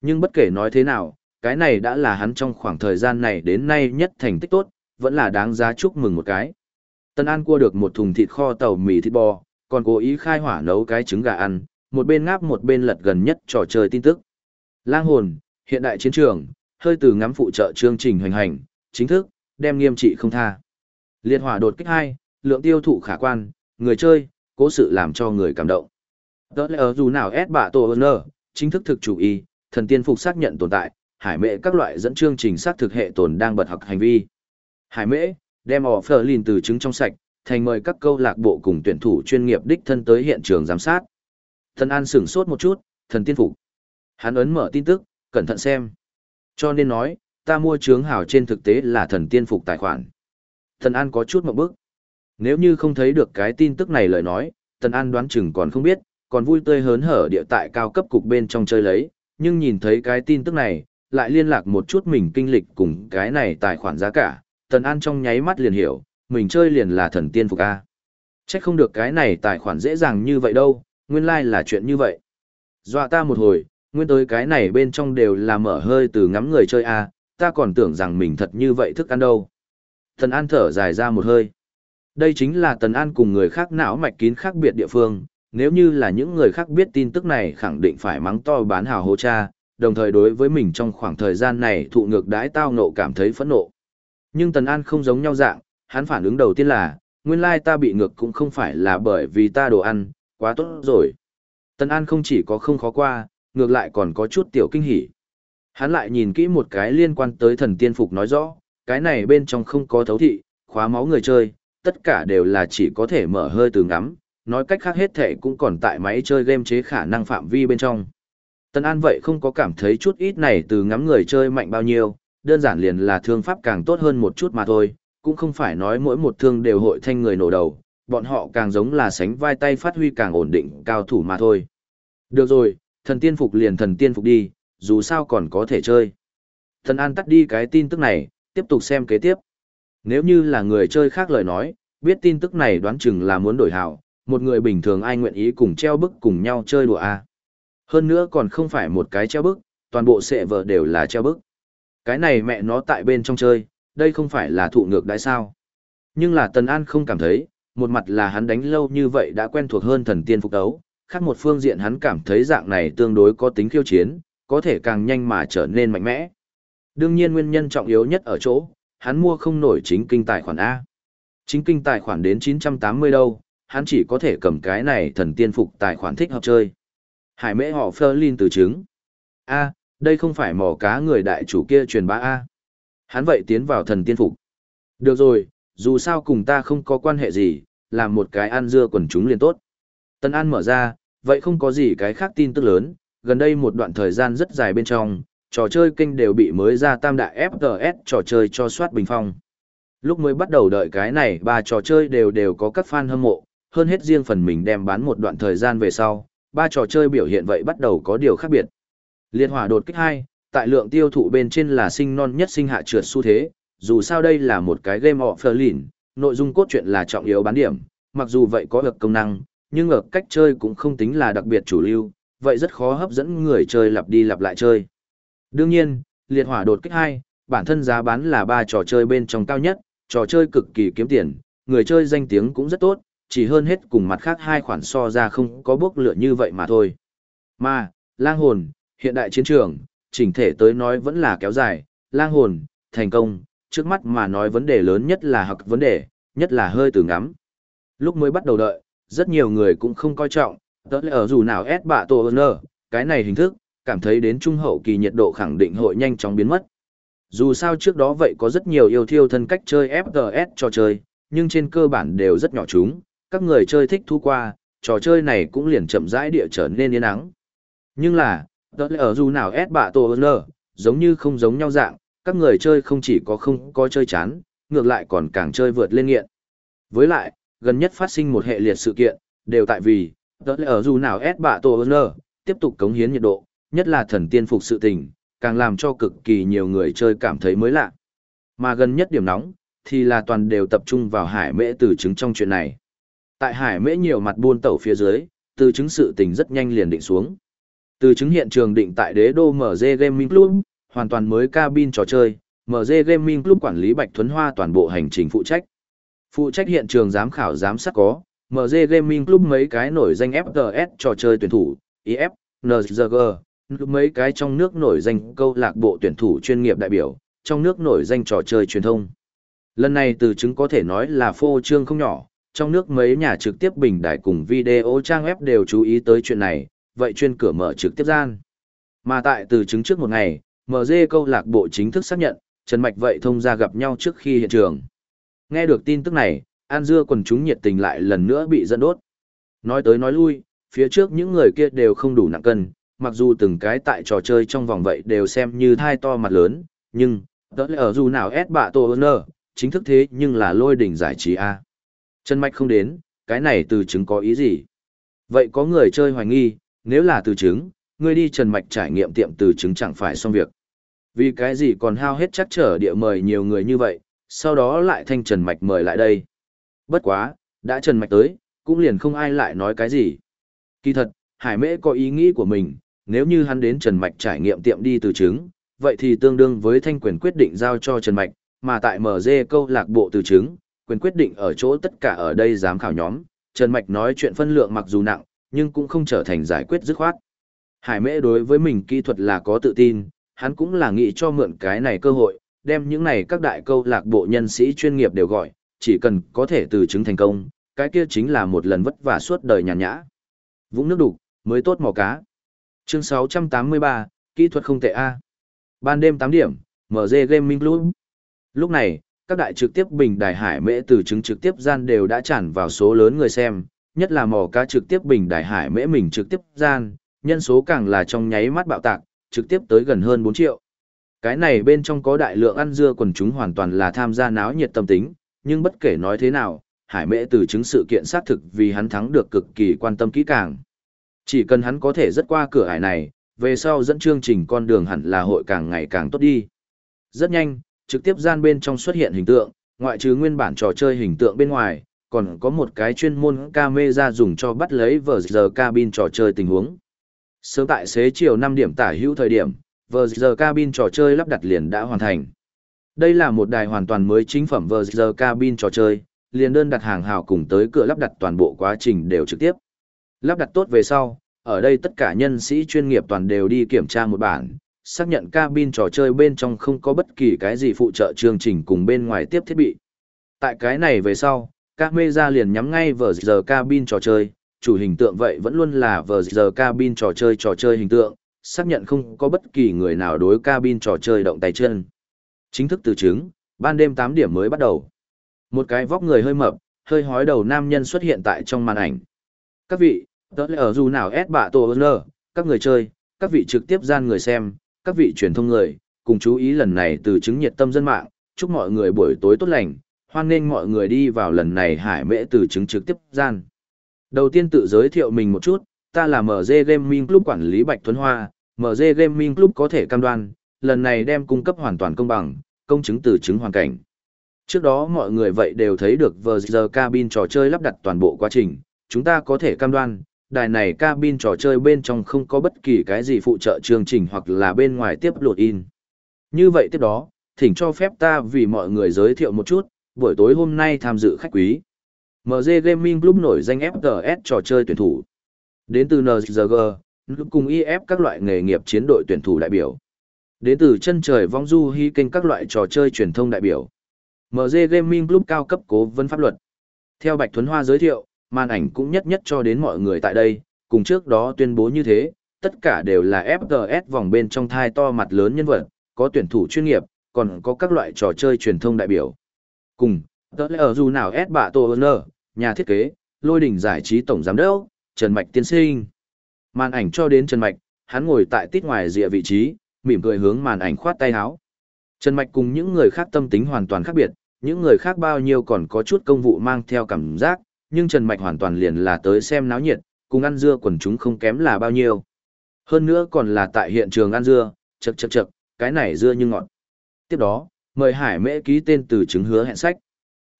Nhưng bất kể nói thế nào, cái này đã là hắn trong khoảng thời gian này đến nay nhất thành tích tốt, vẫn là đáng giá chúc mừng một cái. Tần An cua được một thùng thịt kho tàu mì thịt bò, còn cố ý khai hỏa nấu cái trứng gà ăn, một bên ngáp một bên lật gần nhất trò chơi tin tức. Lang hồn, hiện đại chiến trường, hơi từ ngắm phụ trợ chương trình hoành hành, chính thức, đem nghiêm trị không tha. Liệt hỏa đột kích hai, lượng tiêu thụ khả quan, người chơi, cố sự làm cho người cảm động. Đó là dù nào S bạ tổ ơn chính thức thực chủ y, thần tiên phục xác nhận tồn tại, hải mệ các loại dẫn chương trình xác thực hệ tồn đang bật học hành vi. Hải mễ, đem ỏ phở lìn từ trứng trong sạch, thành mời các câu lạc bộ cùng tuyển thủ chuyên nghiệp đích thân tới hiện trường giám sát. Thần An sửng sốt một chút, thần tiên phục. Hắn ấn mở tin tức, cẩn thận xem. Cho nên nói, ta mua trướng hào trên thực tế là thần tiên phục tài khoản. Thần An có chút một bước. Nếu như không thấy được cái tin tức này lời nói, Thần An đoán chừng còn không biết, còn vui tươi hớn hở địa tại cao cấp cục bên trong chơi lấy, nhưng nhìn thấy cái tin tức này, lại liên lạc một chút mình kinh lịch cùng cái này tài khoản giá cả, Tần An trong nháy mắt liền hiểu, mình chơi liền là thần tiên phục A. Chắc không được cái này tài khoản dễ dàng như vậy đâu, nguyên lai like là chuyện như vậy. Dọa ta một hồi, nguyên tới cái này bên trong đều là mở hơi từ ngắm người chơi A, ta còn tưởng rằng mình thật như vậy thức ăn đâu. thần An thở dài ra một hơi. Đây chính là Tần An cùng người khác não mạch kín khác biệt địa phương, nếu như là những người khác biết tin tức này khẳng định phải mắng to bán hào hô cha, đồng thời đối với mình trong khoảng thời gian này thụ ngược đãi tao nộ cảm thấy phẫn nộ. Nhưng Tần An không giống nhau dạng, hắn phản ứng đầu tiên là, nguyên lai ta bị ngược cũng không phải là bởi vì ta đồ ăn, quá tốt rồi. Tần An không chỉ có không khó qua, ngược lại còn có chút tiểu kinh hỉ. Hắn lại nhìn kỹ một cái liên quan tới thần tiên phục nói rõ, cái này bên trong không có thấu thị, khóa máu người chơi, tất cả đều là chỉ có thể mở hơi từ ngắm, nói cách khác hết thể cũng còn tại máy chơi game chế khả năng phạm vi bên trong. Tần An vậy không có cảm thấy chút ít này từ ngắm người chơi mạnh bao nhiêu, đơn giản liền là thương pháp càng tốt hơn một chút mà thôi, cũng không phải nói mỗi một thương đều hội thanh người nổ đầu, bọn họ càng giống là sánh vai tay phát huy càng ổn định cao thủ mà thôi. Được rồi, thần tiên phục liền thần tiên phục đi, dù sao còn có thể chơi. Thần An tắt đi cái tin tức này, tiếp tục xem kế tiếp. Nếu như là người chơi khác lời nói, biết tin tức này đoán chừng là muốn đổi hảo, một người bình thường ai nguyện ý cùng treo bức cùng nhau chơi đùa à. Hơn nữa còn không phải một cái treo bức, toàn bộ sệ vợ đều là treo bức. Cái này mẹ nó tại bên trong chơi, đây không phải là thụ ngược đãi sao. Nhưng là Tần An không cảm thấy, một mặt là hắn đánh lâu như vậy đã quen thuộc hơn thần tiên phục đấu, khác một phương diện hắn cảm thấy dạng này tương đối có tính khiêu chiến, có thể càng nhanh mà trở nên mạnh mẽ. Đương nhiên nguyên nhân trọng yếu nhất ở chỗ, hắn mua không nổi chính kinh tài khoản A. Chính kinh tài khoản đến 980 đâu, hắn chỉ có thể cầm cái này thần tiên phục tài khoản thích hợp chơi. Hải mễ họ Flerlin từ chứng. A, đây không phải mỏ cá người đại chủ kia truyền bá A. Hắn vậy tiến vào thần tiên phục. Được rồi, dù sao cùng ta không có quan hệ gì, làm một cái ăn dưa quần chúng liền tốt. Tân An mở ra, vậy không có gì cái khác tin tức lớn, gần đây một đoạn thời gian rất dài bên trong, trò chơi kênh đều bị mới ra tam đại FTS trò chơi cho soát bình phong. Lúc mới bắt đầu đợi cái này ba trò chơi đều đều có các fan hâm mộ, hơn hết riêng phần mình đem bán một đoạn thời gian về sau, ba trò chơi biểu hiện vậy bắt đầu có điều khác biệt. Liệt hỏa đột kích 2, tại lượng tiêu thụ bên trên là sinh non nhất sinh hạ trượt xu thế, dù sao đây là một cái game offline, nội dung cốt truyện là trọng yếu bán điểm, mặc dù vậy có được công năng, nhưng ở cách chơi cũng không tính là đặc biệt chủ lưu, vậy rất khó hấp dẫn người chơi lặp đi lặp lại chơi. Đương nhiên, liệt hỏa đột kích 2, bản thân giá bán là ba trò chơi bên trong cao nhất, trò chơi cực kỳ kiếm tiền, người chơi danh tiếng cũng rất tốt, chỉ hơn hết cùng mặt khác hai khoản so ra không có bước lựa như vậy mà thôi. Mà, lang hồn, hiện đại chiến trường, chỉnh thể tới nói vẫn là kéo dài, lang hồn, thành công, trước mắt mà nói vấn đề lớn nhất là học vấn đề, nhất là hơi từ ngắm. Lúc mới bắt đầu đợi, rất nhiều người cũng không coi trọng, tớ lẽ ở dù nào ép bạ tổ hơn cái này hình thức, cảm thấy đến trung hậu kỳ nhiệt độ khẳng định hội nhanh chóng biến mất. Dù sao trước đó vậy có rất nhiều yêu thiêu thân cách chơi FPS trò chơi, nhưng trên cơ bản đều rất nhỏ chúng, các người chơi thích thu qua, trò chơi này cũng liền chậm rãi địa trở nên yên ắng. Nhưng là, đó là ở dù nào S bạ tổ ơn giống như không giống nhau dạng, các người chơi không chỉ có không có chơi chán, ngược lại còn càng chơi vượt lên nghiện. Với lại, gần nhất phát sinh một hệ liệt sự kiện, đều tại vì, đó là ở dù nào S bạ tổ ơn tiếp tục cống hiến nhiệt độ, nhất là thần tiên phục sự tình, càng làm cho cực kỳ nhiều người chơi cảm thấy mới lạ. Mà gần nhất điểm nóng, thì là toàn đều tập trung vào hải mễ từ chứng trong chuyện này. Tại hải mễ nhiều mặt buôn tẩu phía dưới, từ chứng sự tình rất nhanh liền định xuống. Từ chứng hiện trường định tại đế đô MG Gaming Club, hoàn toàn mới cabin trò chơi, MG Gaming Club quản lý Bạch Thuấn Hoa toàn bộ hành trình phụ trách. Phụ trách hiện trường giám khảo giám sát có, MG Gaming Club mấy cái nổi danh FTS trò chơi tuyển thủ, IF, NZG, mấy cái trong nước nổi danh câu lạc bộ tuyển thủ chuyên nghiệp đại biểu, trong nước nổi danh trò chơi truyền thông. Lần này từ chứng có thể nói là phô trương không nhỏ, trong nước mấy nhà trực tiếp bình đại cùng video trang web đều chú ý tới chuyện này, vậy chuyên cửa mở trực tiếp gian. Mà tại từ chứng trước một ngày, MG câu lạc bộ chính thức xác nhận, Trần Mạch vậy thông ra gặp nhau trước khi hiện trường. Nghe được tin tức này, An Dưa quần chúng nhiệt tình lại lần nữa bị dẫn đốt. Nói tới nói lui, phía trước những người kia đều không đủ nặng cân, mặc dù từng cái tại trò chơi trong vòng vậy đều xem như thai to mặt lớn, nhưng, tớ lẽ ở dù nào ép bạ tổ ơn chính thức thế nhưng là lôi đỉnh giải trí A. Trần Mạch không đến, cái này từ chứng có ý gì? Vậy có người chơi hoài nghi, nếu là từ chứng, ngươi đi Trần Mạch trải nghiệm tiệm từ chứng chẳng phải xong việc. Vì cái gì còn hao hết chắc trở địa mời nhiều người như vậy, sau đó lại thanh Trần Mạch mời lại đây. Bất quá, đã Trần Mạch tới, cũng liền không ai lại nói cái gì. Kỳ thật, Hải Mễ có ý nghĩ của mình, nếu như hắn đến Trần Mạch trải nghiệm tiệm đi từ chứng, vậy thì tương đương với thanh quyền quyết định giao cho Trần Mạch, mà tại MG câu lạc bộ từ chứng, quyền quyết định ở chỗ tất cả ở đây giám khảo nhóm, Trần Mạch nói chuyện phân lượng mặc dù nặng, nhưng cũng không trở thành giải quyết dứt khoát. Hải Mễ đối với mình kỹ thuật là có tự tin, hắn cũng là nghĩ cho mượn cái này cơ hội, đem những này các đại câu lạc bộ nhân sĩ chuyên nghiệp đều gọi, chỉ cần có thể từ chứng thành công, cái kia chính là một lần vất vả suốt đời nhàn nhã. Vũng nước đục, mới tốt mò cá. Chương 683, kỹ thuật không tệ A. Ban đêm 8 điểm, MG Gaming Club. Lúc này, các đại trực tiếp bình đài hải mễ từ chứng trực tiếp gian đều đã tràn vào số lớn người xem, nhất là mò cá trực tiếp bình đại hải mễ mình trực tiếp gian, nhân số càng là trong nháy mắt bạo tạc, trực tiếp tới gần hơn 4 triệu. Cái này bên trong có đại lượng ăn dưa quần chúng hoàn toàn là tham gia náo nhiệt tâm tính, nhưng bất kể nói thế nào, hải mễ từ chứng sự kiện xác thực vì hắn thắng được cực kỳ quan tâm kỹ càng. Chỉ cần hắn có thể rất qua cửa hải này, về sau dẫn chương trình con đường hẳn là hội càng ngày càng tốt đi. Rất nhanh, trực tiếp gian bên trong xuất hiện hình tượng, ngoại trừ nguyên bản trò chơi hình tượng bên ngoài, còn có một cái chuyên môn camera dùng cho bắt lấy vờ giờ cabin trò chơi tình huống. Sớm tại xế chiều 5 điểm tả hữu thời điểm, vờ giờ cabin trò chơi lắp đặt liền đã hoàn thành. Đây là một đài hoàn toàn mới chính phẩm vờ giờ cabin trò chơi, liền đơn đặt hàng hào cùng tới cửa lắp đặt toàn bộ quá trình đều trực tiếp. Lắp đặt tốt về sau, ở đây tất cả nhân sĩ chuyên nghiệp toàn đều đi kiểm tra một bản, xác nhận cabin trò chơi bên trong không có bất kỳ cái gì phụ trợ chương trình cùng bên ngoài tiếp thiết bị. Tại cái này về sau, camera liền nhắm ngay vờ giờ cabin trò chơi, chủ hình tượng vậy vẫn luôn là vờ giờ cabin trò chơi trò chơi hình tượng, xác nhận không có bất kỳ người nào đối cabin trò chơi động tay chân. Chính thức từ chứng, ban đêm 8 điểm mới bắt đầu. Một cái vóc người hơi mập, hơi hói đầu nam nhân xuất hiện tại trong màn ảnh. Các vị, tớ lẽ ở dù nào ép bạ tổ ơn các người chơi, các vị trực tiếp gian người xem, các vị truyền thông người, cùng chú ý lần này từ chứng nhiệt tâm dân mạng, chúc mọi người buổi tối tốt lành, hoan nghênh mọi người đi vào lần này hải mễ từ chứng trực tiếp gian. Đầu tiên tự giới thiệu mình một chút, ta là MG Gaming Club quản lý Bạch Thuấn Hoa, MG Gaming Club có thể cam đoan, lần này đem cung cấp hoàn toàn công bằng, công chứng từ chứng hoàn cảnh. Trước đó mọi người vậy đều thấy được vừa giờ cabin trò chơi lắp đặt toàn bộ quá trình, chúng ta có thể cam đoan, đài này cabin trò chơi bên trong không có bất kỳ cái gì phụ trợ chương trình hoặc là bên ngoài tiếp lột in. Như vậy tiếp đó, thỉnh cho phép ta vì mọi người giới thiệu một chút, buổi tối hôm nay tham dự khách quý. MG Gaming Club nổi danh FTS trò chơi tuyển thủ. Đến từ NGG, cùng IF các loại nghề nghiệp chiến đội tuyển thủ đại biểu. Đến từ chân trời vong du hy kênh các loại trò chơi truyền thông đại biểu. MG Gaming Club cao cấp cố vấn pháp luật. Theo Bạch Thuấn Hoa giới thiệu, màn ảnh cũng nhất nhất cho đến mọi người tại đây, cùng trước đó tuyên bố như thế, tất cả đều là FGS vòng bên trong thai to mặt lớn nhân vật, có tuyển thủ chuyên nghiệp, còn có các loại trò chơi truyền thông đại biểu. Cùng, tớ lẽ ở dù nào S bạ tổ ơn nhà thiết kế, lôi đỉnh giải trí tổng giám đốc, Trần Mạch tiên sinh. Màn ảnh cho đến Trần Mạch, hắn ngồi tại tít ngoài rìa vị trí, mỉm cười hướng màn ảnh khoát tay háo. Trần Mạch cùng những người khác tâm tính hoàn toàn khác biệt, những người khác bao nhiêu còn có chút công vụ mang theo cảm giác, nhưng Trần Mạch hoàn toàn liền là tới xem náo nhiệt, cùng ăn dưa quần chúng không kém là bao nhiêu. Hơn nữa còn là tại hiện trường ăn dưa, chậc chậc chậc, cái này dưa như ngọt. Tiếp đó, mời Hải Mễ ký tên từ chứng hứa hẹn sách.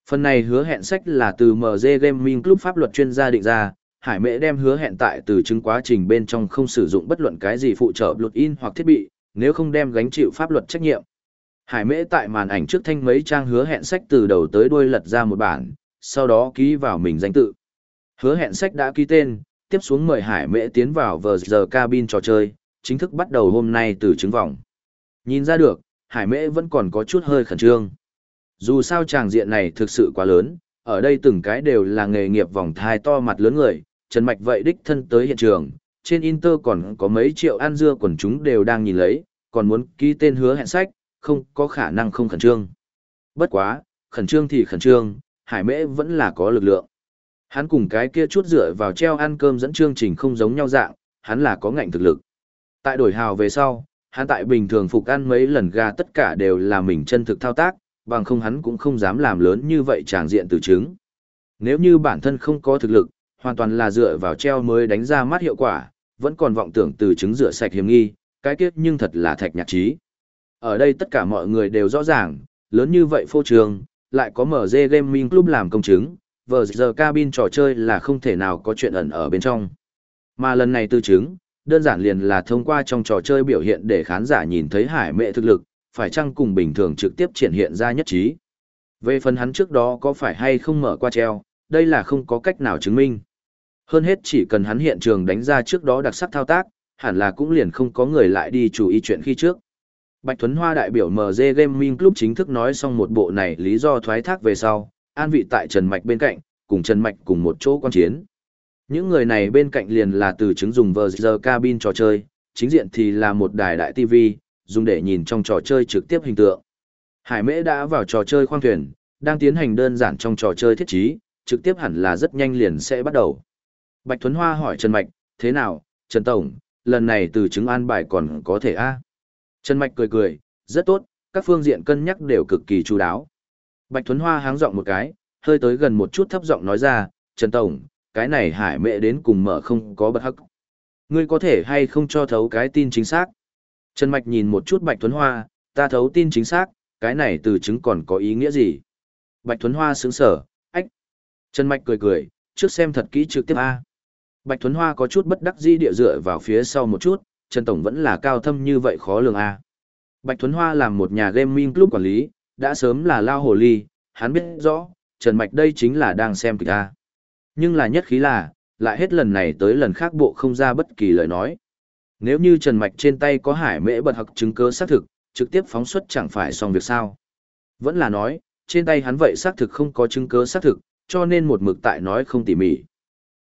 Phần này hứa hẹn sách là từ MG Gaming Club pháp luật chuyên gia định ra, Hải Mễ đem hứa hẹn tại từ chứng quá trình bên trong không sử dụng bất luận cái gì phụ trợ luật in hoặc thiết bị, nếu không đem gánh chịu pháp luật trách nhiệm. Hải Mễ tại màn ảnh trước thanh mấy trang hứa hẹn sách từ đầu tới đuôi lật ra một bản, sau đó ký vào mình danh tự. Hứa hẹn sách đã ký tên, tiếp xuống mời Hải Mễ tiến vào vờ giờ cabin trò chơi, chính thức bắt đầu hôm nay từ chứng vòng. Nhìn ra được, Hải Mễ vẫn còn có chút hơi khẩn trương. Dù sao tràng diện này thực sự quá lớn, ở đây từng cái đều là nghề nghiệp vòng thai to mặt lớn người, Trần Mạch vậy đích thân tới hiện trường, trên Inter còn có mấy triệu an dưa quần chúng đều đang nhìn lấy, còn muốn ký tên hứa hẹn sách, không có khả năng không khẩn trương. Bất quá, khẩn trương thì khẩn trương, Hải Mễ vẫn là có lực lượng. Hắn cùng cái kia chút dựa vào treo ăn cơm dẫn chương trình không giống nhau dạng, hắn là có ngạnh thực lực. Tại đổi hào về sau, hắn tại bình thường phục ăn mấy lần gà tất cả đều là mình chân thực thao tác, bằng không hắn cũng không dám làm lớn như vậy tràng diện từ chứng. Nếu như bản thân không có thực lực, hoàn toàn là dựa vào treo mới đánh ra mắt hiệu quả, vẫn còn vọng tưởng từ chứng rửa sạch hiểm nghi, cái kiếp nhưng thật là thạch nhạc trí. Ở đây tất cả mọi người đều rõ ràng, lớn như vậy phô trường, lại có MG Gaming Club làm công chứng, vờ giờ cabin trò chơi là không thể nào có chuyện ẩn ở bên trong. Mà lần này từ chứng, đơn giản liền là thông qua trong trò chơi biểu hiện để khán giả nhìn thấy hải mệ thực lực, phải chăng cùng bình thường trực tiếp triển hiện ra nhất trí. Về phần hắn trước đó có phải hay không mở qua treo, đây là không có cách nào chứng minh. Hơn hết chỉ cần hắn hiện trường đánh ra trước đó đặc sắc thao tác, hẳn là cũng liền không có người lại đi chú ý chuyện khi trước. Bạch Thuấn Hoa đại biểu MG Gaming Club chính thức nói xong một bộ này lý do thoái thác về sau, an vị tại Trần Mạch bên cạnh, cùng Trần Mạch cùng một chỗ quan chiến. Những người này bên cạnh liền là từ chứng dùng vờ giờ cabin trò chơi, chính diện thì là một đài đại TV, dùng để nhìn trong trò chơi trực tiếp hình tượng. Hải Mễ đã vào trò chơi khoang thuyền, đang tiến hành đơn giản trong trò chơi thiết trí, trực tiếp hẳn là rất nhanh liền sẽ bắt đầu. Bạch Thuấn Hoa hỏi Trần Mạch, thế nào, Trần Tổng, lần này từ chứng an bài còn có thể a Trần Mạch cười cười, rất tốt, các phương diện cân nhắc đều cực kỳ chú đáo. Bạch Thuấn Hoa háng giọng một cái, hơi tới gần một chút thấp giọng nói ra, Trần Tổng, cái này hải mẹ đến cùng mở không có bất hắc. Ngươi có thể hay không cho thấu cái tin chính xác? Trần Mạch nhìn một chút Bạch Tuấn Hoa, ta thấu tin chính xác, cái này từ chứng còn có ý nghĩa gì? Bạch Tuấn Hoa sướng sở, ách. Trần Mạch cười cười, trước xem thật kỹ trực tiếp A. Bạch Tuấn Hoa có chút bất đắc dĩ địa dựa vào phía sau một chút, Trần Tổng vẫn là cao thâm như vậy khó lường A. Bạch Tuấn Hoa làm một nhà gaming club quản lý, đã sớm là lao hồ ly, hắn biết rõ, Trần Mạch đây chính là đang xem kịch A. Nhưng là nhất khí là, lại hết lần này tới lần khác bộ không ra bất kỳ lời nói. Nếu như Trần Mạch trên tay có hải mễ bật hoặc chứng cơ xác thực, trực tiếp phóng xuất chẳng phải xong việc sao. Vẫn là nói, trên tay hắn vậy xác thực không có chứng cơ xác thực, cho nên một mực tại nói không tỉ mỉ.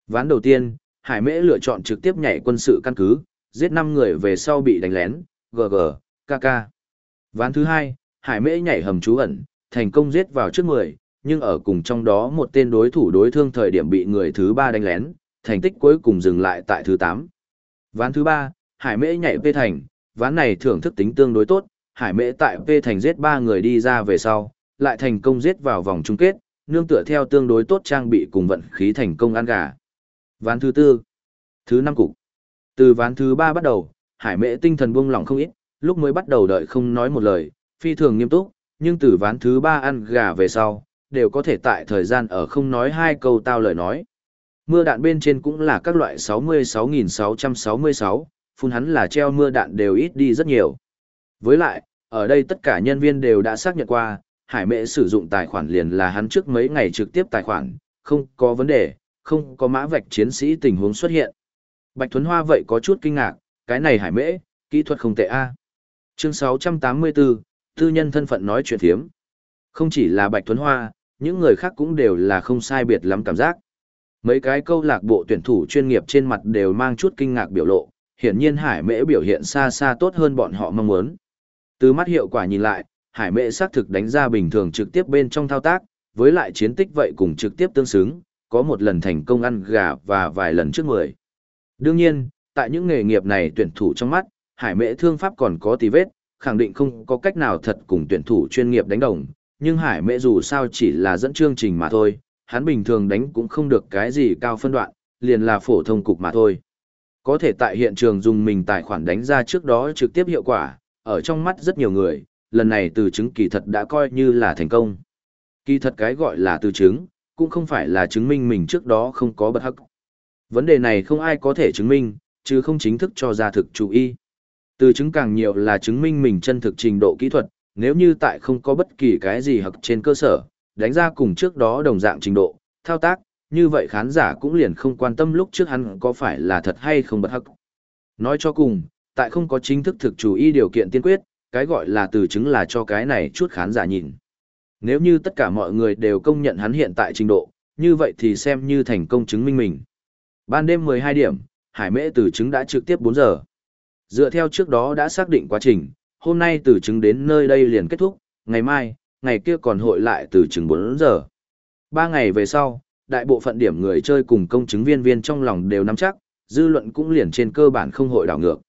Ván đầu tiên, Hải Mễ lựa chọn trực tiếp nhảy quân sự căn cứ, giết 5 người về sau bị đánh lén, GG, KK. Ván thứ hai, Hải Mễ nhảy hầm trú ẩn, thành công giết vào trước 10, nhưng ở cùng trong đó một tên đối thủ đối thương thời điểm bị người thứ ba đánh lén, thành tích cuối cùng dừng lại tại thứ 8. Ván thứ ba, Hải Mễ nhảy về thành, ván này thưởng thức tính tương đối tốt, Hải Mễ tại V thành giết 3 người đi ra về sau, lại thành công giết vào vòng chung kết, nương tựa theo tương đối tốt trang bị cùng vận khí thành công ăn gà. Ván thứ tư, thứ năm cục. Từ ván thứ ba bắt đầu, Hải Mễ tinh thần buông lỏng không ít, lúc mới bắt đầu đợi không nói một lời, phi thường nghiêm túc, nhưng từ ván thứ ba ăn gà về sau, đều có thể tại thời gian ở không nói hai câu tao lời nói. Mưa đạn bên trên cũng là các loại 66.666, phun hắn là treo mưa đạn đều ít đi rất nhiều. Với lại, ở đây tất cả nhân viên đều đã xác nhận qua, Hải mệ sử dụng tài khoản liền là hắn trước mấy ngày trực tiếp tài khoản, không có vấn đề, không có mã vạch chiến sĩ tình huống xuất hiện. Bạch Thuấn Hoa vậy có chút kinh ngạc, cái này Hải Mễ, kỹ thuật không tệ a. Chương 684, tư nhân thân phận nói chuyện thiếm. Không chỉ là Bạch Thuấn Hoa, những người khác cũng đều là không sai biệt lắm cảm giác. Mấy cái câu lạc bộ tuyển thủ chuyên nghiệp trên mặt đều mang chút kinh ngạc biểu lộ, hiển nhiên Hải Mễ biểu hiện xa xa tốt hơn bọn họ mong muốn. Từ mắt hiệu quả nhìn lại, Hải Mễ xác thực đánh ra bình thường trực tiếp bên trong thao tác, với lại chiến tích vậy cùng trực tiếp tương xứng, có một lần thành công ăn gà và vài lần trước mười. Đương nhiên, tại những nghề nghiệp này tuyển thủ trong mắt, Hải Mễ thương pháp còn có tí vết, khẳng định không có cách nào thật cùng tuyển thủ chuyên nghiệp đánh đồng, nhưng Hải Mễ dù sao chỉ là dẫn chương trình mà thôi, hắn bình thường đánh cũng không được cái gì cao phân đoạn, liền là phổ thông cục mà thôi. Có thể tại hiện trường dùng mình tài khoản đánh ra trước đó trực tiếp hiệu quả, ở trong mắt rất nhiều người, lần này từ chứng kỳ thật đã coi như là thành công. Kỳ thật cái gọi là từ chứng, cũng không phải là chứng minh mình trước đó không có bất hắc. Vấn đề này không ai có thể chứng minh, chứ không chính thức cho ra thực chủ y. Từ chứng càng nhiều là chứng minh mình chân thực trình độ kỹ thuật, nếu như tại không có bất kỳ cái gì hoặc trên cơ sở, đánh ra cùng trước đó đồng dạng trình độ, thao tác, như vậy khán giả cũng liền không quan tâm lúc trước hắn có phải là thật hay không bất hắc. Nói cho cùng, tại không có chính thức thực chủ y điều kiện tiên quyết, cái gọi là từ chứng là cho cái này chút khán giả nhìn. Nếu như tất cả mọi người đều công nhận hắn hiện tại trình độ, như vậy thì xem như thành công chứng minh mình. Ban đêm 12 điểm, Hải Mễ từ chứng đã trực tiếp 4 giờ. Dựa theo trước đó đã xác định quá trình, hôm nay từ chứng đến nơi đây liền kết thúc, ngày mai, ngày kia còn hội lại từ chứng 4 giờ. Ba ngày về sau, đại bộ phận điểm người chơi cùng công chứng viên viên trong lòng đều nắm chắc, dư luận cũng liền trên cơ bản không hội đảo ngược.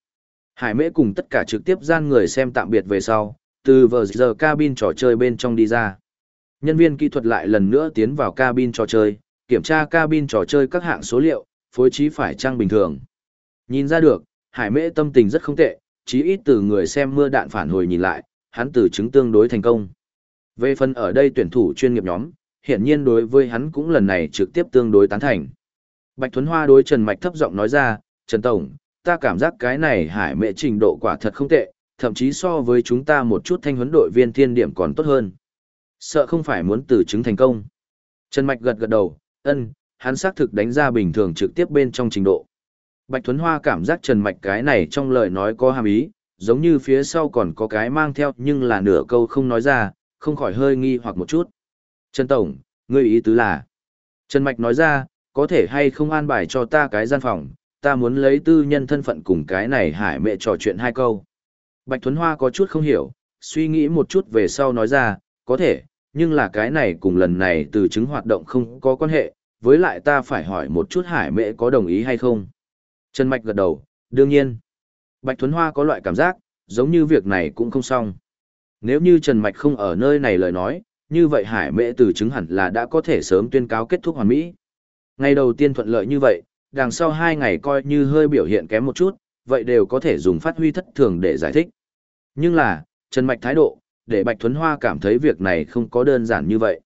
Hải Mễ cùng tất cả trực tiếp gian người xem tạm biệt về sau, từ vờ giờ cabin trò chơi bên trong đi ra. Nhân viên kỹ thuật lại lần nữa tiến vào cabin trò chơi, kiểm tra cabin trò chơi các hạng số liệu, phối trí phải trang bình thường. Nhìn ra được, Hải Mễ tâm tình rất không tệ, chí ít từ người xem mưa đạn phản hồi nhìn lại, hắn từ chứng tương đối thành công. Về phần ở đây tuyển thủ chuyên nghiệp nhóm, hiển nhiên đối với hắn cũng lần này trực tiếp tương đối tán thành. Bạch Thuấn Hoa đối Trần Mạch thấp giọng nói ra, Trần Tổng, ta cảm giác cái này hải mệ trình độ quả thật không tệ, thậm chí so với chúng ta một chút thanh huấn đội viên thiên điểm còn tốt hơn. Sợ không phải muốn từ chứng thành công. Trần Mạch gật gật đầu, ân, hắn xác thực đánh ra bình thường trực tiếp bên trong trình độ. Bạch Thuấn Hoa cảm giác Trần Mạch cái này trong lời nói có hàm ý, giống như phía sau còn có cái mang theo nhưng là nửa câu không nói ra, không khỏi hơi nghi hoặc một chút. Trần Tổng, ngươi ý tứ là. Trần Mạch nói ra, có thể hay không an bài cho ta cái gian phòng, ta muốn lấy tư nhân thân phận cùng cái này hải mẹ trò chuyện hai câu. Bạch Thuấn Hoa có chút không hiểu, suy nghĩ một chút về sau nói ra, có thể, nhưng là cái này cùng lần này từ chứng hoạt động không có quan hệ, với lại ta phải hỏi một chút hải mẹ có đồng ý hay không. Trần Mạch gật đầu, đương nhiên. Bạch Thuấn Hoa có loại cảm giác, giống như việc này cũng không xong. Nếu như Trần Mạch không ở nơi này lời nói, như vậy hải mệ từ chứng hẳn là đã có thể sớm tuyên cáo kết thúc hoàn mỹ. Ngày đầu tiên thuận lợi như vậy, đằng sau hai ngày coi như hơi biểu hiện kém một chút, vậy đều có thể dùng phát huy thất thường để giải thích. Nhưng là, Trần Mạch thái độ, để Bạch Thuấn Hoa cảm thấy việc này không có đơn giản như vậy.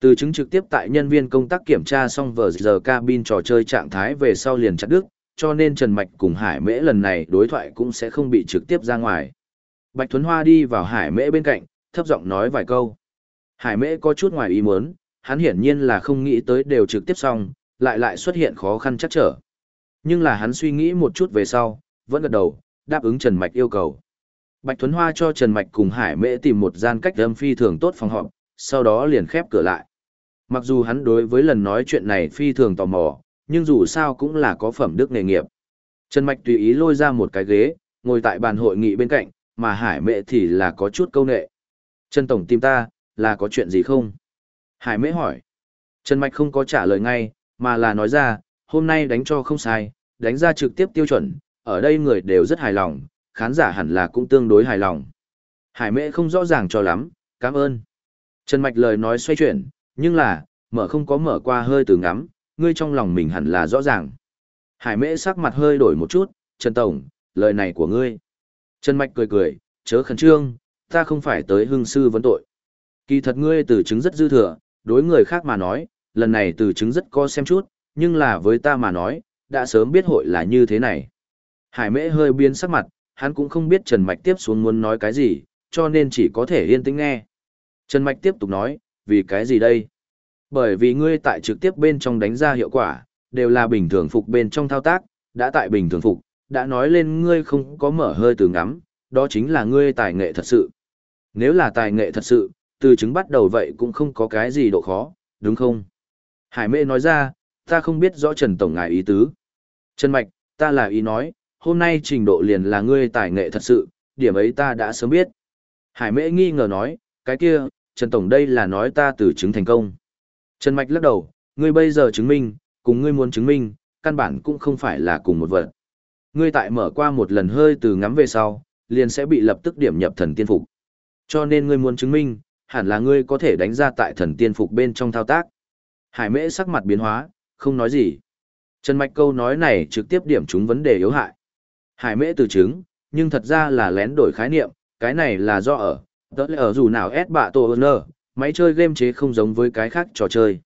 Từ chứng trực tiếp tại nhân viên công tác kiểm tra xong vờ giờ cabin trò chơi trạng thái về sau liền chặt đứt, cho nên Trần Mạch cùng Hải Mễ lần này đối thoại cũng sẽ không bị trực tiếp ra ngoài. Bạch Thuấn Hoa đi vào Hải Mễ bên cạnh, thấp giọng nói vài câu. Hải Mễ có chút ngoài ý muốn, hắn hiển nhiên là không nghĩ tới đều trực tiếp xong, lại lại xuất hiện khó khăn chắc trở. Nhưng là hắn suy nghĩ một chút về sau, vẫn gật đầu, đáp ứng Trần Mạch yêu cầu. Bạch Thuấn Hoa cho Trần Mạch cùng Hải Mễ tìm một gian cách âm phi thường tốt phòng họp, sau đó liền khép cửa lại. Mặc dù hắn đối với lần nói chuyện này phi thường tò mò, nhưng dù sao cũng là có phẩm đức nghề nghiệp. Trần Mạch tùy ý lôi ra một cái ghế, ngồi tại bàn hội nghị bên cạnh, mà Hải Mệ thì là có chút câu nệ. Trần Tổng tìm ta, là có chuyện gì không? Hải Mễ hỏi. Trần Mạch không có trả lời ngay, mà là nói ra, hôm nay đánh cho không sai, đánh ra trực tiếp tiêu chuẩn, ở đây người đều rất hài lòng, khán giả hẳn là cũng tương đối hài lòng. Hải mễ không rõ ràng cho lắm, cảm ơn. Trần Mạch lời nói xoay chuyển, nhưng là, mở không có mở qua hơi từ ngắm, ngươi trong lòng mình hẳn là rõ ràng. Hải mễ sắc mặt hơi đổi một chút, Trần Tổng, lời này của ngươi. Trần Mạch cười cười, chớ khẩn trương, ta không phải tới hưng sư vấn tội. Kỳ thật ngươi từ chứng rất dư thừa, đối người khác mà nói, lần này từ chứng rất có xem chút, nhưng là với ta mà nói, đã sớm biết hội là như thế này. Hải mễ hơi biến sắc mặt, hắn cũng không biết Trần Mạch tiếp xuống muốn nói cái gì, cho nên chỉ có thể yên tĩnh nghe. Trần Mạch tiếp tục nói, vì cái gì đây? Bởi vì ngươi tại trực tiếp bên trong đánh ra hiệu quả, đều là bình thường phục bên trong thao tác, đã tại bình thường phục, đã nói lên ngươi không có mở hơi từ ngắm, đó chính là ngươi tài nghệ thật sự. Nếu là tài nghệ thật sự, từ chứng bắt đầu vậy cũng không có cái gì độ khó, đúng không? Hải mệ nói ra, ta không biết rõ Trần Tổng ngài ý tứ. Trần Mạch, ta là ý nói, hôm nay trình độ liền là ngươi tài nghệ thật sự, điểm ấy ta đã sớm biết. Hải mễ nghi ngờ nói, cái kia, Trần Tổng đây là nói ta từ chứng thành công. Trần Mạch lắc đầu, ngươi bây giờ chứng minh, cùng ngươi muốn chứng minh, căn bản cũng không phải là cùng một vật. Ngươi tại mở qua một lần hơi từ ngắm về sau, liền sẽ bị lập tức điểm nhập thần tiên phục. Cho nên ngươi muốn chứng minh, hẳn là ngươi có thể đánh ra tại thần tiên phục bên trong thao tác. Hải mễ sắc mặt biến hóa, không nói gì. Trần Mạch câu nói này trực tiếp điểm chúng vấn đề yếu hại. Hải mễ từ chứng, nhưng thật ra là lén đổi khái niệm, cái này là do ở, tớ lẽ ở dù nào S bạ tổ nơ, máy chơi game chế không giống với cái khác trò chơi.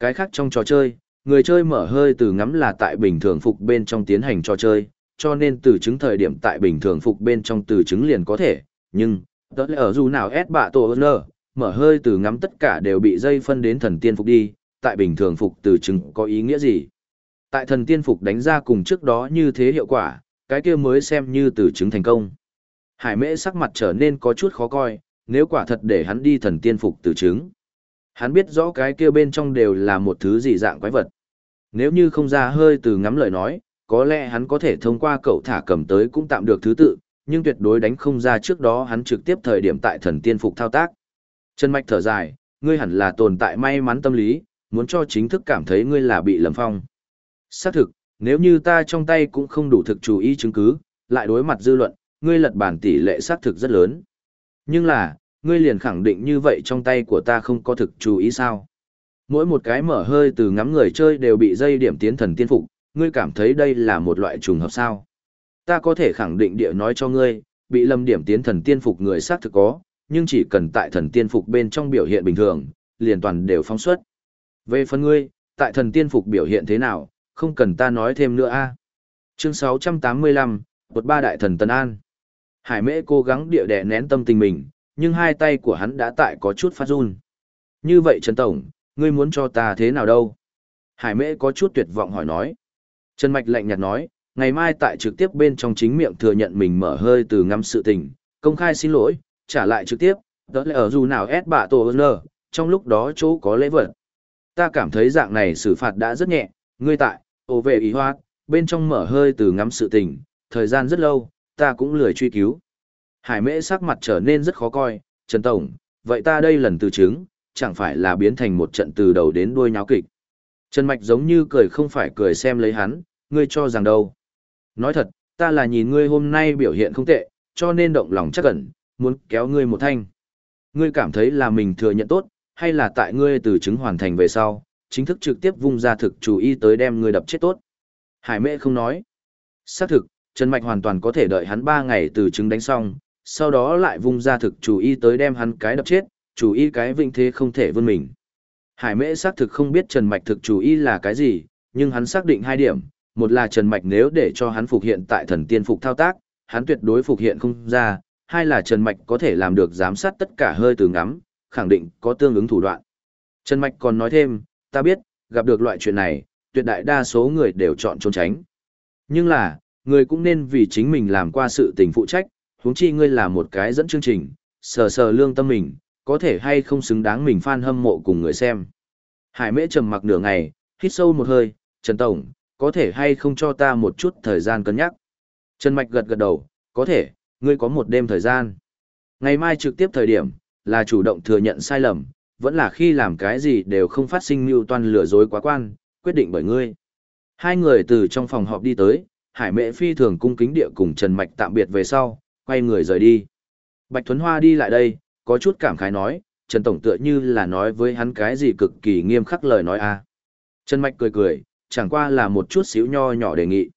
Cái khác trong trò chơi, người chơi mở hơi từ ngắm là tại bình thường phục bên trong tiến hành trò chơi, cho nên từ chứng thời điểm tại bình thường phục bên trong từ chứng liền có thể, nhưng, tớ lẽ ở dù nào S bạ tổ ơn mở hơi từ ngắm tất cả đều bị dây phân đến thần tiên phục đi, tại bình thường phục từ chứng có ý nghĩa gì? Tại thần tiên phục đánh ra cùng trước đó như thế hiệu quả, cái kia mới xem như từ chứng thành công. Hải mễ sắc mặt trở nên có chút khó coi, nếu quả thật để hắn đi thần tiên phục từ chứng. Hắn biết rõ cái kia bên trong đều là một thứ gì dạng quái vật. Nếu như không ra hơi từ ngắm lời nói, có lẽ hắn có thể thông qua cậu thả cầm tới cũng tạm được thứ tự, nhưng tuyệt đối đánh không ra trước đó hắn trực tiếp thời điểm tại thần tiên phục thao tác. Trần Mạch thở dài, ngươi hẳn là tồn tại may mắn tâm lý, muốn cho chính thức cảm thấy ngươi là bị lầm phong. Xác thực, nếu như ta trong tay cũng không đủ thực chú ý chứng cứ, lại đối mặt dư luận, ngươi lật bản tỷ lệ xác thực rất lớn. Nhưng là, ngươi liền khẳng định như vậy trong tay của ta không có thực chú ý sao. Mỗi một cái mở hơi từ ngắm người chơi đều bị dây điểm tiến thần tiên phục, ngươi cảm thấy đây là một loại trùng hợp sao. Ta có thể khẳng định địa nói cho ngươi, bị lâm điểm tiến thần tiên phục người xác thực có, nhưng chỉ cần tại thần tiên phục bên trong biểu hiện bình thường, liền toàn đều phóng xuất. Về phần ngươi, tại thần tiên phục biểu hiện thế nào, không cần ta nói thêm nữa a. Chương 685, Bột ba đại thần Tân An. Hải mễ cố gắng địa đè nén tâm tình mình, nhưng hai tay của hắn đã tại có chút phát run. Như vậy Trần Tổng, ngươi muốn cho ta thế nào đâu? Hải mễ có chút tuyệt vọng hỏi nói. Trần Mạch lạnh nhạt nói, ngày mai tại trực tiếp bên trong chính miệng thừa nhận mình mở hơi từ ngắm sự tình, công khai xin lỗi, trả lại trực tiếp, đó là ở dù nào ép bạ tổ ơn trong lúc đó chỗ có lễ vật. Ta cảm thấy dạng này xử phạt đã rất nhẹ, ngươi tại, ồ về ý hoa, bên trong mở hơi từ ngắm sự tình, thời gian rất lâu, ta cũng lười truy cứu. Hải mễ sắc mặt trở nên rất khó coi, Trần Tổng, vậy ta đây lần từ chứng, chẳng phải là biến thành một trận từ đầu đến đuôi nháo kịch. Trần Mạch giống như cười không phải cười xem lấy hắn, ngươi cho rằng đâu. Nói thật, ta là nhìn ngươi hôm nay biểu hiện không tệ, cho nên động lòng chắc ẩn, muốn kéo ngươi một thanh. Ngươi cảm thấy là mình thừa nhận tốt, hay là tại ngươi từ chứng hoàn thành về sau, chính thức trực tiếp vung ra thực chủ ý tới đem ngươi đập chết tốt. Hải mễ không nói. Xác thực, Trần Mạch hoàn toàn có thể đợi hắn 3 ngày từ chứng đánh xong, sau đó lại vung ra thực chủ ý tới đem hắn cái đập chết, chủ ý cái vinh thế không thể vươn mình. Hải mễ xác thực không biết Trần Mạch thực chủ ý là cái gì, nhưng hắn xác định hai điểm, một là Trần Mạch nếu để cho hắn phục hiện tại thần tiên phục thao tác, hắn tuyệt đối phục hiện không ra, hai là Trần Mạch có thể làm được giám sát tất cả hơi từ ngắm, khẳng định có tương ứng thủ đoạn. Trần Mạch còn nói thêm, ta biết, gặp được loại chuyện này, tuyệt đại đa số người đều chọn trốn tránh. Nhưng là, người cũng nên vì chính mình làm qua sự tình phụ trách, huống chi ngươi là một cái dẫn chương trình, sờ sờ lương tâm mình, có thể hay không xứng đáng mình fan hâm mộ cùng người xem. Hải mễ trầm mặc nửa ngày, hít sâu một hơi, Trần Tổng, có thể hay không cho ta một chút thời gian cân nhắc. Trần Mạch gật gật đầu, có thể, ngươi có một đêm thời gian. Ngày mai trực tiếp thời điểm, là chủ động thừa nhận sai lầm, vẫn là khi làm cái gì đều không phát sinh mưu toan lừa dối quá quan, quyết định bởi ngươi. Hai người từ trong phòng họp đi tới, Hải Mễ phi thường cung kính địa cùng Trần Mạch tạm biệt về sau, quay người rời đi. Bạch Thuấn Hoa đi lại đây, có chút cảm khái nói, Trần Tổng tựa như là nói với hắn cái gì cực kỳ nghiêm khắc lời nói a Trần Mạch cười cười, chẳng qua là một chút xíu nho nhỏ đề nghị.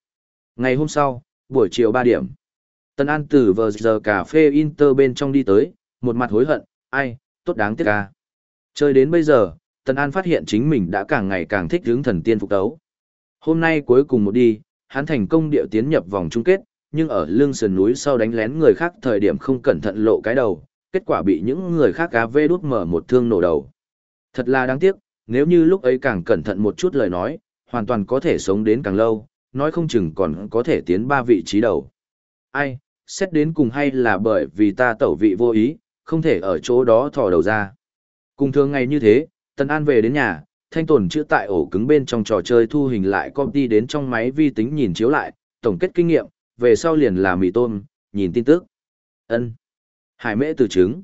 Ngày hôm sau, buổi chiều 3 điểm, Tân An từ vờ giờ cà phê Inter bên trong đi tới, một mặt hối hận, ai, tốt đáng tiếc ca. Chơi đến bây giờ, Tân An phát hiện chính mình đã càng ngày càng thích hướng thần tiên phục tấu. Hôm nay cuối cùng một đi, hắn thành công điệu tiến nhập vòng chung kết, nhưng ở lưng sườn núi sau đánh lén người khác thời điểm không cẩn thận lộ cái đầu, kết quả bị những người khác cá vê đút mở một thương nổ đầu. Thật là đáng tiếc, nếu như lúc ấy càng cẩn thận một chút lời nói, hoàn toàn có thể sống đến càng lâu, nói không chừng còn có thể tiến ba vị trí đầu. Ai, xét đến cùng hay là bởi vì ta tẩu vị vô ý, không thể ở chỗ đó thò đầu ra. Cùng thường ngày như thế, Tần An về đến nhà, thanh tồn chữa tại ổ cứng bên trong trò chơi thu hình lại copy đến trong máy vi tính nhìn chiếu lại, tổng kết kinh nghiệm, về sau liền là mì tôm, nhìn tin tức. ân Hải mễ từ chứng.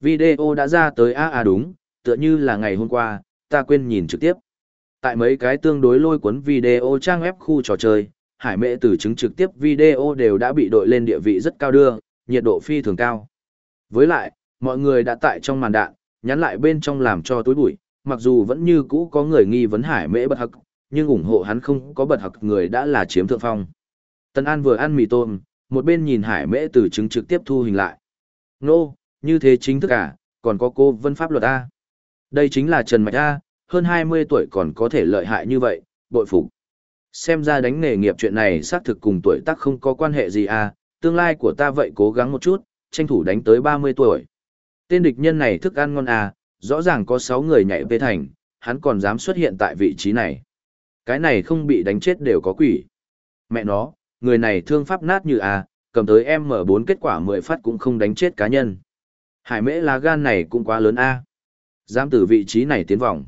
Video đã ra tới a a à đúng, tựa như là ngày hôm qua, ta quên nhìn trực tiếp. Tại mấy cái tương đối lôi cuốn video trang web khu trò chơi, hải mễ từ chứng trực tiếp video đều đã bị đội lên địa vị rất cao đưa, nhiệt độ phi thường cao. Với lại, mọi người đã tại trong màn đạn, nhắn lại bên trong làm cho tối bụi, mặc dù vẫn như cũ có người nghi vấn hải mễ bật hặc, nhưng ủng hộ hắn không có bật hặc người đã là chiếm thượng phong. Tân An vừa ăn mì tôm, một bên nhìn hải mễ từ chứng trực tiếp thu hình lại. Nô, như thế chính thức à? còn có cô vân pháp luật A. Đây chính là Trần Mạch A, hơn 20 tuổi còn có thể lợi hại như vậy, bội phục. Xem ra đánh nghề nghiệp chuyện này xác thực cùng tuổi tác không có quan hệ gì à, tương lai của ta vậy cố gắng một chút, tranh thủ đánh tới 30 tuổi. Tên địch nhân này thức ăn ngon à, rõ ràng có 6 người nhảy về thành, hắn còn dám xuất hiện tại vị trí này. Cái này không bị đánh chết đều có quỷ. Mẹ nó, người này thương pháp nát như à, cầm tới M4 kết quả 10 phát cũng không đánh chết cá nhân. Hải mễ lá gan này cũng quá lớn a Dám từ vị trí này tiến vòng.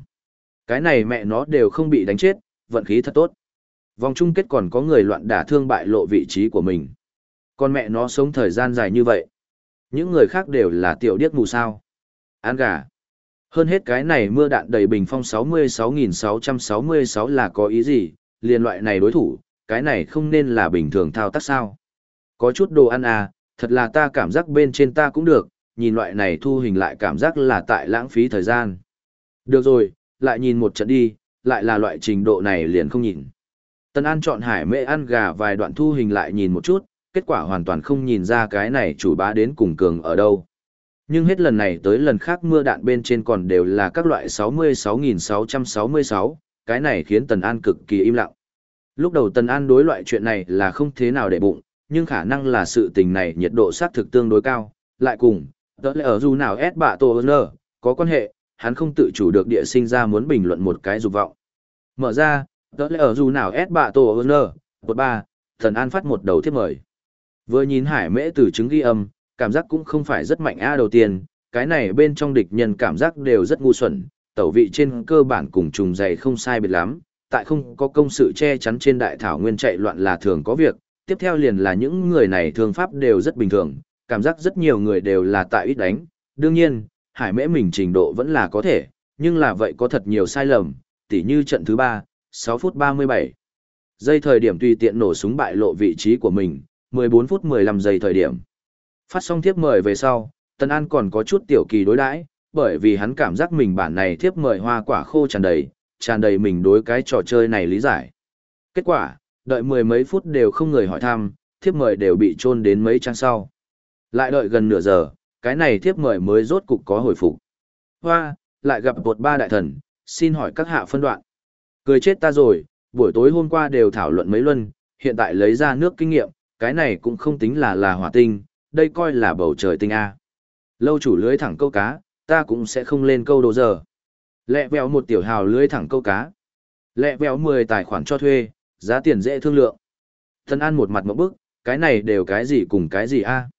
Cái này mẹ nó đều không bị đánh chết, vận khí thật tốt. Vòng chung kết còn có người loạn đả thương bại lộ vị trí của mình. Con mẹ nó sống thời gian dài như vậy. Những người khác đều là tiểu điếc mù sao. An gà. Hơn hết cái này mưa đạn đầy bình phong 66.666 là có ý gì, liên loại này đối thủ, cái này không nên là bình thường thao tác sao. Có chút đồ ăn à, thật là ta cảm giác bên trên ta cũng được, nhìn loại này thu hình lại cảm giác là tại lãng phí thời gian. Được rồi, lại nhìn một trận đi, lại là loại trình độ này liền không nhìn. Tân An chọn hải mễ ăn gà vài đoạn thu hình lại nhìn một chút, kết quả hoàn toàn không nhìn ra cái này chủ bá đến cùng cường ở đâu. Nhưng hết lần này tới lần khác mưa đạn bên trên còn đều là các loại 66.666, cái này khiến Tần An cực kỳ im lặng. Lúc đầu Tần An đối loại chuyện này là không thế nào để bụng, nhưng khả năng là sự tình này nhiệt độ xác thực tương đối cao, lại cùng, tớ lẽ ở dù nào S bạ tổ nơ, có quan hệ, hắn không tự chủ được địa sinh ra muốn bình luận một cái dục vọng. Mở ra, tớ lẽ ở dù nào S bạ tổ nơ, bột ba, Tần An phát một đầu thiết mời. Vừa nhìn hải mễ từ chứng ghi âm, cảm giác cũng không phải rất mạnh a đầu tiên, cái này bên trong địch nhân cảm giác đều rất ngu xuẩn, tẩu vị trên cơ bản cùng trùng dày không sai biệt lắm, tại không có công sự che chắn trên đại thảo nguyên chạy loạn là thường có việc, tiếp theo liền là những người này thương pháp đều rất bình thường, cảm giác rất nhiều người đều là tại ít đánh, đương nhiên, hải mễ mình trình độ vẫn là có thể, nhưng là vậy có thật nhiều sai lầm, tỉ như trận thứ 3, 6 phút 37. Giây thời điểm tùy tiện nổ súng bại lộ vị trí của mình, 14 phút 15 giây thời điểm. Phát xong thiếp mời về sau, Tân An còn có chút tiểu kỳ đối đãi, bởi vì hắn cảm giác mình bản này thiếp mời hoa quả khô tràn đầy, tràn đầy mình đối cái trò chơi này lý giải. Kết quả, đợi mười mấy phút đều không người hỏi thăm, thiếp mời đều bị trôn đến mấy trang sau. Lại đợi gần nửa giờ, cái này thiếp mời mới rốt cục có hồi phục. Hoa, lại gặp bột ba đại thần, xin hỏi các hạ phân đoạn. Cười chết ta rồi, buổi tối hôm qua đều thảo luận mấy luân, hiện tại lấy ra nước kinh nghiệm, cái này cũng không tính là là hỏa tinh, đây coi là bầu trời tinh A. Lâu chủ lưới thẳng câu cá, ta cũng sẽ không lên câu đồ giờ. Lẹ vèo một tiểu hào lưới thẳng câu cá. Lẹ vèo 10 tài khoản cho thuê, giá tiền dễ thương lượng. Thân An một mặt mẫu bức, cái này đều cái gì cùng cái gì a?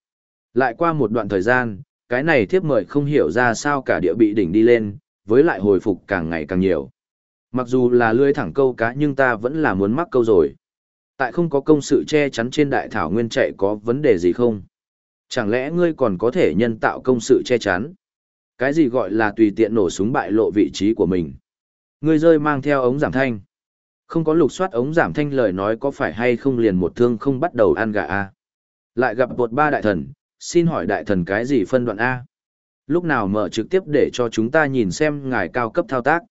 Lại qua một đoạn thời gian, cái này thiếp mời không hiểu ra sao cả địa bị đỉnh đi lên, với lại hồi phục càng ngày càng nhiều. Mặc dù là lưới thẳng câu cá nhưng ta vẫn là muốn mắc câu rồi. Tại không có công sự che chắn trên đại thảo nguyên chạy có vấn đề gì không? Chẳng lẽ ngươi còn có thể nhân tạo công sự che chắn? Cái gì gọi là tùy tiện nổ súng bại lộ vị trí của mình? Ngươi rơi mang theo ống giảm thanh. Không có lục soát ống giảm thanh lời nói có phải hay không liền một thương không bắt đầu ăn gà a Lại gặp bột ba đại thần, xin hỏi đại thần cái gì phân đoạn A? Lúc nào mở trực tiếp để cho chúng ta nhìn xem ngài cao cấp thao tác.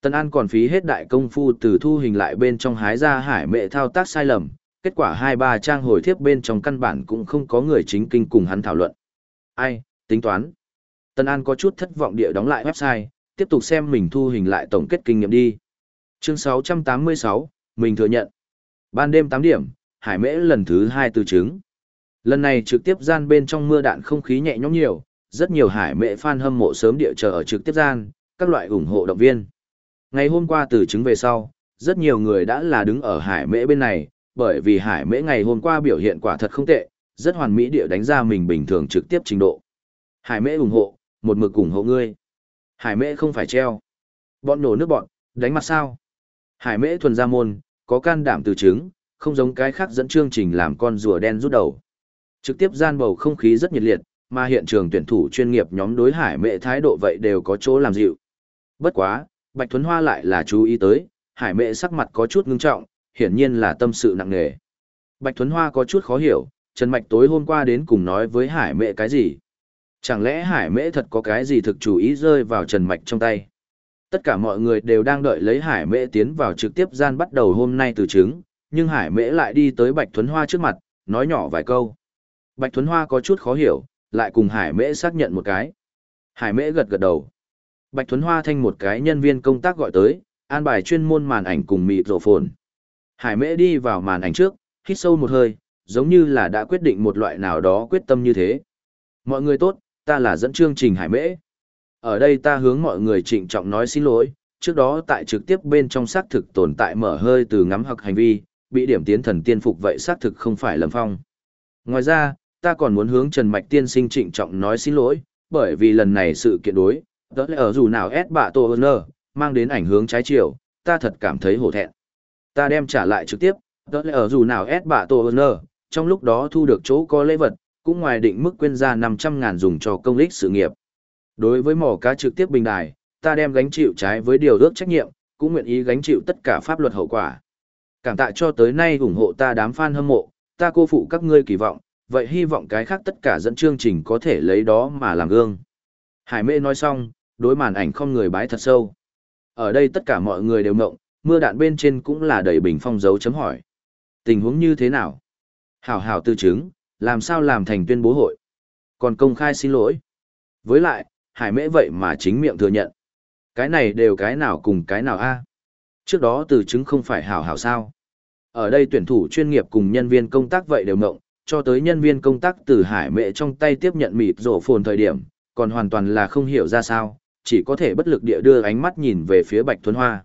Tân An còn phí hết đại công phu từ thu hình lại bên trong hái ra hải mệ thao tác sai lầm, kết quả hai ba trang hồi thiếp bên trong căn bản cũng không có người chính kinh cùng hắn thảo luận. Ai, tính toán. Tân An có chút thất vọng địa đóng lại website, tiếp tục xem mình thu hình lại tổng kết kinh nghiệm đi. Chương 686, mình thừa nhận. Ban đêm 8 điểm, hải mễ lần thứ 2 từ chứng. Lần này trực tiếp gian bên trong mưa đạn không khí nhẹ nhõm nhiều, rất nhiều hải mễ fan hâm mộ sớm địa chờ ở trực tiếp gian, các loại ủng hộ động viên. Ngày hôm qua từ chứng về sau, rất nhiều người đã là đứng ở hải mễ bên này, bởi vì hải mễ ngày hôm qua biểu hiện quả thật không tệ, rất hoàn mỹ địa đánh ra mình bình thường trực tiếp trình độ. Hải mễ ủng hộ, một mực ủng hộ ngươi. Hải mễ không phải treo. Bọn nổ nước bọn, đánh mặt sao? Hải mễ thuần ra môn, có can đảm từ chứng, không giống cái khác dẫn chương trình làm con rùa đen rút đầu. Trực tiếp gian bầu không khí rất nhiệt liệt, mà hiện trường tuyển thủ chuyên nghiệp nhóm đối hải mễ thái độ vậy đều có chỗ làm dịu. Bất quá, Bạch Thuấn Hoa lại là chú ý tới, hải mễ sắc mặt có chút ngưng trọng, hiển nhiên là tâm sự nặng nề. Bạch Thuấn Hoa có chút khó hiểu, Trần Mạch tối hôm qua đến cùng nói với hải mễ cái gì? Chẳng lẽ hải mễ thật có cái gì thực chủ ý rơi vào Trần Mạch trong tay? Tất cả mọi người đều đang đợi lấy hải mễ tiến vào trực tiếp gian bắt đầu hôm nay từ chứng, nhưng hải mễ lại đi tới Bạch Thuấn Hoa trước mặt, nói nhỏ vài câu. Bạch Thuấn Hoa có chút khó hiểu, lại cùng hải mễ xác nhận một cái. Hải mễ gật gật đầu. Bạch Thuấn Hoa thanh một cái nhân viên công tác gọi tới, an bài chuyên môn màn ảnh cùng mịt rộ phồn. Hải mễ đi vào màn ảnh trước, hít sâu một hơi, giống như là đã quyết định một loại nào đó quyết tâm như thế. Mọi người tốt, ta là dẫn chương trình Hải mễ. Ở đây ta hướng mọi người trịnh trọng nói xin lỗi, trước đó tại trực tiếp bên trong xác thực tồn tại mở hơi từ ngắm hoặc hành vi, bị điểm tiến thần tiên phục vậy xác thực không phải Lâm Phong. Ngoài ra, ta còn muốn hướng Trần Mạch tiên sinh trịnh trọng nói xin lỗi, bởi vì lần này sự kiện đối, đó là ở dù nào ép bạ tổ hơn mang đến ảnh hướng trái chiều, ta thật cảm thấy hổ thẹn. Ta đem trả lại trực tiếp, đó là ở dù nào ép bạ tổ hơn trong lúc đó thu được chỗ có lễ vật, cũng ngoài định mức quên ra 500 ngàn dùng cho công lích sự nghiệp. Đối với mỏ cá trực tiếp bình đài, ta đem gánh chịu trái với điều ước trách nhiệm, cũng nguyện ý gánh chịu tất cả pháp luật hậu quả. Cảm tạ cho tới nay ủng hộ ta đám fan hâm mộ, ta cô phụ các ngươi kỳ vọng, vậy hy vọng cái khác tất cả dẫn chương trình có thể lấy đó mà làm gương. Hải mê nói xong, đối màn ảnh không người bái thật sâu. Ở đây tất cả mọi người đều mộng, mưa đạn bên trên cũng là đầy bình phong dấu chấm hỏi. Tình huống như thế nào? Hảo hảo tư chứng, làm sao làm thành tuyên bố hội? Còn công khai xin lỗi. Với lại, hải mễ vậy mà chính miệng thừa nhận. Cái này đều cái nào cùng cái nào a Trước đó từ chứng không phải hảo hảo sao. Ở đây tuyển thủ chuyên nghiệp cùng nhân viên công tác vậy đều mộng, cho tới nhân viên công tác từ hải mễ trong tay tiếp nhận mịt rổ phồn thời điểm, còn hoàn toàn là không hiểu ra sao, chỉ có thể bất lực địa đưa ánh mắt nhìn về phía Bạch Thuấn Hoa.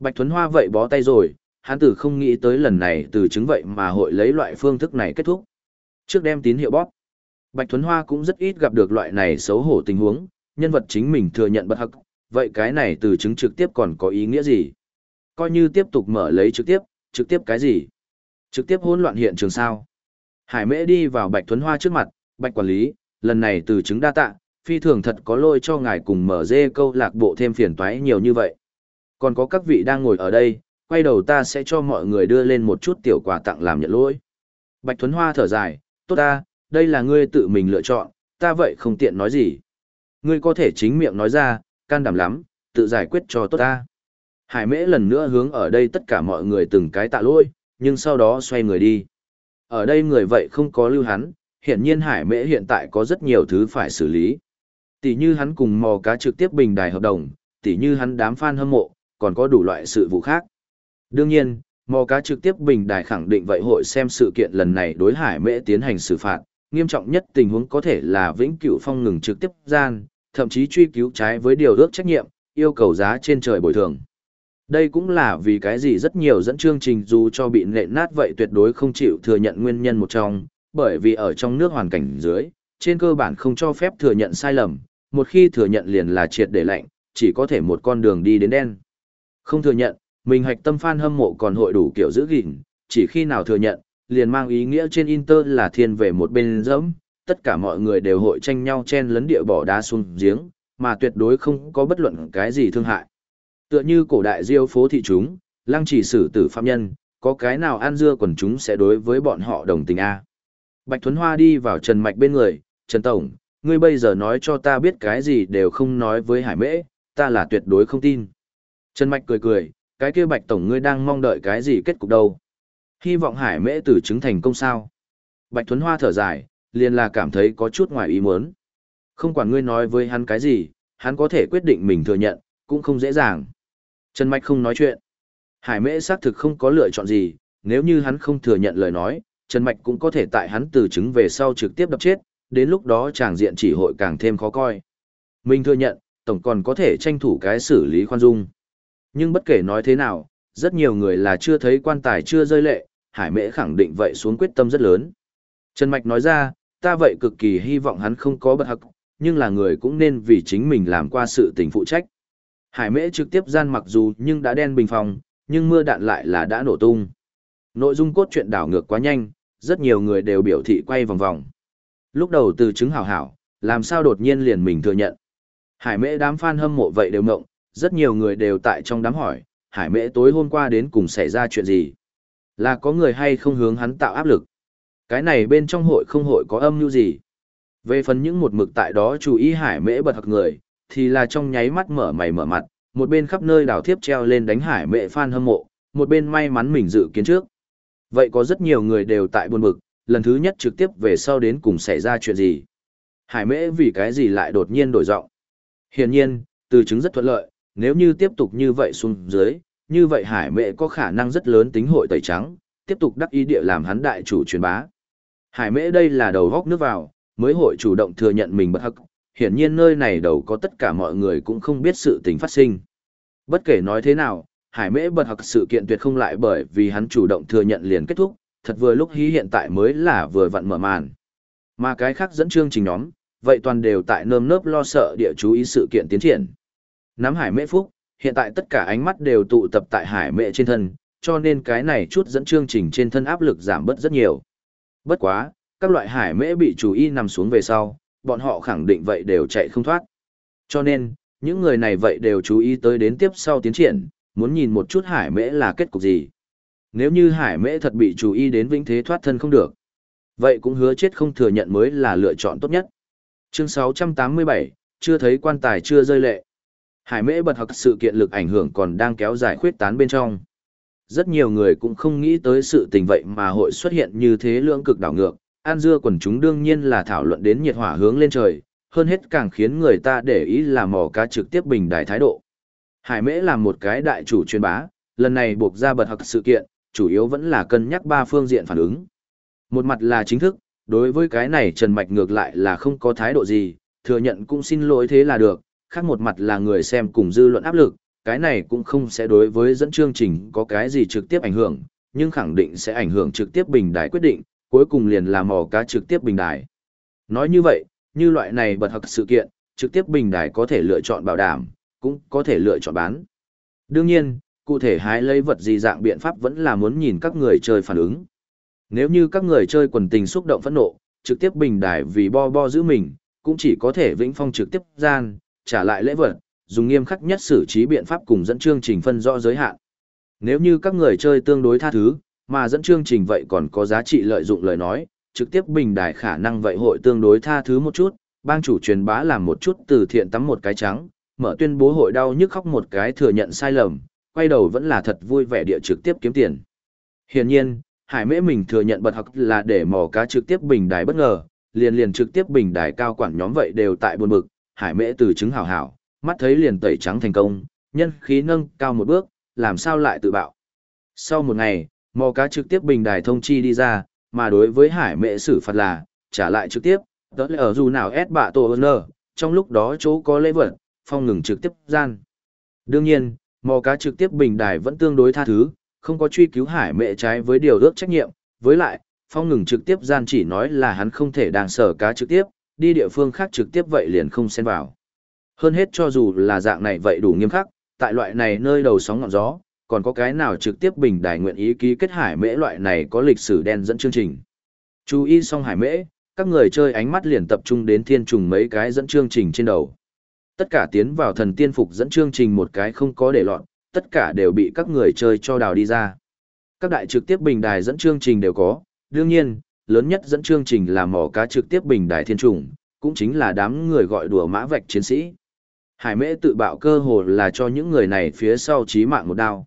Bạch Thuấn Hoa vậy bó tay rồi, hắn tử không nghĩ tới lần này từ chứng vậy mà hội lấy loại phương thức này kết thúc. Trước đem tín hiệu bóp, Bạch Thuấn Hoa cũng rất ít gặp được loại này xấu hổ tình huống, nhân vật chính mình thừa nhận bất hắc, vậy cái này từ chứng trực tiếp còn có ý nghĩa gì? Coi như tiếp tục mở lấy trực tiếp, trực tiếp cái gì? Trực tiếp hỗn loạn hiện trường sao? Hải Mễ đi vào Bạch Thuấn Hoa trước mặt, Bạch quản lý, lần này từ chứng đa tạ, phi thường thật có lôi cho ngài cùng mở dê câu lạc bộ thêm phiền toái nhiều như vậy. Còn có các vị đang ngồi ở đây, quay đầu ta sẽ cho mọi người đưa lên một chút tiểu quà tặng làm nhận lỗi. Bạch Thuấn Hoa thở dài, tốt ta, đây là ngươi tự mình lựa chọn, ta vậy không tiện nói gì. Ngươi có thể chính miệng nói ra, can đảm lắm, tự giải quyết cho tốt ta. Hải mễ lần nữa hướng ở đây tất cả mọi người từng cái tạ lỗi, nhưng sau đó xoay người đi. Ở đây người vậy không có lưu hắn, hiển nhiên hải mễ hiện tại có rất nhiều thứ phải xử lý. Tỷ như hắn cùng mò cá trực tiếp bình đài hợp đồng, tỷ như hắn đám fan hâm mộ, còn có đủ loại sự vụ khác. Đương nhiên, mò cá trực tiếp bình đài khẳng định vậy hội xem sự kiện lần này đối hải mễ tiến hành xử phạt, nghiêm trọng nhất tình huống có thể là vĩnh cửu phong ngừng trực tiếp gian, thậm chí truy cứu trái với điều ước trách nhiệm, yêu cầu giá trên trời bồi thường. Đây cũng là vì cái gì rất nhiều dẫn chương trình dù cho bị nện nát vậy tuyệt đối không chịu thừa nhận nguyên nhân một trong, bởi vì ở trong nước hoàn cảnh dưới, trên cơ bản không cho phép thừa nhận sai lầm, một khi thừa nhận liền là triệt để lạnh, chỉ có thể một con đường đi đến đen. Không thừa nhận, mình hạch tâm fan hâm mộ còn hội đủ kiểu giữ gìn, chỉ khi nào thừa nhận, liền mang ý nghĩa trên Inter là thiên về một bên dẫm, tất cả mọi người đều hội tranh nhau chen lấn địa bỏ đá xuống giếng, mà tuyệt đối không có bất luận cái gì thương hại. Tựa như cổ đại diêu phố thị chúng, lăng chỉ xử tử phạm nhân, có cái nào an dưa quần chúng sẽ đối với bọn họ đồng tình a. Bạch Thuấn Hoa đi vào Trần Mạch bên người, Trần Tổng, ngươi bây giờ nói cho ta biết cái gì đều không nói với Hải Mễ, ta là tuyệt đối không tin. Trần Mạch cười cười, cái kia Bạch Tổng ngươi đang mong đợi cái gì kết cục đâu. Hy vọng Hải Mễ tử chứng thành công sao. Bạch Thuấn Hoa thở dài, liền là cảm thấy có chút ngoài ý muốn. Không quản ngươi nói với hắn cái gì, hắn có thể quyết định mình thừa nhận, cũng không dễ dàng. Trần Mạch không nói chuyện. Hải Mễ xác thực không có lựa chọn gì, nếu như hắn không thừa nhận lời nói, Trần Mạch cũng có thể tại hắn từ chứng về sau trực tiếp đập chết, đến lúc đó tràng diện chỉ hội càng thêm khó coi. Mình thừa nhận, tổng còn có thể tranh thủ cái xử lý khoan dung. Nhưng bất kể nói thế nào, rất nhiều người là chưa thấy quan tài chưa rơi lệ, Hải Mễ khẳng định vậy xuống quyết tâm rất lớn. Trần Mạch nói ra, ta vậy cực kỳ hy vọng hắn không có bất hắc, nhưng là người cũng nên vì chính mình làm qua sự tình phụ trách. Hải Mễ trực tiếp gian mặc dù nhưng đã đen bình phòng, nhưng mưa đạn lại là đã nổ tung. Nội dung cốt truyện đảo ngược quá nhanh, rất nhiều người đều biểu thị quay vòng vòng. Lúc đầu từ chứng hảo hảo, làm sao đột nhiên liền mình thừa nhận. Hải Mễ đám fan hâm mộ vậy đều mộng, rất nhiều người đều tại trong đám hỏi, Hải Mễ tối hôm qua đến cùng xảy ra chuyện gì? Là có người hay không hướng hắn tạo áp lực? Cái này bên trong hội không hội có âm mưu gì? Về phần những một mực tại đó chú ý Hải Mễ bật hặc người, thì là trong nháy mắt mở mày mở mặt, một bên khắp nơi đảo thiếp treo lên đánh Hải Mễ fan hâm mộ, một bên may mắn mình dự kiến trước. Vậy có rất nhiều người đều tại buồn bực, lần thứ nhất trực tiếp về sau đến cùng xảy ra chuyện gì? Hải Mễ vì cái gì lại đột nhiên đổi giọng? Hiển nhiên, từ chứng rất thuận lợi, nếu như tiếp tục như vậy xuống dưới, như vậy hải mệ có khả năng rất lớn tính hội tẩy trắng, tiếp tục đắc ý địa làm hắn đại chủ truyền bá. Hải mễ đây là đầu góc nước vào, mới hội chủ động thừa nhận mình bất hắc, hiển nhiên nơi này đầu có tất cả mọi người cũng không biết sự tình phát sinh. Bất kể nói thế nào, hải mễ bật học sự kiện tuyệt không lại bởi vì hắn chủ động thừa nhận liền kết thúc, thật vừa lúc hí hiện tại mới là vừa vặn mở màn. Mà cái khác dẫn chương trình nhóm, vậy toàn đều tại nơm nớp lo sợ địa chú ý sự kiện tiến triển. Nắm hải mễ phúc, hiện tại tất cả ánh mắt đều tụ tập tại hải mễ trên thân, cho nên cái này chút dẫn chương trình trên thân áp lực giảm bớt rất nhiều. Bất quá, các loại hải mễ bị chú y nằm xuống về sau, bọn họ khẳng định vậy đều chạy không thoát. Cho nên, những người này vậy đều chú ý tới đến tiếp sau tiến triển, muốn nhìn một chút hải mễ là kết cục gì. Nếu như hải mễ thật bị chú ý đến vĩnh thế thoát thân không được, vậy cũng hứa chết không thừa nhận mới là lựa chọn tốt nhất. Chương 687, chưa thấy quan tài chưa rơi lệ. Hải mễ bật học sự kiện lực ảnh hưởng còn đang kéo dài khuyết tán bên trong. Rất nhiều người cũng không nghĩ tới sự tình vậy mà hội xuất hiện như thế lưỡng cực đảo ngược, an dưa quần chúng đương nhiên là thảo luận đến nhiệt hỏa hướng lên trời, hơn hết càng khiến người ta để ý là mò cá trực tiếp bình đài thái độ. Hải mễ là một cái đại chủ truyền bá, lần này buộc ra bật học sự kiện, chủ yếu vẫn là cân nhắc ba phương diện phản ứng. Một mặt là chính thức, đối với cái này Trần Mạch ngược lại là không có thái độ gì, thừa nhận cũng xin lỗi thế là được, khác một mặt là người xem cùng dư luận áp lực, cái này cũng không sẽ đối với dẫn chương trình có cái gì trực tiếp ảnh hưởng, nhưng khẳng định sẽ ảnh hưởng trực tiếp bình đài quyết định, cuối cùng liền là mò cá trực tiếp bình đài. Nói như vậy, như loại này bật học sự kiện, trực tiếp bình đài có thể lựa chọn bảo đảm, cũng có thể lựa chọn bán. Đương nhiên, cụ thể hái lấy vật gì dạng biện pháp vẫn là muốn nhìn các người chơi phản ứng. Nếu như các người chơi quần tình xúc động phẫn nộ, trực tiếp bình đài vì bo bo giữ mình, cũng chỉ có thể vĩnh phong trực tiếp gian, trả lại lễ vật, dùng nghiêm khắc nhất xử trí biện pháp cùng dẫn chương trình phân rõ giới hạn. Nếu như các người chơi tương đối tha thứ, mà dẫn chương trình vậy còn có giá trị lợi dụng lời nói, trực tiếp bình đài khả năng vậy hội tương đối tha thứ một chút, bang chủ truyền bá làm một chút từ thiện tắm một cái trắng, mở tuyên bố hội đau nhức khóc một cái thừa nhận sai lầm, quay đầu vẫn là thật vui vẻ địa trực tiếp kiếm tiền. Hiển nhiên, Hải Mễ mình thừa nhận bật học là để mò cá trực tiếp bình đài bất ngờ, liền liền trực tiếp bình đài cao quản nhóm vậy đều tại buồn bực, Hải Mễ từ chứng hảo hảo, mắt thấy liền tẩy trắng thành công, nhân khí nâng cao một bước, làm sao lại tự bạo. Sau một ngày, mò cá trực tiếp bình đài thông chi đi ra, mà đối với Hải Mễ xử phạt là, trả lại trực tiếp, đó là ở dù nào ép bạ tổ ơn trong lúc đó chỗ có lễ vật, phong ngừng trực tiếp gian. Đương nhiên, mò cá trực tiếp bình đài vẫn tương đối tha thứ, không có truy cứu hải mẹ trái với điều ước trách nhiệm, với lại, phong ngừng trực tiếp gian chỉ nói là hắn không thể đang sở cá trực tiếp, đi địa phương khác trực tiếp vậy liền không xen vào. Hơn hết cho dù là dạng này vậy đủ nghiêm khắc, tại loại này nơi đầu sóng ngọn gió, còn có cái nào trực tiếp bình đài nguyện ý ký kết hải mễ loại này có lịch sử đen dẫn chương trình. Chú ý xong hải mễ, các người chơi ánh mắt liền tập trung đến thiên trùng mấy cái dẫn chương trình trên đầu. Tất cả tiến vào thần tiên phục dẫn chương trình một cái không có để lọt, tất cả đều bị các người chơi cho đào đi ra. Các đại trực tiếp bình đài dẫn chương trình đều có, đương nhiên, lớn nhất dẫn chương trình là mỏ cá trực tiếp bình đài thiên trùng, cũng chính là đám người gọi đùa mã vạch chiến sĩ. Hải mễ tự bạo cơ hồ là cho những người này phía sau chí mạng một đao.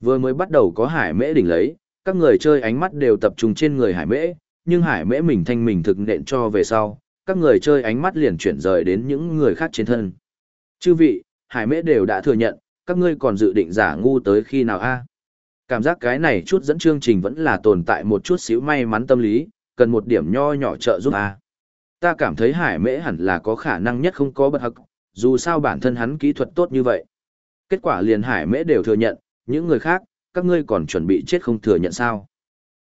Vừa mới bắt đầu có hải mễ đỉnh lấy, các người chơi ánh mắt đều tập trung trên người hải mễ, nhưng hải mễ mình thanh mình thực nện cho về sau, các người chơi ánh mắt liền chuyển rời đến những người khác trên thân. Chư vị, hải mễ đều đã thừa nhận, các ngươi còn dự định giả ngu tới khi nào a? Cảm giác cái này chút dẫn chương trình vẫn là tồn tại một chút xíu may mắn tâm lý, cần một điểm nho nhỏ trợ giúp a. Ta cảm thấy hải mễ hẳn là có khả năng nhất không có bất hắc, dù sao bản thân hắn kỹ thuật tốt như vậy. Kết quả liền hải mễ đều thừa nhận, những người khác, các ngươi còn chuẩn bị chết không thừa nhận sao.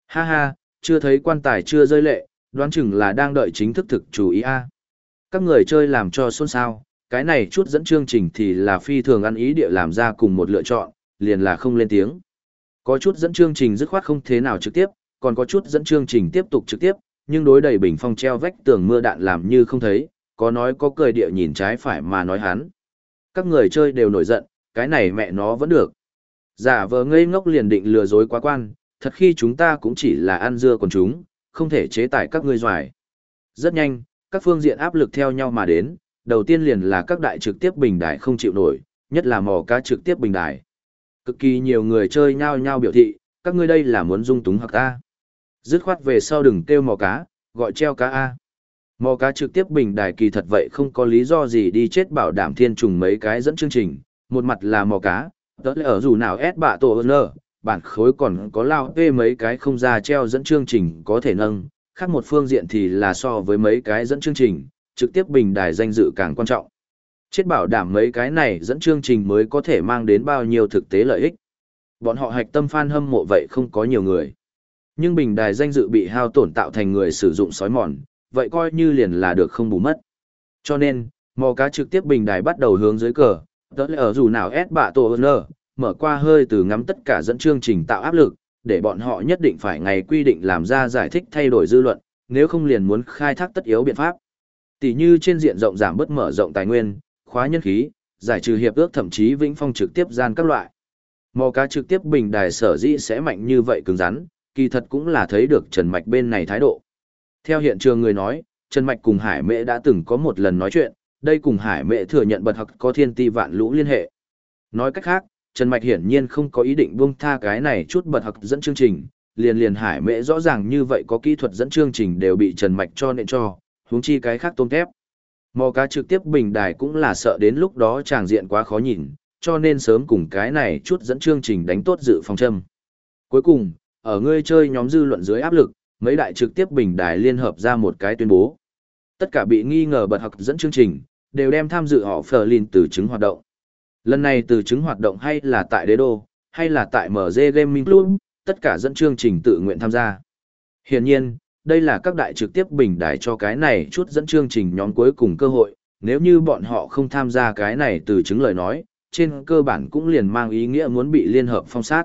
Ha ha, chưa thấy quan tài chưa rơi lệ, đoán chừng là đang đợi chính thức thực chủ ý a. Các người chơi làm cho xôn xao, cái này chút dẫn chương trình thì là phi thường ăn ý địa làm ra cùng một lựa chọn, liền là không lên tiếng. Có chút dẫn chương trình dứt khoát không thế nào trực tiếp, còn có chút dẫn chương trình tiếp tục trực tiếp, nhưng đối đầy bình phong treo vách tường mưa đạn làm như không thấy, có nói có cười địa nhìn trái phải mà nói hắn. Các người chơi đều nổi giận, cái này mẹ nó vẫn được. Giả vờ ngây ngốc liền định lừa dối quá quan, thật khi chúng ta cũng chỉ là ăn dưa còn chúng, không thể chế tải các ngươi doài. Rất nhanh, các phương diện áp lực theo nhau mà đến, đầu tiên liền là các đại trực tiếp bình đại không chịu nổi, nhất là mò cá trực tiếp bình đại. Cực kỳ nhiều người chơi nhao nhao biểu thị, các ngươi đây là muốn dung túng hoặc ta. Dứt khoát về sau đừng kêu mò cá, gọi treo cá A. Mò cá trực tiếp bình đài kỳ thật vậy không có lý do gì đi chết bảo đảm thiên trùng mấy cái dẫn chương trình, một mặt là mò cá, tớ lẽ ở dù nào ép bạ tổ ơn bản khối còn có lao tê mấy cái không ra treo dẫn chương trình có thể nâng, khác một phương diện thì là so với mấy cái dẫn chương trình, trực tiếp bình đài danh dự càng quan trọng. Chết bảo đảm mấy cái này dẫn chương trình mới có thể mang đến bao nhiêu thực tế lợi ích. bọn họ hạch tâm fan hâm mộ vậy không có nhiều người. Nhưng bình đài danh dự bị hao tổn tạo thành người sử dụng sói mòn, vậy coi như liền là được không bù mất. Cho nên, mò cá trực tiếp bình đài bắt đầu hướng dưới cờ, tớ lẽ ở dù nào ép bạ tổ nơ, mở qua hơi từ ngắm tất cả dẫn chương trình tạo áp lực, để bọn họ nhất định phải ngày quy định làm ra giải thích thay đổi dư luận, nếu không liền muốn khai thác tất yếu biện pháp. Tỷ như trên diện rộng giảm bớt mở rộng tài nguyên, khóa nhân khí, giải trừ hiệp ước thậm chí vĩnh phong trực tiếp gian các loại. Mò cá trực tiếp bình đài sở dĩ sẽ mạnh như vậy cứng rắn, kỳ thật cũng là thấy được Trần Mạch bên này thái độ. Theo hiện trường người nói, Trần Mạch cùng Hải Mễ đã từng có một lần nói chuyện, đây cùng Hải Mễ thừa nhận bật học có thiên ti vạn lũ liên hệ. Nói cách khác, Trần Mạch hiển nhiên không có ý định buông tha cái này chút bật học dẫn chương trình, liền liền Hải Mễ rõ ràng như vậy có kỹ thuật dẫn chương trình đều bị Trần Mạch cho nện cho, huống chi cái khác tôm thép. Mò cá trực tiếp bình đài cũng là sợ đến lúc đó tràng diện quá khó nhìn, cho nên sớm cùng cái này chút dẫn chương trình đánh tốt dự phòng châm. Cuối cùng, ở ngươi chơi nhóm dư luận dưới áp lực, mấy đại trực tiếp bình đài liên hợp ra một cái tuyên bố. Tất cả bị nghi ngờ bật học dẫn chương trình, đều đem tham dự họ phờ lìn từ chứng hoạt động. Lần này từ chứng hoạt động hay là tại đế đô, hay là tại MG Gaming Club, tất cả dẫn chương trình tự nguyện tham gia. Hiển nhiên, đây là các đại trực tiếp bình đài cho cái này chút dẫn chương trình nhóm cuối cùng cơ hội, nếu như bọn họ không tham gia cái này từ chứng lời nói, trên cơ bản cũng liền mang ý nghĩa muốn bị liên hợp phong sát.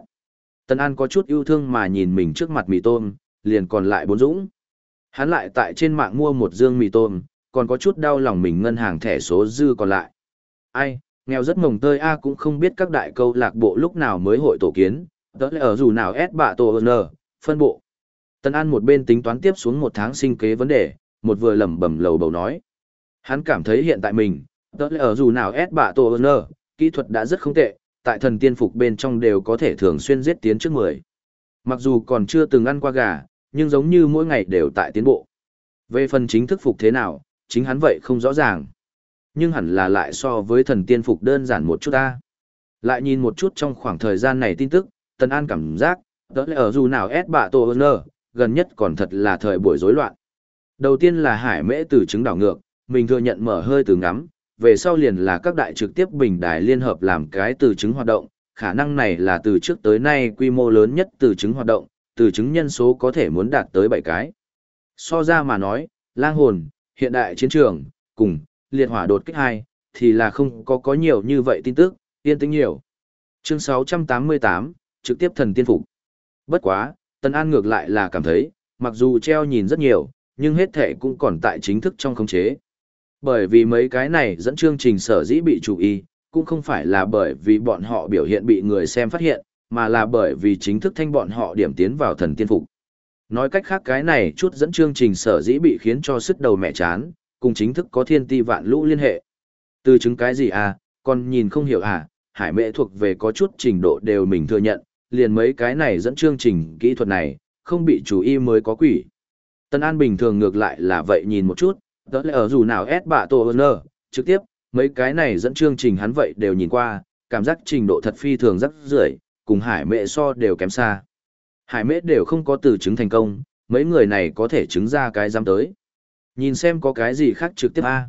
Tân An có chút yêu thương mà nhìn mình trước mặt mì tôm, liền còn lại bốn dũng. Hắn lại tại trên mạng mua một dương mì tôm, còn có chút đau lòng mình ngân hàng thẻ số dư còn lại. Ai, nghèo rất mồng tơi A à cũng không biết các đại câu lạc bộ lúc nào mới hội tổ kiến, đó là ở dù nào S bạ tổ N, phân bộ. Tân An một bên tính toán tiếp xuống một tháng sinh kế vấn đề, một vừa lẩm bẩm lầu bầu nói. Hắn cảm thấy hiện tại mình, tớ lẽ ở dù nào S bạ tổ ơn kỹ thuật đã rất không tệ, tại thần tiên phục bên trong đều có thể thường xuyên giết tiến trước 10. Mặc dù còn chưa từng ăn qua gà, nhưng giống như mỗi ngày đều tại tiến bộ. Về phần chính thức phục thế nào, chính hắn vậy không rõ ràng. Nhưng hẳn là lại so với thần tiên phục đơn giản một chút ta. Lại nhìn một chút trong khoảng thời gian này tin tức, Tần An cảm giác, tớ lẽ ở dù nào S bạ tổ ơn gần nhất còn thật là thời buổi rối loạn. Đầu tiên là hải mễ từ chứng đảo ngược, mình thừa nhận mở hơi từ ngắm, về sau liền là các đại trực tiếp bình đài liên hợp làm cái từ chứng hoạt động, khả năng này là từ trước tới nay quy mô lớn nhất từ chứng hoạt động, từ chứng nhân số có thể muốn đạt tới 7 cái. So ra mà nói, lang hồn, hiện đại chiến trường, cùng, liệt hỏa đột kích 2, thì là không có có nhiều như vậy tin tức, yên tĩnh nhiều. Chương 688, trực tiếp thần tiên phục. Bất quá, Tân An ngược lại là cảm thấy, mặc dù treo nhìn rất nhiều, nhưng hết thể cũng còn tại chính thức trong khống chế. Bởi vì mấy cái này dẫn chương trình sở dĩ bị chú ý, cũng không phải là bởi vì bọn họ biểu hiện bị người xem phát hiện, mà là bởi vì chính thức thanh bọn họ điểm tiến vào thần tiên phục. Nói cách khác cái này chút dẫn chương trình sở dĩ bị khiến cho sức đầu mẹ chán, cùng chính thức có thiên ti vạn lũ liên hệ. Từ chứng cái gì à, còn nhìn không hiểu à, hải mệ thuộc về có chút trình độ đều mình thừa nhận, liền mấy cái này dẫn chương trình kỹ thuật này, không bị chú ý mới có quỷ. Tân An bình thường ngược lại là vậy nhìn một chút, đó là ở dù nào S bạ tổ hơn trực tiếp, mấy cái này dẫn chương trình hắn vậy đều nhìn qua, cảm giác trình độ thật phi thường rất rưỡi, cùng hải mệ so đều kém xa. Hải mệ đều không có từ chứng thành công, mấy người này có thể chứng ra cái giam tới. Nhìn xem có cái gì khác trực tiếp A.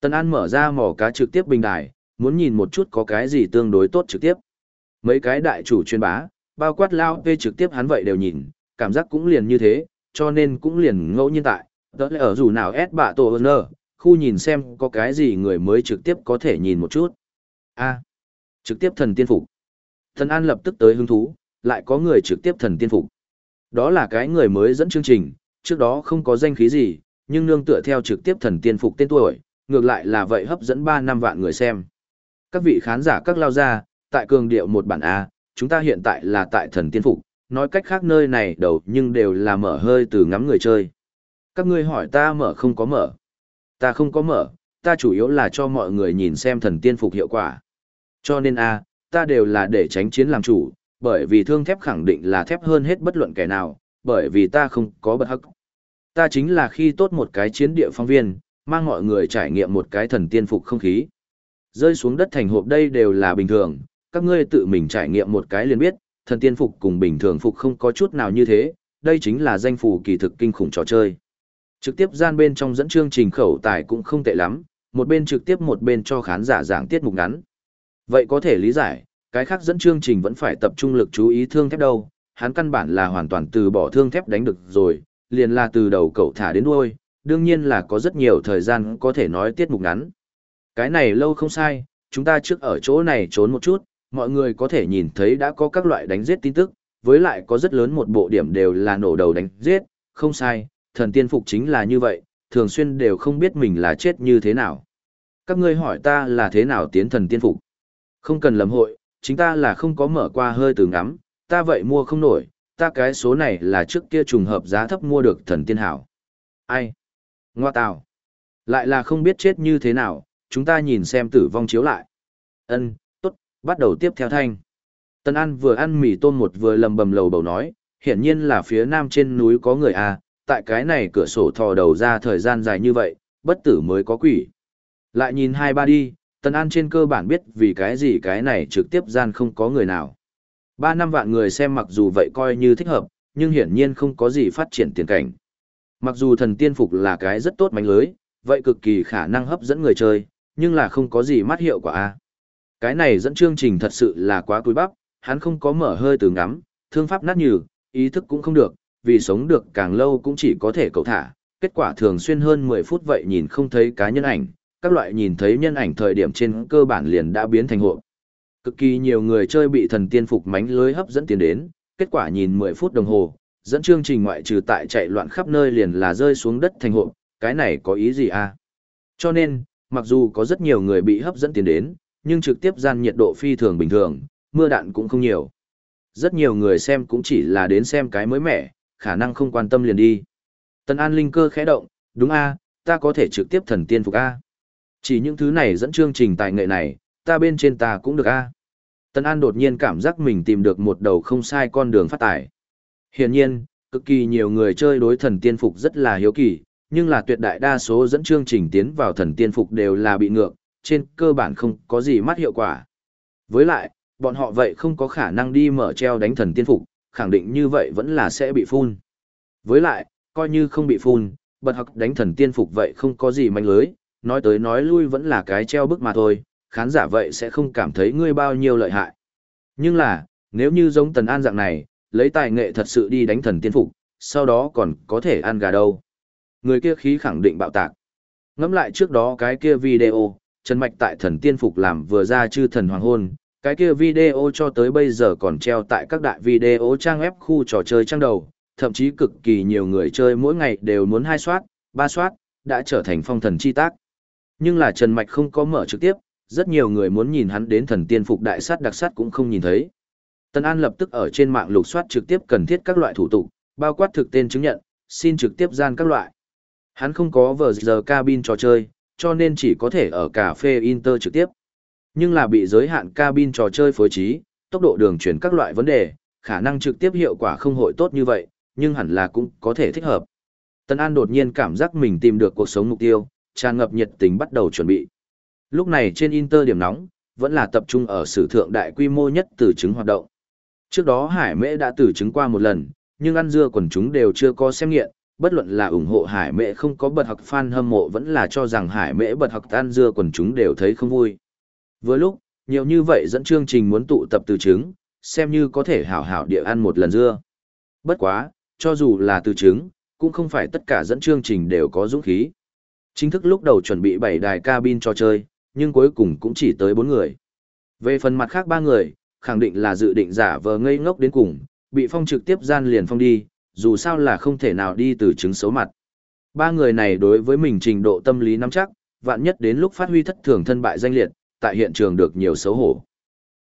Tân An mở ra mỏ cá trực tiếp bình đài, muốn nhìn một chút có cái gì tương đối tốt trực tiếp. Mấy cái đại chủ chuyên bá, bao quát lao vê trực tiếp hắn vậy đều nhìn, cảm giác cũng liền như thế, cho nên cũng liền ngẫu nhiên tại. Đó là ở dù nào ép bạ tổ nơ, khu nhìn xem có cái gì người mới trực tiếp có thể nhìn một chút. A. trực tiếp thần tiên phục. Thần An lập tức tới hứng thú, lại có người trực tiếp thần tiên phục. Đó là cái người mới dẫn chương trình, trước đó không có danh khí gì, nhưng nương tựa theo trực tiếp thần tiên phục tên tuổi, ngược lại là vậy hấp dẫn 3 năm vạn người xem. Các vị khán giả các lao ra, tại cường điệu một bản A, chúng ta hiện tại là tại thần tiên phục, nói cách khác nơi này đầu nhưng đều là mở hơi từ ngắm người chơi. Các ngươi hỏi ta mở không có mở. Ta không có mở, ta chủ yếu là cho mọi người nhìn xem thần tiên phục hiệu quả. Cho nên A, ta đều là để tránh chiến làm chủ, bởi vì thương thép khẳng định là thép hơn hết bất luận kẻ nào, bởi vì ta không có bật hắc. Ta chính là khi tốt một cái chiến địa phóng viên, mang mọi người trải nghiệm một cái thần tiên phục không khí. Rơi xuống đất thành hộp đây đều là bình thường, các ngươi tự mình trải nghiệm một cái liền biết, thần tiên phục cùng bình thường phục không có chút nào như thế, đây chính là danh phủ kỳ thực kinh khủng trò chơi. Trực tiếp gian bên trong dẫn chương trình khẩu tài cũng không tệ lắm, một bên trực tiếp một bên cho khán giả giảng tiết mục ngắn. Vậy có thể lý giải, cái khác dẫn chương trình vẫn phải tập trung lực chú ý thương thép đâu, hắn căn bản là hoàn toàn từ bỏ thương thép đánh được rồi, liền là từ đầu cậu thả đến đuôi, đương nhiên là có rất nhiều thời gian có thể nói tiết mục ngắn. Cái này lâu không sai, chúng ta trước ở chỗ này trốn một chút, mọi người có thể nhìn thấy đã có các loại đánh giết tin tức, với lại có rất lớn một bộ điểm đều là nổ đầu đánh giết, không sai, thần tiên phục chính là như vậy, thường xuyên đều không biết mình là chết như thế nào. Các ngươi hỏi ta là thế nào tiến thần tiên phục. Không cần lầm hội, chính ta là không có mở qua hơi từ ngắm, ta vậy mua không nổi, ta cái số này là trước kia trùng hợp giá thấp mua được thần tiên hảo. Ai? Ngoa tào. Lại là không biết chết như thế nào, chúng ta nhìn xem tử vong chiếu lại. Ân, bắt đầu tiếp theo thanh. Tân An vừa ăn mì tôm một vừa lầm bầm lầu bầu nói, hiển nhiên là phía nam trên núi có người à, tại cái này cửa sổ thò đầu ra thời gian dài như vậy, bất tử mới có quỷ. Lại nhìn hai ba đi, Tân An trên cơ bản biết vì cái gì cái này trực tiếp gian không có người nào. Ba năm vạn người xem mặc dù vậy coi như thích hợp, nhưng hiển nhiên không có gì phát triển tiền cảnh. Mặc dù thần tiên phục là cái rất tốt mánh lưới, vậy cực kỳ khả năng hấp dẫn người chơi, nhưng là không có gì mắt hiệu quả a. Cái này dẫn chương trình thật sự là quá cúi bắp, hắn không có mở hơi từ ngắm, thương pháp nát nhừ, ý thức cũng không được, vì sống được càng lâu cũng chỉ có thể cầu thả, kết quả thường xuyên hơn 10 phút vậy nhìn không thấy cá nhân ảnh, các loại nhìn thấy nhân ảnh thời điểm trên cơ bản liền đã biến thành hộ. Cực kỳ nhiều người chơi bị thần tiên phục mánh lưới hấp dẫn tiền đến, kết quả nhìn 10 phút đồng hồ, dẫn chương trình ngoại trừ tại chạy loạn khắp nơi liền là rơi xuống đất thành hộ, cái này có ý gì à? Cho nên, mặc dù có rất nhiều người bị hấp dẫn tiền đến, nhưng trực tiếp gian nhiệt độ phi thường bình thường, mưa đạn cũng không nhiều. Rất nhiều người xem cũng chỉ là đến xem cái mới mẻ, khả năng không quan tâm liền đi. Tần An linh cơ khẽ động, đúng a, ta có thể trực tiếp thần tiên phục a. Chỉ những thứ này dẫn chương trình tài nghệ này, ta bên trên ta cũng được a. Tần An đột nhiên cảm giác mình tìm được một đầu không sai con đường phát tài. Hiển nhiên, cực kỳ nhiều người chơi đối thần tiên phục rất là hiếu kỳ, nhưng là tuyệt đại đa số dẫn chương trình tiến vào thần tiên phục đều là bị ngược, trên cơ bản không có gì mắt hiệu quả. Với lại, bọn họ vậy không có khả năng đi mở treo đánh thần tiên phục, khẳng định như vậy vẫn là sẽ bị phun. Với lại, coi như không bị phun, bật học đánh thần tiên phục vậy không có gì manh lưới, nói tới nói lui vẫn là cái treo bức mà thôi, khán giả vậy sẽ không cảm thấy ngươi bao nhiêu lợi hại. Nhưng là, nếu như giống Tần An dạng này, lấy tài nghệ thật sự đi đánh thần tiên phục, sau đó còn có thể ăn gà đâu. Người kia khí khẳng định bạo tạc. Ngắm lại trước đó cái kia video, Trần Mạch tại thần tiên phục làm vừa ra chư thần hoàng hôn, cái kia video cho tới bây giờ còn treo tại các đại video trang web khu trò chơi trang đầu, thậm chí cực kỳ nhiều người chơi mỗi ngày đều muốn hai soát, ba soát, đã trở thành phong thần chi tác. Nhưng là Trần Mạch không có mở trực tiếp, rất nhiều người muốn nhìn hắn đến thần tiên phục đại sát đặc sát cũng không nhìn thấy. Tân An lập tức ở trên mạng lục soát trực tiếp cần thiết các loại thủ tục, bao quát thực tên chứng nhận, xin trực tiếp gian các loại. Hắn không có vở giờ cabin trò chơi, cho nên chỉ có thể ở cà phê Inter trực tiếp. Nhưng là bị giới hạn cabin trò chơi phối trí, tốc độ đường chuyển các loại vấn đề, khả năng trực tiếp hiệu quả không hội tốt như vậy, nhưng hẳn là cũng có thể thích hợp. Tân An đột nhiên cảm giác mình tìm được cuộc sống mục tiêu, tràn ngập nhiệt tình bắt đầu chuẩn bị. Lúc này trên Inter điểm nóng, vẫn là tập trung ở sử thượng đại quy mô nhất từ chứng hoạt động. Trước đó Hải Mễ đã từ chứng qua một lần, nhưng ăn dưa quần chúng đều chưa có xem nghiện, bất luận là ủng hộ Hải Mễ không có bật học fan hâm mộ vẫn là cho rằng Hải Mễ bật học tan dưa quần chúng đều thấy không vui. Với lúc, nhiều như vậy dẫn chương trình muốn tụ tập từ chứng, xem như có thể hảo hảo địa ăn một lần dưa. Bất quá, cho dù là từ chứng, cũng không phải tất cả dẫn chương trình đều có dũng khí. Chính thức lúc đầu chuẩn bị 7 đài cabin cho chơi, nhưng cuối cùng cũng chỉ tới 4 người. Về phần mặt khác ba người, khẳng định là dự định giả vờ ngây ngốc đến cùng, bị phong trực tiếp gian liền phong đi, dù sao là không thể nào đi từ chứng xấu mặt. Ba người này đối với mình trình độ tâm lý nắm chắc, vạn nhất đến lúc phát huy thất thường thân bại danh liệt, tại hiện trường được nhiều xấu hổ.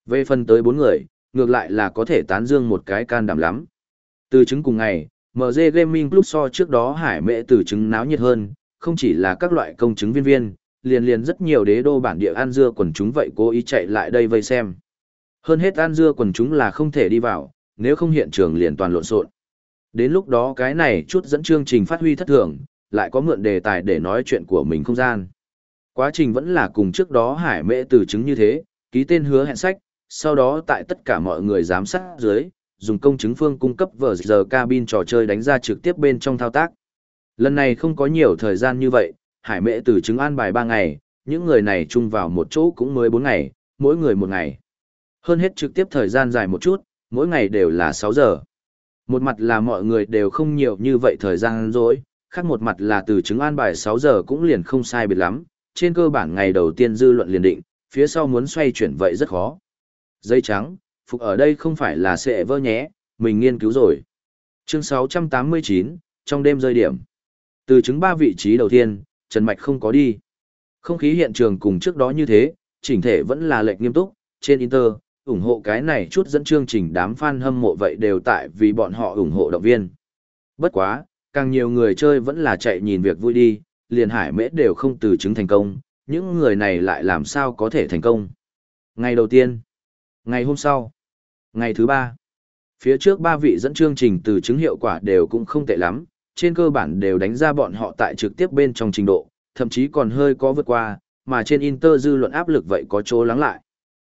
Về phần tới bốn người, ngược lại là có thể tán dương một cái can đảm lắm. Từ chứng cùng ngày, MG Gaming Club so trước đó hải mệ từ chứng náo nhiệt hơn, không chỉ là các loại công chứng viên viên, liền liền rất nhiều đế đô bản địa an dưa quần chúng vậy cố ý chạy lại đây vây xem. Hơn hết an dưa quần chúng là không thể đi vào, nếu không hiện trường liền toàn lộn xộn. Đến lúc đó cái này chút dẫn chương trình phát huy thất thường, lại có mượn đề tài để nói chuyện của mình không gian. Quá trình vẫn là cùng trước đó hải mễ từ chứng như thế, ký tên hứa hẹn sách, sau đó tại tất cả mọi người giám sát dưới, dùng công chứng phương cung cấp vở giờ cabin trò chơi đánh ra trực tiếp bên trong thao tác. Lần này không có nhiều thời gian như vậy, hải mễ từ chứng an bài 3 ngày, những người này chung vào một chỗ cũng mới 4 ngày, mỗi người một ngày. Hơn hết trực tiếp thời gian dài một chút, mỗi ngày đều là 6 giờ. Một mặt là mọi người đều không nhiều như vậy thời gian rồi, khác một mặt là từ chứng an bài 6 giờ cũng liền không sai biệt lắm, trên cơ bản ngày đầu tiên dư luận liền định, phía sau muốn xoay chuyển vậy rất khó. Dây trắng, phục ở đây không phải là sẽ vơ nhé, mình nghiên cứu rồi. Chương 689, trong đêm rơi điểm. Từ chứng ba vị trí đầu tiên, Trần Mạch không có đi. Không khí hiện trường cùng trước đó như thế, chỉnh thể vẫn là lệnh nghiêm túc, trên Inter, ủng hộ cái này chút dẫn chương trình đám fan hâm mộ vậy đều tại vì bọn họ ủng hộ động viên. Bất quá, càng nhiều người chơi vẫn là chạy nhìn việc vui đi, liền hải mễ đều không từ chứng thành công, những người này lại làm sao có thể thành công. Ngày đầu tiên, ngày hôm sau, ngày thứ ba, phía trước ba vị dẫn chương trình từ chứng hiệu quả đều cũng không tệ lắm, trên cơ bản đều đánh ra bọn họ tại trực tiếp bên trong trình độ, thậm chí còn hơi có vượt qua, mà trên Inter dư luận áp lực vậy có chỗ lắng lại.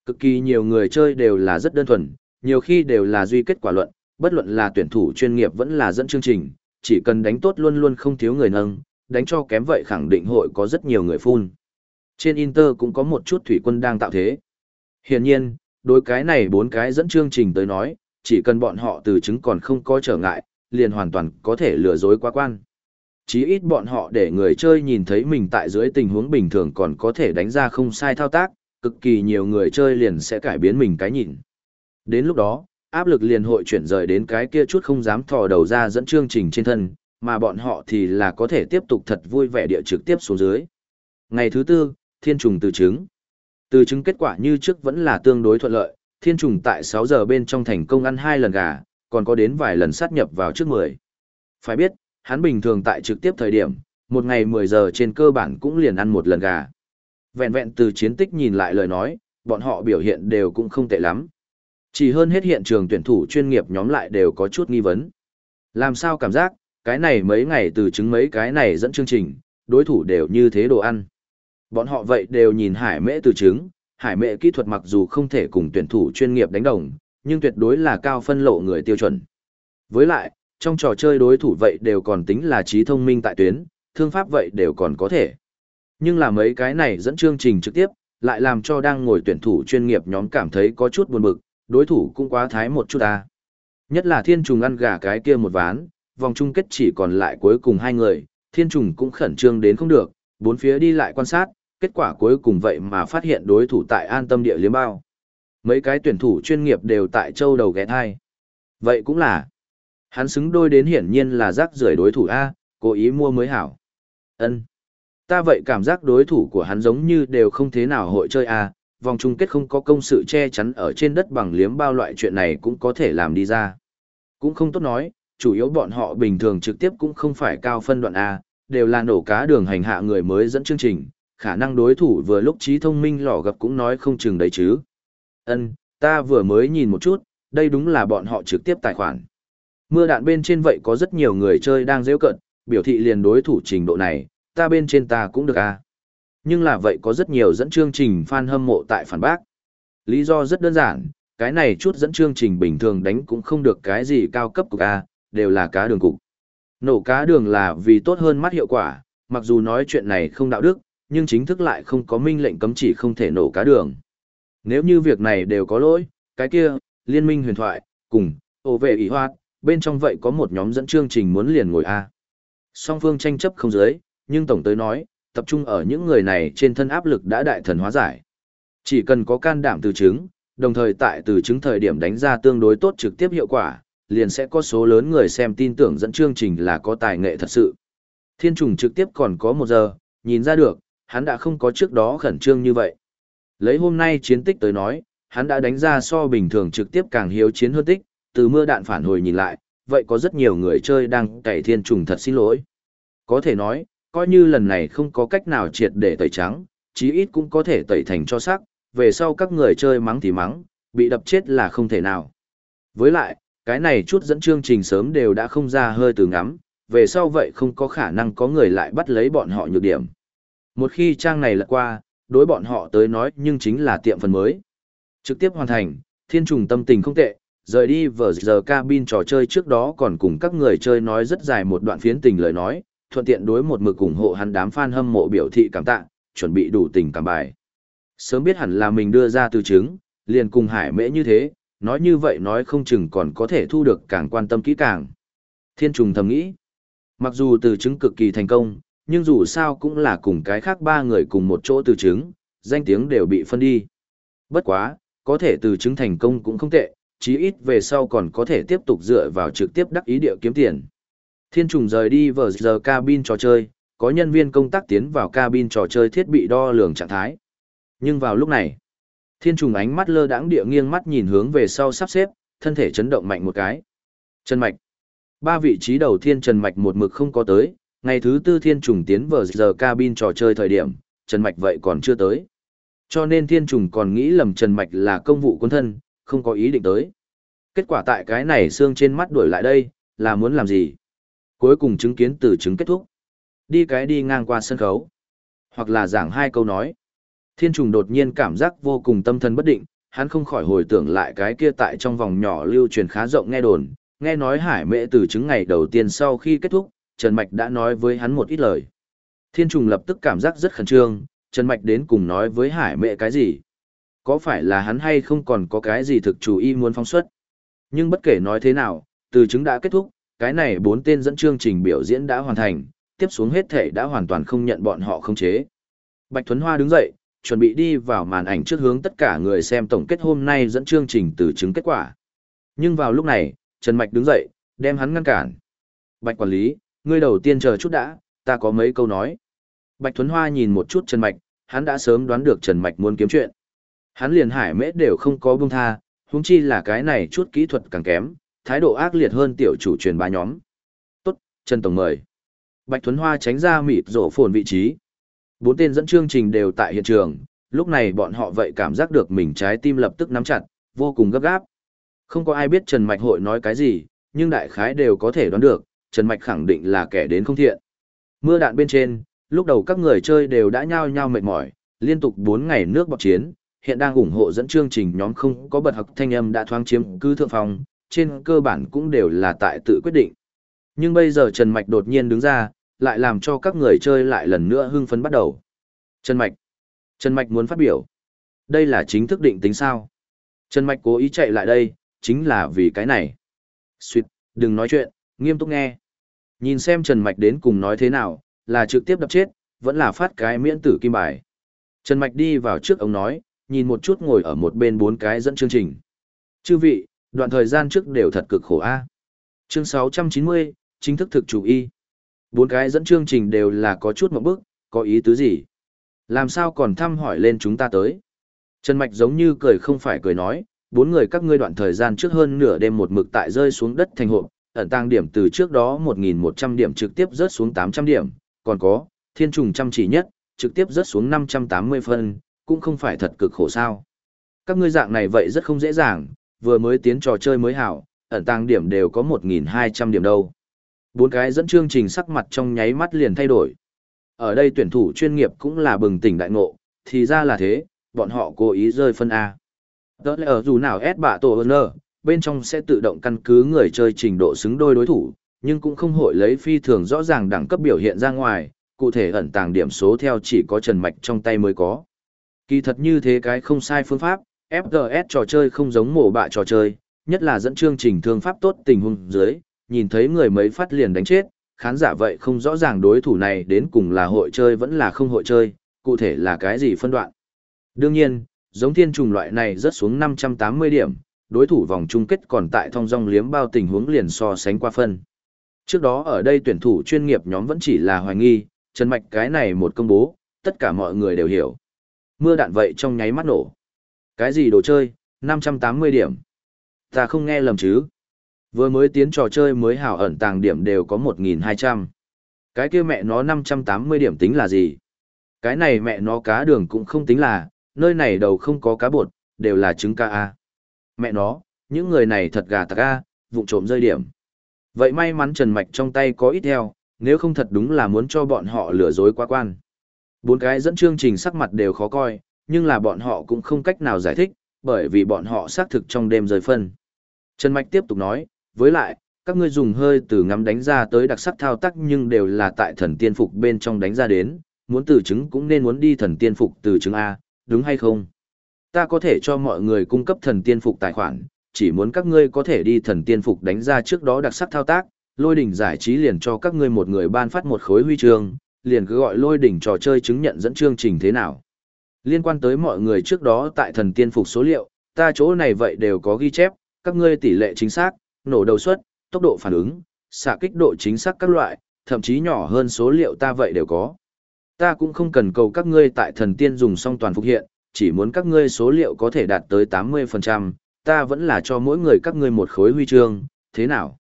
Cực kỳ nhiều người chơi đều là rất đơn thuần, nhiều khi đều là duy kết quả luận, bất luận là tuyển thủ chuyên nghiệp vẫn là dẫn chương trình, chỉ cần đánh tốt luôn luôn không thiếu người nâng, đánh cho kém vậy khẳng định hội có rất nhiều người phun. Trên Inter cũng có một chút thủy quân đang tạo thế. Hiển nhiên, đối cái này bốn cái dẫn chương trình tới nói, chỉ cần bọn họ từ chứng còn không có trở ngại, liền hoàn toàn có thể lừa dối quá quan. Chí ít bọn họ để người chơi nhìn thấy mình tại dưới tình huống bình thường còn có thể đánh ra không sai thao tác, cực kỳ nhiều người chơi liền sẽ cải biến mình cái nhìn. Đến lúc đó, áp lực liền hội chuyển rời đến cái kia chút không dám thò đầu ra dẫn chương trình trên thân, mà bọn họ thì là có thể tiếp tục thật vui vẻ địa trực tiếp xuống dưới. Ngày thứ tư, thiên trùng từ chứng. Từ chứng kết quả như trước vẫn là tương đối thuận lợi, thiên trùng tại 6 giờ bên trong thành công ăn hai lần gà, còn có đến vài lần sát nhập vào trước 10. Phải biết, hắn bình thường tại trực tiếp thời điểm, một ngày 10 giờ trên cơ bản cũng liền ăn một lần gà. Vẹn vẹn từ chiến tích nhìn lại lời nói, bọn họ biểu hiện đều cũng không tệ lắm. Chỉ hơn hết hiện trường tuyển thủ chuyên nghiệp nhóm lại đều có chút nghi vấn. Làm sao cảm giác, cái này mấy ngày từ chứng mấy cái này dẫn chương trình, đối thủ đều như thế đồ ăn. Bọn họ vậy đều nhìn hải mễ từ chứng, hải mễ kỹ thuật mặc dù không thể cùng tuyển thủ chuyên nghiệp đánh đồng, nhưng tuyệt đối là cao phân lộ người tiêu chuẩn. Với lại, trong trò chơi đối thủ vậy đều còn tính là trí thông minh tại tuyến, thương pháp vậy đều còn có thể. Nhưng là mấy cái này dẫn chương trình trực tiếp, lại làm cho đang ngồi tuyển thủ chuyên nghiệp nhóm cảm thấy có chút buồn bực, đối thủ cũng quá thái một chút à. Nhất là thiên trùng ăn gà cái kia một ván, vòng chung kết chỉ còn lại cuối cùng hai người, thiên trùng cũng khẩn trương đến không được, bốn phía đi lại quan sát, kết quả cuối cùng vậy mà phát hiện đối thủ tại an tâm địa liếm bao. Mấy cái tuyển thủ chuyên nghiệp đều tại châu đầu ghé thai. Vậy cũng là, hắn xứng đôi đến hiển nhiên là rác rưởi đối thủ A, cố ý mua mới hảo. ân Ta vậy cảm giác đối thủ của hắn giống như đều không thế nào hội chơi A, vòng chung kết không có công sự che chắn ở trên đất bằng liếm bao loại chuyện này cũng có thể làm đi ra. Cũng không tốt nói, chủ yếu bọn họ bình thường trực tiếp cũng không phải cao phân đoạn A, đều là nổ cá đường hành hạ người mới dẫn chương trình, khả năng đối thủ vừa lúc trí thông minh lỏ gặp cũng nói không chừng đấy chứ. Ân, ta vừa mới nhìn một chút, đây đúng là bọn họ trực tiếp tài khoản. Mưa đạn bên trên vậy có rất nhiều người chơi đang dễ cận, biểu thị liền đối thủ trình độ này, ta bên trên ta cũng được à. Nhưng là vậy có rất nhiều dẫn chương trình fan hâm mộ tại phản bác. Lý do rất đơn giản, cái này chút dẫn chương trình bình thường đánh cũng không được cái gì cao cấp cục A, đều là cá đường cục. Nổ cá đường là vì tốt hơn mắt hiệu quả, mặc dù nói chuyện này không đạo đức, nhưng chính thức lại không có minh lệnh cấm chỉ không thể nổ cá đường. Nếu như việc này đều có lỗi, cái kia, liên minh huyền thoại, cùng, ổ vệ ý hoạt, bên trong vậy có một nhóm dẫn chương trình muốn liền ngồi A. Song phương tranh chấp không dưới, nhưng tổng tới nói, tập trung ở những người này trên thân áp lực đã đại thần hóa giải. Chỉ cần có can đảm từ chứng, đồng thời tại từ chứng thời điểm đánh ra tương đối tốt trực tiếp hiệu quả, liền sẽ có số lớn người xem tin tưởng dẫn chương trình là có tài nghệ thật sự. Thiên trùng trực tiếp còn có một giờ, nhìn ra được, hắn đã không có trước đó khẩn trương như vậy. Lấy hôm nay chiến tích tới nói, hắn đã đánh ra so bình thường trực tiếp càng hiếu chiến hơn tích, từ mưa đạn phản hồi nhìn lại, vậy có rất nhiều người chơi đang cày thiên trùng thật xin lỗi. Có thể nói, coi như lần này không có cách nào triệt để tẩy trắng, chí ít cũng có thể tẩy thành cho sắc, về sau các người chơi mắng thì mắng, bị đập chết là không thể nào. Với lại, cái này chút dẫn chương trình sớm đều đã không ra hơi từ ngắm, về sau vậy không có khả năng có người lại bắt lấy bọn họ nhược điểm. Một khi trang này lật qua, đối bọn họ tới nói nhưng chính là tiệm phần mới. Trực tiếp hoàn thành, thiên trùng tâm tình không tệ, rời đi vở giờ cabin trò chơi trước đó còn cùng các người chơi nói rất dài một đoạn phiến tình lời nói, thuận tiện đối một mực ủng hộ hắn đám fan hâm mộ biểu thị cảm tạ, chuẩn bị đủ tình cảm bài. Sớm biết hẳn là mình đưa ra từ chứng, liền cùng hải mễ như thế, nói như vậy nói không chừng còn có thể thu được càng quan tâm kỹ càng. Thiên trùng thầm nghĩ, mặc dù từ chứng cực kỳ thành công, nhưng dù sao cũng là cùng cái khác ba người cùng một chỗ từ chứng, danh tiếng đều bị phân đi. Bất quá, có thể từ chứng thành công cũng không tệ, chí ít về sau còn có thể tiếp tục dựa vào trực tiếp đắc ý địa kiếm tiền. Thiên trùng rời đi vào giờ cabin trò chơi, có nhân viên công tác tiến vào cabin trò chơi thiết bị đo lường trạng thái. Nhưng vào lúc này, thiên trùng ánh mắt lơ đãng địa nghiêng mắt nhìn hướng về sau sắp xếp, thân thể chấn động mạnh một cái. Trần mạch. Ba vị trí đầu thiên trần mạch một mực không có tới, ngày thứ tư thiên trùng tiến vào giờ cabin trò chơi thời điểm, trần mạch vậy còn chưa tới. Cho nên thiên trùng còn nghĩ lầm trần mạch là công vụ quân thân, không có ý định tới. Kết quả tại cái này xương trên mắt đuổi lại đây, là muốn làm gì? Cuối cùng chứng kiến từ chứng kết thúc. Đi cái đi ngang qua sân khấu. Hoặc là giảng hai câu nói. Thiên trùng đột nhiên cảm giác vô cùng tâm thần bất định, hắn không khỏi hồi tưởng lại cái kia tại trong vòng nhỏ lưu truyền khá rộng nghe đồn, nghe nói hải mễ từ chứng ngày đầu tiên sau khi kết thúc, Trần Mạch đã nói với hắn một ít lời. Thiên trùng lập tức cảm giác rất khẩn trương, Trần Mạch đến cùng nói với hải mễ cái gì? Có phải là hắn hay không còn có cái gì thực chủ y muốn phóng xuất? Nhưng bất kể nói thế nào, từ chứng đã kết thúc, cái này bốn tên dẫn chương trình biểu diễn đã hoàn thành, tiếp xuống hết thể đã hoàn toàn không nhận bọn họ không chế. Bạch Thuấn Hoa đứng dậy, chuẩn bị đi vào màn ảnh trước hướng tất cả người xem tổng kết hôm nay dẫn chương trình từ chứng kết quả. Nhưng vào lúc này, Trần Mạch đứng dậy, đem hắn ngăn cản. Bạch quản lý, ngươi đầu tiên chờ chút đã, ta có mấy câu nói. Bạch Thuấn Hoa nhìn một chút Trần Mạch, hắn đã sớm đoán được Trần Mạch muốn kiếm chuyện. Hắn liền hải mễ đều không có buông tha, huống chi là cái này chút kỹ thuật càng kém, thái độ ác liệt hơn tiểu chủ truyền bá nhóm. Tốt, Trần Tổng mời. Bạch Thuấn Hoa tránh ra mịt rổ phồn vị trí. Bốn tên dẫn chương trình đều tại hiện trường, lúc này bọn họ vậy cảm giác được mình trái tim lập tức nắm chặt, vô cùng gấp gáp. Không có ai biết Trần Mạch hội nói cái gì, nhưng đại khái đều có thể đoán được, Trần Mạch khẳng định là kẻ đến không thiện. Mưa đạn bên trên, lúc đầu các người chơi đều đã nhao nhao mệt mỏi, liên tục 4 ngày nước bọc chiến, hiện đang ủng hộ dẫn chương trình nhóm không có bật học thanh âm đã thoáng chiếm cư thượng phòng, trên cơ bản cũng đều là tại tự quyết định. Nhưng bây giờ Trần Mạch đột nhiên đứng ra, lại làm cho các người chơi lại lần nữa hưng phấn bắt đầu. Trần Mạch. Trần Mạch muốn phát biểu. Đây là chính thức định tính sao? Trần Mạch cố ý chạy lại đây, chính là vì cái này. Xuyệt, đừng nói chuyện, nghiêm túc nghe. Nhìn xem Trần Mạch đến cùng nói thế nào, là trực tiếp đập chết, vẫn là phát cái miễn tử kim bài. Trần Mạch đi vào trước ông nói, nhìn một chút ngồi ở một bên bốn cái dẫn chương trình. Chư vị, đoạn thời gian trước đều thật cực khổ a. Chương 690, chính thức thực chủ y. Bốn cái dẫn chương trình đều là có chút một bước, có ý tứ gì? Làm sao còn thăm hỏi lên chúng ta tới? Trần Mạch giống như cười không phải cười nói, bốn người các ngươi đoạn thời gian trước hơn nửa đêm một mực tại rơi xuống đất thành hộp, ẩn tăng điểm từ trước đó 1.100 điểm trực tiếp rớt xuống 800 điểm, còn có, thiên trùng chăm chỉ nhất, trực tiếp rớt xuống 580 phân, cũng không phải thật cực khổ sao. Các ngươi dạng này vậy rất không dễ dàng, vừa mới tiến trò chơi mới hảo, ẩn tàng điểm đều có 1.200 điểm đâu. Bốn cái dẫn chương trình sắc mặt trong nháy mắt liền thay đổi. Ở đây tuyển thủ chuyên nghiệp cũng là bừng tỉnh đại ngộ, thì ra là thế, bọn họ cố ý rơi phân A. Đó là ở dù nào S bạ tổ ơn bên trong sẽ tự động căn cứ người chơi trình độ xứng đôi đối thủ, nhưng cũng không hội lấy phi thường rõ ràng đẳng cấp biểu hiện ra ngoài, cụ thể ẩn tàng điểm số theo chỉ có Trần Mạch trong tay mới có. Kỳ thật như thế cái không sai phương pháp, FGS trò chơi không giống mổ bạ trò chơi, nhất là dẫn chương trình thương pháp tốt tình huống dưới, nhìn thấy người mấy phát liền đánh chết, khán giả vậy không rõ ràng đối thủ này đến cùng là hội chơi vẫn là không hội chơi, cụ thể là cái gì phân đoạn. Đương nhiên, giống thiên trùng loại này rất xuống 580 điểm, đối thủ vòng chung kết còn tại thong dong liếm bao tình huống liền so sánh qua phân. Trước đó ở đây tuyển thủ chuyên nghiệp nhóm vẫn chỉ là hoài nghi, Trần Mạch cái này một công bố, tất cả mọi người đều hiểu. Mưa đạn vậy trong nháy mắt nổ. Cái gì đồ chơi, 580 điểm. Ta không nghe lầm chứ. Vừa mới tiến trò chơi mới hảo ẩn tàng điểm đều có 1.200. Cái kia mẹ nó 580 điểm tính là gì? Cái này mẹ nó cá đường cũng không tính là, nơi này đầu không có cá bột, đều là trứng ca A. Mẹ nó, những người này thật gà tạc A, vụng trộm rơi điểm. Vậy may mắn Trần Mạch trong tay có ít theo, nếu không thật đúng là muốn cho bọn họ lừa dối quá quan. Bốn cái dẫn chương trình sắc mặt đều khó coi, nhưng là bọn họ cũng không cách nào giải thích, bởi vì bọn họ xác thực trong đêm rời phân. Trần Mạch tiếp tục nói, với lại, các ngươi dùng hơi từ ngắm đánh ra tới đặc sắc thao tác nhưng đều là tại thần tiên phục bên trong đánh ra đến, muốn từ chứng cũng nên muốn đi thần tiên phục từ chứng A, đúng hay không? Ta có thể cho mọi người cung cấp thần tiên phục tài khoản, chỉ muốn các ngươi có thể đi thần tiên phục đánh ra trước đó đặc sắc thao tác, lôi đỉnh giải trí liền cho các ngươi một người ban phát một khối huy chương, liền cứ gọi lôi đỉnh trò chơi chứng nhận dẫn chương trình thế nào. Liên quan tới mọi người trước đó tại thần tiên phục số liệu, ta chỗ này vậy đều có ghi chép, các ngươi tỷ lệ chính xác, nổ đầu suất, tốc độ phản ứng, xạ kích độ chính xác các loại, thậm chí nhỏ hơn số liệu ta vậy đều có. Ta cũng không cần cầu các ngươi tại thần tiên dùng xong toàn phục hiện, chỉ muốn các ngươi số liệu có thể đạt tới 80%, ta vẫn là cho mỗi người các ngươi một khối huy chương, thế nào?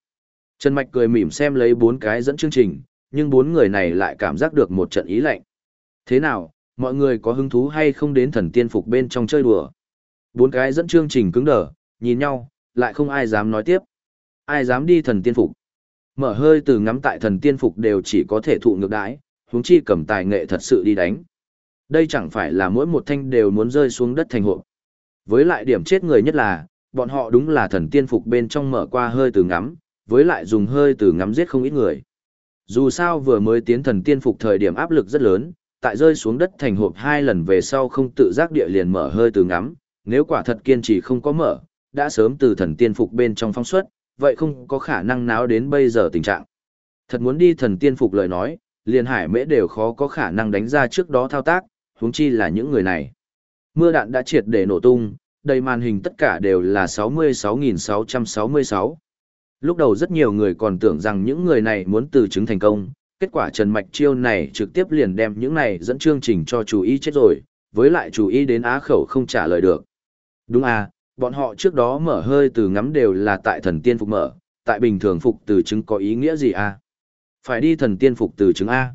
Trần Mạch cười mỉm xem lấy bốn cái dẫn chương trình, nhưng bốn người này lại cảm giác được một trận ý lạnh. Thế nào, mọi người có hứng thú hay không đến thần tiên phục bên trong chơi đùa? Bốn cái dẫn chương trình cứng đờ, nhìn nhau, lại không ai dám nói tiếp. Ai dám đi thần tiên phục? Mở hơi từ ngắm tại thần tiên phục đều chỉ có thể thụ ngược đãi, huống chi cầm tài nghệ thật sự đi đánh. Đây chẳng phải là mỗi một thanh đều muốn rơi xuống đất thành hộp. Với lại điểm chết người nhất là, bọn họ đúng là thần tiên phục bên trong mở qua hơi từ ngắm, với lại dùng hơi từ ngắm giết không ít người. Dù sao vừa mới tiến thần tiên phục thời điểm áp lực rất lớn, tại rơi xuống đất thành hộp hai lần về sau không tự giác địa liền mở hơi từ ngắm, nếu quả thật kiên trì không có mở, đã sớm từ thần tiên phục bên trong phong suất, vậy không có khả năng náo đến bây giờ tình trạng. Thật muốn đi thần tiên phục lời nói, liền hải mễ đều khó có khả năng đánh ra trước đó thao tác, huống chi là những người này. Mưa đạn đã triệt để nổ tung, đầy màn hình tất cả đều là 66.666. Lúc đầu rất nhiều người còn tưởng rằng những người này muốn từ chứng thành công, kết quả Trần Mạch chiêu này trực tiếp liền đem những này dẫn chương trình cho chú ý chết rồi, với lại chú ý đến á khẩu không trả lời được. Đúng à, bọn họ trước đó mở hơi từ ngắm đều là tại thần tiên phục mở, tại bình thường phục từ chứng có ý nghĩa gì à? Phải đi thần tiên phục từ chứng A.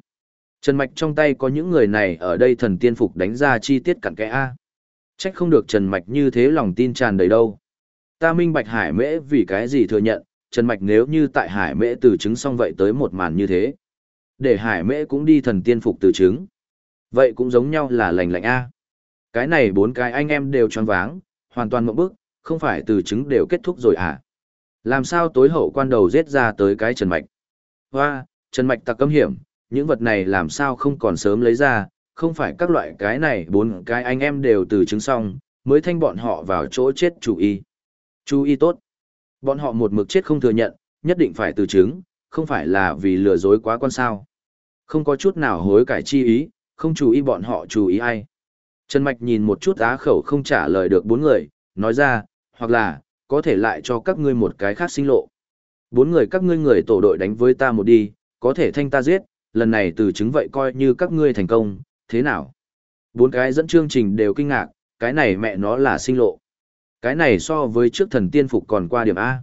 Trần Mạch trong tay có những người này ở đây thần tiên phục đánh ra chi tiết cặn kẽ A. Trách không được Trần Mạch như thế lòng tin tràn đầy đâu. Ta minh bạch hải mễ vì cái gì thừa nhận, Trần Mạch nếu như tại hải mễ từ chứng xong vậy tới một màn như thế. Để hải mễ cũng đi thần tiên phục từ chứng. Vậy cũng giống nhau là lành lạnh A. Cái này bốn cái anh em đều tròn váng, hoàn toàn mộng bức, không phải từ chứng đều kết thúc rồi à. Làm sao tối hậu quan đầu giết ra tới cái Trần Mạch. Hoa, Trần Mạch tặc cấm hiểm, những vật này làm sao không còn sớm lấy ra, không phải các loại cái này bốn cái anh em đều từ chứng xong, mới thanh bọn họ vào chỗ chết chủ y. Chú y tốt. Bọn họ một mực chết không thừa nhận, nhất định phải từ chứng, không phải là vì lừa dối quá quan sao. Không có chút nào hối cải chi ý, không chú ý bọn họ chú ý ai. Trần Mạch nhìn một chút á khẩu không trả lời được bốn người, nói ra, hoặc là, có thể lại cho các ngươi một cái khác sinh lộ. Bốn người các ngươi người tổ đội đánh với ta một đi, có thể thanh ta giết, lần này từ chứng vậy coi như các ngươi thành công, thế nào? Bốn cái dẫn chương trình đều kinh ngạc, cái này mẹ nó là sinh lộ. Cái này so với trước thần tiên phục còn qua điểm A.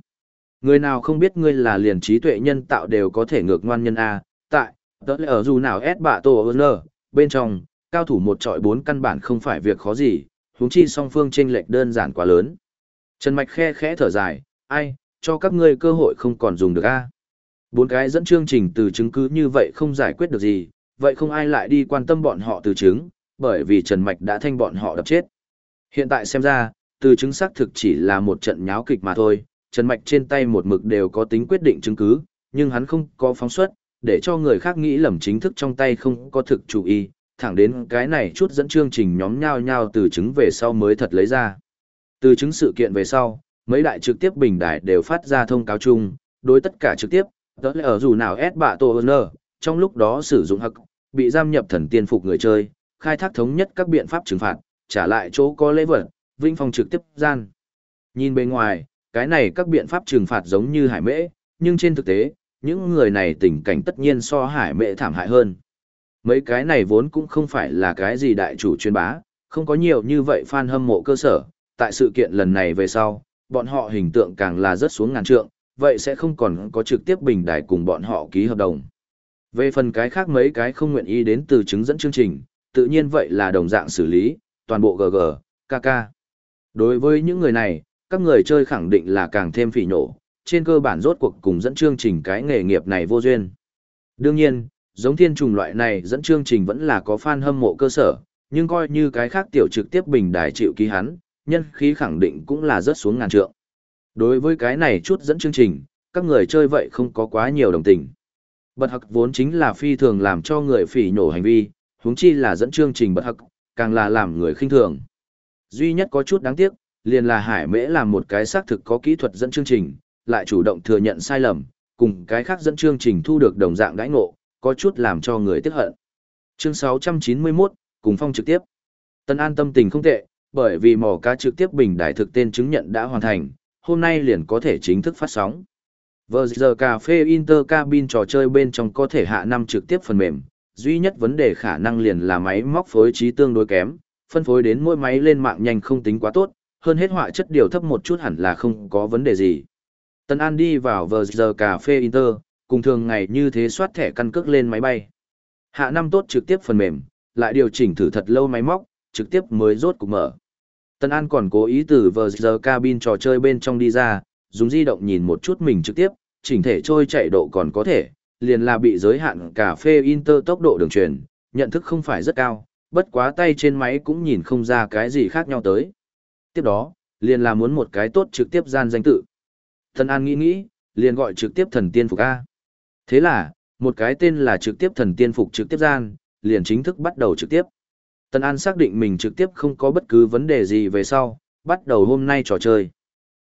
Người nào không biết ngươi là liền trí tuệ nhân tạo đều có thể ngược ngoan nhân A, tại, tớ lẽ ở dù nào ép bạ tổ ơn bên trong, cao thủ một trọi bốn căn bản không phải việc khó gì, huống chi song phương chênh lệch đơn giản quá lớn. Trần Mạch khe khẽ thở dài, ai, cho các ngươi cơ hội không còn dùng được A. Bốn cái dẫn chương trình từ chứng cứ như vậy không giải quyết được gì, vậy không ai lại đi quan tâm bọn họ từ chứng, bởi vì Trần Mạch đã thanh bọn họ đập chết. Hiện tại xem ra, từ chứng xác thực chỉ là một trận nháo kịch mà thôi, Trần Mạch trên tay một mực đều có tính quyết định chứng cứ, nhưng hắn không có phóng xuất, để cho người khác nghĩ lầm chính thức trong tay không có thực chủ ý, thẳng đến cái này chút dẫn chương trình nhóm nhau nhau từ chứng về sau mới thật lấy ra. Từ chứng sự kiện về sau, mấy đại trực tiếp bình đại đều phát ra thông cáo chung, đối tất cả trực tiếp, đó là ở dù nào S bạ tổ ơn trong lúc đó sử dụng hậc, bị giam nhập thần tiên phục người chơi, khai thác thống nhất các biện pháp trừng phạt, trả lại chỗ có lễ vật, vinh phong trực tiếp gian. Nhìn bên ngoài, cái này các biện pháp trừng phạt giống như hải mễ, nhưng trên thực tế, những người này tình cảnh tất nhiên so hải mệ thảm hại hơn. Mấy cái này vốn cũng không phải là cái gì đại chủ chuyên bá, không có nhiều như vậy fan hâm mộ cơ sở, tại sự kiện lần này về sau, bọn họ hình tượng càng là rất xuống ngàn trượng, vậy sẽ không còn có trực tiếp bình đài cùng bọn họ ký hợp đồng. Về phần cái khác mấy cái không nguyện ý đến từ chứng dẫn chương trình, tự nhiên vậy là đồng dạng xử lý, toàn bộ GG, KK. Đối với những người này, các người chơi khẳng định là càng thêm phỉ nổ, trên cơ bản rốt cuộc cùng dẫn chương trình cái nghề nghiệp này vô duyên. Đương nhiên, giống thiên trùng loại này dẫn chương trình vẫn là có fan hâm mộ cơ sở, nhưng coi như cái khác tiểu trực tiếp bình đài chịu ký hắn, nhân khí khẳng định cũng là rất xuống ngàn trượng. Đối với cái này chút dẫn chương trình, các người chơi vậy không có quá nhiều đồng tình. Bật hặc vốn chính là phi thường làm cho người phỉ nhổ hành vi, huống chi là dẫn chương trình bật hặc, càng là làm người khinh thường. Duy nhất có chút đáng tiếc, liền là Hải Mễ làm một cái xác thực có kỹ thuật dẫn chương trình, lại chủ động thừa nhận sai lầm, cùng cái khác dẫn chương trình thu được đồng dạng đãi ngộ, có chút làm cho người tiếc hận. Chương 691, cùng phong trực tiếp. Tân An tâm tình không tệ, bởi vì mỏ cá trực tiếp bình đại thực tên chứng nhận đã hoàn thành, hôm nay liền có thể chính thức phát sóng. Vừa giờ cà phê Inter Cabin trò chơi bên trong có thể hạ năm trực tiếp phần mềm, duy nhất vấn đề khả năng liền là máy móc phối trí tương đối kém, phân phối đến mỗi máy lên mạng nhanh không tính quá tốt, hơn hết họa chất điều thấp một chút hẳn là không có vấn đề gì. Tân An đi vào vừa giờ cà phê Inter, cùng thường ngày như thế soát thẻ căn cước lên máy bay. Hạ năm tốt trực tiếp phần mềm, lại điều chỉnh thử thật lâu máy móc, trực tiếp mới rốt cục mở. Tân An còn cố ý từ vừa giờ cabin trò chơi bên trong đi ra, dùng di động nhìn một chút mình trực tiếp, chỉnh thể trôi chạy độ còn có thể, liền là bị giới hạn cà phê Inter tốc độ đường truyền, nhận thức không phải rất cao, bất quá tay trên máy cũng nhìn không ra cái gì khác nhau tới. Tiếp đó, liền là muốn một cái tốt trực tiếp gian danh tự. Thần An nghĩ nghĩ, liền gọi trực tiếp thần tiên phục A. Thế là, một cái tên là trực tiếp thần tiên phục trực tiếp gian, liền chính thức bắt đầu trực tiếp. Tân An xác định mình trực tiếp không có bất cứ vấn đề gì về sau, bắt đầu hôm nay trò chơi.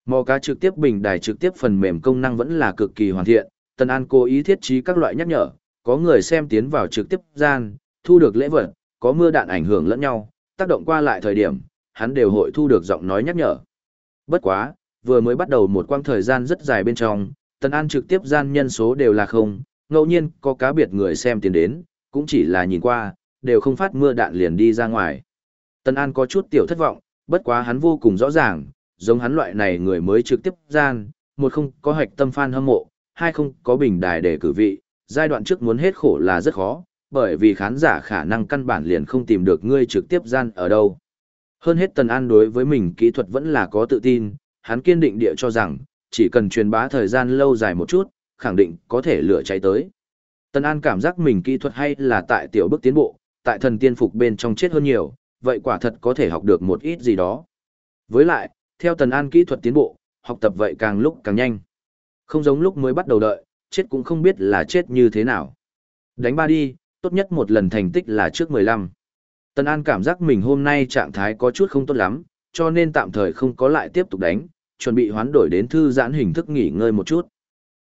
Mò cá trực tiếp bình đài trực tiếp phần mềm công năng vẫn là cực kỳ hoàn thiện, Tân An cố ý thiết trí các loại nhắc nhở, có người xem tiến vào trực tiếp gian, thu được lễ vật, có mưa đạn ảnh hưởng lẫn nhau, tác động qua lại thời điểm, hắn đều hội thu được giọng nói nhắc nhở. Bất quá, vừa mới bắt đầu một quãng thời gian rất dài bên trong, Tân An trực tiếp gian nhân số đều là không, ngẫu nhiên có cá biệt người xem tiền đến, cũng chỉ là nhìn qua, đều không phát mưa đạn liền đi ra ngoài. Tân An có chút tiểu thất vọng, bất quá hắn vô cùng rõ ràng, giống hắn loại này người mới trực tiếp gian, một không có hạch tâm fan hâm mộ, hai không có bình đài để cử vị, giai đoạn trước muốn hết khổ là rất khó, bởi vì khán giả khả năng căn bản liền không tìm được ngươi trực tiếp gian ở đâu. Hơn hết Tần An đối với mình kỹ thuật vẫn là có tự tin, hắn kiên định địa cho rằng, chỉ cần truyền bá thời gian lâu dài một chút, khẳng định có thể lửa cháy tới. Tần An cảm giác mình kỹ thuật hay là tại tiểu bước tiến bộ, tại thần tiên phục bên trong chết hơn nhiều, vậy quả thật có thể học được một ít gì đó. Với lại, theo Tần An kỹ thuật tiến bộ, học tập vậy càng lúc càng nhanh. Không giống lúc mới bắt đầu đợi, chết cũng không biết là chết như thế nào. Đánh ba đi, tốt nhất một lần thành tích là trước 15. Tần An cảm giác mình hôm nay trạng thái có chút không tốt lắm, cho nên tạm thời không có lại tiếp tục đánh, chuẩn bị hoán đổi đến thư giãn hình thức nghỉ ngơi một chút.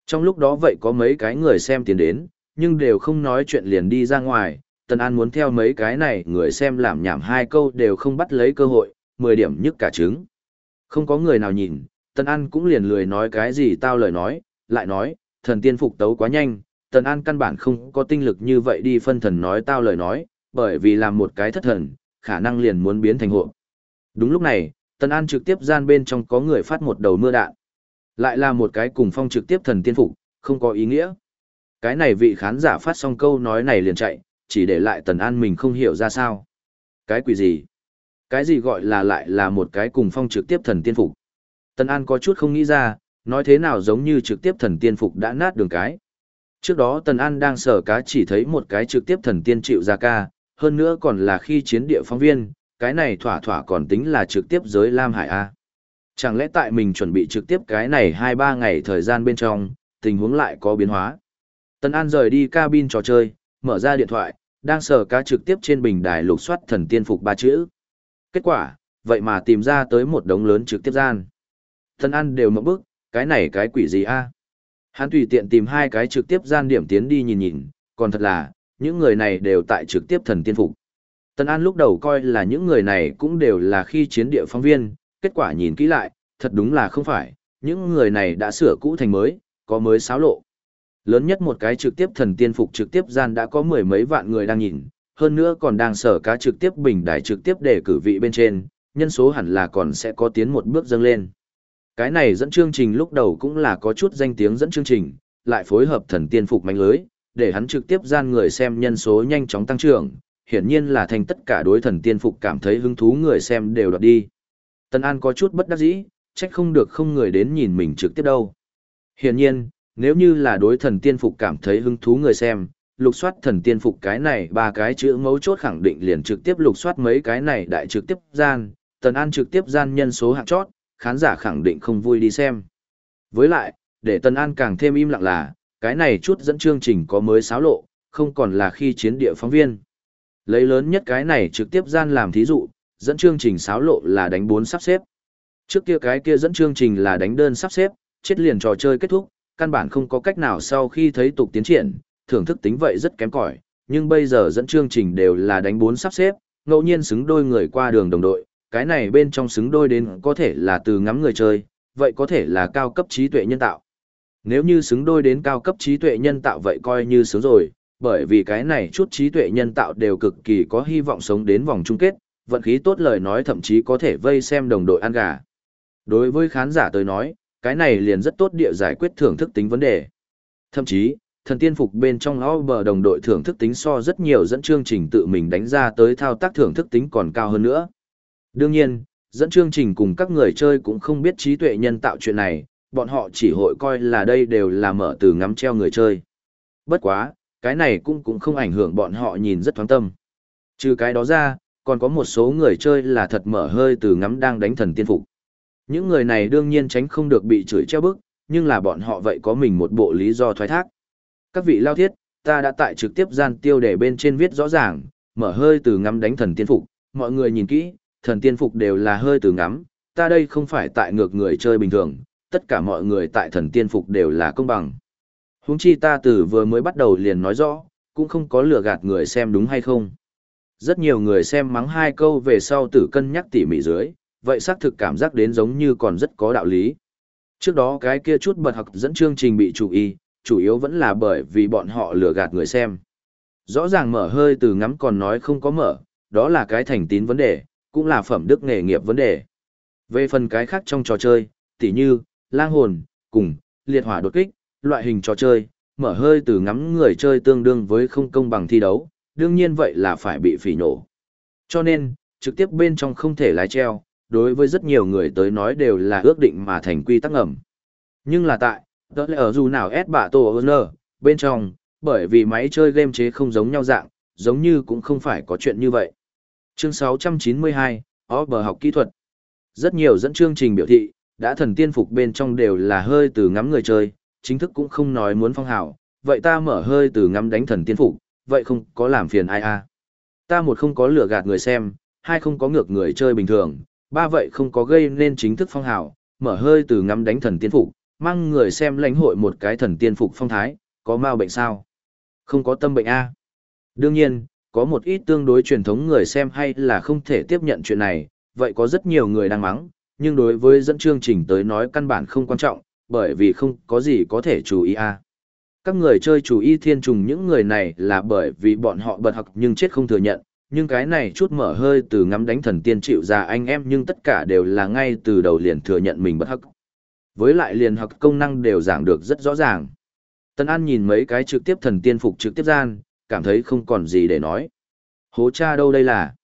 Trong lúc đó vậy có mấy cái người xem tiến đến, nhưng đều không nói chuyện liền đi ra ngoài, Tần An muốn theo mấy cái này người xem làm nhảm hai câu đều không bắt lấy cơ hội, 10 điểm nhất cả trứng. Không có người nào nhìn, Tần An cũng liền lười nói cái gì tao lời nói, lại nói, thần tiên phục tấu quá nhanh, Tần An căn bản không có tinh lực như vậy đi phân thần nói tao lời nói, bởi vì làm một cái thất thần, khả năng liền muốn biến thành hộ. Đúng lúc này, Tần An trực tiếp gian bên trong có người phát một đầu mưa đạn. Lại là một cái cùng phong trực tiếp thần tiên phục, không có ý nghĩa. Cái này vị khán giả phát xong câu nói này liền chạy, chỉ để lại Tần An mình không hiểu ra sao. Cái quỷ gì? Cái gì gọi là lại là một cái cùng phong trực tiếp thần tiên phục? Tần An có chút không nghĩ ra, nói thế nào giống như trực tiếp thần tiên phục đã nát đường cái. Trước đó Tần An đang sở cá chỉ thấy một cái trực tiếp thần tiên chịu ra ca, hơn nữa còn là khi chiến địa phóng viên, cái này thỏa thỏa còn tính là trực tiếp giới Lam Hải A. Chẳng lẽ tại mình chuẩn bị trực tiếp cái này 2-3 ngày thời gian bên trong, tình huống lại có biến hóa. Tần An rời đi cabin trò chơi, mở ra điện thoại, đang sờ cá trực tiếp trên bình đài lục soát thần tiên phục ba chữ. Kết quả, vậy mà tìm ra tới một đống lớn trực tiếp gian. Tần An đều mở bức, cái này cái quỷ gì a? Hắn tùy tiện tìm hai cái trực tiếp gian điểm tiến đi nhìn nhìn, còn thật là, những người này đều tại trực tiếp thần tiên phục. Tần An lúc đầu coi là những người này cũng đều là khi chiến địa phóng viên, kết quả nhìn kỹ lại, thật đúng là không phải, những người này đã sửa cũ thành mới, có mới xáo lộ. Lớn nhất một cái trực tiếp thần tiên phục trực tiếp gian đã có mười mấy vạn người đang nhìn, hơn nữa còn đang sở cá trực tiếp bình đài trực tiếp để cử vị bên trên, nhân số hẳn là còn sẽ có tiến một bước dâng lên. Cái này dẫn chương trình lúc đầu cũng là có chút danh tiếng dẫn chương trình, lại phối hợp thần tiên phục mạnh lưới, để hắn trực tiếp gian người xem nhân số nhanh chóng tăng trưởng, hiển nhiên là thành tất cả đối thần tiên phục cảm thấy hứng thú người xem đều đoạt đi. Tân An có chút bất đắc dĩ, trách không được không người đến nhìn mình trực tiếp đâu. Hiển nhiên, nếu như là đối thần tiên phục cảm thấy hứng thú người xem, lục soát thần tiên phục cái này ba cái chữ mấu chốt khẳng định liền trực tiếp lục soát mấy cái này đại trực tiếp gian, Tần An trực tiếp gian nhân số hạng chót, khán giả khẳng định không vui đi xem. Với lại, để Tần An càng thêm im lặng là, cái này chút dẫn chương trình có mới xáo lộ, không còn là khi chiến địa phóng viên. Lấy lớn nhất cái này trực tiếp gian làm thí dụ, dẫn chương trình xáo lộ là đánh bốn sắp xếp. Trước kia cái kia dẫn chương trình là đánh đơn sắp xếp, chết liền trò chơi kết thúc, căn bản không có cách nào sau khi thấy tục tiến triển, thưởng thức tính vậy rất kém cỏi, nhưng bây giờ dẫn chương trình đều là đánh bốn sắp xếp, ngẫu nhiên xứng đôi người qua đường đồng đội, cái này bên trong xứng đôi đến có thể là từ ngắm người chơi, vậy có thể là cao cấp trí tuệ nhân tạo. Nếu như xứng đôi đến cao cấp trí tuệ nhân tạo vậy coi như sướng rồi, bởi vì cái này chút trí tuệ nhân tạo đều cực kỳ có hy vọng sống đến vòng chung kết, vận khí tốt lời nói thậm chí có thể vây xem đồng đội ăn gà. Đối với khán giả tới nói, cái này liền rất tốt địa giải quyết thưởng thức tính vấn đề. Thậm chí, thần tiên phục bên trong o bờ đồng đội thưởng thức tính so rất nhiều dẫn chương trình tự mình đánh ra tới thao tác thưởng thức tính còn cao hơn nữa. Đương nhiên, dẫn chương trình cùng các người chơi cũng không biết trí tuệ nhân tạo chuyện này, bọn họ chỉ hội coi là đây đều là mở từ ngắm treo người chơi. Bất quá, cái này cũng cũng không ảnh hưởng bọn họ nhìn rất thoáng tâm. Trừ cái đó ra, còn có một số người chơi là thật mở hơi từ ngắm đang đánh thần tiên phục. Những người này đương nhiên tránh không được bị chửi treo bức, nhưng là bọn họ vậy có mình một bộ lý do thoái thác. Các vị lao thiết, ta đã tại trực tiếp gian tiêu đề bên trên viết rõ ràng, mở hơi từ ngắm đánh thần tiên phục, mọi người nhìn kỹ, thần tiên phục đều là hơi từ ngắm, ta đây không phải tại ngược người chơi bình thường, tất cả mọi người tại thần tiên phục đều là công bằng. Huống chi ta từ vừa mới bắt đầu liền nói rõ, cũng không có lừa gạt người xem đúng hay không. Rất nhiều người xem mắng hai câu về sau tử cân nhắc tỉ mỉ dưới, vậy xác thực cảm giác đến giống như còn rất có đạo lý. Trước đó cái kia chút bật học dẫn chương trình bị chủ y, chủ yếu vẫn là bởi vì bọn họ lừa gạt người xem. Rõ ràng mở hơi từ ngắm còn nói không có mở, đó là cái thành tín vấn đề, cũng là phẩm đức nghề nghiệp vấn đề. Về phần cái khác trong trò chơi, tỉ như, lang hồn, cùng, liệt hỏa đột kích, loại hình trò chơi, mở hơi từ ngắm người chơi tương đương với không công bằng thi đấu, đương nhiên vậy là phải bị phỉ nổ. Cho nên, trực tiếp bên trong không thể lái treo, đối với rất nhiều người tới nói đều là ước định mà thành quy tắc ngầm. Nhưng là tại, đó là ở dù nào S bạ tổ ơn bên trong, bởi vì máy chơi game chế không giống nhau dạng, giống như cũng không phải có chuyện như vậy. Chương 692, bờ học kỹ thuật. Rất nhiều dẫn chương trình biểu thị, đã thần tiên phục bên trong đều là hơi từ ngắm người chơi, chính thức cũng không nói muốn phong hào, vậy ta mở hơi từ ngắm đánh thần tiên phục, vậy không có làm phiền ai a. Ta một không có lừa gạt người xem, hai không có ngược người chơi bình thường, ba vậy không có gây nên chính thức phong hào, mở hơi từ ngắm đánh thần tiên phục, mang người xem lãnh hội một cái thần tiên phục phong thái, có mau bệnh sao? Không có tâm bệnh a. Đương nhiên, có một ít tương đối truyền thống người xem hay là không thể tiếp nhận chuyện này, vậy có rất nhiều người đang mắng, nhưng đối với dẫn chương trình tới nói căn bản không quan trọng, bởi vì không có gì có thể chú ý a. Các người chơi chú ý thiên trùng những người này là bởi vì bọn họ bật học nhưng chết không thừa nhận, nhưng cái này chút mở hơi từ ngắm đánh thần tiên chịu ra anh em nhưng tất cả đều là ngay từ đầu liền thừa nhận mình bất hắc. Với lại liền học công năng đều giảng được rất rõ ràng. Tân An nhìn mấy cái trực tiếp thần tiên phục trực tiếp gian, cảm thấy không còn gì để nói. Hố cha đâu đây là?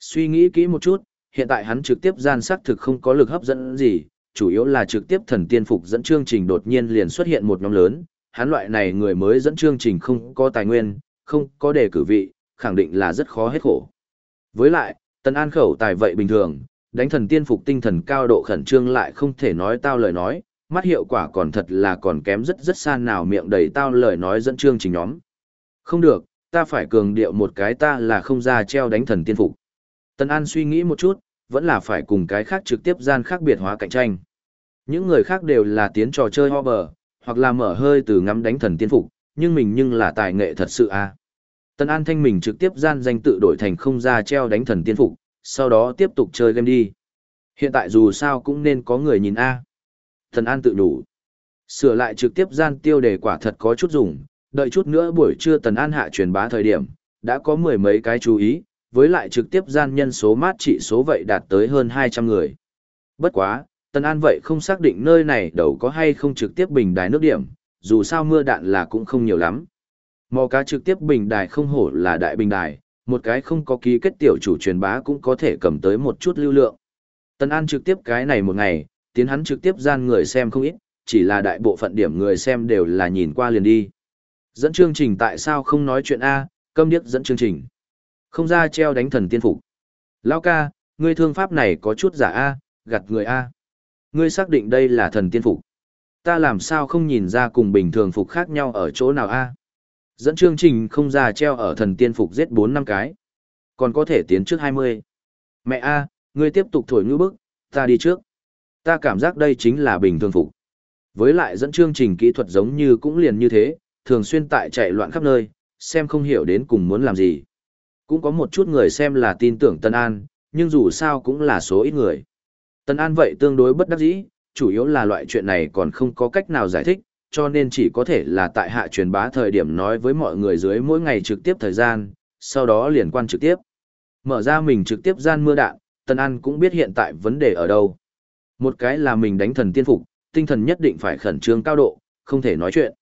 Suy nghĩ kỹ một chút, hiện tại hắn trực tiếp gian xác thực không có lực hấp dẫn gì, chủ yếu là trực tiếp thần tiên phục dẫn chương trình đột nhiên liền xuất hiện một nhóm lớn, hắn loại này người mới dẫn chương trình không có tài nguyên, không có đề cử vị, khẳng định là rất khó hết khổ. Với lại, Tần An khẩu tài vậy bình thường, đánh thần tiên phục tinh thần cao độ khẩn trương lại không thể nói tao lời nói, mắt hiệu quả còn thật là còn kém rất rất xa nào miệng đầy tao lời nói dẫn chương trình nhóm. Không được, ta phải cường điệu một cái ta là không ra treo đánh thần tiên phục. Tần An suy nghĩ một chút, vẫn là phải cùng cái khác trực tiếp gian khác biệt hóa cạnh tranh. Những người khác đều là tiến trò chơi hover, hoặc là mở hơi từ ngắm đánh thần tiên phục, nhưng mình nhưng là tài nghệ thật sự à. Tần An Thanh mình trực tiếp gian danh tự đổi thành không ra treo đánh thần tiên phục, sau đó tiếp tục chơi game đi. Hiện tại dù sao cũng nên có người nhìn A. À. Tần An tự đủ. Sửa lại trực tiếp gian tiêu đề quả thật có chút dùng, đợi chút nữa buổi trưa Tần An hạ truyền bá thời điểm, đã có mười mấy cái chú ý, với lại trực tiếp gian nhân số mát trị số vậy đạt tới hơn 200 người. Bất quá, Tần An vậy không xác định nơi này đầu có hay không trực tiếp bình đài nước điểm, dù sao mưa đạn là cũng không nhiều lắm. Mò cá trực tiếp bình đài không hổ là đại bình đài, một cái không có ký kết tiểu chủ truyền bá cũng có thể cầm tới một chút lưu lượng. Tần An trực tiếp cái này một ngày, tiến hắn trực tiếp gian người xem không ít, chỉ là đại bộ phận điểm người xem đều là nhìn qua liền đi. Dẫn chương trình tại sao không nói chuyện A, câm điếc dẫn chương trình. Không ra treo đánh thần tiên phục. Lao ca, ngươi thương pháp này có chút giả A, gặt người A. Ngươi xác định đây là thần tiên phục. Ta làm sao không nhìn ra cùng bình thường phục khác nhau ở chỗ nào A. Dẫn chương trình không ra treo ở thần tiên phục giết bốn năm cái. Còn có thể tiến trước 20. Mẹ a, ngươi tiếp tục thổi ngữ bức, ta đi trước. Ta cảm giác đây chính là bình thường phục. Với lại dẫn chương trình kỹ thuật giống như cũng liền như thế, thường xuyên tại chạy loạn khắp nơi, xem không hiểu đến cùng muốn làm gì. Cũng có một chút người xem là tin tưởng Tân An, nhưng dù sao cũng là số ít người. Tân An vậy tương đối bất đắc dĩ, chủ yếu là loại chuyện này còn không có cách nào giải thích, cho nên chỉ có thể là tại hạ truyền bá thời điểm nói với mọi người dưới mỗi ngày trực tiếp thời gian, sau đó liền quan trực tiếp. Mở ra mình trực tiếp gian mưa đạn, Tân An cũng biết hiện tại vấn đề ở đâu. Một cái là mình đánh thần tiên phục, tinh thần nhất định phải khẩn trương cao độ, không thể nói chuyện.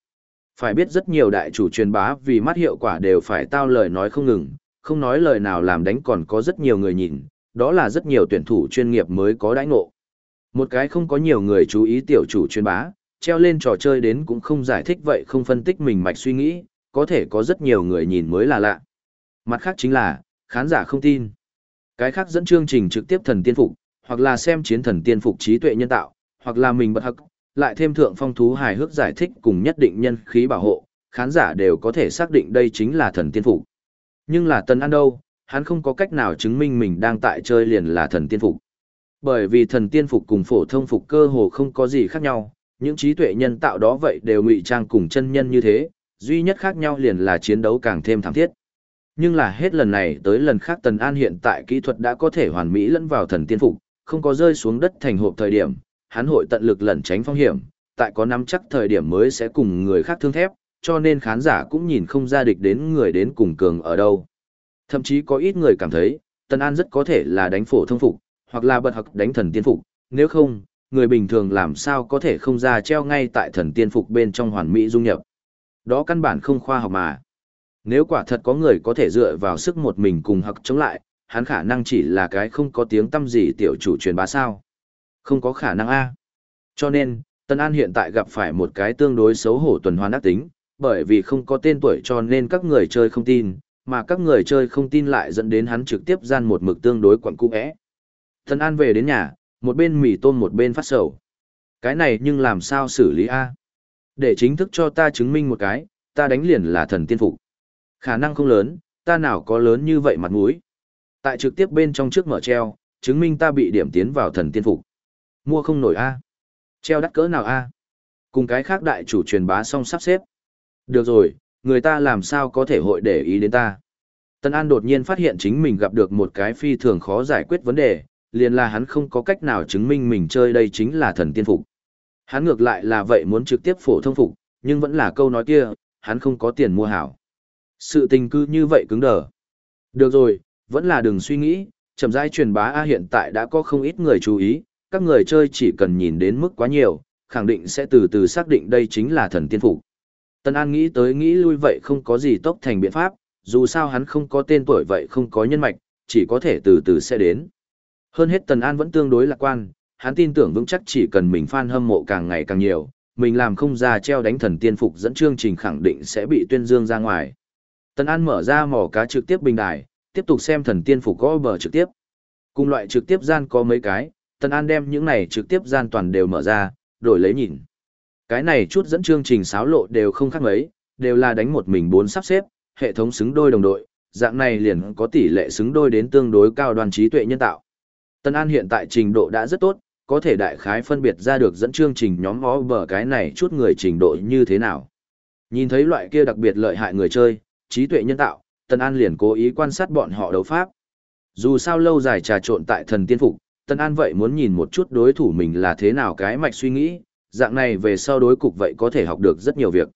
Phải biết rất nhiều đại chủ truyền bá vì mắt hiệu quả đều phải tao lời nói không ngừng, không nói lời nào làm đánh còn có rất nhiều người nhìn, đó là rất nhiều tuyển thủ chuyên nghiệp mới có đãi ngộ. Một cái không có nhiều người chú ý tiểu chủ chuyên bá, treo lên trò chơi đến cũng không giải thích vậy không phân tích mình mạch suy nghĩ, có thể có rất nhiều người nhìn mới là lạ. Mặt khác chính là, khán giả không tin. Cái khác dẫn chương trình trực tiếp thần tiên phục, hoặc là xem chiến thần tiên phục trí tuệ nhân tạo, hoặc là mình bật hắc, lại thêm thượng phong thú hài hước giải thích cùng nhất định nhân khí bảo hộ, khán giả đều có thể xác định đây chính là thần tiên phục. Nhưng là Tần An đâu, hắn không có cách nào chứng minh mình đang tại chơi liền là thần tiên phục. Bởi vì thần tiên phục cùng phổ thông phục cơ hồ không có gì khác nhau, những trí tuệ nhân tạo đó vậy đều ngụy trang cùng chân nhân như thế, duy nhất khác nhau liền là chiến đấu càng thêm thảm thiết. Nhưng là hết lần này tới lần khác Tần An hiện tại kỹ thuật đã có thể hoàn mỹ lẫn vào thần tiên phục, không có rơi xuống đất thành hộp thời điểm, hắn hội tận lực lẩn tránh phong hiểm, tại có nắm chắc thời điểm mới sẽ cùng người khác thương thép, cho nên khán giả cũng nhìn không ra địch đến người đến cùng cường ở đâu. Thậm chí có ít người cảm thấy, Tần An rất có thể là đánh phổ thông phục, hoặc là bật học đánh thần tiên phục, nếu không, người bình thường làm sao có thể không ra treo ngay tại thần tiên phục bên trong hoàn mỹ dung nhập. Đó căn bản không khoa học mà. Nếu quả thật có người có thể dựa vào sức một mình cùng học chống lại, hắn khả năng chỉ là cái không có tiếng tâm gì tiểu chủ truyền bá sao. Không có khả năng A. Cho nên, Tân An hiện tại gặp phải một cái tương đối xấu hổ tuần hoàn ác tính, bởi vì không có tên tuổi cho nên các người chơi không tin, mà các người chơi không tin lại dẫn đến hắn trực tiếp gian một mực tương đối quẩn cung ẽ. Thần An về đến nhà, một bên mì tôm một bên phát sầu. Cái này nhưng làm sao xử lý A? Để chính thức cho ta chứng minh một cái, ta đánh liền là thần tiên phục. Khả năng không lớn, ta nào có lớn như vậy mặt mũi. Tại trực tiếp bên trong trước mở treo, chứng minh ta bị điểm tiến vào thần tiên phục. Mua không nổi A. Treo đắt cỡ nào A. Cùng cái khác đại chủ truyền bá xong sắp xếp. Được rồi, người ta làm sao có thể hội để ý đến ta. Tân An đột nhiên phát hiện chính mình gặp được một cái phi thường khó giải quyết vấn đề, liền là hắn không có cách nào chứng minh mình chơi đây chính là thần tiên phục. Hắn ngược lại là vậy muốn trực tiếp phổ thông phục, nhưng vẫn là câu nói kia, hắn không có tiền mua hảo. Sự tình cư như vậy cứng đờ. Được rồi, vẫn là đừng suy nghĩ, chậm rãi truyền bá A hiện tại đã có không ít người chú ý, các người chơi chỉ cần nhìn đến mức quá nhiều, khẳng định sẽ từ từ xác định đây chính là thần tiên phục. Tân An nghĩ tới nghĩ lui vậy không có gì tốc thành biện pháp, dù sao hắn không có tên tuổi vậy không có nhân mạch, chỉ có thể từ từ sẽ đến. Hơn hết Tần An vẫn tương đối lạc quan, hắn tin tưởng vững chắc chỉ cần mình fan hâm mộ càng ngày càng nhiều, mình làm không ra treo đánh thần tiên phục dẫn chương trình khẳng định sẽ bị tuyên dương ra ngoài. Tần An mở ra mỏ cá trực tiếp bình đài, tiếp tục xem thần tiên phục có bờ trực tiếp. Cùng loại trực tiếp gian có mấy cái, Tần An đem những này trực tiếp gian toàn đều mở ra, đổi lấy nhìn. Cái này chút dẫn chương trình xáo lộ đều không khác mấy, đều là đánh một mình bốn sắp xếp, hệ thống xứng đôi đồng đội, dạng này liền có tỷ lệ xứng đôi đến tương đối cao đoàn trí tuệ nhân tạo. Tân An hiện tại trình độ đã rất tốt, có thể đại khái phân biệt ra được dẫn chương trình nhóm ó bờ cái này chút người trình độ như thế nào. Nhìn thấy loại kia đặc biệt lợi hại người chơi, trí tuệ nhân tạo, Tân An liền cố ý quan sát bọn họ đấu pháp. Dù sao lâu dài trà trộn tại thần tiên phục, Tân An vậy muốn nhìn một chút đối thủ mình là thế nào cái mạch suy nghĩ, dạng này về sau đối cục vậy có thể học được rất nhiều việc.